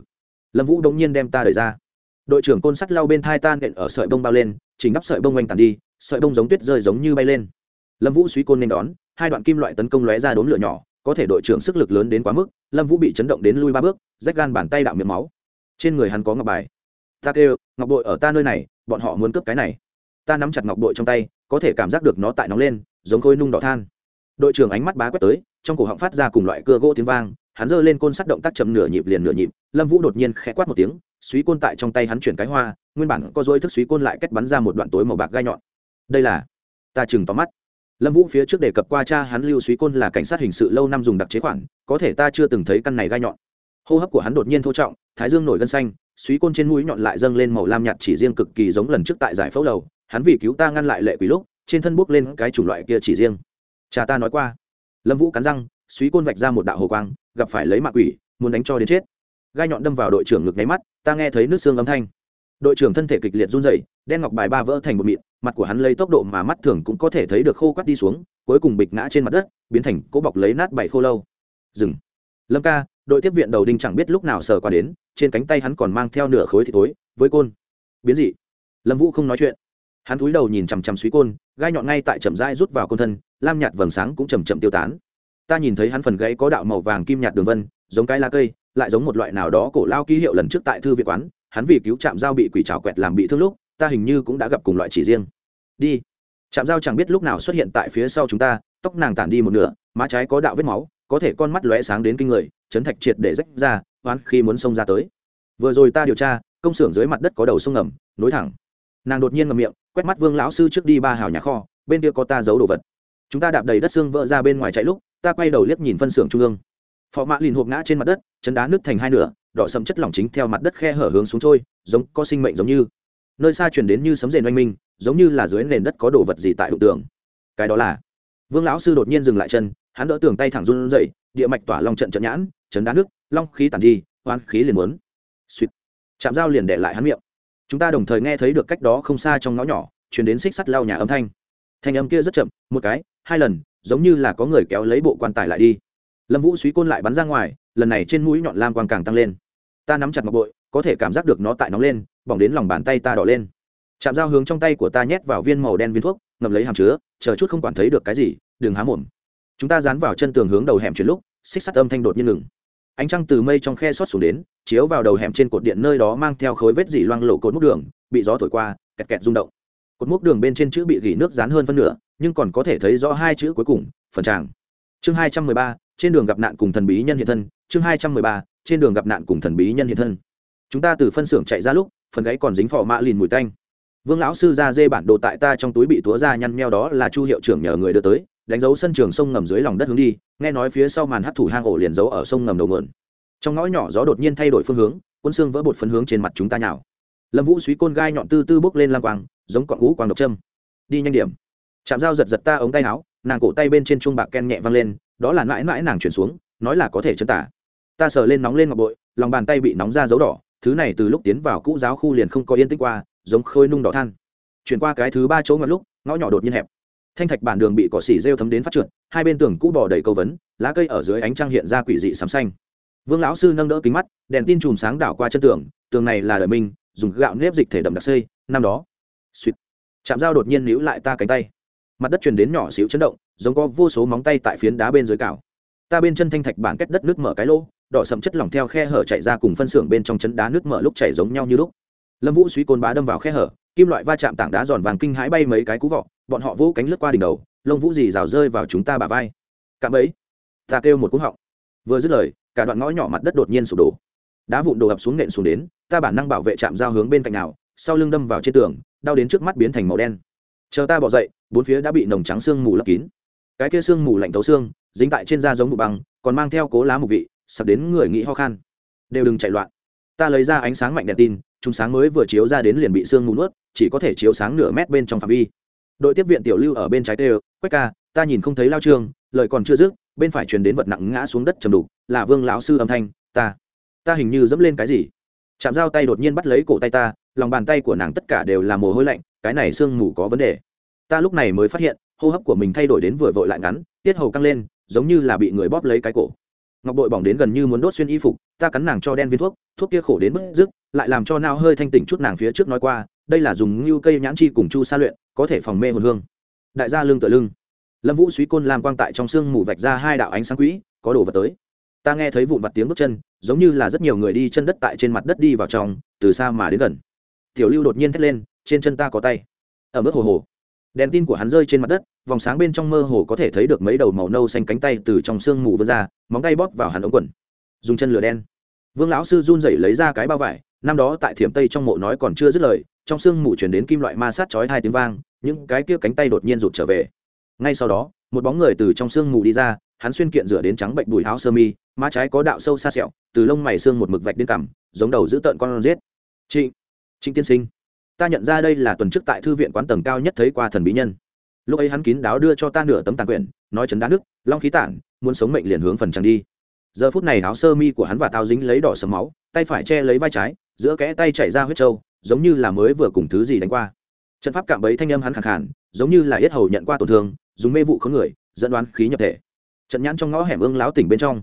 lâm vũ đống nhiên đem ta đẩy ra. Đội trưởng côn sắt lau bên thai tan nện ở sợi bông bao lên, chỉnh ngắp sợi bông oanh tàn đi, sợi bông giống tuyết rơi giống như bay lên. Lâm vũ suy côn nên đón, hai đoạn kim loại tấn công lóe ra đốm lửa nhỏ có thể đội trưởng sức lực lớn đến quá mức, lâm vũ bị chấn động đến lui ba bước, rách gan bàn tay đạo miệng máu. Trên người hắn có ngọc bài. Ta kêu, ngọc bội ở ta nơi này, bọn họ muốn cướp cái này. Ta nắm chặt ngọc bội trong tay, có thể cảm giác được nó tại nóng lên, giống khôi nung đỏ than. Đội trưởng ánh mắt bá quét tới, trong cổ họng phát ra cùng loại cưa gỗ tiếng vang, hắn giơ lên côn sắt động tác chậm nửa nhịp liền nửa nhịp, lâm vũ đột nhiên khẽ quát một tiếng, suý côn tại trong tay hắn chuyển cái hoa, nguyên bản có dối thức suý côn lại cách bắn ra một đoạn tối màu bạc gai nhọn. Đây là, ta chừng tóm mắt lâm vũ phía trước đề cập qua cha hắn lưu suý côn là cảnh sát hình sự lâu năm dùng đặc chế khoản, có thể ta chưa từng thấy căn này gai nhọn. Hô hấp của hắn đột nhiên thô trọng, thái dương nổi gân xanh suý côn trên mũi nhọn lại dâng lên màu lam nhạt chỉ riêng cực kỳ giống lần trước tại giải phẫu lầu hắn vì cứu ta ngăn lại lệ quỷ lúc, trên thân bốc lên cái chủng loại kia chỉ riêng. Cha ta nói qua. Lâm vũ cắn răng suý côn vạch ra một đạo hồ quang, gặp phải lấy mạ quỷ, muốn đánh cho đến chết. Gai nhọn đâm vào đội trưởng ngực nháy mắt, ta nghe thấy nước xương âm thanh đội trưởng thân thể kịch liệt run rẩy, đen ngọc bài ba vỡ thành một mịn, mặt của hắn lấy tốc độ mà mắt thường cũng có thể thấy được khô quắt đi xuống, cuối cùng bịch ngã trên mặt đất, biến thành cỗ bọc lấy nát bảy khô lâu. Dừng. Lâm ca, đội tiếp viện đầu đinh chẳng biết lúc nào sờ qua đến, trên cánh tay hắn còn mang theo nửa khối thịt tối với côn. Biến dị. Lâm vũ không nói chuyện. Hắn cúi đầu nhìn chằm chằm suý côn, gai nhọn ngay tại chậm rãi rút vào côn thân, lam nhạt vầng sáng cũng chầm chậm tiêu tán. Ta nhìn thấy hắn phần gãy có đạo màu vàng kim nhạt đường vân, giống cái lá cây, lại giống một loại nào đó cổ lao ký hiệu lần trước tại thư viện quán hắn vì cứu trạm giao bị quỷ trào quẹt làm bị thương lúc, ta hình như cũng đã gặp cùng loại chỉ riêng. Đi. Trạm giao chẳng biết lúc nào xuất hiện tại phía sau chúng ta, tóc nàng tản đi một nửa, má trái có đạo vết máu, có thể con mắt lóe sáng đến kinh người, chấn thạch triệt để rách ra, oán khi muốn xông ra tới. Vừa rồi ta điều tra, công xưởng dưới mặt đất có đầu sông ngầm, nối thẳng. Nàng đột nhiên ngầm miệng, quét mắt vương lão sư trước đi ba hào nhà kho, bên kia có ta giấu đồ vật. Chúng ta đạp đầy đất xương vỡ ra bên ngoài chạy lúc, ta quay đầu liếc nhìn phân xưởng trung ương. Phò mã lìn hộp ngã trên mặt đất, chấn đá nước thành hai nửa đỏ sẫm chất lỏng chính theo mặt đất khe hở hướng xuống trôi, giống có sinh mệnh giống như. Nơi xa truyền đến như sấm rền oanh minh, giống như là dưới nền đất có đồ vật gì tại đụng tường. Cái đó là vương lão sư đột nhiên dừng lại chân, hắn đỡ tường tay thẳng run dậy địa mạch tỏa long trận trận nhãn, chấn đá nước, long khí tản đi oan khí liền muốn. Suýt. Chạm dao liền để lại hắn miệng. Chúng ta đồng thời nghe thấy được cách đó không xa trong ngõ nhỏ chuyển đến xích sắt lao nhà âm thanh. Thanh âm kia rất chậm, một cái, hai lần, giống như là có người kéo lấy bộ quan tài lại đi. Lâm vũ suý côn lại bắn ra ngoài, lần này trên mũi nhọn lam quang càng tăng lên ta nắm chặt ngọc bội, có thể cảm giác được nó tại nóng lên, bỏng đến lòng bàn tay ta đỏ lên. Chạm dao hướng trong tay của ta nhét vào viên màu đen viên thuốc, ngậm lấy hàm chứa, chờ chút không quản thấy được cái gì, đừng há mồm. Chúng ta dán vào chân tường hướng đầu hẻm chuyển lúc, xích sắt âm thanh đột nhiên ngừng. Ánh trăng từ mây trong khe xót xuống đến, chiếu vào đầu hẻm trên cột điện nơi đó mang theo khối vết dỉ loang lộ cột múc đường, bị gió thổi qua, kẹt kẹt rung động. Cột múc đường bên trên chữ bị gỉ nước dán hơn phân nửa, nhưng còn có thể thấy rõ hai chữ cuối cùng, phần tràng. Chương hai trăm mười ba, trên đường gặp nạn cùng thần bí nhân hiện thân, chương hai trăm mười ba trên đường gặp nạn cùng thần bí nhân hiện thân. Chúng ta từ phân xưởng chạy ra lúc, phần gáy còn dính phò mã lìn mùi tanh. Vương lão sư ra dê bản đồ tại ta trong túi bị túa ra nhăn nheo đó là chu hiệu trưởng nhờ người đưa tới, đánh dấu sân trường sông ngầm dưới lòng đất hướng đi, nghe nói phía sau màn hấp thủ hang ổ liền giấu ở sông ngầm đầu nguồn. Trong ngõ nhỏ gió đột nhiên thay đổi phương hướng quân xương vỡ bột phân hướng trên mặt chúng ta nhào. Lâm vũ suý côn gai nhọn tư tư bốc lên lang quang, giống cọn ngũ quang độc châm. Đi nhanh điểm. Chạm dao giật giật ta ống tay áo, nàng cổ tay bên trên chuông bạc ken nhẹ văng lên, đó là mãi mãi nàng chuyển xuống, nói là có thể chân tả ta sờ lên nóng lên ngọc bội, lòng bàn tay bị nóng ra dấu đỏ, thứ này từ lúc tiến vào cũ giáo khu liền không có yên tĩnh qua, giống khơi nung đỏ than. Chuyển qua cái thứ ba chỗ ngặt lúc, ngõ nhỏ đột nhiên hẹp. Thanh thạch bản đường bị cỏ xỉ rêu thấm đến phát trượt, hai bên tường cũ bò đầy câu vấn, lá cây ở dưới ánh trăng hiện ra quỷ dị sắm xanh. Vương lão sư nâng đỡ kính mắt, đèn tin chùm sáng đảo qua chân tường tường này là đời minh dùng gạo nếp dịch thể đậm đặc xây, năm đó. Suýt chạm dao đột nhiên níu lại ta cánh tay. Mặt đất truyền đến nhỏ xíu chấn động, giống có vô số móng tay tại phiến đá bên dưới cào. Ta bên chân thanh thạch bản kết đất nước mở cái lỗ đỏ sậm chất lỏng theo khe hở chạy ra cùng phân xưởng bên trong chấn đá nước mở lúc chảy giống nhau như lúc. Lâm vũ suy côn bá đâm vào khe hở, kim loại va chạm tảng đá giòn vàng kinh hãi bay mấy cái cú vọ, bọn họ vỗ cánh lướt qua đỉnh đầu, lông vũ dì rào rơi vào chúng ta bà vai. Cạm ấy ta kêu một cú họng. Vừa dứt lời, cả đoạn ngõ nhỏ mặt đất đột nhiên sụp đổ. Đá vụn đổ ập xuống nện xuống đến, ta bản năng bảo vệ chạm giao hướng bên cạnh nào, sau lưng đâm vào trên tường, đau đến trước mắt biến thành màu đen. Chờ ta bỏ dậy, bốn phía đã bị nồng trắng sương mù lấp kín. Cái kia sương mù lạnh thấu xương, dính tại trên da giống vụ băng, còn mang theo cố lá mục vị sắp đến người nghĩ ho khan. Đều đừng chạy loạn. Ta lấy ra ánh sáng mạnh đèn tin chúng sáng mới vừa chiếu ra đến liền bị sương mù nuốt, chỉ có thể chiếu sáng nửa mét bên trong phạm vi. Đội tiếp viện tiểu lưu ở bên trái tê quách ca, ta nhìn không thấy lao trương, lời còn chưa dứt, bên phải truyền đến vật nặng ngã xuống đất trầm đục, là vương lão sư âm thanh, ta ta hình như dẫm lên cái gì. Chạm dao tay đột nhiên bắt lấy cổ tay ta, lòng bàn tay của nàng tất cả đều là mồ hôi lạnh, cái này sương mù có vấn đề. Ta lúc này mới phát hiện, hô hấp của mình thay đổi đến vừa vội lại ngắn, tiết hầu căng lên, giống như là bị người bóp lấy cái cổ ngọc bội bỏng đến gần như muốn đốt xuyên y phục, ta cắn nàng cho đen viên thuốc thuốc kia khổ đến bức dứt lại làm cho nao hơi thanh tỉnh chút nàng phía trước nói qua, đây là dùng ngưu cây nhãn chi cùng chu sa luyện, có thể phòng mê hồn hương. Đại gia lưng tựa lưng. Lâm vũ suý côn làm quang tại trong sương mù vạch ra hai đạo ánh sáng quỹ, có đồ vật tới. Ta nghe thấy vụn vặt tiếng bước chân, giống như là rất nhiều người đi chân đất tại trên mặt đất đi vào trong, từ xa mà đến gần. Tiểu lưu đột nhiên thét lên, trên chân ta có tay. Ở mức hồ hồ đèn tin của hắn rơi trên mặt đất, vòng sáng bên trong mơ hồ có thể thấy được mấy đầu màu nâu xanh cánh tay từ trong sương mù vươn ra, móng tay bóp vào hắn ống quần. Dùng chân lửa đen. Vương lão sư run rẩy lấy ra cái bao vải, năm đó tại thiểm tây trong mộ nói còn chưa dứt lời, trong sương mù chuyển đến kim loại ma sát chói hai tiếng vang, những cái kia cánh tay đột nhiên rụt trở về. Ngay sau đó, một bóng người từ trong sương mù đi ra, hắn xuyên kiện rửa đến trắng bệnh bùi áo sơ mi, má trái có đạo sâu xa sẹo, từ lông mày xương một mực vạch đến cằm, giống đầu giữ tợn con rết. trịnh trịnh tiên sinh ta nhận ra đây là tuần trước tại thư viện quán tầng cao nhất thấy qua thần bí nhân. Lúc ấy hắn kín đáo đưa cho ta nửa tấm tàn quyển, nói chấn đá nước, long khí tản, muốn sống mệnh liền hướng phần trăng đi. Giờ phút này áo sơ mi của hắn và tao dính lấy đỏ sầm máu, tay phải che lấy vai trái, giữa kẽ tay chảy ra huyết trâu, giống như là mới vừa cùng thứ gì đánh qua. Trận pháp cạm bẫy thanh âm hắn khẳng khản giống như là yết hầu nhận qua tổn thương, dùng mê vụ khốn người, dẫn đoán khí nhập thể. Trận nhãn trong ngõ hẻm ương láo tỉnh bên trong.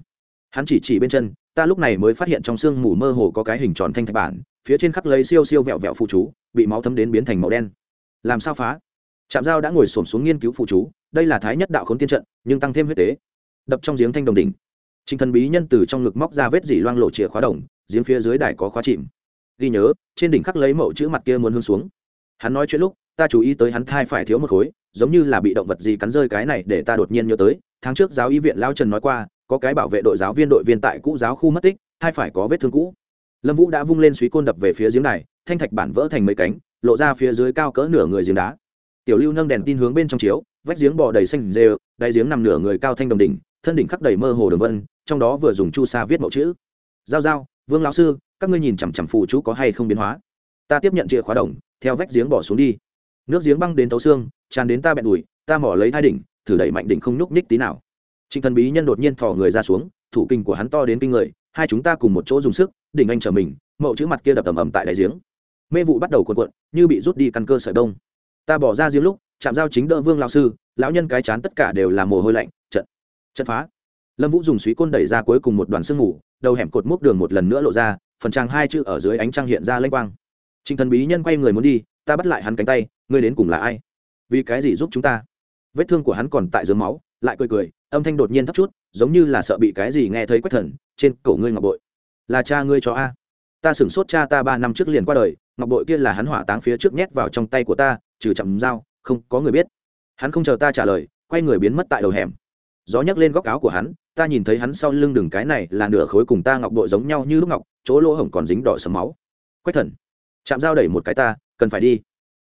Hắn chỉ chỉ bên chân ta lúc này mới phát hiện trong sương mù mơ hồ có cái hình tròn thanh thạch bản, phía trên khắp lấy siêu siêu vẹo vẹo phụ chú, bị máu thấm đến biến thành màu đen. Làm sao phá? Trạm dao đã ngồi xổm xuống nghiên cứu phụ chú, đây là thái nhất đạo khốn tiên trận, nhưng tăng thêm huyết tế. Đập trong giếng thanh đồng đỉnh. Trình thần bí nhân từ trong ngực móc ra vết dỉ loang lộ chìa khóa đồng, giếng phía dưới đài có khóa chìm. Ghi nhớ, trên đỉnh khắc lấy mẫu chữ mặt kia muốn hướng xuống. Hắn nói chuyện lúc, ta chú ý tới hắn thai phải thiếu một khối, giống như là bị động vật gì cắn rơi cái này để ta đột nhiên nhớ tới. Tháng trước giáo y viện lao trần nói qua có cái bảo vệ đội giáo viên đội viên tại cũ giáo khu mất tích, hai phải có vết thương cũ. Lâm vũ đã vung lên suý côn đập về phía giếng này thanh thạch bản vỡ thành mấy cánh, lộ ra phía dưới cao cỡ nửa người giếng đá. Tiểu lưu nâng đèn tin hướng bên trong chiếu, vách giếng bò đầy xanh rêu, đáy giếng nằm nửa người cao thanh đồng đỉnh, thân đỉnh khắc đầy mơ hồ đường vân, trong đó vừa dùng chu sa viết mẫu chữ. Giao giao, vương lão sư, các ngươi nhìn chằm chằm phù chú có hay không biến hóa? Ta tiếp nhận chìa khóa đồng, theo vách giếng bỏ xuống đi. Nước giếng băng đến thấu xương, tràn đến ta bẹn đùi, ta mỏ lấy hai đỉnh, thử đẩy mạnh đỉnh không nhúc ních tí nào trịnh thần bí nhân đột nhiên thò người ra xuống, thủ kinh của hắn to đến kinh người, hai chúng ta cùng một chỗ dùng sức, đỉnh anh trở mình, mậu chữ mặt kia đập ầm ầm tại đáy giếng. Mê vụ bắt đầu cuộn cuộn, như bị rút đi căn cơ sợi đông ta bỏ ra giếng lúc chạm giao chính đỡ vương lao sư, lão nhân cái chán tất cả đều là mồ hôi lạnh, trận trận phá. Lâm vũ dùng suý côn đẩy ra cuối cùng một đoàn sương mù, đầu hẻm cột mốc đường một lần nữa lộ ra, phần trang hai chữ ở dưới ánh trăng hiện ra lênh quang. Trịnh thần bí nhân quay người muốn đi, ta bắt lại hắn cánh tay, ngươi đến cùng là ai? Vì cái gì giúp chúng ta? Vết thương của hắn còn tại dưới máu lại cười cười, âm thanh đột nhiên thấp chút, giống như là sợ bị cái gì nghe thấy quách thần, trên cổ ngươi ngọc bội. Là cha ngươi cho a. Ta sửng sốt cha ta ba năm trước liền qua đời, ngọc bội kia là hắn hỏa táng phía trước nhét vào trong tay của ta, trừ chậm dao không có người biết. Hắn không chờ ta trả lời, quay người biến mất tại đầu hẻm. Gió nhấc lên góc áo của hắn, ta nhìn thấy hắn sau lưng đường cái này là nửa khối cùng ta ngọc bội giống nhau như lúc ngọc, chỗ lỗ hổng còn dính đỏ sầm máu. Quách thần, chạm dao đẩy một cái ta, cần phải đi.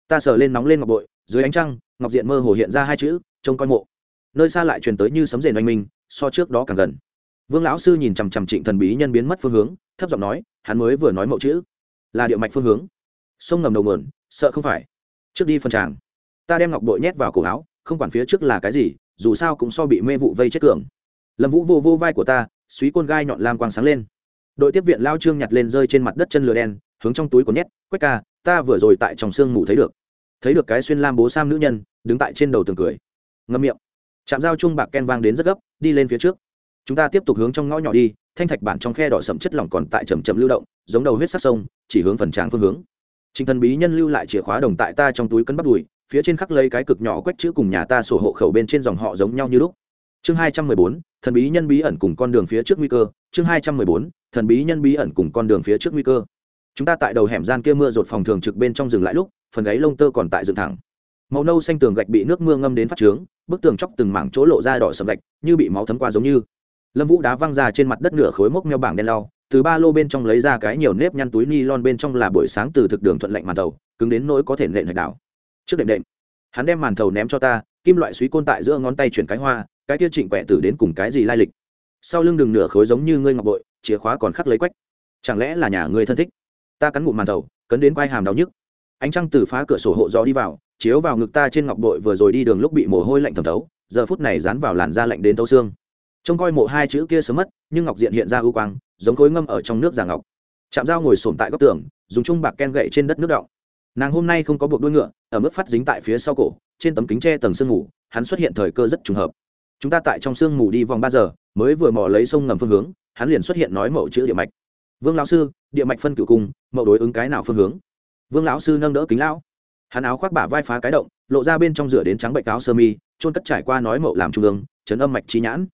Ta sờ lên nóng lên ngọc bội, dưới ánh trăng, ngọc diện mơ hồ hiện ra hai chữ, trông coi mộ nơi xa lại truyền tới như sấm rền oanh minh, so trước đó càng gần. Vương lão sư nhìn chằm chằm trịnh thần bí nhân biến mất phương hướng, thấp giọng nói, hắn mới vừa nói mẫu chữ. Là địa mạch phương hướng. Sông ngầm đầu mượn sợ không phải. Trước đi phân tràng. Ta đem ngọc bội nhét vào cổ áo, không quản phía trước là cái gì, dù sao cũng so bị mê vụ vây chết cường. Lâm vũ vô vô vai của ta suý côn gai nhọn lam quang sáng lên. Đội tiếp viện lao trương nhặt lên rơi trên mặt đất chân lửa đen, hướng trong túi của nhét, quách ca, ta vừa rồi tại trong sương ngủ thấy được. Thấy được cái xuyên lam bố sam nữ nhân, đứng tại trên đầu tường cười. Ngâm miệng chạm dao chung bạc ken vang đến rất gấp, đi lên phía trước. Chúng ta tiếp tục hướng trong ngõ nhỏ đi, thanh thạch bản trong khe đỏ sậm chất lỏng còn tại chầm chậm lưu động, giống đầu huyết sắc sông, chỉ hướng phần tráng phương hướng. Trình thần bí nhân lưu lại chìa khóa đồng tại ta trong túi cân bắp đùi, phía trên khắc lấy cái cực nhỏ quách chữ cùng nhà ta sổ hộ khẩu bên trên dòng họ giống nhau như lúc. Chương hai trăm mười bốn, thần bí nhân bí ẩn cùng con đường phía trước nguy cơ. Chương hai trăm mười bốn, thần bí nhân bí ẩn cùng con đường phía trước nguy cơ. Chúng ta tại đầu hẻm gian kia mưa rột phòng thường trực bên trong rừng lại lúc, phần gáy lông tơ còn tại dựng thẳng màu nâu xanh tường gạch bị nước mưa ngâm đến phát trướng, bức tường chóc từng mảng chỗ lộ ra đỏ sầm gạch, như bị máu thấm qua giống như. Lâm vũ đá văng ra trên mặt đất nửa khối mốc meo bảng đen lau, từ ba lô bên trong lấy ra cái nhiều nếp nhăn túi ni lon bên trong là buổi sáng từ thực đường thuận lạnh màn tàu cứng đến nỗi có thể nện hạch đảo. Trước đệm đệm, hắn đem màn thầu ném cho ta, kim loại suý côn tại giữa ngón tay chuyển cái hoa, cái kia trịnh quẹ tử đến cùng cái gì lai lịch? Sau lưng đường nửa khối giống như ngươi ngọc bội, chìa khóa còn khắc lấy quách. Chẳng lẽ là nhà người thân thích? Ta cắn ngụm màn thầu, cấn đến quai hàm đau nhức. Ánh trăng từ phá cửa sổ hộ gió đi vào chiếu vào ngực ta trên ngọc bội vừa rồi đi đường lúc bị mồ hôi lạnh thẩm thấu, giờ phút này dán vào làn da lạnh đến tấu xương. Trông coi mộ hai chữ kia sớm mất, nhưng ngọc diện hiện ra ưu quang, giống khối ngâm ở trong nước giả ngọc. Chạm dao ngồi sồn tại góc tường, dùng chung bạc ken gậy trên đất nước động. Nàng hôm nay không có buộc đuôi ngựa, ở mức phát dính tại phía sau cổ, trên tấm kính tre tầng sương mù, hắn xuất hiện thời cơ rất trùng hợp. Chúng ta tại trong sương mù đi vòng ba giờ, mới vừa mò lấy sông ngầm phương hướng, hắn liền xuất hiện nói mẫu chữ địa mạch. Vương lão sư, địa mạch phân cửu cung mẫu đối ứng cái nào phương hướng? Vương lão sư nâng đỡ kính lão hắn áo khoác bả vai phá cái động, lộ ra bên trong rửa đến trắng bệnh áo sơ mi trôn cất trải qua nói mậu làm trung ương, chấn âm mạch trí nhãn.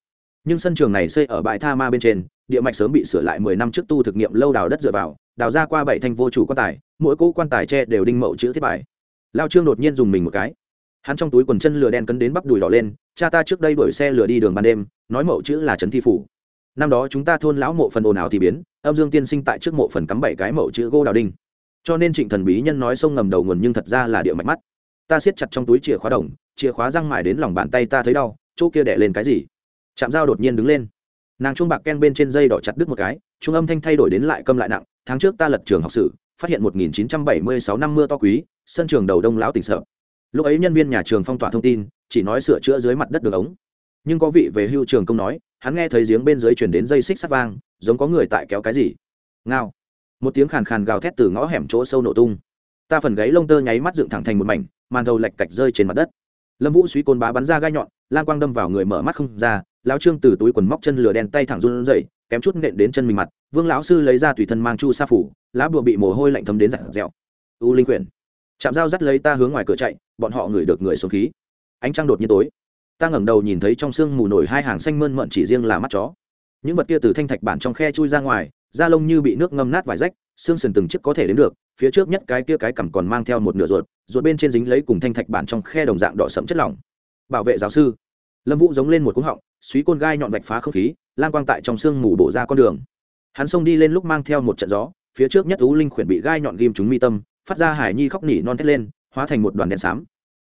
Nhưng sân trường này xây ở bãi tha ma bên trên, địa mạch sớm bị sửa lại mười năm trước tu thực nghiệm lâu đào đất dựa vào, đào ra qua bảy thanh vô chủ quan tài, mỗi cỗ quan tài tre đều đinh mậu chữ thiết bài. Lao trương đột nhiên dùng mình một cái. Hắn trong túi quần chân lửa đen cấn đến bắp đùi đỏ lên, cha ta trước đây đuổi xe lửa đi đường ban đêm, nói mậu chữ là trấn thi phủ. Năm đó chúng ta thôn lão mộ phần ồn ào thì biến, âm dương tiên sinh tại trước mộ phần cắm bảy cái mậu chữ gỗ đào đinh cho nên trịnh thần bí nhân nói sông ngầm đầu nguồn nhưng thật ra là địa mạch mắt. Ta siết chặt trong túi chìa khóa đồng, chìa khóa răng mải đến lòng bàn tay ta thấy đau, chỗ kia đẻ lên cái gì? Chạm dao đột nhiên đứng lên. Nàng chuông bạc ken bên trên dây đỏ chặt đứt một cái trung âm thanh thay đổi đến lại câm lại nặng. Tháng trước ta lật trường học sử, phát hiện 1976 năm mưa to quý, sân trường đầu đông lão tỉnh sợ. Lúc ấy nhân viên nhà trường phong tỏa thông tin, chỉ nói sửa chữa dưới mặt đất đường ống. Nhưng có vị về hưu trường công nói, hắn nghe thấy giếng bên dưới chuyển đến dây xích sắt vang, giống có người tại kéo cái gì. Ngao một tiếng khàn khàn gào thét từ ngõ hẻm chỗ sâu nổ tung. Ta phần gáy lông tơ nháy mắt dựng thẳng thành một mảnh, màn đầu lạch cạch rơi trên mặt đất. Lâm vũ suý côn bá bắn ra gai nhọn lan quang đâm vào người mở mắt không ra, lão trương từ túi quần móc chân lửa đen tay thẳng run rẩy, kém chút nện đến chân mình mặt. Vương lão sư lấy ra tùy thân mang chu sa phủ, lá bùa bị mồ hôi lạnh thấm đến giặt dẻo. U linh quyển. Chạm dao dắt lấy ta hướng ngoài cửa chạy, bọn họ ngửi được người xuống khí. Ánh trăng đột nhiên tối. Ta ngẩng đầu nhìn thấy trong sương mù nổi hai hàng xanh mơn mận chỉ riêng là mắt chó. Những vật kia từ thanh thạch bản trong khe chui ra ngoài da lông như bị nước ngâm nát vài rách, xương sườn từng chiếc có thể đến được, phía trước nhất cái kia cái cằm còn mang theo một nửa ruột ruột bên trên dính lấy cùng thanh thạch bản trong khe đồng dạng đỏ sẫm chất lỏng. Bảo vệ giáo sư. Lâm vũ giống lên một cú họng suý côn gai nhọn vạch phá không khí lan quang tại trong sương mù bổ ra con đường. Hắn xông đi lên lúc mang theo một trận gió, phía trước nhất ú linh khuyển bị gai nhọn ghim chúng mi tâm, phát ra hải nhi khóc nỉ non thét lên, hóa thành một đoàn đèn xám.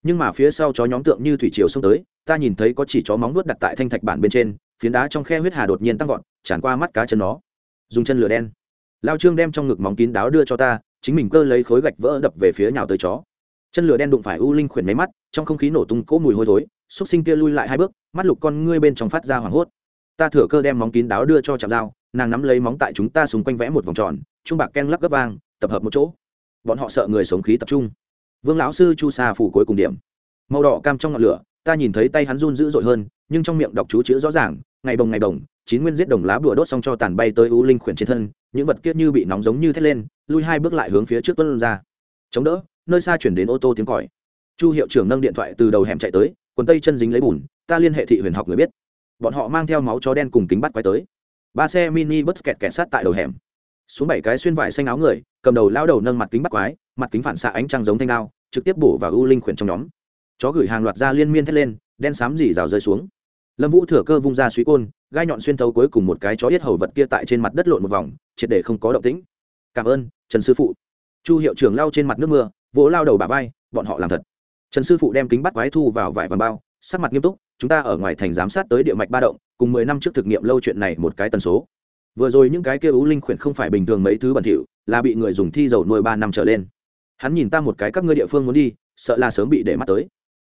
Nhưng mà phía sau chó nhóm tượng như thủy triều xông tới, ta nhìn thấy có chỉ chó móng nuốt đặt tại thanh thạch bản bên trên, phiến đá trong khe huyết hà đột nhiên tăng vọt, tràn qua mắt cá chân nó dùng chân lửa đen. Lao trương đem trong ngực móng kín đáo đưa cho ta, chính mình cơ lấy khối gạch vỡ đập về phía nhào tới chó. Chân lửa đen đụng phải u linh khuyển máy mắt, trong không khí nổ tung cỗ mùi hôi thối, xúc sinh kia lui lại hai bước, mắt lục con ngươi bên trong phát ra hoảng hốt. Ta thừa cơ đem móng kín đáo đưa cho chạm dao nàng nắm lấy móng tại chúng ta xung quanh vẽ một vòng tròn, trung bạc ken lắc gấp vang, tập hợp một chỗ. Bọn họ sợ người sống khí tập trung. Vương lão sư chu sa phủ cuối cùng điểm. Màu đỏ cam trong ngọn lửa ta nhìn thấy tay hắn run dữ dội hơn, nhưng trong miệng đọc chú chữ rõ ràng, ngày bồng ngày bồng, chín nguyên giết đồng lá bùa đốt xong cho tàn bay tới u linh khuyển trên thân, những vật kia như bị nóng giống như thét lên, lui hai bước lại hướng phía trước tuân ra. Chống đỡ, nơi xa chuyển đến ô tô tiếng còi. Chu hiệu trưởng nâng điện thoại từ đầu hẻm chạy tới, quần tây chân dính lấy bùn, ta liên hệ thị huyền học người biết. Bọn họ mang theo máu chó đen cùng kính bắt quay tới. Ba xe mini bus kẹt kẹt sát tại đầu hẻm. Xuống bảy cái xuyên vải xanh áo người, cầm đầu lao đầu nâng mặt kính bắt quái, mặt kính phản xạ ánh trăng giống thanh đao, trực tiếp bổ vào u linh khuyển trong nhóm chó gửi hàng loạt ra liên miên thét lên, đen xám dì rào rơi xuống. Lâm vũ thừa cơ vung ra suý côn, gai nhọn xuyên thấu cuối cùng một cái chó yết hầu vật kia tại trên mặt đất lộn một vòng, triệt để không có động tĩnh. Cảm ơn, trần sư phụ. Chu hiệu trưởng lau trên mặt nước mưa, vỗ lao đầu bà vai, bọn họ làm thật. Trần sư phụ đem kính bắt quái thu vào vải vàng bao, sắc mặt nghiêm túc, chúng ta ở ngoài thành giám sát tới địa mạch ba động, cùng mười năm trước thực nghiệm lâu chuyện này một cái tần số. Vừa rồi những cái kia ú linh khuyển không phải bình thường mấy thứ bẩn thỉu, là bị người dùng thi dầu nuôi ba năm trở lên. Hắn nhìn ta một cái các ngươi địa phương muốn đi, sợ là sớm bị để mắt tới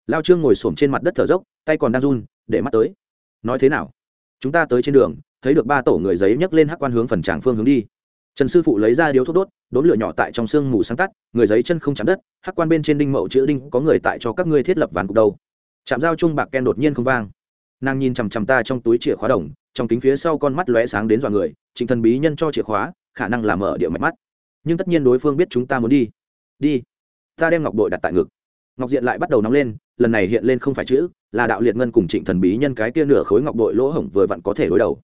lao trương ngồi xổm trên mặt đất thở dốc, tay còn đang run, để mắt tới. Nói thế nào? Chúng ta tới trên đường, thấy được ba tổ người giấy nhấc lên hắc quan hướng phần tràng phương hướng đi. Trần sư phụ lấy ra điếu thuốc đốt, đốn lửa nhỏ tại trong sương mù sáng tắt, người giấy chân không chạm đất, hắc quan bên trên đinh mậu chữ đinh, có người tại cho các ngươi thiết lập ván cục đâu. Chạm dao chung bạc ken đột nhiên không vang. Nàng nhìn chằm chằm ta trong túi chìa khóa đồng, trong kính phía sau con mắt lóe sáng đến dọa người, trịnh thần bí nhân cho chìa khóa, khả năng làm mở địa mạch mắt. Nhưng tất nhiên đối phương biết chúng ta muốn đi. Đi. Ta đem ngọc bội đặt tại ngực. Ngọc diện lại bắt đầu nóng lên lần này hiện lên không phải chữ, là đạo liệt ngân cùng trịnh thần bí nhân cái kia nửa khối ngọc bội lỗ hổng vừa vặn có thể đối đầu.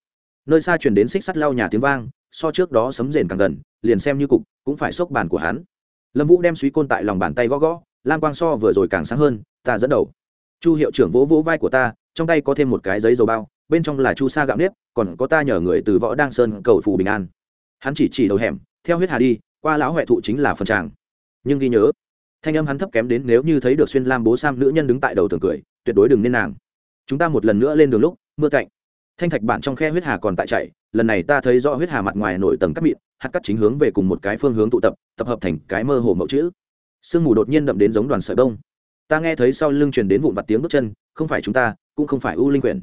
Nơi xa truyền đến xích sắt lau nhà tiếng vang, so trước đó sấm rền càng gần, liền xem như cục, cũng phải xốc bàn của hắn. Lâm vũ đem suý côn tại lòng bàn tay gõ gõ, lam quang so vừa rồi càng sáng hơn, ta dẫn đầu. Chu hiệu trưởng vỗ vỗ vai của ta, trong tay có thêm một cái giấy dầu bao, bên trong là chu sa gạo nếp, còn có ta nhờ người từ võ đăng sơn cầu phù bình an. Hắn chỉ chỉ đầu hẻm, theo huyết hà đi, qua lão huệ thụ chính là phần tràng. Nhưng ghi nhớ thanh âm hắn thấp kém đến nếu như thấy được xuyên lam bố sam nữ nhân đứng tại đầu tường cười, tuyệt đối đừng nên nàng. Chúng ta một lần nữa lên đường lúc, mưa cạnh thanh thạch bản trong khe huyết hà còn tại chạy, lần này ta thấy rõ huyết hà mặt ngoài nổi tầng cắt mịn, hạt cắt chính hướng về cùng một cái phương hướng tụ tập tập hợp thành cái mơ hồ mẫu chữ. Sương mù đột nhiên đậm đến giống đoàn sợi bông. Ta nghe thấy sau lưng truyền đến vụn vặt tiếng bước chân, không phải chúng ta, cũng không phải u linh quyển.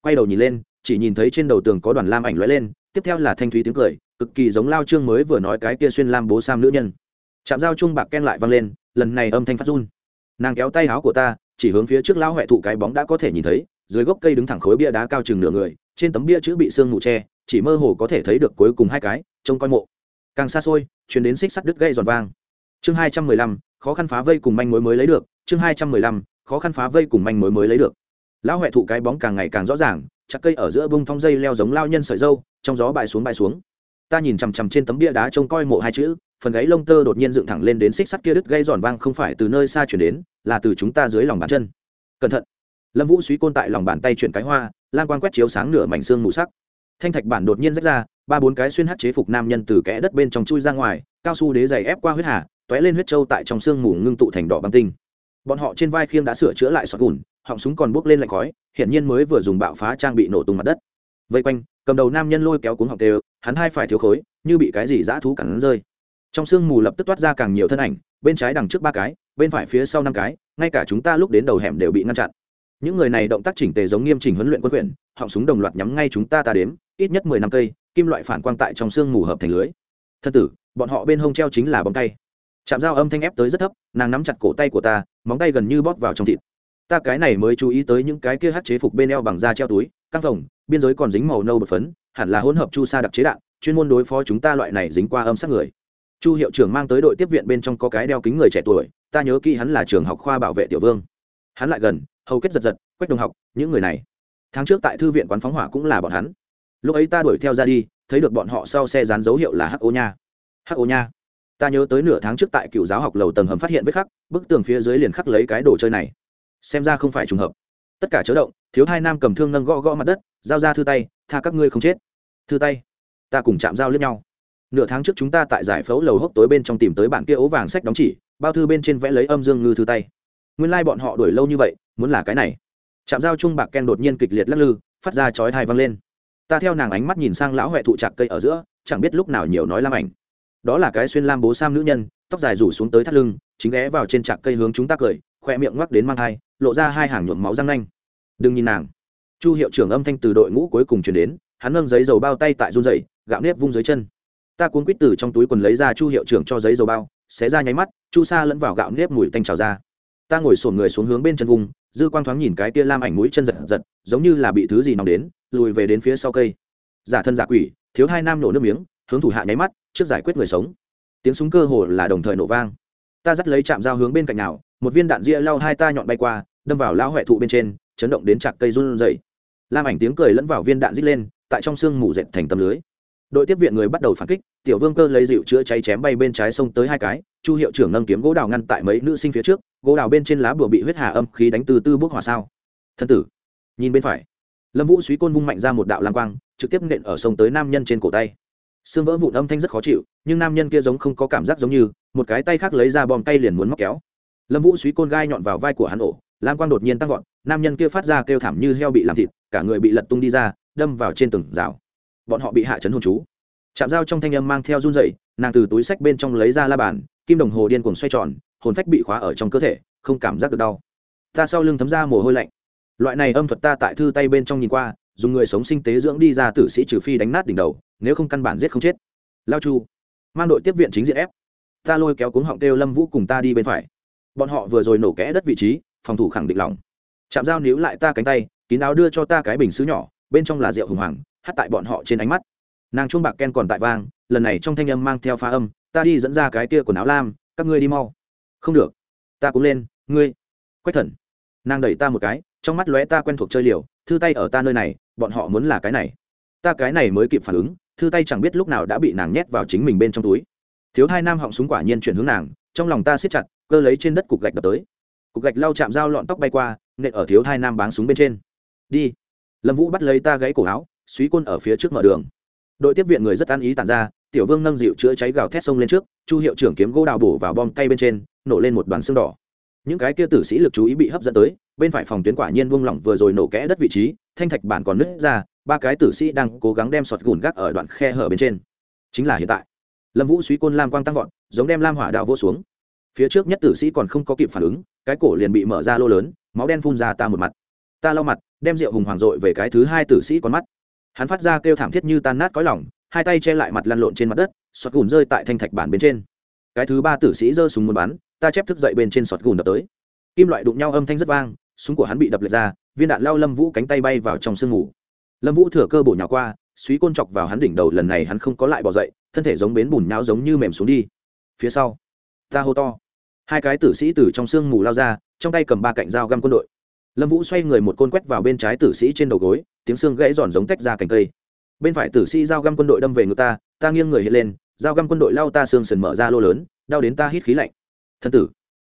Quay đầu nhìn lên, chỉ nhìn thấy trên đầu tường có đoàn lam ảnh lóe lên, tiếp theo là thanh thúy tiếng cười, cực kỳ giống lao trương mới vừa nói cái kia xuyên lam bố sam nữ nhân. Chạm dao chung bạc ken lại vang lên lần này âm thanh phát run. Nàng kéo tay áo của ta, chỉ hướng phía trước lão huệ thụ cái bóng đã có thể nhìn thấy, dưới gốc cây đứng thẳng khối bia đá cao chừng nửa người, trên tấm bia chữ bị sương mù che, chỉ mơ hồ có thể thấy được cuối cùng hai cái, trông coi mộ. Càng xa xôi chuyến đến xích sắt đứt gây giòn vang. Chương hai trăm mười lăm, khó khăn phá vây cùng manh mối mới lấy được, chương hai trăm mười lăm, khó khăn phá vây cùng manh mối mới lấy được. Lão huệ thụ cái bóng càng ngày càng rõ ràng, chặt cây ở giữa bông thong dây leo giống lao nhân sợi dâu, trong gió bại xuống bại xuống. Ta nhìn chằm chằm trên tấm bia đá trông coi mộ hai chữ phần gáy lông tơ đột nhiên dựng thẳng lên đến xích sắt kia đứt gây giòn vang không phải từ nơi xa chuyển đến, là từ chúng ta dưới lòng bàn chân. Cẩn thận. Lâm vũ suý côn tại lòng bàn tay chuyển cái hoa lan quan quét chiếu sáng nửa mảnh xương mù sắc. Thanh thạch bản đột nhiên rách ra, ba bốn cái xuyên hát chế phục nam nhân từ kẽ đất bên trong chui ra ngoài, cao su đế giày ép qua huyết hà t ó é lên huyết trâu tại trong xương mù ngưng tụ thành đỏ băng tinh. Bọn họ trên vai khiêng đã sửa chữa lại sọt gùn, họng súng còn bốc lên lạnh khói, hiển nhiên mới vừa dùng bạo phá trang bị nổ tung mặt đất. Vây quanh, cầm đầu nam nhân lôi kéo cuống họng đều, hắn hai phải thiếu khối, như bị cái gì dã thú cắn rơi trong sương mù lập tức toát ra càng nhiều thân ảnh, bên trái đằng trước ba cái, bên phải phía sau năm cái, ngay cả chúng ta lúc đến đầu hẻm đều bị ngăn chặn. Những người này động tác chỉnh tề giống nghiêm chỉnh huấn luyện quân quyền, họng súng đồng loạt nhắm ngay chúng ta ta đếm, ít nhất mười năm cây, kim loại phản quang tại trong sương mù hợp thành lưới. Thân tử, bọn họ bên hông treo chính là bóng tay. Chạm dao âm thanh ép tới rất thấp, nàng nắm chặt cổ tay của ta, móng tay gần như bóp vào trong thịt. Ta cái này mới chú ý tới những cái kia hát chế phục bên eo bằng da treo túi, căng phồng, biên giới còn dính màu nâu bột phấn, hẳn là hỗn hợp chu sa đặc chế đạn, chuyên môn đối phó chúng ta loại này dính qua âm sát người chu hiệu trưởng mang tới đội tiếp viện bên trong có cái đeo kính người trẻ tuổi, ta nhớ kỹ hắn là trường học khoa bảo vệ tiểu vương. Hắn lại gần, hầu kết giật giật, quách đồng học, những người này. Tháng trước tại thư viện quán phóng hỏa cũng là bọn hắn. Lúc ấy ta đuổi theo ra đi, thấy được bọn họ sau xe dán dấu hiệu là hắc ô nha. Hắc ô nha. Ta nhớ tới nửa tháng trước tại cựu giáo học lầu tầng hầm phát hiện vết khắc, bức tường phía dưới liền khắc lấy cái đồ chơi này. Xem ra không phải trùng hợp. Tất cả chớ động, thiếu hai nam cầm thương nâng gõ gõ mặt đất, giao ra thư tay, tha các ngươi không chết. Thư tay. Ta cùng chạm giao lướt nhau nửa tháng trước chúng ta tại giải phẫu lầu hốc tối bên trong tìm tới bản kia ố vàng sách đóng chỉ, bao thư bên trên vẽ lấy âm dương ngư thư tay. Nguyên lai、like、bọn họ đuổi lâu như vậy, muốn là cái này. Chạm giao chung bạc ken đột nhiên kịch liệt lắc lư, phát ra chói thai văng lên. Ta theo nàng ánh mắt nhìn sang lão huệ thụ trạc cây ở giữa, chẳng biết lúc nào nhiều nói lam ảnh. Đó là cái xuyên lam bố sam nữ nhân, tóc dài rủ xuống tới thắt lưng, chính ghé vào trên trạc cây hướng chúng ta cười, khoe miệng ngoắc đến mang thai, lộ ra hai hàng nhuộm máu răng nanh. Đừng nhìn nàng. Chu hiệu trưởng âm thanh từ đội ngũ cuối cùng chuyển đến, hắn nâng giấy dầu bao tay tại run dày gạo nếp vung dưới chân ta cuốn quýt từ trong túi quần lấy ra chu hiệu trưởng cho giấy dầu bao, xé ra nháy mắt, chu sa lẫn vào gạo nếp mùi tanh trào ra. Ta ngồi sổn người xuống hướng bên chân vùng, dư quang thoáng nhìn cái kia lam ảnh mũi chân giật giật, giống như là bị thứ gì nóng đến, lùi về đến phía sau cây. Giả thân giả quỷ, thiếu hai nam nổ nước miếng, hướng thủ hạ nháy mắt, trước giải quyết người sống. Tiếng súng cơ hồ là đồng thời nổ vang. Ta dắt lấy chạm dao hướng bên cạnh nào, một viên đạn ria lao hai ta nhọn bay qua, đâm vào lao huệ thụ bên trên, chấn động đến chạc cây run dậy lam ảnh tiếng cười lẫn vào viên đạn rít lên, tại trong sương mù dệt thành tấm lưới đội tiếp viện người bắt đầu phản kích, tiểu vương cơ lấy dịu chữa cháy chém bay bên trái sông tới hai cái, chu hiệu trưởng nâng kiếm gỗ đào ngăn tại mấy nữ sinh phía trước, gỗ đào bên trên lá bùa bị huyết hà âm khí đánh từ tư bước hỏa sao. Thân tử, nhìn bên phải. Lâm vũ suý côn vung mạnh ra một đạo lang quang, trực tiếp nện ở sông tới nam nhân trên cổ tay. Xương vỡ vụn âm thanh rất khó chịu, nhưng nam nhân kia giống không có cảm giác giống như, một cái tay khác lấy ra bom tay liền muốn móc kéo. Lâm vũ suý côn gai nhọn vào vai của hắn ổ lam quang đột nhiên tăng vọt, nam nhân kia phát ra kêu thảm như heo bị làm thịt, cả người bị lật tung đi ra, đâm vào trên tường rào bọn họ bị hạ chấn hồn chú. Chạm dao trong thanh âm mang theo run dậy nàng từ túi sách bên trong lấy ra la bàn, kim đồng hồ điên cuồng xoay tròn, hồn phách bị khóa ở trong cơ thể, không cảm giác được đau. Ta sau lưng thấm ra mồ hôi lạnh. Loại này âm thuật ta tại thư tay bên trong nhìn qua, dùng người sống sinh tế dưỡng đi ra tử sĩ trừ phi đánh nát đỉnh đầu, nếu không căn bản giết không chết. Lao chu, mang đội tiếp viện chính diện ép. Ta lôi kéo cuống họng kêu lâm vũ cùng ta đi bên phải. Bọn họ vừa rồi nổ kẽ đất vị trí, phòng thủ khẳng định lòng. Chạm dao níu lại ta cánh tay, kín áo đưa cho ta cái bình xứ nhỏ, bên trong là rượu hùng hoàng hát tại bọn họ trên ánh mắt. Nàng chuông bạc ken còn tại vang, lần này trong thanh âm mang theo phá âm, ta đi dẫn ra cái kia quần áo lam, các ngươi đi mau. Không được, ta cũng lên, ngươi. Quách thần. Nàng đẩy ta một cái, trong mắt lóe ta quen thuộc chơi liều, thư tay ở ta nơi này, bọn họ muốn là cái này. Ta cái này mới kịp phản ứng, thư tay chẳng biết lúc nào đã bị nàng nhét vào chính mình bên trong túi. Thiếu hai nam họng súng quả nhiên chuyển hướng nàng, trong lòng ta siết chặt, cơ lấy trên đất cục gạch đập tới. Cục gạch lau chạm dao lọn tóc bay qua, nện ở thiếu hai nam báng súng bên trên. Đi. Lâm vũ bắt lấy ta gãy cổ áo suý côn ở phía trước mở đường. Đội tiếp viện người rất an ý tàn ra, tiểu vương nâng dịu chữa cháy gào thét sông lên trước, chu hiệu trưởng kiếm gỗ đào bổ vào bom cây bên trên, nổ lên một đoàn xương đỏ. Những cái kia tử sĩ lực chú ý bị hấp dẫn tới, bên phải phòng tuyến quả nhiên buông lỏng vừa rồi nổ kẽ đất vị trí, thanh thạch bản còn nứt ra, ba cái tử sĩ đang cố gắng đem sọt gùn gác ở đoạn khe hở bên trên. Chính là hiện tại, lâm vũ suý côn lam quang tăng vọt, giống đem lam hỏa đạo vô xuống. Phía trước nhất tử sĩ còn không có kịp phản ứng, cái cổ liền bị mở ra lô lớn, máu đen phun ra ta một mặt. Ta lau mặt, đem rượu hùng hoàng dội về cái thứ hai tử sĩ con mắt hắn phát ra kêu thảm thiết như tan nát cõi lỏng hai tay che lại mặt lăn lộn trên mặt đất, sọt gùn rơi tại thanh thạch bản bên trên. Cái thứ ba tử sĩ giơ súng muốn bắn, ta chép thức dậy bên trên sọt gùn đập tới. Kim loại đụng nhau âm thanh rất vang, súng của hắn bị đập lệch ra, viên đạn lao lâm vũ cánh tay bay vào trong sương ngủ. lâm vũ thừa cơ bổ nhào qua, suý côn chọc vào hắn đỉnh đầu, lần này hắn không có lại bỏ dậy, thân thể giống bến bùn nhão giống như mềm xuống đi. Phía sau, ta hô to. Hai cái tử sĩ từ trong sương mù lao ra, trong tay cầm ba cạnh dao găm quân đội lâm vũ xoay người một côn quét vào bên trái tử sĩ trên đầu gối, tiếng xương gãy giòn giống tách ra cành cây. Bên phải tử sĩ giao găm quân đội đâm về ngực ta ta nghiêng người hiện lên, giao găm quân đội lao ta xương sần mở ra lô lớn, đau đến ta hít khí lạnh. Thân tử.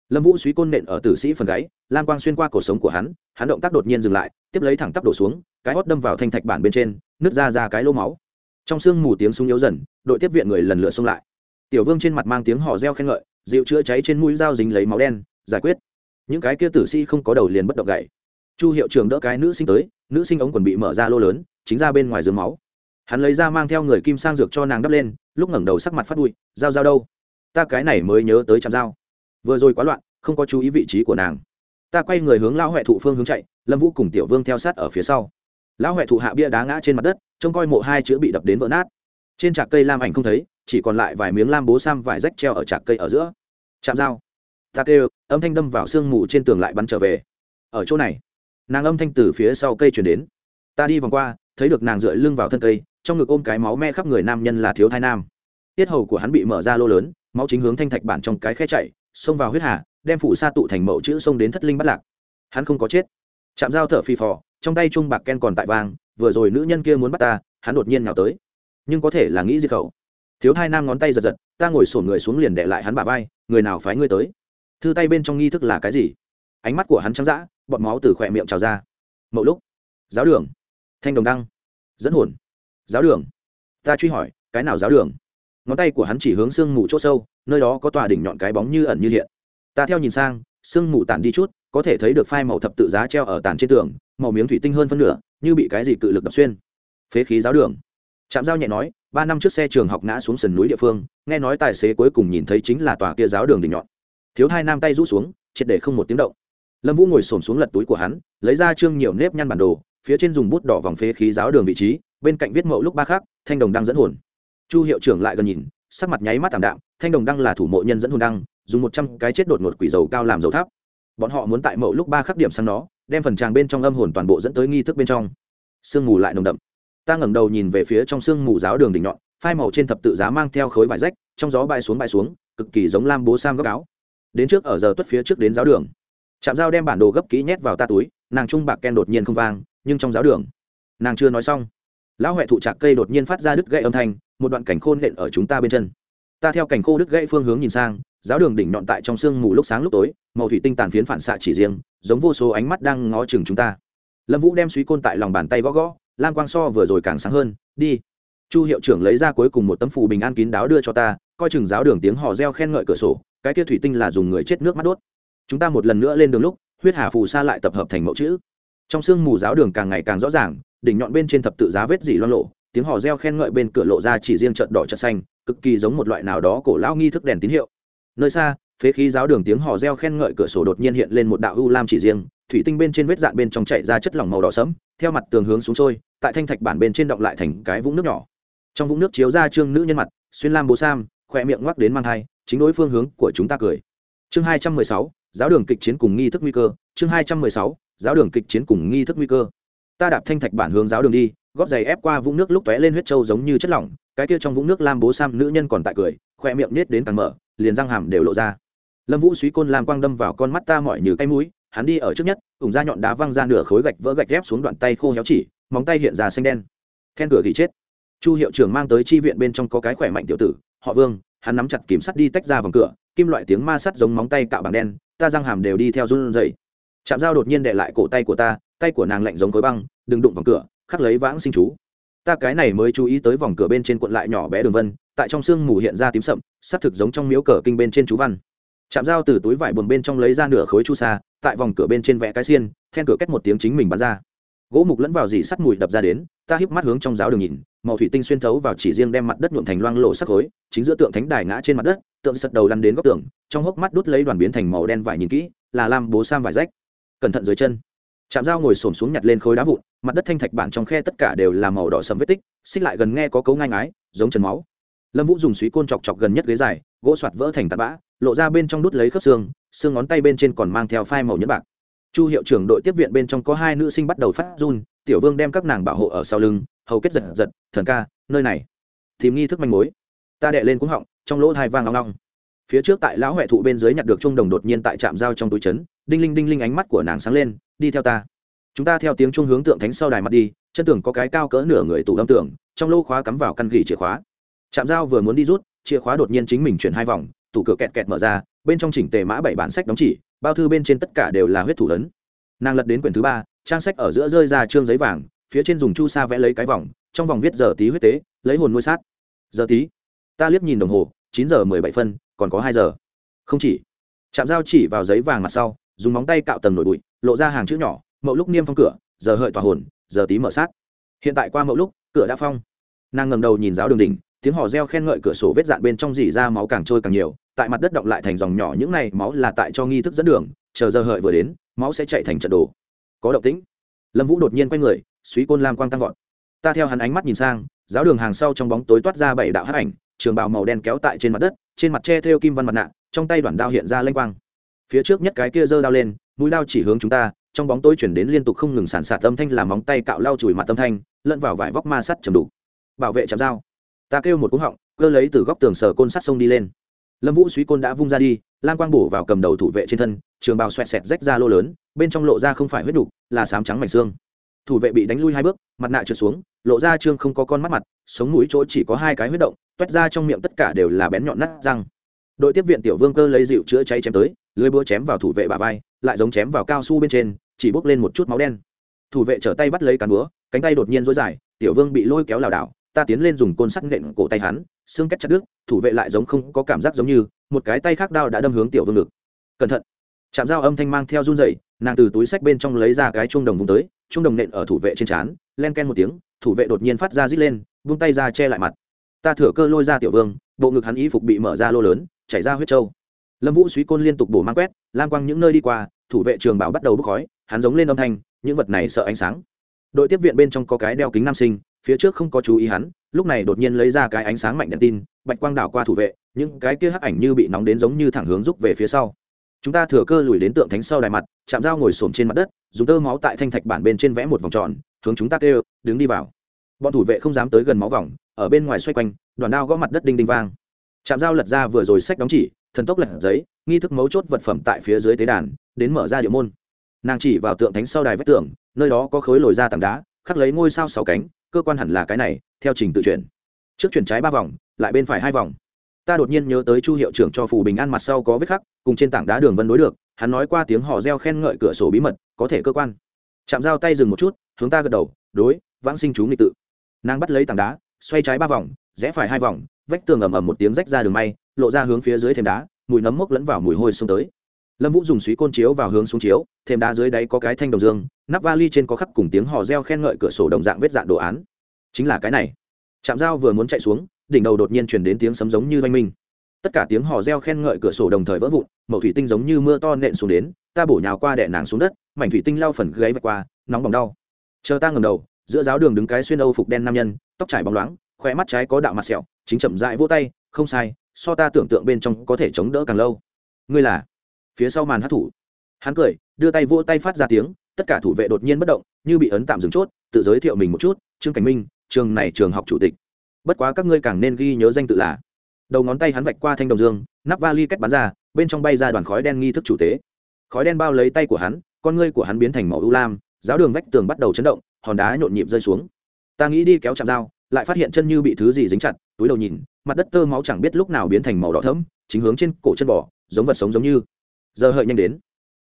Lâm vũ suý côn nện ở tử sĩ phần gáy, lam quang xuyên qua cổ sống của hắn hắn động tác đột nhiên dừng lại, tiếp lấy thẳng tắp đổ xuống, cái hót đâm vào thanh thạch bản bên trên, nứt ra ra cái lô máu. Trong sương mù tiếng súng yếu dần, đội tiếp viện người lần lượt xông lại. Tiểu vương trên mặt mang tiếng hò reo khen ngợi, dịu chữa cháy trên mũi dao dính lấy máu đen, giải quyết những cái kia tử sĩ không có đầu liền bất động gậy. Chu hiệu trưởng đỡ cái nữ sinh tới, nữ sinh ống quần bị mở ra lô lớn, chính ra bên ngoài giường máu. Hắn lấy ra mang theo người kim sang dược cho nàng đắp lên, lúc ngẩng đầu sắc mặt phát bụi dao dao đâu? Ta cái này mới nhớ tới chạm dao vừa rồi quá loạn, không có chú ý vị trí của nàng. Ta quay người hướng lão huệ thụ phương hướng chạy, lâm vũ cùng tiểu vương theo sát ở phía sau. Lão huệ thụ hạ bia đá ngã trên mặt đất, trông coi mộ hai chữ bị đập đến vỡ nát. Trên trạc cây lam ảnh không thấy, chỉ còn lại vài miếng lam bố sam vải rách treo ở trạc cây ở giữa. Chạm dao ta kêu, âm thanh đâm vào sương mù trên tường lại bắn trở về. Ở chỗ này, nàng âm thanh từ phía sau cây chuyển đến. Ta đi vòng qua, thấy được nàng dựa lưng vào thân cây, trong ngực ôm cái máu me khắp người nam nhân là thiếu thai nam. Tiết hầu của hắn bị mở ra lô lớn, máu chính hướng thanh thạch bản trong cái khe chạy, xông vào huyết hà, đem phủ sa tụ thành mẫu chữ xông đến thất linh bắt lạc. Hắn không có chết. Chạm dao thở phì phò, trong tay chung bạc ken còn tại vang, vừa rồi nữ nhân kia muốn bắt ta, hắn đột nhiên nào tới. Nhưng có thể là nghĩ diệt khẩu? Thiếu hai nam ngón tay giật giật, ta ngồi sổn người xuống liền đệ lại hắn bà vai, người nào phái ngươi tới? Thư tay bên trong nghi thức là cái gì? Ánh mắt của hắn trắng dã, bọt máu từ khỏe miệng trào ra. Mậu lúc giáo đường. Thanh đồng đăng, dẫn hồn. Giáo đường. Ta truy hỏi, cái nào giáo đường? Ngón tay của hắn chỉ hướng sương mù c h ỗ sâu, nơi đó có tòa đỉnh nhọn cái bóng như ẩn như hiện. Ta theo nhìn sang, sương mù tản đi chút, có thể thấy được phai màu thập tự giá treo ở tàn trên tường, màu miếng thủy tinh hơn phân nửa, như bị cái gì cự lực đập xuyên. Phế khí giáo đường. Trạm giao nhẹ nói, ba năm trước xe trường học ngã xuống sườn núi địa phương, nghe nói tài xế cuối cùng nhìn thấy chính là tòa kia giáo đường đỉnh nhọn thiếu hai nam tay rũ xuống, triệt để không một tiếng động. Lâm vũ ngồi xổm xuống lật túi của hắn, lấy ra trương nhiều nếp nhăn bản đồ, phía trên dùng bút đỏ vòng phế khí giáo đường vị trí, bên cạnh viết mẫu lúc ba khác thanh đồng đang dẫn hồn. Chu hiệu trưởng lại gần nhìn, sắc mặt nháy mắt t ạ m đạm, thanh đồng đăng là thủ mộ nhân dẫn hồn đăng, dùng một trăm cái chết đột ngột quỷ dầu cao làm dầu tháp. Bọn họ muốn tại mẫu lúc ba khắc điểm sang nó, đem phần tràng bên trong âm hồn toàn bộ dẫn tới nghi thức bên trong. Sương mù lại nồng đậm. Ta ngẩng đầu nhìn về phía trong sương mù giáo đường đỉnh nhọn, phai màu trên thập tự giá mang theo khối vải rách, trong gió bay xuống bay xuống, cực kỳ giống lam bố sam góc áo đến trước ở giờ tuất phía trước đến giáo đường. Chạm dao đem bản đồ gấp kỹ nhét vào ta túi, nàng trung bạc ken đột nhiên không vang, nhưng trong giáo đường, nàng chưa nói xong. Lão huệ thụ trạc cây đột nhiên phát ra đứt gãy âm thanh, một đoạn cảnh khôn nện ở chúng ta bên chân. Ta theo cảnh khô đứt gãy phương hướng nhìn sang, giáo đường đỉnh nhọn tại trong sương mù lúc sáng lúc tối, màu thủy tinh tàn phiến phản xạ chỉ riêng, giống vô số ánh mắt đang ngó chừng chúng ta. Lâm vũ đem suý côn tại lòng bàn tay gõ gõ, lam quang so vừa rồi càng sáng hơn, đi. Chu hiệu trưởng lấy ra cuối cùng một tấm phù bình an kín đáo đưa cho ta, coi chừng giáo đường tiếng hò reo khen ngợi cửa sổ cái kia thủy tinh là dùng người chết nước mắt đốt. Chúng ta một lần nữa lên đường lúc, huyết hà phù sa lại tập hợp thành mẫu chữ. Trong sương mù giáo đường càng ngày càng rõ ràng, đỉnh nhọn bên trên thập tự giá vết dỉ loan lộ, tiếng hò reo khen ngợi bên cửa lộ ra chỉ riêng trận đỏ trận xanh, cực kỳ giống một loại nào đó cổ lão nghi thức đèn tín hiệu. Nơi xa, phế khí giáo đường tiếng hò reo khen ngợi cửa sổ đột nhiên hiện lên một đạo u lam chỉ riêng, thủy tinh bên trên vết dạn bên trong chạy ra chất lỏng màu đỏ sẫm, theo mặt tường hướng xuống trôi, tại thanh thạch bản bên trên động lại thành cái vũng nước nhỏ. Trong vũng nước chiếu ra trương nữ nhân mặt, xuyên lam bố sam khoe miệng ngoắc đến mang thai chính đối phương hướng của chúng ta cười. Chương hai trăm mười sáu, giáo đường kịch chiến cùng nghi thức nguy cơ. Chương hai trăm mười sáu, giáo đường kịch chiến cùng nghi thức nguy cơ. Ta đạp thanh thạch bản hướng giáo đường đi, góp giày ép qua vũng nước lúc tóe lên huyết trâu giống như chất lỏng. Cái kia trong vũng nước lam bố sam nữ nhân còn tại cười, khoe miệng nết đến càng mở, liền răng hàm đều lộ ra. Lâm vũ suý côn lam quang đâm vào con mắt ta mỏi như cái mũi, hắn đi ở trước nhất, ủng ra nhọn đá văng ra nửa khối gạch vỡ gạch ghép xuống đoạn tay khô héo chỉ, móng tay hiện ra xanh đen. Then cửa ghi chết. Chu hiệu trưởng mang tới chi viện bên trong có cái khỏe mạnh tiểu tử, họ vương hắn nắm chặt kìm sắt đi tách ra vòng cửa, kim loại tiếng ma sắt giống móng tay cạo bằng đen, ta răng hàm đều đi theo run rẩy. Chạm dao đột nhiên đệ lại cổ tay của ta, tay của nàng lạnh giống khối băng, đừng đụng vòng cửa, khắc lấy vãng sinh chú. Ta cái này mới chú ý tới vòng cửa bên trên cuộn lại nhỏ bé đường vân, tại trong sương mù hiện ra tím sậm s thực giống trong miếu cờ kinh bên trên chú văn. Chạm dao từ túi vải buồn bên trong lấy ra nửa khối chu sa, tại vòng cửa bên trên vẽ cái xiên, then cửa kết một tiếng chính mình bắn ra gỗ mục lẫn vào dì sắt mùi đập ra đến, ta híp mắt hướng trong giáo đường nhìn, màu thủy tinh xuyên thấu vào chỉ riêng đem mặt đất nhuộm thành loang lộ sắc khối, chính giữa tượng thánh đài ngã trên mặt đất, tượng sật đầu lăn đến góc tường, trong hốc mắt đút lấy đoàn biến thành màu đen vải nhìn kỹ, là lam bố sam vải rách. Cẩn thận dưới chân. Chạm dao ngồi xổm xuống nhặt lên khối đá vụn, mặt đất thanh thạch bản trong khe tất cả đều là màu đỏ sầm vết tích, xích lại gần nghe có cấu ngai ngái, giống chân máu. Lâm vũ dùng suý côn chọc chọc gần nhất ghế dài, gỗ soạt vỡ thành tạt bã, lộ ra bên trong đút lấy khớp xương xương ngón tay bên trên còn mang theo phai màu nhẫn bạc chu hiệu trưởng đội tiếp viện bên trong có hai nữ sinh bắt đầu phát run tiểu vương đem các nàng bảo hộ ở sau lưng hầu kết giật giật thần ca nơi này. Tìm nghi thức manh mối. Ta đệ lên cuống họng trong lỗ hai vang long long. Phía trước tại lão huệ thụ bên dưới nhặt được trung đồng đột nhiên tại trạm giao trong túi chấn đinh linh đinh linh ánh mắt của nàng sáng lên đi theo ta. Chúng ta theo tiếng trung hướng tượng thánh sau đài mặt đi chân tường có cái cao cỡ nửa người tủ âm tưởng, trong lô khóa cắm vào căn gỉ chìa khóa. Trạm giao vừa muốn đi rút chìa khóa đột nhiên chính mình chuyển hai vòng tủ cửa kẹt kẹt mở ra, bên trong chỉnh tề mã bảy bản sách đóng chỉ, bao thư bên trên tất cả đều là huyết thủ lớn. Nàng lật đến quyển thứ ba, trang sách ở giữa rơi ra trương giấy vàng, phía trên dùng chu sa vẽ lấy cái vòng, trong vòng viết giờ tí huyết tế, lấy hồn nuôi sát. Giờ tí, ta liếc nhìn đồng hồ, chín giờ mười bảy phân, còn có hai giờ. Không chỉ chạm dao chỉ vào giấy vàng mặt sau, dùng móng tay cạo tầng nổi bụi, lộ ra hàng chữ nhỏ, mậu lúc niêm phong cửa, giờ hợi tòa hồn, giờ tí mở sát. Hiện tại qua mậu lúc, cửa đã phong. Nàng ngầm đầu nhìn giáo đường đỉnh, tiếng hò reo khen ngợi cửa sổ vết dạn bên trong dỉ ra máu càng trôi càng nhiều tại mặt đất động lại thành dòng nhỏ những này máu là tại cho nghi thức dẫn đường, chờ giờ hợi vừa đến, máu sẽ chạy thành trận đồ. Có động tĩnh. Lâm vũ đột nhiên quay người suý côn lam quang tăng vọt. Ta theo hắn ánh mắt nhìn sang, giáo đường hàng sau trong bóng tối toát ra bảy đạo hắc ảnh, trường bào màu đen kéo tại trên mặt đất, trên mặt tre theo kim văn mặt nạ, trong tay đoạn đao hiện ra lênh quang. Phía trước nhất cái kia giơ đao lên, mũi đao chỉ hướng chúng ta, trong bóng tối chuyển đến liên tục không ngừng sản sạt âm thanh làm móng tay cạo lau chùi mặt âm thanh, lẫn vào vải vóc ma sắt chầm đủ bảo vệ chạm dao. Ta kêu một cú họng, cơ lấy từ góc tường sờ côn sắt sông đi lên lâm vũ suý côn đã vung ra đi lan quang bổ vào cầm đầu thủ vệ trên thân, trường bào xoẹt xẹt rách ra lô lớn, bên trong lộ ra không phải huyết đục là sám trắng mảnh xương. Thủ vệ bị đánh lui hai bước, mặt nạ trượt xuống, lộ ra trương không có con mắt mặt, sống mũi chỗ chỉ có hai cái huyết động, toét ra trong miệng tất cả đều là bén nhọn nát răng. Đội tiếp viện tiểu vương cơ lấy dịu chữa cháy chém tới, lưới búa chém vào thủ vệ bà vai, lại giống chém vào cao su bên trên, chỉ bốc lên một chút máu đen. Thủ vệ trở tay bắt lấy cán búa, cánh tay đột nhiên dối dài, tiểu vương bị lôi kéo lảo đảo, ta tiến lên dùng côn sắt nện cổ tay hắn xương kết chặt đứt, thủ vệ lại giống không có cảm giác giống như, một cái tay khác đao đã đâm hướng tiểu vương ngực. Cẩn thận. Chạm dao âm thanh mang theo run dậy nàng từ túi sách bên trong lấy ra cái chuông đồng vùng tới, chuông đồng nện ở thủ vệ trên trán, len ken một tiếng, thủ vệ đột nhiên phát ra rít lên, vung tay ra che lại mặt. Ta thừa cơ lôi ra tiểu vương, bộ ngực hắn y phục bị mở ra lô lớn, chảy ra huyết trâu. Lâm vũ suý côn liên tục bổ mang quét lan quang những nơi đi qua, thủ vệ trường bảo bắt đầu bốc khói, hắn giống lên âm thanh, những vật này sợ ánh sáng. Đội tiếp viện bên trong có cái đeo kính nam sinh, phía trước không có chú ý hắn lúc này đột nhiên lấy ra cái ánh sáng mạnh đèn tin, bạch quang đảo qua thủ vệ, những cái kia hắc ảnh như bị nóng đến giống như thẳng hướng rút về phía sau. Chúng ta thừa cơ lùi đến tượng thánh sau đài mặt, chạm dao ngồi xổm trên mặt đất, dùng tơ máu tại thanh thạch bản bên trên vẽ một vòng tròn, hướng chúng ta kêu, đứng đi vào. Bọn thủ vệ không dám tới gần máu vòng, ở bên ngoài xoay quanh, đoàn đao gõ mặt đất đinh đinh vang. Chạm dao lật ra vừa rồi sách đóng chỉ, thần tốc lật giấy, nghi thức mấu chốt vật phẩm tại phía dưới tế đàn, đến mở ra địa môn. Nàng chỉ vào tượng thánh sau đài vách tường, nơi đó có khối lồi ra tảng đá, khắc lấy ngôi sao sáu cánh cơ quan hẳn là cái này, theo trình tự chuyển. Trước chuyển trái ba vòng, lại bên phải hai vòng. Ta đột nhiên nhớ tới chu hiệu trưởng cho phù bình an mặt sau có vết khắc, cùng trên tảng đá đường vân đối được, hắn nói qua tiếng họ reo khen ngợi cửa sổ bí mật, có thể cơ quan. Chạm dao tay dừng một chút, hướng ta gật đầu, đối, vãng sinh chú nghịch tự. Nàng bắt lấy tảng đá, xoay trái ba vòng, rẽ phải hai vòng, vách tường ầm ầm một tiếng rách ra đường may, lộ ra hướng phía dưới thềm đá, mùi nấm mốc lẫn vào mùi hôi xông tới lâm vũ dùng suý côn chiếu vào hướng xuống chiếu, thêm đá dưới đáy có cái thanh đồng dương, nắp vali trên có khắc cùng tiếng hò reo khen ngợi cửa sổ đồng dạng vết dạng đồ án. Chính là cái này. Chạm dao vừa muốn chạy xuống, đỉnh đầu đột nhiên chuyển đến tiếng sấm giống như oanh minh. Tất cả tiếng hò reo khen ngợi cửa sổ đồng thời vỡ vụn mẩu thủy tinh giống như mưa to nện xuống đến, ta bổ nhào qua đẻ nàng xuống đất, mảnh thủy tinh lao phần gáy vạch qua, nóng bỏng đau. Chờ ta ngầm đầu, giữa giáo đường đứng cái xuyên âu phục đen nam nhân, tóc trải bóng loáng khoe mắt trái có đạo mặt sẹo, chính chậm dại vỗ tay, không sai, so ta tưởng tượng bên trong có thể chống đỡ càng lâu. Ngươi là? Phía sau màn hát thủ. Hắn cười, đưa tay vỗ tay phát ra tiếng, tất cả thủ vệ đột nhiên bất động, như bị ấn tạm dừng chốt, tự giới thiệu mình một chút, trương cảnh minh, trường này trường học chủ tịch. Bất quá các ngươi càng nên ghi nhớ danh tự là. Đầu ngón tay hắn vạch qua thanh đồng dương, nắp vali cách bắn ra, bên trong bay ra đoàn khói đen nghi thức chủ tế. Khói đen bao lấy tay của hắn, con ngươi của hắn biến thành màu ưu lam, giáo đường vách tường bắt đầu chấn động, hòn đá nhộn nhịp rơi xuống. Ta nghĩ đi kéo chạm dao, lại phát hiện chân như bị thứ gì dính chặt, túi đầu nhìn, mặt đất tơ máu chẳng biết lúc nào biến thành màu đỏ thẫm, chính hướng trên cổ chân bò, giống vật sống giống như giờ hợi nhanh đến.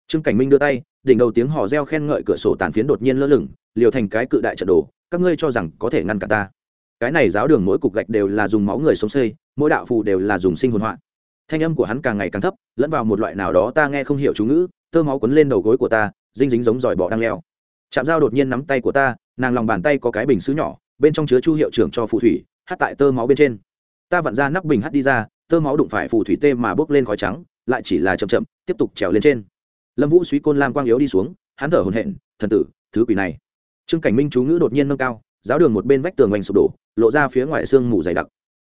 Trương cảnh minh đưa tay, đỉnh đầu tiếng hò reo khen ngợi cửa sổ tàn phiến đột nhiên lơ lửng, liều thành cái cự đại trận đồ, các ngươi cho rằng có thể ngăn cả ta. Cái này giáo đường mỗi cục gạch đều là dùng máu người sống xây, mỗi đạo phù đều là dùng sinh hồn hoạn thanh âm của hắn càng ngày càng thấp, lẫn vào một loại nào đó ta nghe không hiểu chú ngữ, tơ máu quấn lên đầu gối của ta, dinh dính giống giỏi bọ đang leo. Chạm dao đột nhiên nắm tay của ta, nàng lòng bàn tay có cái bình xứ nhỏ, bên trong chứa chu hiệu trưởng cho phù thủy, hát tại tơ máu bên trên. Ta vặn ra nắp bình hát đi ra, tơ máu đụng phải phù thủy tê mà bốc lên khói trắng lại chỉ là chậm chậm, tiếp tục trèo lên trên. Lâm vũ suý côn lam quang yếu đi xuống, hắn thở hồn hện thần tử, thứ quỷ này. Trương cảnh minh chú ngữ đột nhiên nâng cao, giáo đường một bên vách tường oanh sụp đổ, lộ ra phía ngoài sương mù dày đặc.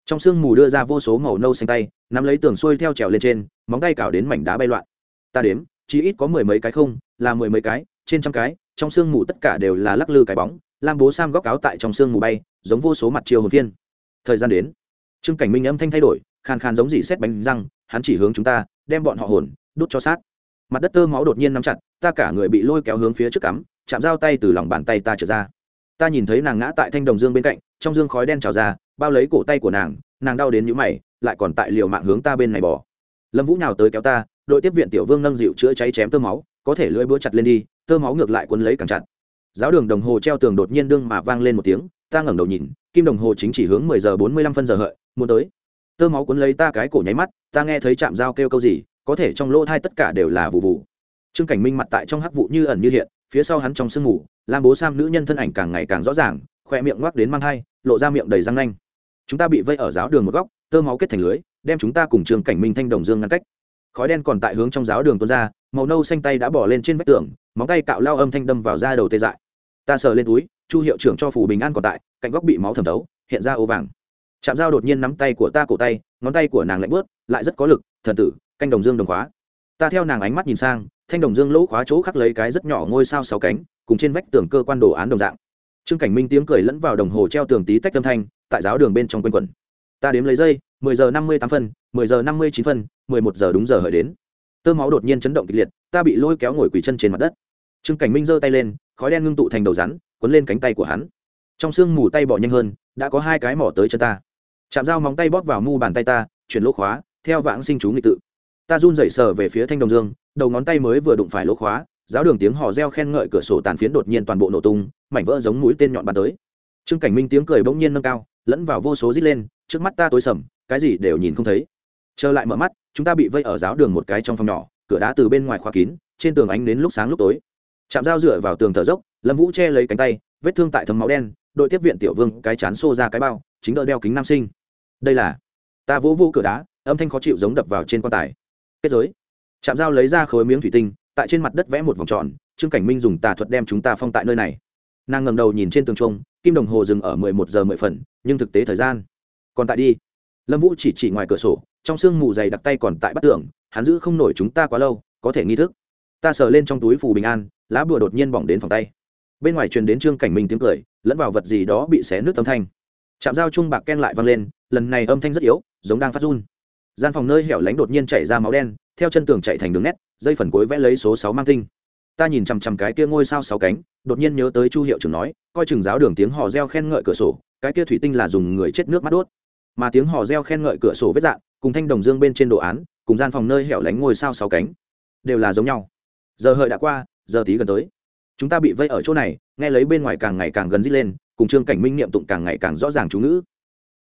Trong sương mù đưa ra vô số màu nâu xanh tay, nắm lấy tường xuôi theo trèo lên trên, móng tay cào đến mảnh đá bay loạn. Ta đếm, chỉ ít có mười mấy cái không, là mười mấy cái, trên trăm cái, trong sương mù tất cả đều là lắc lư cái bóng, lam bố sam góc áo tại trong sương mù bay, giống vô số mặt chiều hồn phiên. Thời gian đến, trương cảnh minh âm thanh thay đổi, khàn khàn giống dỉ xét bánh răng, hắn chỉ hướng chúng ta đem bọn họ hồn, đút cho sát. Mặt đất tơ máu đột nhiên nắm chặt, ta cả người bị lôi kéo hướng phía trước cắm, chạm dao tay từ lòng bàn tay ta trở ra. Ta nhìn thấy nàng ngã tại thanh đồng dương bên cạnh, trong dương khói đen trào ra, bao lấy cổ tay của nàng nàng đau đến nhũ mày, lại còn tại liều mạng hướng ta bên này bỏ. Lâm vũ nào tới kéo ta, đội tiếp viện tiểu vương nâng dịu chữa cháy chém tơ máu, có thể lưỡi búa chặt lên đi, tơ máu ngược lại quấn lấy càng chặt. Giáo đường đồng hồ treo tường đột nhiên đương mà vang lên một tiếng, ta ngẩng đầu nhìn, kim đồng hồ chính chỉ hướng mười giờ bốn mươi lăm phân giờ hợi, muốn tới tơ máu cuốn lấy ta cái cổ nháy mắt, ta nghe thấy chạm dao kêu câu gì, có thể trong lỗ thai tất cả đều là vụ vụ. Trương cảnh minh mặt tại trong hắc vụ như ẩn như hiện, phía sau hắn trong sương mù, lam bố sam nữ nhân thân ảnh càng ngày càng rõ ràng, khoe miệng ngoắc đến mang hai, lộ ra miệng đầy răng nanh. Chúng ta bị vây ở giáo đường một góc, tơ máu kết thành lưới, đem chúng ta cùng trương cảnh minh thanh đồng dương ngăn cách. Khói đen còn tại hướng trong giáo đường tuôn ra, màu nâu xanh tay đã bỏ lên trên vách tường, móng tay cạo lao âm thanh đâm vào da đầu tê dại. Ta sờ lên túi, chu hiệu trưởng cho phủ bình an còn tại, cạnh góc bị máu thẩm thấu, hiện ra ô vàng chạm dao đột nhiên nắm tay của ta cổ tay, ngón tay của nàng lạnh bớt, lại rất có lực, thần tử, canh đồng dương đồng khóa. Ta theo nàng ánh mắt nhìn sang, thanh đồng dương lỗ khóa chỗ khắc lấy cái rất nhỏ ngôi sao sáu cánh, cùng trên vách tường cơ quan đồ án đồng dạng. Trương cảnh minh tiếng cười lẫn vào đồng hồ treo tường tí tách âm thanh, tại giáo đường bên trong quanh quẩn. Ta đếm lấy dây mười giờ năm mươi tám phân, mười giờ năm mươi chín phân, mười một giờ đúng giờ hợi đến. Tơ máu đột nhiên chấn động kịch liệt, ta bị lôi kéo ngồi quỳ chân trên mặt đất. Trương cảnh minh giơ tay lên, khói đen ngưng tụ thành đầu rắn quấn lên cánh tay của hắn. Trong sương mù tay bỏ nhanh hơn, đã có hai cái mỏ tới chân ta chạm dao móng tay bóp vào mu bàn tay ta, chuyển lỗ khóa, theo vãng sinh chú nghịch tự. Ta run dậy sờ về phía thanh đồng dương, đầu ngón tay mới vừa đụng phải lỗ khóa, giáo đường tiếng hò reo khen ngợi cửa sổ tàn phiến đột nhiên toàn bộ nổ tung, mảnh vỡ giống mũi tên nhọn bắn tới. Trương cảnh minh tiếng cười bỗng nhiên nâng cao, lẫn vào vô số rít lên, trước mắt ta tối sầm, cái gì đều nhìn không thấy. Trở lại mở mắt, chúng ta bị vây ở giáo đường một cái trong phòng nhỏ, cửa đá từ bên ngoài khóa kín, trên tường ánh đến lúc sáng lúc tối. Chạm dao dựa vào tường thở dốc, lâm vũ che lấy cánh tay, vết thương tại thấm máu đen, đội tiếp viện tiểu vương, cái chán xô ra cái bao, chính đỡ đeo kính nam sinh đây là, ta vỗ vô cửa đá, âm thanh khó chịu giống đập vào trên quan tài. Kết giới. Chạm dao lấy ra khối miếng thủy tinh, tại trên mặt đất vẽ một vòng tròn, trương cảnh minh dùng tà thuật đem chúng ta phong tại nơi này. Nàng ngầm đầu nhìn trên tường trung kim đồng hồ dừng ở mười một giờ mười phần, nhưng thực tế thời gian còn tại đi. Lâm vũ chỉ chỉ ngoài cửa sổ, trong sương mù dày đặc tay còn tại bắt tưởng hắn giữ không nổi chúng ta quá lâu, có thể nghi thức. Ta sờ lên trong túi phù bình an, lá bùa đột nhiên bỏng đến phòng tay. Bên ngoài truyền đến trương cảnh minh tiếng cười, lẫn vào vật gì đó bị xé nước âm thanh. Chạm dao chung bạc ken lại văng lên lần này âm thanh rất yếu, giống đang phát run. Gian phòng nơi hẻo lánh đột nhiên chảy ra máu đen, theo chân tường chạy thành đường nét, dây phần cuối vẽ lấy số sáu mang tinh. Ta nhìn chằm chằm cái kia ngôi sao sáu cánh, đột nhiên nhớ tới chu hiệu trưởng nói, coi chừng giáo đường tiếng hò reo khen ngợi cửa sổ, cái kia thủy tinh là dùng người chết nước mắt đốt. Mà tiếng hò reo khen ngợi cửa sổ vết dạng, cùng thanh đồng dương bên trên đồ án, cùng gian phòng nơi hẻo lánh ngôi sao sáu cánh, đều là giống nhau. Giờ hợi đã qua, giờ tí gần tới. Chúng ta bị vây ở chỗ này, nghe lấy bên ngoài càng ngày càng gần dít lên, cùng trương cảnh minh niệm tụng càng ngày càng rõ ràng chú ngữ.